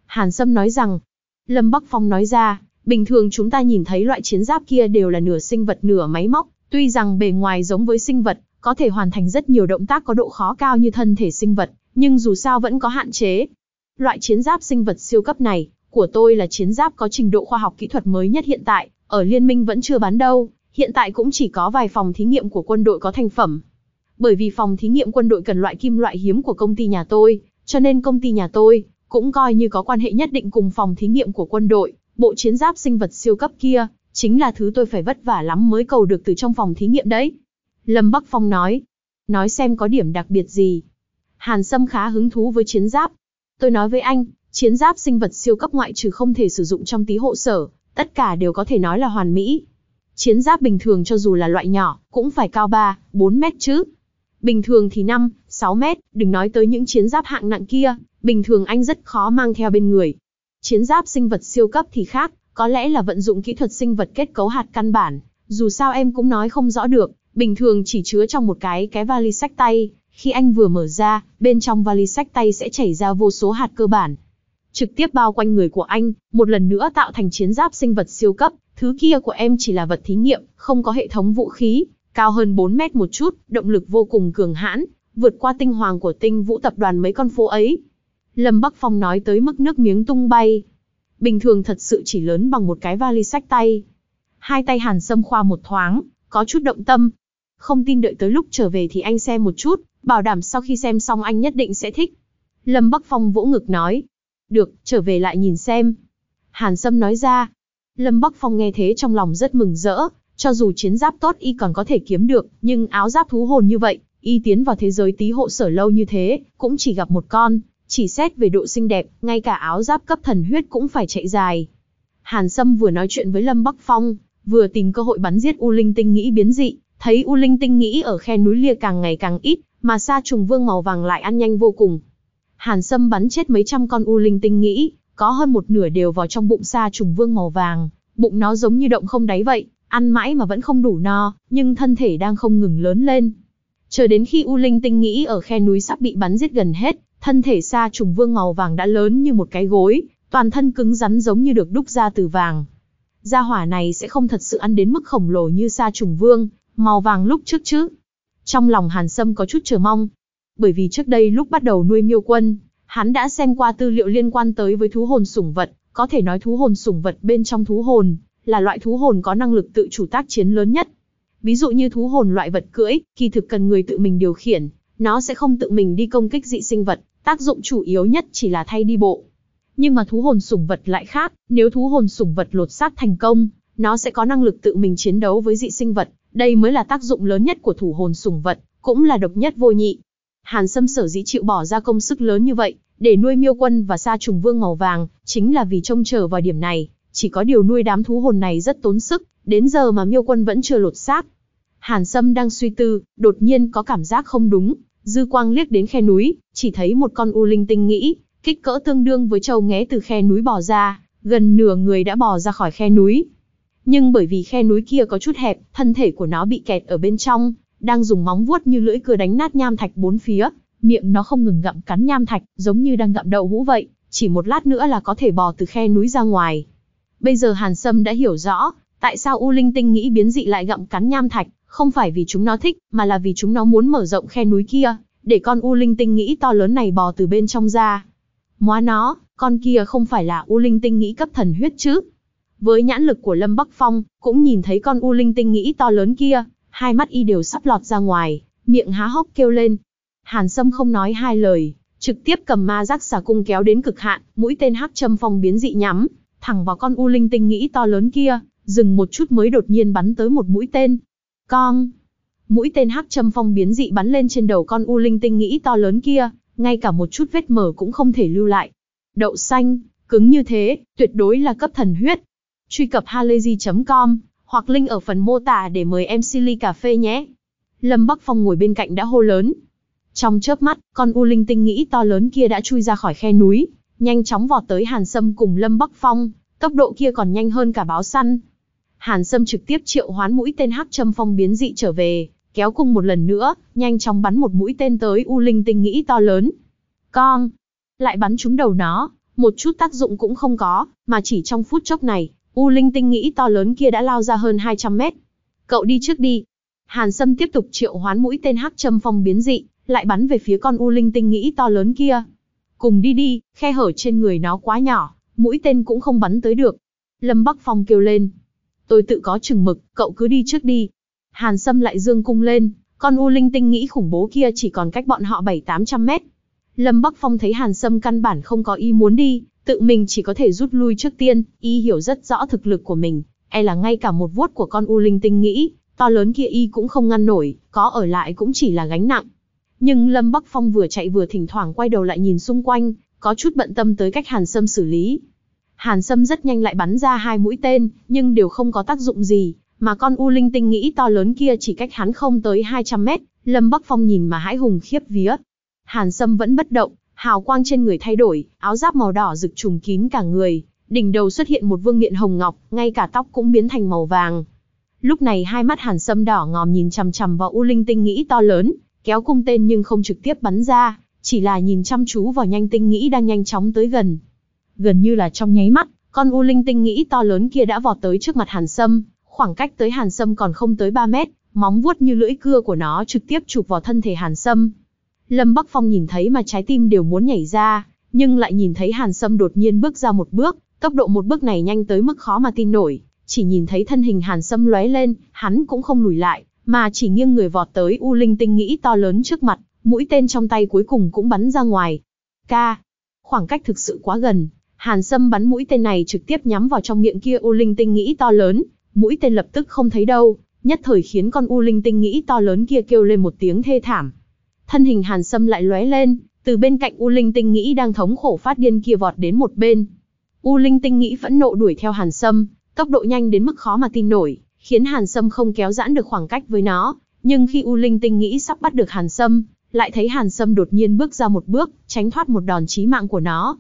Speaker 1: Hàn Sâm nói rằng. Lâm Bắc Phong nói ra, bình thường chúng ta nhìn thấy loại chiến giáp kia đều là nửa sinh vật nửa máy móc, tuy rằng bề ngoài giống với sinh vật, có thể hoàn thành rất nhiều động tác có độ khó cao như thân thể sinh vật, nhưng dù sao vẫn có hạn chế. Loại chiến giáp sinh vật siêu cấp này, của tôi là chiến giáp có trình độ khoa học kỹ thuật mới nhất hiện tại, ở liên minh vẫn chưa bán đâu, hiện tại cũng chỉ có vài phòng thí nghiệm của quân đội có thành phẩm. Bởi vì phòng thí nghiệm quân đội cần loại kim loại hiếm của công ty nhà tôi, cho nên công ty nhà tôi cũng coi như có quan hệ nhất định cùng phòng thí nghiệm của quân đội, bộ chiến giáp sinh vật siêu cấp kia, chính là thứ tôi phải vất vả lắm mới cầu được từ trong phòng thí nghiệm đấy. Lâm Bắc Phong nói, nói xem có điểm đặc biệt gì. Hàn Sâm khá hứng thú với chiến giáp. Tôi nói với anh, chiến giáp sinh vật siêu cấp ngoại trừ không thể sử dụng trong tí hộ sở, tất cả đều có thể nói là hoàn mỹ. Chiến giáp bình thường cho dù là loại nhỏ, cũng phải cao 3, 4 mét chứ. Bình thường thì 5, 6 mét, đừng nói tới những chiến giáp hạng nặng kia, bình thường anh rất khó mang theo bên người. Chiến giáp sinh vật siêu cấp thì khác, có lẽ là vận dụng kỹ thuật sinh vật kết cấu hạt căn bản, dù sao em cũng nói không rõ được, bình thường chỉ chứa trong một cái cái vali sách tay, khi anh vừa mở ra, bên trong vali sách tay sẽ chảy ra vô số hạt cơ bản. Trực tiếp bao quanh người của anh, một lần nữa tạo thành chiến giáp sinh vật siêu cấp, thứ kia của em chỉ là vật thí nghiệm, không có hệ thống vũ khí, cao hơn 4 mét một chút, động lực vô cùng cường hãn, vượt qua tinh hoàng của tinh vũ tập đoàn mấy con phố ấy. Lâm Bắc Phong nói tới mức nước miếng tung bay. Bình thường thật sự chỉ lớn bằng một cái vali sách tay. Hai tay Hàn Sâm khoa một thoáng, có chút động tâm. Không tin đợi tới lúc trở về thì anh xem một chút, bảo đảm sau khi xem xong anh nhất định sẽ thích. Lâm Bắc Phong vỗ ngực nói. Được, trở về lại nhìn xem. Hàn Sâm nói ra. Lâm Bắc Phong nghe thế trong lòng rất mừng rỡ, cho dù chiến giáp tốt y còn có thể kiếm được, nhưng áo giáp thú hồn như vậy, y tiến vào thế giới tí hộ sở lâu như thế, cũng chỉ gặp một con, chỉ xét về độ xinh đẹp, ngay cả áo giáp cấp thần huyết cũng phải chạy dài. Hàn Sâm vừa nói chuyện với Lâm Bắc Phong, vừa tìm cơ hội bắn giết U Linh Tinh Nghĩ biến dị, thấy U Linh Tinh Nghĩ ở khe núi lia càng ngày càng ít, mà sa trùng vương màu vàng lại ăn nhanh vô cùng. Hàn Sâm bắn chết mấy trăm con U Linh Tinh Nghĩ, có hơn một nửa đều vào trong bụng sa trùng vương màu vàng, bụng nó giống như động không đáy vậy, ăn mãi mà vẫn không đủ no, nhưng thân thể đang không ngừng lớn lên. Chờ đến khi U Linh Tinh Nghĩ ở khe núi sắp bị bắn giết gần hết, thân thể sa trùng vương màu vàng đã lớn như một cái gối, toàn thân cứng rắn giống như được đúc ra từ vàng. Gia hỏa này sẽ không thật sự ăn đến mức khổng lồ như sa trùng vương, màu vàng lúc trước chứ. Trong lòng Hàn Sâm có chút chờ mong. Bởi vì trước đây lúc bắt đầu nuôi miêu quân, hắn đã xem qua tư liệu liên quan tới với thú hồn sủng vật, có thể nói thú hồn sủng vật bên trong thú hồn, là loại thú hồn có năng lực tự chủ tác chiến lớn nhất. Ví dụ như thú hồn loại vật cưỡi, kỳ thực cần người tự mình điều khiển, nó sẽ không tự mình đi công kích dị sinh vật, tác dụng chủ yếu nhất chỉ là thay đi bộ. Nhưng mà thú hồn sủng vật lại khác, nếu thú hồn sủng vật lột xác thành công, nó sẽ có năng lực tự mình chiến đấu với dị sinh vật, đây mới là tác dụng lớn nhất của thủ hồn sùng vật, cũng là độc nhất vô nhị. Hàn Sâm sở dĩ chịu bỏ ra công sức lớn như vậy, để nuôi miêu quân và sa trùng vương màu vàng, chính là vì trông chờ vào điểm này, chỉ có điều nuôi đám thú hồn này rất tốn sức, đến giờ mà miêu quân vẫn chưa lột xác. Hàn Sâm đang suy tư, đột nhiên có cảm giác không đúng, dư quang liếc đến khe núi, chỉ thấy một con u linh tinh nghĩ, kích cỡ tương đương với châu nghé từ khe núi bò ra, gần nửa người đã bò ra khỏi khe núi. Nhưng bởi vì khe núi kia có chút hẹp, thân thể của nó bị kẹt ở bên trong, đang dùng móng vuốt như lưỡi cưa đánh nát nham thạch bốn phía, miệng nó không ngừng gặm cắn nham thạch, giống như đang gặm đậu hũ vậy, chỉ một lát nữa là có thể bò từ khe núi ra ngoài. Bây giờ Hàn Sâm đã hiểu rõ, tại sao U Linh Tinh nghĩ biến dị lại gặm cắn nham thạch, không phải vì chúng nó thích, mà là vì chúng nó muốn mở rộng khe núi kia, để con U Linh Tinh nghĩ to lớn này bò từ bên trong ra. Móa nó, con kia không phải là U Linh Tinh nghĩ cấp thần huyết chứ. Với nhãn lực của Lâm Bắc Phong, cũng nhìn thấy con U Linh Tinh nghĩ to lớn kia, hai mắt y đều sắp lọt ra ngoài, miệng há hốc kêu lên. Hàn Sâm không nói hai lời, trực tiếp cầm ma giác xà cung kéo đến cực hạn, mũi tên hắc châm phong biến dị nhắm, thẳng vào con U Linh Tinh nghĩ to lớn kia, dừng một chút mới đột nhiên bắn tới một mũi tên. Con! Mũi tên hắc châm phong biến dị bắn lên trên đầu con U Linh Tinh nghĩ to lớn kia, ngay cả một chút vết mở cũng không thể lưu lại. Đậu xanh, cứng như thế, tuyệt đối là cấp thần huyết. Truy cập halayzi.com hoặc link ở phần mô tả để mời em Silly cà phê nhé. Lâm Bắc Phong ngồi bên cạnh đã hô lớn. Trong chớp mắt, con U Linh tinh nghĩ to lớn kia đã chui ra khỏi khe núi, nhanh chóng vọt tới Hàn Sâm cùng Lâm Bắc Phong, tốc độ kia còn nhanh hơn cả báo săn. Hàn Sâm trực tiếp triệu hoán mũi tên hắc châm phong biến dị trở về, kéo cung một lần nữa, nhanh chóng bắn một mũi tên tới U Linh tinh nghĩ to lớn. Con! Lại bắn trúng đầu nó, một chút tác dụng cũng không có, mà chỉ trong phút chốc này, U Linh tinh nghĩ to lớn kia đã lao ra hơn 200 mét. Cậu đi trước đi. Hàn Sâm tiếp tục triệu hoán mũi tên hắc châm phong biến dị, lại bắn về phía con U Linh tinh nghĩ to lớn kia. Cùng đi đi, khe hở trên người nó quá nhỏ, mũi tên cũng không bắn tới được. Lâm Bắc Phong kêu lên. Tôi tự có chừng mực, cậu cứ đi trước đi. Hàn Sâm lại dương cung lên, con U Linh tinh nghĩ khủng bố kia chỉ còn cách bọn họ 7-800 mét. Lâm Bắc Phong thấy Hàn Sâm căn bản không có ý muốn đi, tự mình chỉ có thể rút lui trước tiên, y hiểu rất rõ thực lực của mình, e là ngay cả một vuốt của con U Linh tinh nghĩ, to lớn kia y cũng không ngăn nổi, có ở lại cũng chỉ là gánh nặng. Nhưng Lâm Bắc Phong vừa chạy vừa thỉnh thoảng quay đầu lại nhìn xung quanh, có chút bận tâm tới cách Hàn Sâm xử lý. Hàn Sâm rất nhanh lại bắn ra hai mũi tên, nhưng đều không có tác dụng gì, mà con U Linh tinh nghĩ to lớn kia chỉ cách hắn không tới 200 mét, Lâm Bắc Phong nhìn mà hãi hùng khiếp vía. Hàn Sâm vẫn bất động, hào quang trên người thay đổi, áo giáp màu đỏ rực trùng kín cả người, đỉnh đầu xuất hiện một vương miện hồng ngọc, ngay cả tóc cũng biến thành màu vàng. Lúc này hai mắt Hàn Sâm đỏ ngòm nhìn chằm chằm vào U Linh tinh nghĩ to lớn, kéo cung tên nhưng không trực tiếp bắn ra, chỉ là nhìn chăm chú vào nhanh tinh nghĩ đang nhanh chóng tới gần. Gần như là trong nháy mắt, con U Linh tinh nghĩ to lớn kia đã vọt tới trước mặt Hàn Sâm, khoảng cách tới Hàn Sâm còn không tới 3 mét, móng vuốt như lưỡi cưa của nó trực tiếp chụp vào thân thể Hàn Sâm. Lâm Bắc Phong nhìn thấy mà trái tim đều muốn nhảy ra, nhưng lại nhìn thấy Hàn Sâm đột nhiên bước ra một bước, tốc độ một bước này nhanh tới mức khó mà tin nổi, chỉ nhìn thấy thân hình Hàn Sâm lóe lên, hắn cũng không lùi lại, mà chỉ nghiêng người vọt tới U Linh tinh nghĩ to lớn trước mặt, mũi tên trong tay cuối cùng cũng bắn ra ngoài. Ca, khoảng cách thực sự quá gần, Hàn Sâm bắn mũi tên này trực tiếp nhắm vào trong miệng kia U Linh tinh nghĩ to lớn, mũi tên lập tức không thấy đâu, nhất thời khiến con U Linh tinh nghĩ to lớn kia kêu lên một tiếng thê thảm. Thân hình Hàn Sâm lại lóe lên, từ bên cạnh U Linh tinh nghĩ đang thống khổ phát điên kia vọt đến một bên. U Linh tinh nghĩ phẫn nộ đuổi theo Hàn Sâm, tốc độ nhanh đến mức khó mà tin nổi, khiến Hàn Sâm không kéo giãn được khoảng cách với nó, nhưng khi U Linh tinh nghĩ sắp bắt được Hàn Sâm, lại thấy Hàn Sâm đột nhiên bước ra một bước, tránh thoát một đòn chí mạng của nó.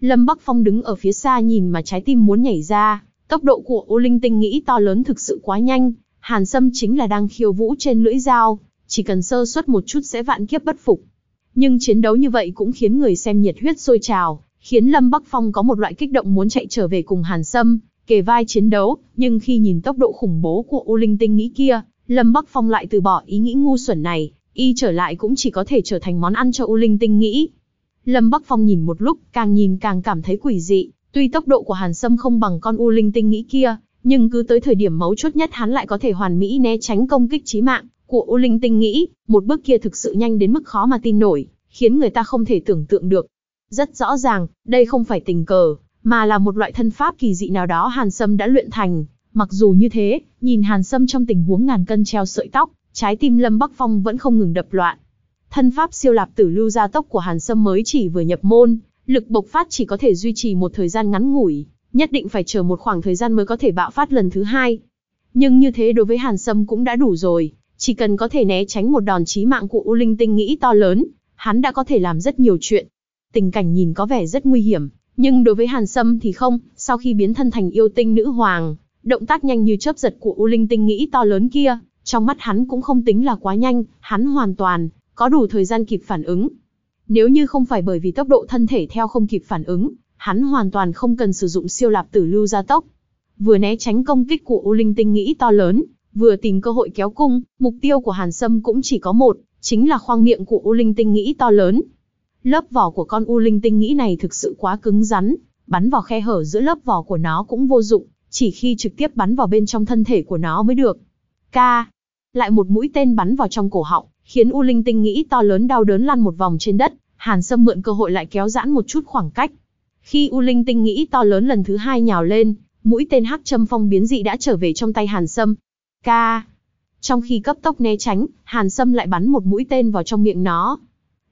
Speaker 1: Lâm Bắc Phong đứng ở phía xa nhìn mà trái tim muốn nhảy ra, tốc độ của U Linh tinh nghĩ to lớn thực sự quá nhanh, Hàn Sâm chính là đang khiêu vũ trên lưỡi dao, chỉ cần sơ suất một chút sẽ vạn kiếp bất phục. Nhưng chiến đấu như vậy cũng khiến người xem nhiệt huyết sôi trào, khiến Lâm Bắc Phong có một loại kích động muốn chạy trở về cùng Hàn Sâm, kề vai chiến đấu, nhưng khi nhìn tốc độ khủng bố của U Linh tinh nghĩ kia, Lâm Bắc Phong lại từ bỏ ý nghĩ ngu xuẩn này, y trở lại cũng chỉ có thể trở thành món ăn cho U Linh tinh nghĩ. Lâm Bắc Phong nhìn một lúc, càng nhìn càng cảm thấy quỷ dị, tuy tốc độ của Hàn Sâm không bằng con U Linh tinh nghĩ kia, nhưng cứ tới thời điểm mấu chốt nhất hắn lại có thể hoàn mỹ né tránh công kích chí mạng của U Linh tinh nghĩ, một bước kia thực sự nhanh đến mức khó mà tin nổi, khiến người ta không thể tưởng tượng được. Rất rõ ràng, đây không phải tình cờ, mà là một loại thân pháp kỳ dị nào đó Hàn Sâm đã luyện thành. Mặc dù như thế, nhìn Hàn Sâm trong tình huống ngàn cân treo sợi tóc, trái tim Lâm Bắc Phong vẫn không ngừng đập loạn. Thân pháp siêu lạp tử lưu gia tốc của Hàn Sâm mới chỉ vừa nhập môn, lực bộc phát chỉ có thể duy trì một thời gian ngắn ngủi, nhất định phải chờ một khoảng thời gian mới có thể bạo phát lần thứ hai. Nhưng như thế đối với Hàn Sâm cũng đã đủ rồi, chỉ cần có thể né tránh một đòn chí mạng của U Linh tinh nghĩ to lớn, hắn đã có thể làm rất nhiều chuyện. Tình cảnh nhìn có vẻ rất nguy hiểm, nhưng đối với Hàn Sâm thì không, sau khi biến thân thành yêu tinh nữ hoàng, động tác nhanh như chớp giật của U Linh tinh nghĩ to lớn kia, trong mắt hắn cũng không tính là quá nhanh, hắn hoàn toàn có đủ thời gian kịp phản ứng. Nếu như không phải bởi vì tốc độ thân thể theo không kịp phản ứng, hắn hoàn toàn không cần sử dụng siêu lạp tử lưu gia tốc. Vừa né tránh công kích của U Linh tinh nghĩ to lớn, vừa tìm cơ hội kéo cung, mục tiêu của Hàn Sâm cũng chỉ có một, chính là khoang miệng của U Linh tinh nghĩ to lớn. Lớp vỏ của con U Linh tinh nghĩ này thực sự quá cứng rắn, bắn vào khe hở giữa lớp vỏ của nó cũng vô dụng, chỉ khi trực tiếp bắn vào bên trong thân thể của nó mới được. Ca, lại một mũi tên bắn vào trong cổ họng, khiến U Linh tinh nghĩ to lớn đau đớn lăn một vòng trên đất, Hàn Sâm mượn cơ hội lại kéo giãn một chút khoảng cách. Khi U Linh tinh nghĩ to lớn lần thứ hai nhào lên, mũi tên hắc châm phong biến dị đã trở về trong tay Hàn Sâm. Ca. Trong khi cấp tốc né tránh, Hàn Sâm lại bắn một mũi tên vào trong miệng nó.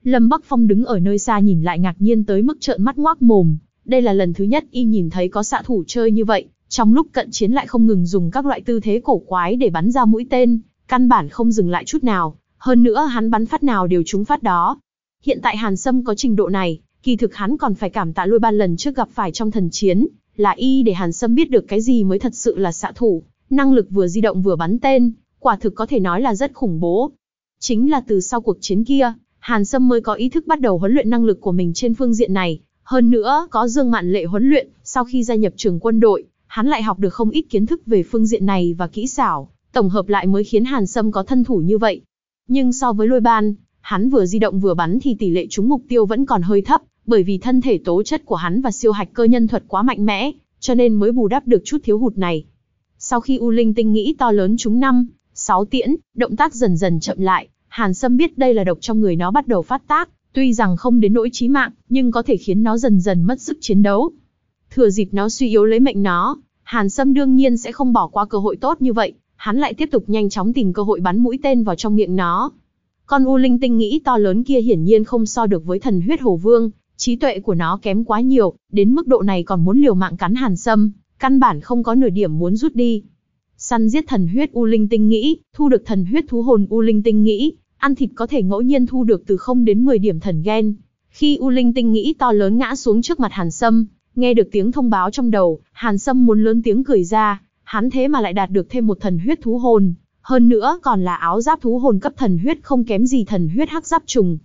Speaker 1: Lâm Bắc Phong đứng ở nơi xa nhìn lại ngạc nhiên tới mức trợn mắt ngoác mồm. Đây là lần thứ nhất y nhìn thấy có xạ thủ chơi như vậy, trong lúc cận chiến lại không ngừng dùng các loại tư thế cổ quái để bắn ra mũi tên, căn bản không dừng lại chút nào, hơn nữa hắn bắn phát nào đều trúng phát đó. Hiện tại Hàn Sâm có trình độ này, kỳ thực hắn còn phải cảm tạ lôi ban lần trước gặp phải trong thần chiến, là y để Hàn Sâm biết được cái gì mới thật sự là xạ thủ, năng lực vừa di động vừa bắn tên, quả thực có thể nói là rất khủng bố. Chính là từ sau cuộc chiến kia, Hàn Sâm mới có ý thức bắt đầu huấn luyện năng lực của mình trên phương diện này, hơn nữa có Dương Mạn Lệ huấn luyện, sau khi gia nhập trường quân đội, hắn lại học được không ít kiến thức về phương diện này và kỹ xảo, tổng hợp lại mới khiến Hàn Sâm có thân thủ như vậy. Nhưng so với lôi ban, hắn vừa di động vừa bắn thì tỷ lệ trúng mục tiêu vẫn còn hơi thấp, bởi vì thân thể tố chất của hắn và siêu hạch cơ nhân thuật quá mạnh mẽ, cho nên mới bù đắp được chút thiếu hụt này. Sau khi U Linh tinh nghĩ to lớn chúng năm, sáu tiễn, động tác dần dần chậm lại, Hàn Sâm biết đây là độc trong người nó bắt đầu phát tác, tuy rằng không đến nỗi chí mạng, nhưng có thể khiến nó dần dần mất sức chiến đấu. Thừa dịp nó suy yếu lấy mệnh nó, Hàn Sâm đương nhiên sẽ không bỏ qua cơ hội tốt như vậy, hắn lại tiếp tục nhanh chóng tìm cơ hội bắn mũi tên vào trong miệng nó. Con U Linh tinh nghĩ to lớn kia hiển nhiên không so được với thần huyết hồ vương, trí tuệ của nó kém quá nhiều, đến mức độ này còn muốn liều mạng cắn Hàn Sâm, căn bản không có nửa điểm muốn rút đi. Săn giết thần huyết U Linh tinh nghĩ, thu được thần huyết thú hồn U Linh tinh nghĩ, ăn thịt có thể ngẫu nhiên thu được từ 0 đến 10 điểm thần gen. Khi U Linh tinh nghĩ to lớn ngã xuống trước mặt Hàn Sâm, nghe được tiếng thông báo trong đầu, Hàn Sâm muốn lớn tiếng cười ra, hắn thế mà lại đạt được thêm một thần huyết thú hồn, hơn nữa còn là áo giáp thú hồn cấp thần huyết không kém gì thần huyết hắc giáp trùng.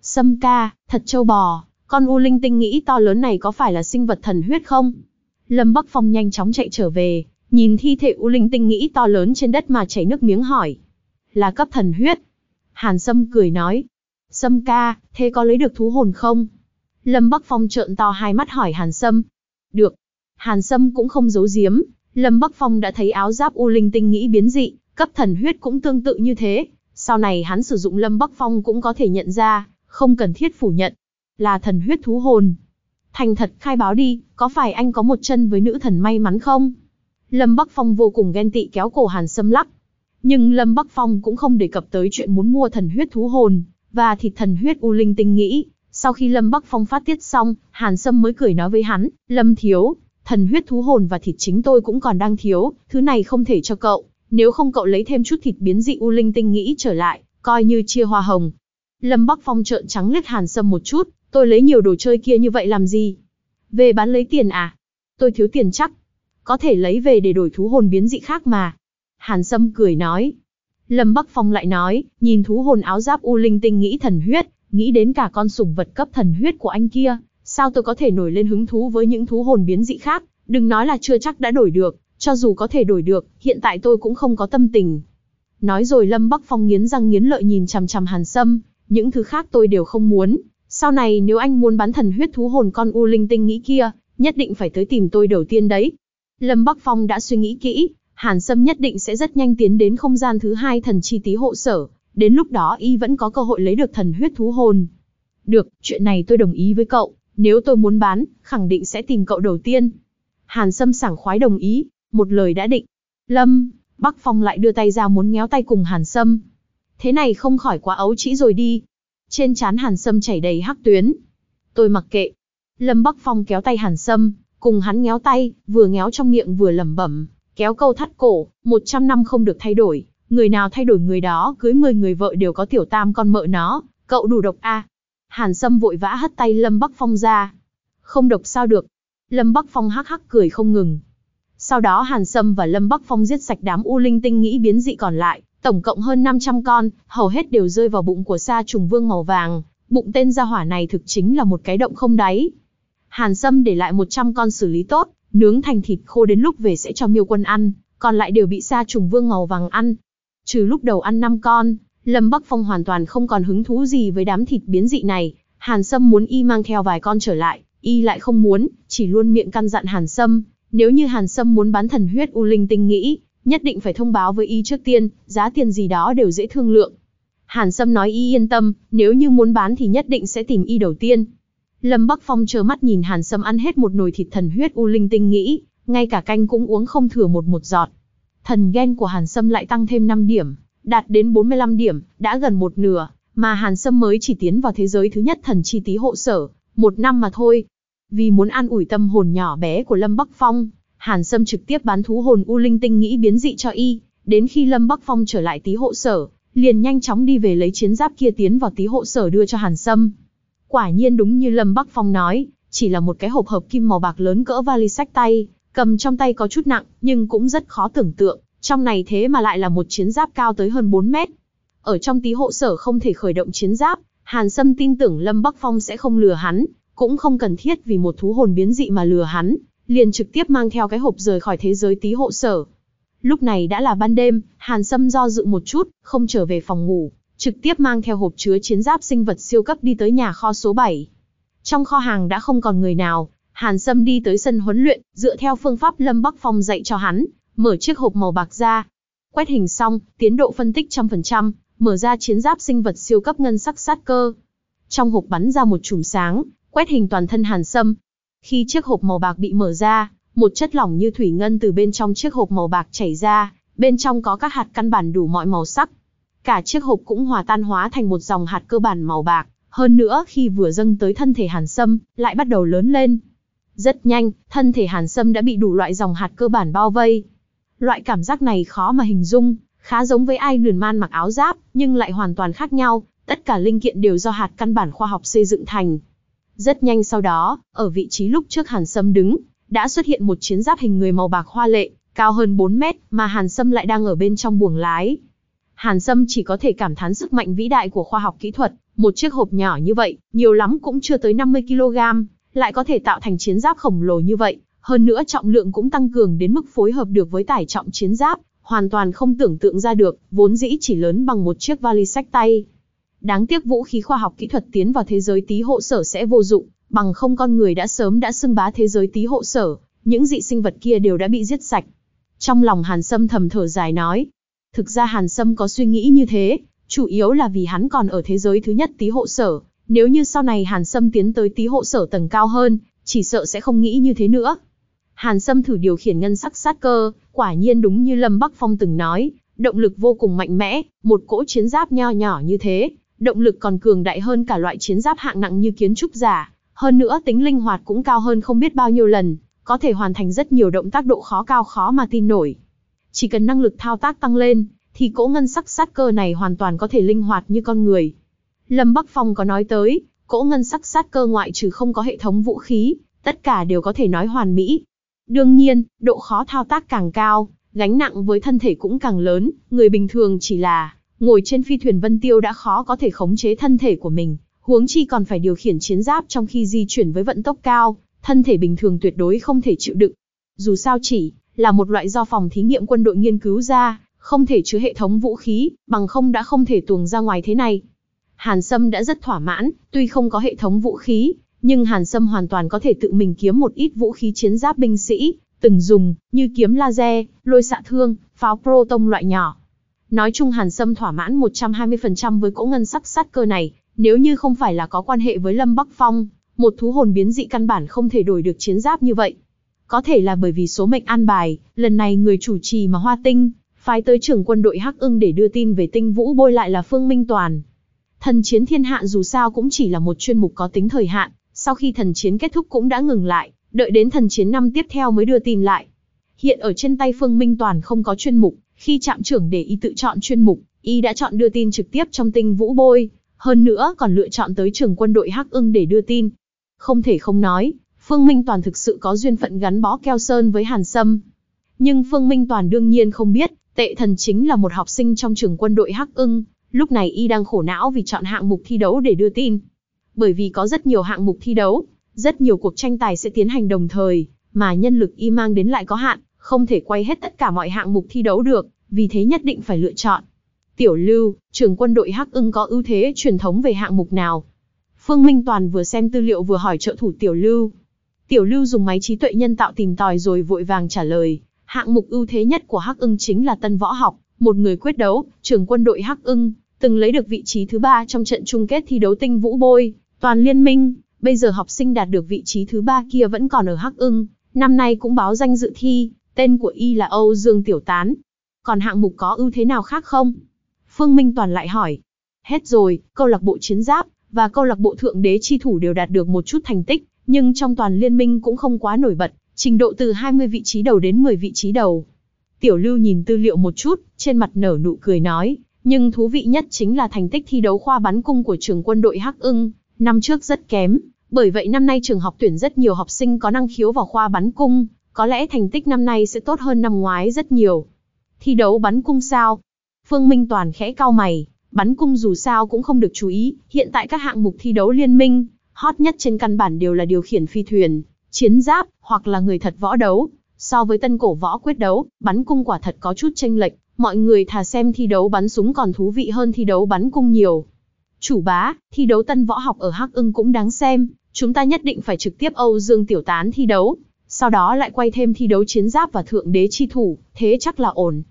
Speaker 1: Sâm ca, thật châu bò, con U Linh tinh nghĩ to lớn này có phải là sinh vật thần huyết không? Lâm Bắc Phong nhanh chóng chạy trở về, nhìn thi thể U Linh tinh nghĩ to lớn trên đất mà chảy nước miếng hỏi. Là cấp thần huyết. Hàn Sâm cười nói. Sâm ca, thế có lấy được thú hồn không? Lâm Bắc Phong trợn to hai mắt hỏi Hàn Sâm. Được. Hàn Sâm cũng không giấu giếm. Lâm Bắc Phong đã thấy áo giáp U Linh tinh nghĩ biến dị, cấp thần huyết cũng tương tự như thế. Sau này hắn sử dụng Lâm Bắc Phong cũng có thể nhận ra, không cần thiết phủ nhận. Là thần huyết thú hồn. Thành thật khai báo đi, có phải anh có một chân với nữ thần may mắn không? Lâm Bắc Phong vô cùng ghen tị kéo cổ Hàn Sâm lắc. Nhưng Lâm Bắc Phong cũng không đề cập tới chuyện muốn mua thần huyết thú hồn, và thịt thần huyết U Linh tinh nghĩ. Sau khi Lâm Bắc Phong phát tiết xong, Hàn Sâm mới cười nói với hắn, Lâm thiếu, thần huyết thú hồn và thịt chính tôi cũng còn đang thiếu, thứ này không thể cho cậu, nếu không cậu lấy thêm chút thịt biến dị U Linh tinh nghĩ trở lại, coi như chia hoa hồng. Lâm Bắc Phong trợn trắng liếc Hàn Sâm một chút, tôi lấy nhiều đồ chơi kia như vậy làm gì? Về bán lấy tiền à? Tôi thiếu tiền chắc. Có thể lấy về để đổi thú hồn biến dị khác mà. Hàn Sâm cười nói. Lâm Bắc Phong lại nói, nhìn thú hồn áo giáp U Linh tinh nghĩ thần huyết, nghĩ đến cả con sủng vật cấp thần huyết của anh kia, sao tôi có thể nổi lên hứng thú với những thú hồn biến dị khác, đừng nói là chưa chắc đã đổi được, cho dù có thể đổi được, hiện tại tôi cũng không có tâm tình. Nói rồi Lâm Bắc Phong nghiến răng nghiến lợi nhìn chằm chằm Hàn Sâm, những thứ khác tôi đều không muốn, sau này nếu anh muốn bán thần huyết thú hồn con U Linh tinh nghĩ kia, nhất định phải tới tìm tôi đầu tiên đấy. Lâm Bắc Phong đã suy nghĩ kỹ, Hàn Sâm nhất định sẽ rất nhanh tiến đến không gian thứ hai thần chi tí hộ sở, đến lúc đó y vẫn có cơ hội lấy được thần huyết thú hồn. Được, chuyện này tôi đồng ý với cậu, nếu tôi muốn bán, khẳng định sẽ tìm cậu đầu tiên. Hàn Sâm sảng khoái đồng ý, một lời đã định. Lâm, Bắc Phong lại đưa tay ra muốn ngéo tay cùng Hàn Sâm. Thế này không khỏi quá ấu trĩ rồi đi. Trên trán Hàn Sâm chảy đầy hắc tuyến. Tôi mặc kệ. Lâm Bắc Phong kéo tay Hàn Sâm, cùng hắn ngéo tay, vừa ngéo trong miệng vừa lẩm bẩm, kéo câu thắt cổ, 100 năm không được thay đổi, người nào thay đổi người đó, cưới 10 người vợ đều có tiểu tam con mợ nó, cậu đủ độc a. À? Hàn Sâm vội vã hất tay Lâm Bắc Phong ra. Không độc sao được. Lâm Bắc Phong hắc hắc cười không ngừng. Sau đó Hàn Sâm và Lâm Bắc Phong giết sạch đám U Linh tinh nghĩ biến dị còn lại, tổng cộng hơn 500 con, hầu hết đều rơi vào bụng của sa trùng vương màu vàng. Bụng tên gia hỏa này thực chính là một cái động không đáy. Hàn Sâm để lại 100 con xử lý tốt, nướng thành thịt khô đến lúc về sẽ cho miêu quân ăn, còn lại đều bị sa trùng vương màu vàng ăn. Trừ lúc đầu ăn 5 con, Lâm Bắc Phong hoàn toàn không còn hứng thú gì với đám thịt biến dị này. Hàn Sâm muốn y mang theo vài con trở lại, y lại không muốn, chỉ luôn miệng căn dặn Hàn Sâm. Nếu như Hàn Sâm muốn bán thần huyết U Linh tinh nghĩ, nhất định phải thông báo với y trước tiên, giá tiền gì đó đều dễ thương lượng. Hàn Sâm nói y yên tâm, nếu như muốn bán thì nhất định sẽ tìm y đầu tiên. Lâm Bắc Phong chờ mắt nhìn Hàn Sâm ăn hết một nồi thịt thần huyết U Linh tinh nghĩ, ngay cả canh cũng uống không thừa một một giọt. Thần ghen của Hàn Sâm lại tăng thêm 5 điểm, đạt đến 45 điểm, đã gần một nửa, mà Hàn Sâm mới chỉ tiến vào thế giới thứ nhất thần chi tí hộ sở, một năm mà thôi. Vì muốn an ủi tâm hồn nhỏ bé của Lâm Bắc Phong, Hàn Sâm trực tiếp bán thú hồn U Linh tinh nghĩ biến dị cho y, đến khi Lâm Bắc Phong trở lại tí hộ sở, liền nhanh chóng đi về lấy chiến giáp kia tiến vào tí hộ sở đưa cho Hàn Sâm. Quả nhiên đúng như Lâm Bắc Phong nói, chỉ là một cái hộp hợp kim màu bạc lớn cỡ vali sách tay, cầm trong tay có chút nặng, nhưng cũng rất khó tưởng tượng, trong này thế mà lại là một chiến giáp cao tới hơn 4 mét. Ở trong tí hộ sở không thể khởi động chiến giáp, Hàn Sâm tin tưởng Lâm Bắc Phong sẽ không lừa hắn, cũng không cần thiết vì một thú hồn biến dị mà lừa hắn, liền trực tiếp mang theo cái hộp rời khỏi thế giới tí hộ sở. Lúc này đã là ban đêm, Hàn Sâm do dự một chút, không trở về phòng ngủ, trực tiếp mang theo hộp chứa chiến giáp sinh vật siêu cấp đi tới nhà kho số 7. Trong kho hàng đã không còn người nào, Hàn Sâm đi tới sân huấn luyện, dựa theo phương pháp Lâm Bắc Phong dạy cho hắn, mở chiếc hộp màu bạc ra. Quét hình xong, tiến độ phân tích trăm phần trăm, mở ra chiến giáp sinh vật siêu cấp ngân sắc sát cơ. Trong hộp bắn ra một chùm sáng, quét hình toàn thân Hàn Sâm. Khi chiếc hộp màu bạc bị mở ra, một chất lỏng như thủy ngân từ bên trong chiếc hộp màu bạc chảy ra, bên trong có các hạt căn bản đủ mọi màu sắc. cả chiếc hộp cũng hòa tan hóa thành một dòng hạt cơ bản màu bạc, hơn nữa khi vừa dâng tới thân thể Hàn Sâm, lại bắt đầu lớn lên. Rất nhanh, thân thể Hàn Sâm đã bị đủ loại dòng hạt cơ bản bao vây. Loại cảm giác này khó mà hình dung, khá giống với ai lườn Man mặc áo giáp, nhưng lại hoàn toàn khác nhau, tất cả linh kiện đều do hạt căn bản khoa học xây dựng thành. Rất nhanh sau đó, ở vị trí lúc trước Hàn Sâm đứng, đã xuất hiện một chiến giáp hình người màu bạc hoa lệ, cao hơn 4 mét, mà Hàn Sâm lại đang ở bên trong buồng lái. Hàn Sâm chỉ có thể cảm thán sức mạnh vĩ đại của khoa học kỹ thuật, một chiếc hộp nhỏ như vậy, nhiều lắm cũng chưa tới 50 kg, lại có thể tạo thành chiến giáp khổng lồ như vậy, hơn nữa trọng lượng cũng tăng cường đến mức phối hợp được với tải trọng chiến giáp, hoàn toàn không tưởng tượng ra được, vốn dĩ chỉ lớn bằng một chiếc vali sách tay. Đáng tiếc vũ khí khoa học kỹ thuật tiến vào thế giới tí hộ sở sẽ vô dụng, bằng không con người đã sớm đã xưng bá thế giới tí hộ sở, những dị sinh vật kia đều đã bị giết sạch. Trong lòng Hàn Sâm thầm thở dài nói, thực ra Hàn Sâm có suy nghĩ như thế, chủ yếu là vì hắn còn ở thế giới thứ nhất tí hộ sở, nếu như sau này Hàn Sâm tiến tới tí hộ sở tầng cao hơn, chỉ sợ sẽ không nghĩ như thế nữa. Hàn Sâm thử điều khiển ngân sắc sát cơ, quả nhiên đúng như Lâm Bắc Phong từng nói, động lực vô cùng mạnh mẽ, một cỗ chiến giáp nho nhỏ như thế, động lực còn cường đại hơn cả loại chiến giáp hạng nặng như kiến trúc giả, hơn nữa tính linh hoạt cũng cao hơn không biết bao nhiêu lần, có thể hoàn thành rất nhiều động tác độ khó cao khó mà tin nổi. Chỉ cần năng lực thao tác tăng lên, thì cỗ ngân sắc sát cơ này hoàn toàn có thể linh hoạt như con người. Lâm Bắc Phong có nói tới, cỗ ngân sắc sát cơ ngoại trừ không có hệ thống vũ khí, tất cả đều có thể nói hoàn mỹ. Đương nhiên, độ khó thao tác càng cao, gánh nặng với thân thể cũng càng lớn, người bình thường chỉ là ngồi trên phi thuyền Vân Tiêu đã khó có thể khống chế thân thể của mình, huống chi còn phải điều khiển chiến giáp trong khi di chuyển với vận tốc cao, thân thể bình thường tuyệt đối không thể chịu đựng. Dù sao chỉ là một loại do phòng thí nghiệm quân đội nghiên cứu ra, không thể chứa hệ thống vũ khí, bằng không đã không thể tuồng ra ngoài thế này. Hàn Sâm đã rất thỏa mãn, tuy không có hệ thống vũ khí, nhưng Hàn Sâm hoàn toàn có thể tự mình kiếm một ít vũ khí chiến giáp binh sĩ, từng dùng, như kiếm laser, lôi xạ thương, pháo proton loại nhỏ. Nói chung Hàn Sâm thỏa mãn 120% với cỗ ngân sắc sát cơ này, nếu như không phải là có quan hệ với Lâm Bắc Phong, một thú hồn biến dị căn bản không thể đổi được chiến giáp như vậy. Có thể là bởi vì số mệnh an bài, lần này người chủ trì mà Hoa Tinh, phái tới trưởng quân đội Hắc ưng để đưa tin về tinh vũ bôi lại là Phương Minh Toàn. Thần chiến thiên hạ dù sao cũng chỉ là một chuyên mục có tính thời hạn, sau khi thần chiến kết thúc cũng đã ngừng lại, đợi đến thần chiến năm tiếp theo mới đưa tin lại. Hiện ở trên tay Phương Minh Toàn không có chuyên mục, khi trạm trưởng để y tự chọn chuyên mục, y đã chọn đưa tin trực tiếp trong tinh vũ bôi, hơn nữa còn lựa chọn tới trường quân đội Hắc ưng để đưa tin. Không thể không nói, Phương Minh Toàn thực sự có duyên phận gắn bó keo sơn với Hàn Sâm. Nhưng Phương Minh Toàn đương nhiên không biết, tệ thần chính là một học sinh trong trường quân đội Hắc ưng, lúc này y đang khổ não vì chọn hạng mục thi đấu để đưa tin. Bởi vì có rất nhiều hạng mục thi đấu, rất nhiều cuộc tranh tài sẽ tiến hành đồng thời, mà nhân lực y mang đến lại có hạn, không thể quay hết tất cả mọi hạng mục thi đấu được, vì thế nhất định phải lựa chọn. Tiểu Lưu, trường quân đội Hắc ưng có ưu thế truyền thống về hạng mục nào? Phương Minh Toàn vừa xem tư liệu vừa hỏi trợ thủ Tiểu Lưu. Tiểu Lưu dùng máy trí tuệ nhân tạo tìm tòi rồi vội vàng trả lời, hạng mục ưu thế nhất của Hắc ưng chính là tân võ học, một người quyết đấu, trường quân đội Hắc ưng, từng lấy được vị trí thứ ba trong trận chung kết thi đấu tinh vũ bôi, toàn liên minh, bây giờ học sinh đạt được vị trí thứ ba kia vẫn còn ở Hắc ưng, năm nay cũng báo danh dự thi, tên của y là Âu Dương Tiểu Tán. Còn hạng mục có ưu thế nào khác không? Phương Minh Toàn lại hỏi. Hết rồi, câu lạc bộ chiến giáp, và câu lạc bộ thượng đế chi thủ đều đạt được một chút thành tích, nhưng trong toàn liên minh cũng không quá nổi bật, trình độ từ 20 vị trí đầu đến 10 vị trí đầu. Tiểu Lưu nhìn tư liệu một chút, trên mặt nở nụ cười nói, nhưng thú vị nhất chính là thành tích thi đấu khoa bắn cung của trường quân đội Hắc ưng, năm trước rất kém, bởi vậy năm nay trường học tuyển rất nhiều học sinh có năng khiếu vào khoa bắn cung, có lẽ thành tích năm nay sẽ tốt hơn năm ngoái rất nhiều. Thi đấu bắn cung sao? Phương Minh Toàn khẽ cau mày, bắn cung dù sao cũng không được chú ý, hiện tại các hạng mục thi đấu liên minh, hot nhất trên căn bản đều là điều khiển phi thuyền, chiến giáp, hoặc là người thật võ đấu. So với tân cổ võ quyết đấu, bắn cung quả thật có chút tranh lệch, mọi người thà xem thi đấu bắn súng còn thú vị hơn thi đấu bắn cung nhiều. Chủ bá, thi đấu tân võ học ở Hắc ưng cũng đáng xem, chúng ta nhất định phải trực tiếp Âu Dương Tiểu Tán thi đấu, sau đó lại quay thêm thi đấu chiến giáp và thượng đế chi thủ, thế chắc là ổn.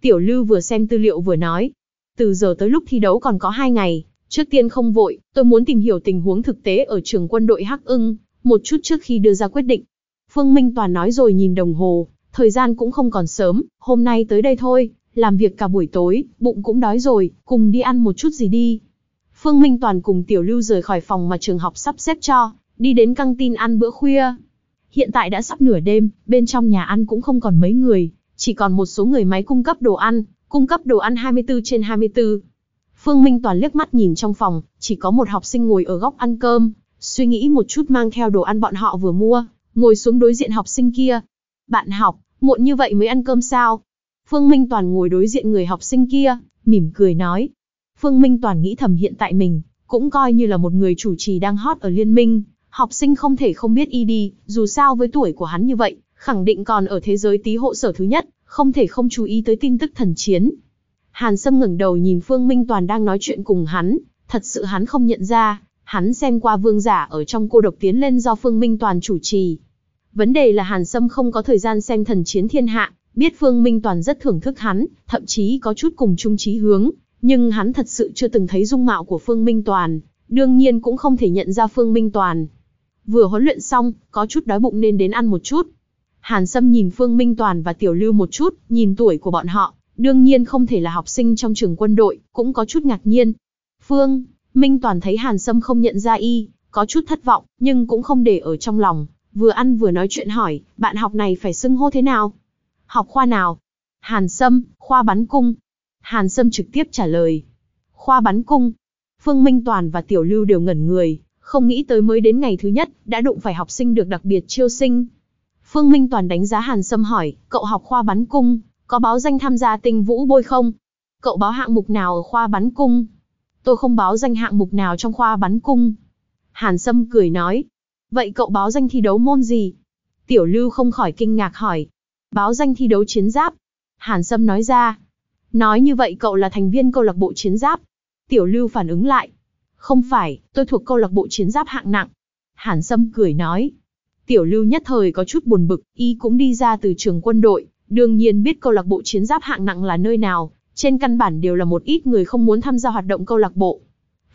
Speaker 1: Tiểu Lưu vừa xem tư liệu vừa nói, từ giờ tới lúc thi đấu còn có 2 ngày, trước tiên không vội, tôi muốn tìm hiểu tình huống thực tế ở trường quân đội Hắc ưng, một chút trước khi đưa ra quyết định. Phương Minh Toàn nói rồi nhìn đồng hồ, thời gian cũng không còn sớm, hôm nay tới đây thôi, làm việc cả buổi tối, bụng cũng đói rồi, cùng đi ăn một chút gì đi. Phương Minh Toàn cùng Tiểu Lưu rời khỏi phòng mà trường học sắp xếp cho, đi đến căng tin ăn bữa khuya. Hiện tại đã sắp nửa đêm, bên trong nhà ăn cũng không còn mấy người, chỉ còn một số người máy cung cấp đồ ăn, cung cấp đồ ăn 24 trên 24. Phương Minh Toàn liếc mắt nhìn trong phòng, chỉ có một học sinh ngồi ở góc ăn cơm, suy nghĩ một chút mang theo đồ ăn bọn họ vừa mua, ngồi xuống đối diện học sinh kia. Bạn học, muộn như vậy mới ăn cơm sao? Phương Minh Toàn ngồi đối diện người học sinh kia, mỉm cười nói. Phương Minh Toàn nghĩ thầm hiện tại mình, cũng coi như là một người chủ trì đang hot ở liên minh, học sinh không thể không biết y đi, dù sao với tuổi của hắn như vậy, khẳng định còn ở thế giới tí hộ sở thứ nhất, không thể không chú ý tới tin tức thần chiến. Hàn Sâm ngẩng đầu nhìn Phương Minh Toàn đang nói chuyện cùng hắn, thật sự hắn không nhận ra, hắn xem qua vương giả ở trong cô độc tiến lên do Phương Minh Toàn chủ trì. Vấn đề là Hàn Sâm không có thời gian xem thần chiến thiên hạ, biết Phương Minh Toàn rất thưởng thức hắn, thậm chí có chút cùng chung chí hướng, nhưng hắn thật sự chưa từng thấy dung mạo của Phương Minh Toàn, đương nhiên cũng không thể nhận ra Phương Minh Toàn. Vừa huấn luyện xong, có chút đói bụng nên đến ăn một chút. Hàn Sâm nhìn Phương Minh Toàn và Tiểu Lưu một chút, nhìn tuổi của bọn họ, đương nhiên không thể là học sinh trong trường quân đội, cũng có chút ngạc nhiên. Phương, Minh Toàn thấy Hàn Sâm không nhận ra y, có chút thất vọng, nhưng cũng không để ở trong lòng, vừa ăn vừa nói chuyện hỏi, bạn học này phải xưng hô thế nào? Học khoa nào? Hàn Sâm, khoa bắn cung. Hàn Sâm trực tiếp trả lời. Khoa bắn cung. Phương Minh Toàn và Tiểu Lưu đều ngẩn người, không nghĩ tới mới đến ngày thứ nhất, đã đụng phải học sinh được đặc biệt chiêu sinh. Phương Minh Toàn đánh giá Hàn Sâm hỏi, cậu học khoa bắn cung, có báo danh tham gia tinh vũ bôi không? Cậu báo hạng mục nào ở khoa bắn cung? Tôi không báo danh hạng mục nào trong khoa bắn cung. Hàn Sâm cười nói. Vậy cậu báo danh thi đấu môn gì? Tiểu Lưu không khỏi kinh ngạc hỏi. Báo danh thi đấu chiến giáp. Hàn Sâm nói ra. Nói như vậy cậu là thành viên câu lạc bộ chiến giáp. Tiểu Lưu phản ứng lại. Không phải, tôi thuộc câu lạc bộ chiến giáp hạng nặng. Hàn Sâm cười nói. Tiểu Lưu nhất thời có chút buồn bực, y cũng đi ra từ trường quân đội, đương nhiên biết câu lạc bộ chiến giáp hạng nặng là nơi nào, trên căn bản đều là một ít người không muốn tham gia hoạt động câu lạc bộ.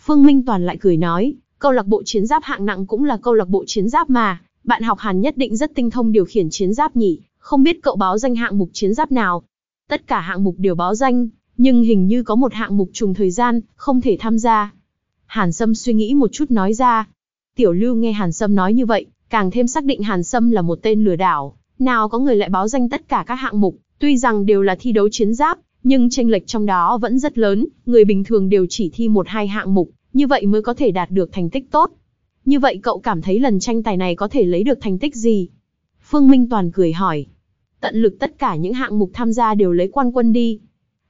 Speaker 1: Phương Minh Toàn lại cười nói, câu lạc bộ chiến giáp hạng nặng cũng là câu lạc bộ chiến giáp mà, bạn học Hàn nhất định rất tinh thông điều khiển chiến giáp nhỉ, không biết cậu báo danh hạng mục chiến giáp nào. Tất cả hạng mục đều báo danh, nhưng hình như có một hạng mục trùng thời gian, không thể tham gia. Hàn Sâm suy nghĩ một chút nói ra. Tiểu Lưu nghe Hàn Sâm nói như vậy, càng thêm xác định Hàn Sâm là một tên lừa đảo. Nào có người lại báo danh tất cả các hạng mục, tuy rằng đều là thi đấu chiến giáp, nhưng tranh lệch trong đó vẫn rất lớn, người bình thường đều chỉ thi một hai hạng mục, như vậy mới có thể đạt được thành tích tốt. Như vậy cậu cảm thấy lần tranh tài này có thể lấy được thành tích gì? Phương Minh Toàn cười hỏi. Tận lực tất cả những hạng mục tham gia đều lấy quan quân đi.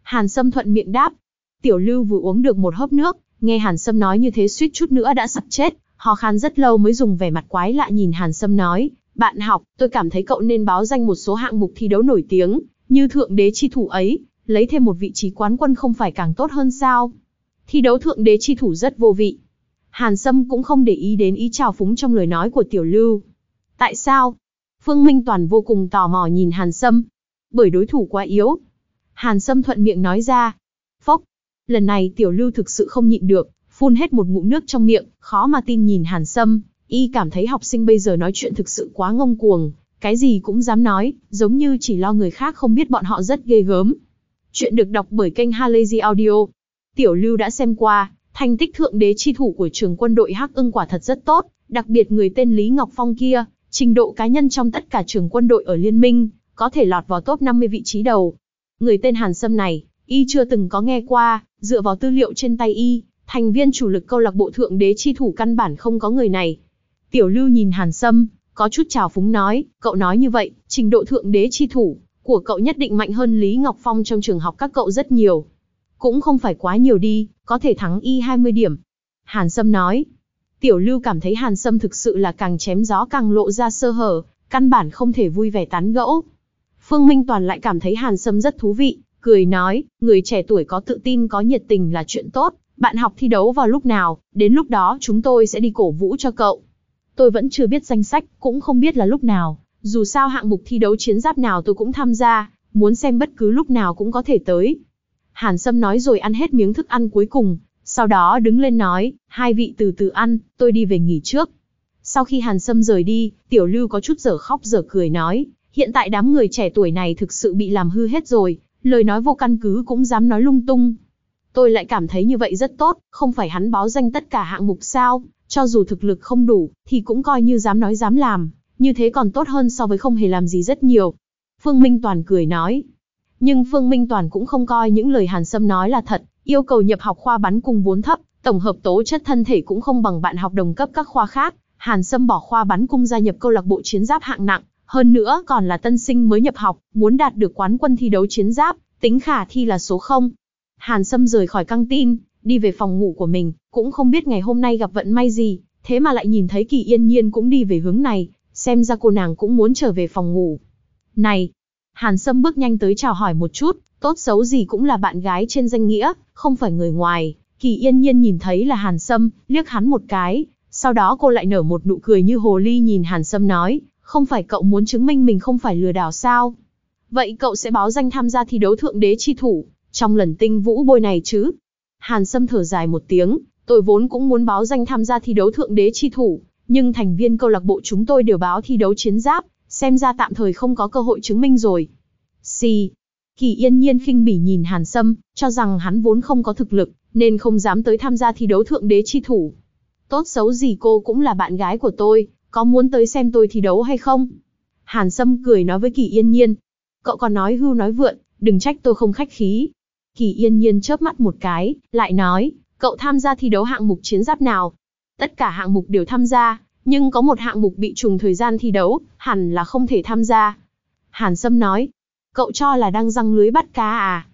Speaker 1: Hàn Sâm thuận miệng đáp. Tiểu Lưu vừa uống được một hớp nước, nghe Hàn Sâm nói như thế suýt chút nữa đã sặc chết, ho khan rất lâu mới dùng vẻ mặt quái lạ nhìn Hàn Sâm nói, bạn học, tôi cảm thấy cậu nên báo danh một số hạng mục thi đấu nổi tiếng, như thượng đế chi thủ ấy, lấy thêm một vị trí quán quân không phải càng tốt hơn sao? Thi đấu thượng đế chi thủ rất vô vị. Hàn Sâm cũng không để ý đến ý trào phúng trong lời nói của Tiểu Lưu. Tại sao? Phương Minh Toàn vô cùng tò mò nhìn Hàn Sâm. Bởi đối thủ quá yếu. Hàn Sâm thuận miệng nói ra. Phốc. Lần này Tiểu Lưu thực sự không nhịn được, phun hết một ngụm nước trong miệng, khó mà tin nhìn Hàn Sâm. Y cảm thấy học sinh bây giờ nói chuyện thực sự quá ngông cuồng, cái gì cũng dám nói, giống như chỉ lo người khác không biết bọn họ rất ghê gớm. Chuyện được đọc bởi kênh Halazy Audio. Tiểu Lưu đã xem qua, thành tích thượng đế chi thủ của trường quân đội Hắc ưng quả thật rất tốt, đặc biệt người tên Lý Ngọc Phong kia, trình độ cá nhân trong tất cả trường quân đội ở Liên minh, có thể lọt vào top 50 vị trí đầu. Người tên Hàn Sâm này, y chưa từng có nghe qua, dựa vào tư liệu trên tay y, thành viên chủ lực câu lạc bộ thượng đế chi thủ căn bản không có người này. Tiểu Lưu nhìn Hàn Sâm, có chút trào phúng nói, cậu nói như vậy, trình độ thượng đế chi thủ của cậu nhất định mạnh hơn Lý Ngọc Phong trong trường học các cậu rất nhiều. Cũng không phải quá nhiều đi, có thể thắng y 20 điểm. Hàn Sâm nói. Tiểu Lưu cảm thấy Hàn Sâm thực sự là càng chém gió càng lộ ra sơ hở, căn bản không thể vui vẻ tán gẫu. Phương Minh Toàn lại cảm thấy Hàn Sâm rất thú vị, cười nói, người trẻ tuổi có tự tin có nhiệt tình là chuyện tốt, bạn học thi đấu vào lúc nào, đến lúc đó chúng tôi sẽ đi cổ vũ cho cậu. Tôi vẫn chưa biết danh sách, cũng không biết là lúc nào, dù sao hạng mục thi đấu chiến giáp nào tôi cũng tham gia, muốn xem bất cứ lúc nào cũng có thể tới. Hàn Sâm nói rồi ăn hết miếng thức ăn cuối cùng, sau đó đứng lên nói, hai vị từ từ ăn, tôi đi về nghỉ trước. Sau khi Hàn Sâm rời đi, Tiểu Lưu có chút dở khóc dở cười nói, hiện tại đám người trẻ tuổi này thực sự bị làm hư hết rồi, lời nói vô căn cứ cũng dám nói lung tung. Tôi lại cảm thấy như vậy rất tốt, không phải hắn báo danh tất cả hạng mục sao, cho dù thực lực không đủ, thì cũng coi như dám nói dám làm, như thế còn tốt hơn so với không hề làm gì rất nhiều. Phương Minh Toàn cười nói. Nhưng Phương Minh Toàn cũng không coi những lời Hàn Sâm nói là thật, yêu cầu nhập học khoa bắn cung vốn thấp, tổng hợp tố chất thân thể cũng không bằng bạn học đồng cấp các khoa khác. Hàn Sâm bỏ khoa bắn cung gia nhập câu lạc bộ chiến giáp hạng nặng, hơn nữa còn là tân sinh mới nhập học, muốn đạt được quán quân thi đấu chiến giáp, tính khả thi là số 0. Hàn Sâm rời khỏi căng tin, đi về phòng ngủ của mình, cũng không biết ngày hôm nay gặp vận may gì, thế mà lại nhìn thấy Kỳ Yên Nhiên cũng đi về hướng này, xem ra cô nàng cũng muốn trở về phòng ngủ. Này! Hàn Sâm bước nhanh tới chào hỏi một chút, tốt xấu gì cũng là bạn gái trên danh nghĩa, không phải người ngoài. Kỳ Yên Nhiên nhìn thấy là Hàn Sâm, liếc hắn một cái, sau đó cô lại nở một nụ cười như hồ ly nhìn Hàn Sâm nói, không phải cậu muốn chứng minh mình không phải lừa đảo sao? Vậy cậu sẽ báo danh tham gia thi đấu thượng đế chi thủ, trong lần tinh vũ bôi này chứ? Hàn Sâm thở dài một tiếng, tôi vốn cũng muốn báo danh tham gia thi đấu thượng đế chi thủ, nhưng thành viên câu lạc bộ chúng tôi đều báo thi đấu chiến giáp, xem ra tạm thời không có cơ hội chứng minh rồi. Xì. Kỳ yên nhiên khinh bỉ nhìn Hàn Sâm, cho rằng hắn vốn không có thực lực, nên không dám tới tham gia thi đấu thượng đế chi thủ. Tốt xấu gì cô cũng là bạn gái của tôi, có muốn tới xem tôi thi đấu hay không? Hàn Sâm cười nói với Kỳ Yên Nhiên. Cậu còn nói hưu nói vượn, đừng trách tôi không khách khí. Kỳ Yên Nhiên chớp mắt một cái, lại nói, cậu tham gia thi đấu hạng mục chiến giáp nào? Tất cả hạng mục đều tham gia, nhưng có một hạng mục bị trùng thời gian thi đấu, hẳn là không thể tham gia. Hàn Sâm nói, cậu cho là đang răng lưới bắt cá à?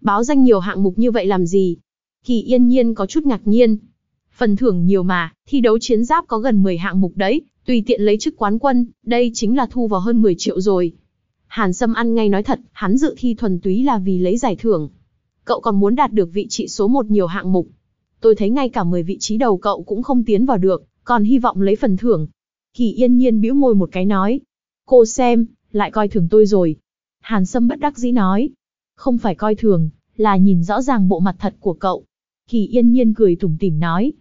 Speaker 1: Báo danh nhiều hạng mục như vậy làm gì? Kỳ Yên Nhiên có chút ngạc nhiên. Phần thưởng nhiều mà, thi đấu chiến giáp có gần 10 hạng mục đấy, tùy tiện lấy chức quán quân, đây chính là thu vào hơn 10 triệu rồi. Hàn Sâm ăn ngay nói thật, hắn dự thi thuần túy là vì lấy giải thưởng. Cậu còn muốn đạt được vị trí số 1 nhiều hạng mục. Tôi thấy ngay cả 10 vị trí đầu cậu cũng không tiến vào được, còn hy vọng lấy phần thưởng. Kỳ yên nhiên bĩu môi một cái nói. Cô xem, lại coi thường tôi rồi. Hàn Sâm bất đắc dĩ nói. Không phải coi thường, là nhìn rõ ràng bộ mặt thật của cậu. Kỳ yên nhiên cười tủm tỉm nói.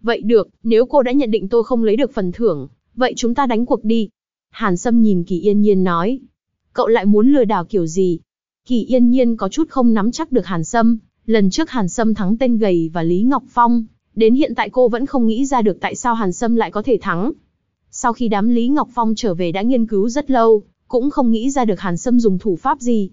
Speaker 1: Vậy được, nếu cô đã nhận định tôi không lấy được phần thưởng, vậy chúng ta đánh cuộc đi. Hàn Sâm nhìn Kỳ Yên Nhiên nói. Cậu lại muốn lừa đảo kiểu gì? Kỳ Yên Nhiên có chút không nắm chắc được Hàn Sâm. Lần trước Hàn Sâm thắng tên gầy và Lý Ngọc Phong. Đến hiện tại cô vẫn không nghĩ ra được tại sao Hàn Sâm lại có thể thắng. Sau khi đám Lý Ngọc Phong trở về đã nghiên cứu rất lâu, cũng không nghĩ ra được Hàn Sâm dùng thủ pháp gì.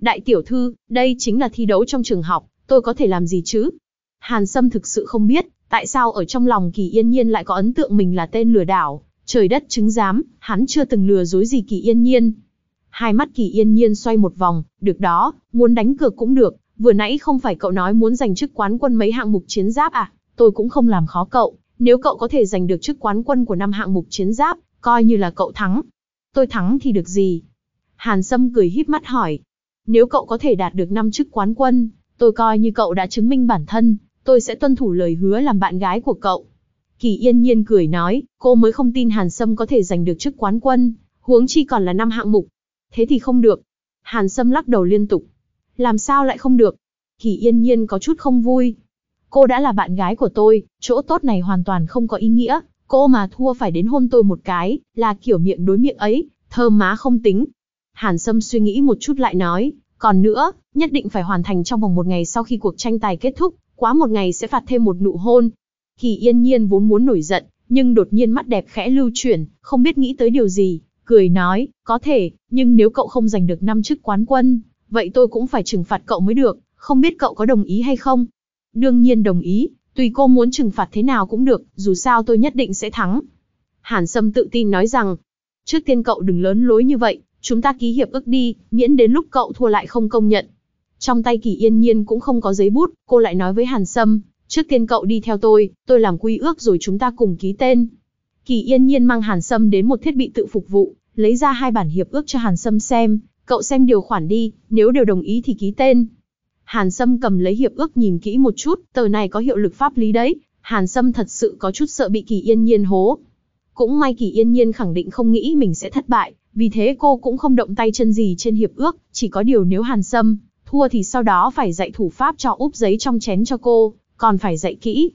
Speaker 1: Đại tiểu thư, đây chính là thi đấu trong trường học, tôi có thể làm gì chứ? Hàn Sâm thực sự không biết, tại sao ở trong lòng Kỳ Yên Nhiên lại có ấn tượng mình là tên lừa đảo. Trời đất chứng giám, hắn chưa từng lừa dối gì Kỳ Yên Nhiên. Hai mắt Kỳ Yên Nhiên xoay một vòng, được đó, muốn đánh cược cũng được, vừa nãy không phải cậu nói muốn giành chức quán quân mấy hạng mục chiến giáp à, tôi cũng không làm khó cậu, nếu cậu có thể giành được chức quán quân của năm hạng mục chiến giáp, coi như là cậu thắng. Tôi thắng thì được gì? Hàn Sâm cười híp mắt hỏi. Nếu cậu có thể đạt được năm chức quán quân, tôi coi như cậu đã chứng minh bản thân, tôi sẽ tuân thủ lời hứa làm bạn gái của cậu. Kỳ yên nhiên cười nói, cô mới không tin Hàn Sâm có thể giành được chức quán quân, huống chi còn là năm hạng mục. Thế thì không được. Hàn Sâm lắc đầu liên tục. Làm sao lại không được? Kỳ yên nhiên có chút không vui. Cô đã là bạn gái của tôi, chỗ tốt này hoàn toàn không có ý nghĩa. Cô mà thua phải đến hôn tôi một cái, là kiểu miệng đối miệng ấy, thơm má không tính. Hàn Sâm suy nghĩ một chút lại nói, còn nữa, nhất định phải hoàn thành trong vòng một ngày sau khi cuộc tranh tài kết thúc, quá một ngày sẽ phạt thêm một nụ hôn. Kỳ yên nhiên vốn muốn nổi giận, nhưng đột nhiên mắt đẹp khẽ lưu chuyển, không biết nghĩ tới điều gì, cười nói, có thể, nhưng nếu cậu không giành được năm chức quán quân, vậy tôi cũng phải trừng phạt cậu mới được, không biết cậu có đồng ý hay không? Đương nhiên đồng ý, tùy cô muốn trừng phạt thế nào cũng được, dù sao tôi nhất định sẽ thắng. Hàn Sâm tự tin nói rằng, trước tiên cậu đừng lớn lối như vậy, chúng ta ký hiệp ước đi, miễn đến lúc cậu thua lại không công nhận. Trong tay Kỳ Yên Nhiên cũng không có giấy bút, cô lại nói với Hàn Sâm, trước tiên cậu đi theo tôi, tôi làm quy ước rồi chúng ta cùng ký tên. Kỳ Yên Nhiên mang Hàn Sâm đến một thiết bị tự phục vụ, lấy ra hai bản hiệp ước cho Hàn Sâm xem, cậu xem điều khoản đi, nếu đều đồng ý thì ký tên. Hàn Sâm cầm lấy hiệp ước nhìn kỹ một chút, tờ này có hiệu lực pháp lý đấy, Hàn Sâm thật sự có chút sợ bị Kỳ Yên Nhiên hố. Cũng may Kỳ Yên Nhiên khẳng định không nghĩ mình sẽ thất bại, vì thế cô cũng không động tay chân gì trên hiệp ước, chỉ có điều nếu Hàn Sâm thua thì sau đó phải dạy thủ pháp cho úp giấy trong chén cho cô, còn phải dạy kỹ.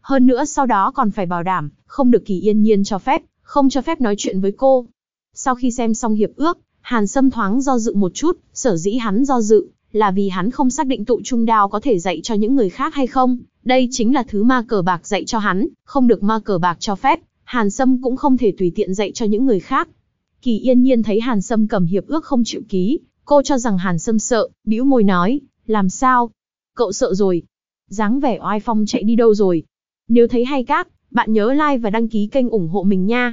Speaker 1: Hơn nữa sau đó còn phải bảo đảm, không được kỳ yên nhiên cho phép, không cho phép nói chuyện với cô. Sau khi xem xong hiệp ước, Hàn Sâm thoáng do dự một chút, sở dĩ hắn do dự, là vì hắn không xác định tụ trung đao có thể dạy cho những người khác hay không. Đây chính là thứ ma cờ bạc dạy cho hắn, không được ma cờ bạc cho phép, Hàn Sâm cũng không thể tùy tiện dạy cho những người khác. Kỳ yên nhiên thấy Hàn Sâm cầm hiệp ước không chịu ký, cô cho rằng Hàn Sâm sợ, bĩu môi nói, làm sao? Cậu sợ rồi dáng vẻ oai phong chạy đi đâu rồi? Nếu thấy hay các, bạn nhớ like và đăng ký kênh ủng hộ mình nha.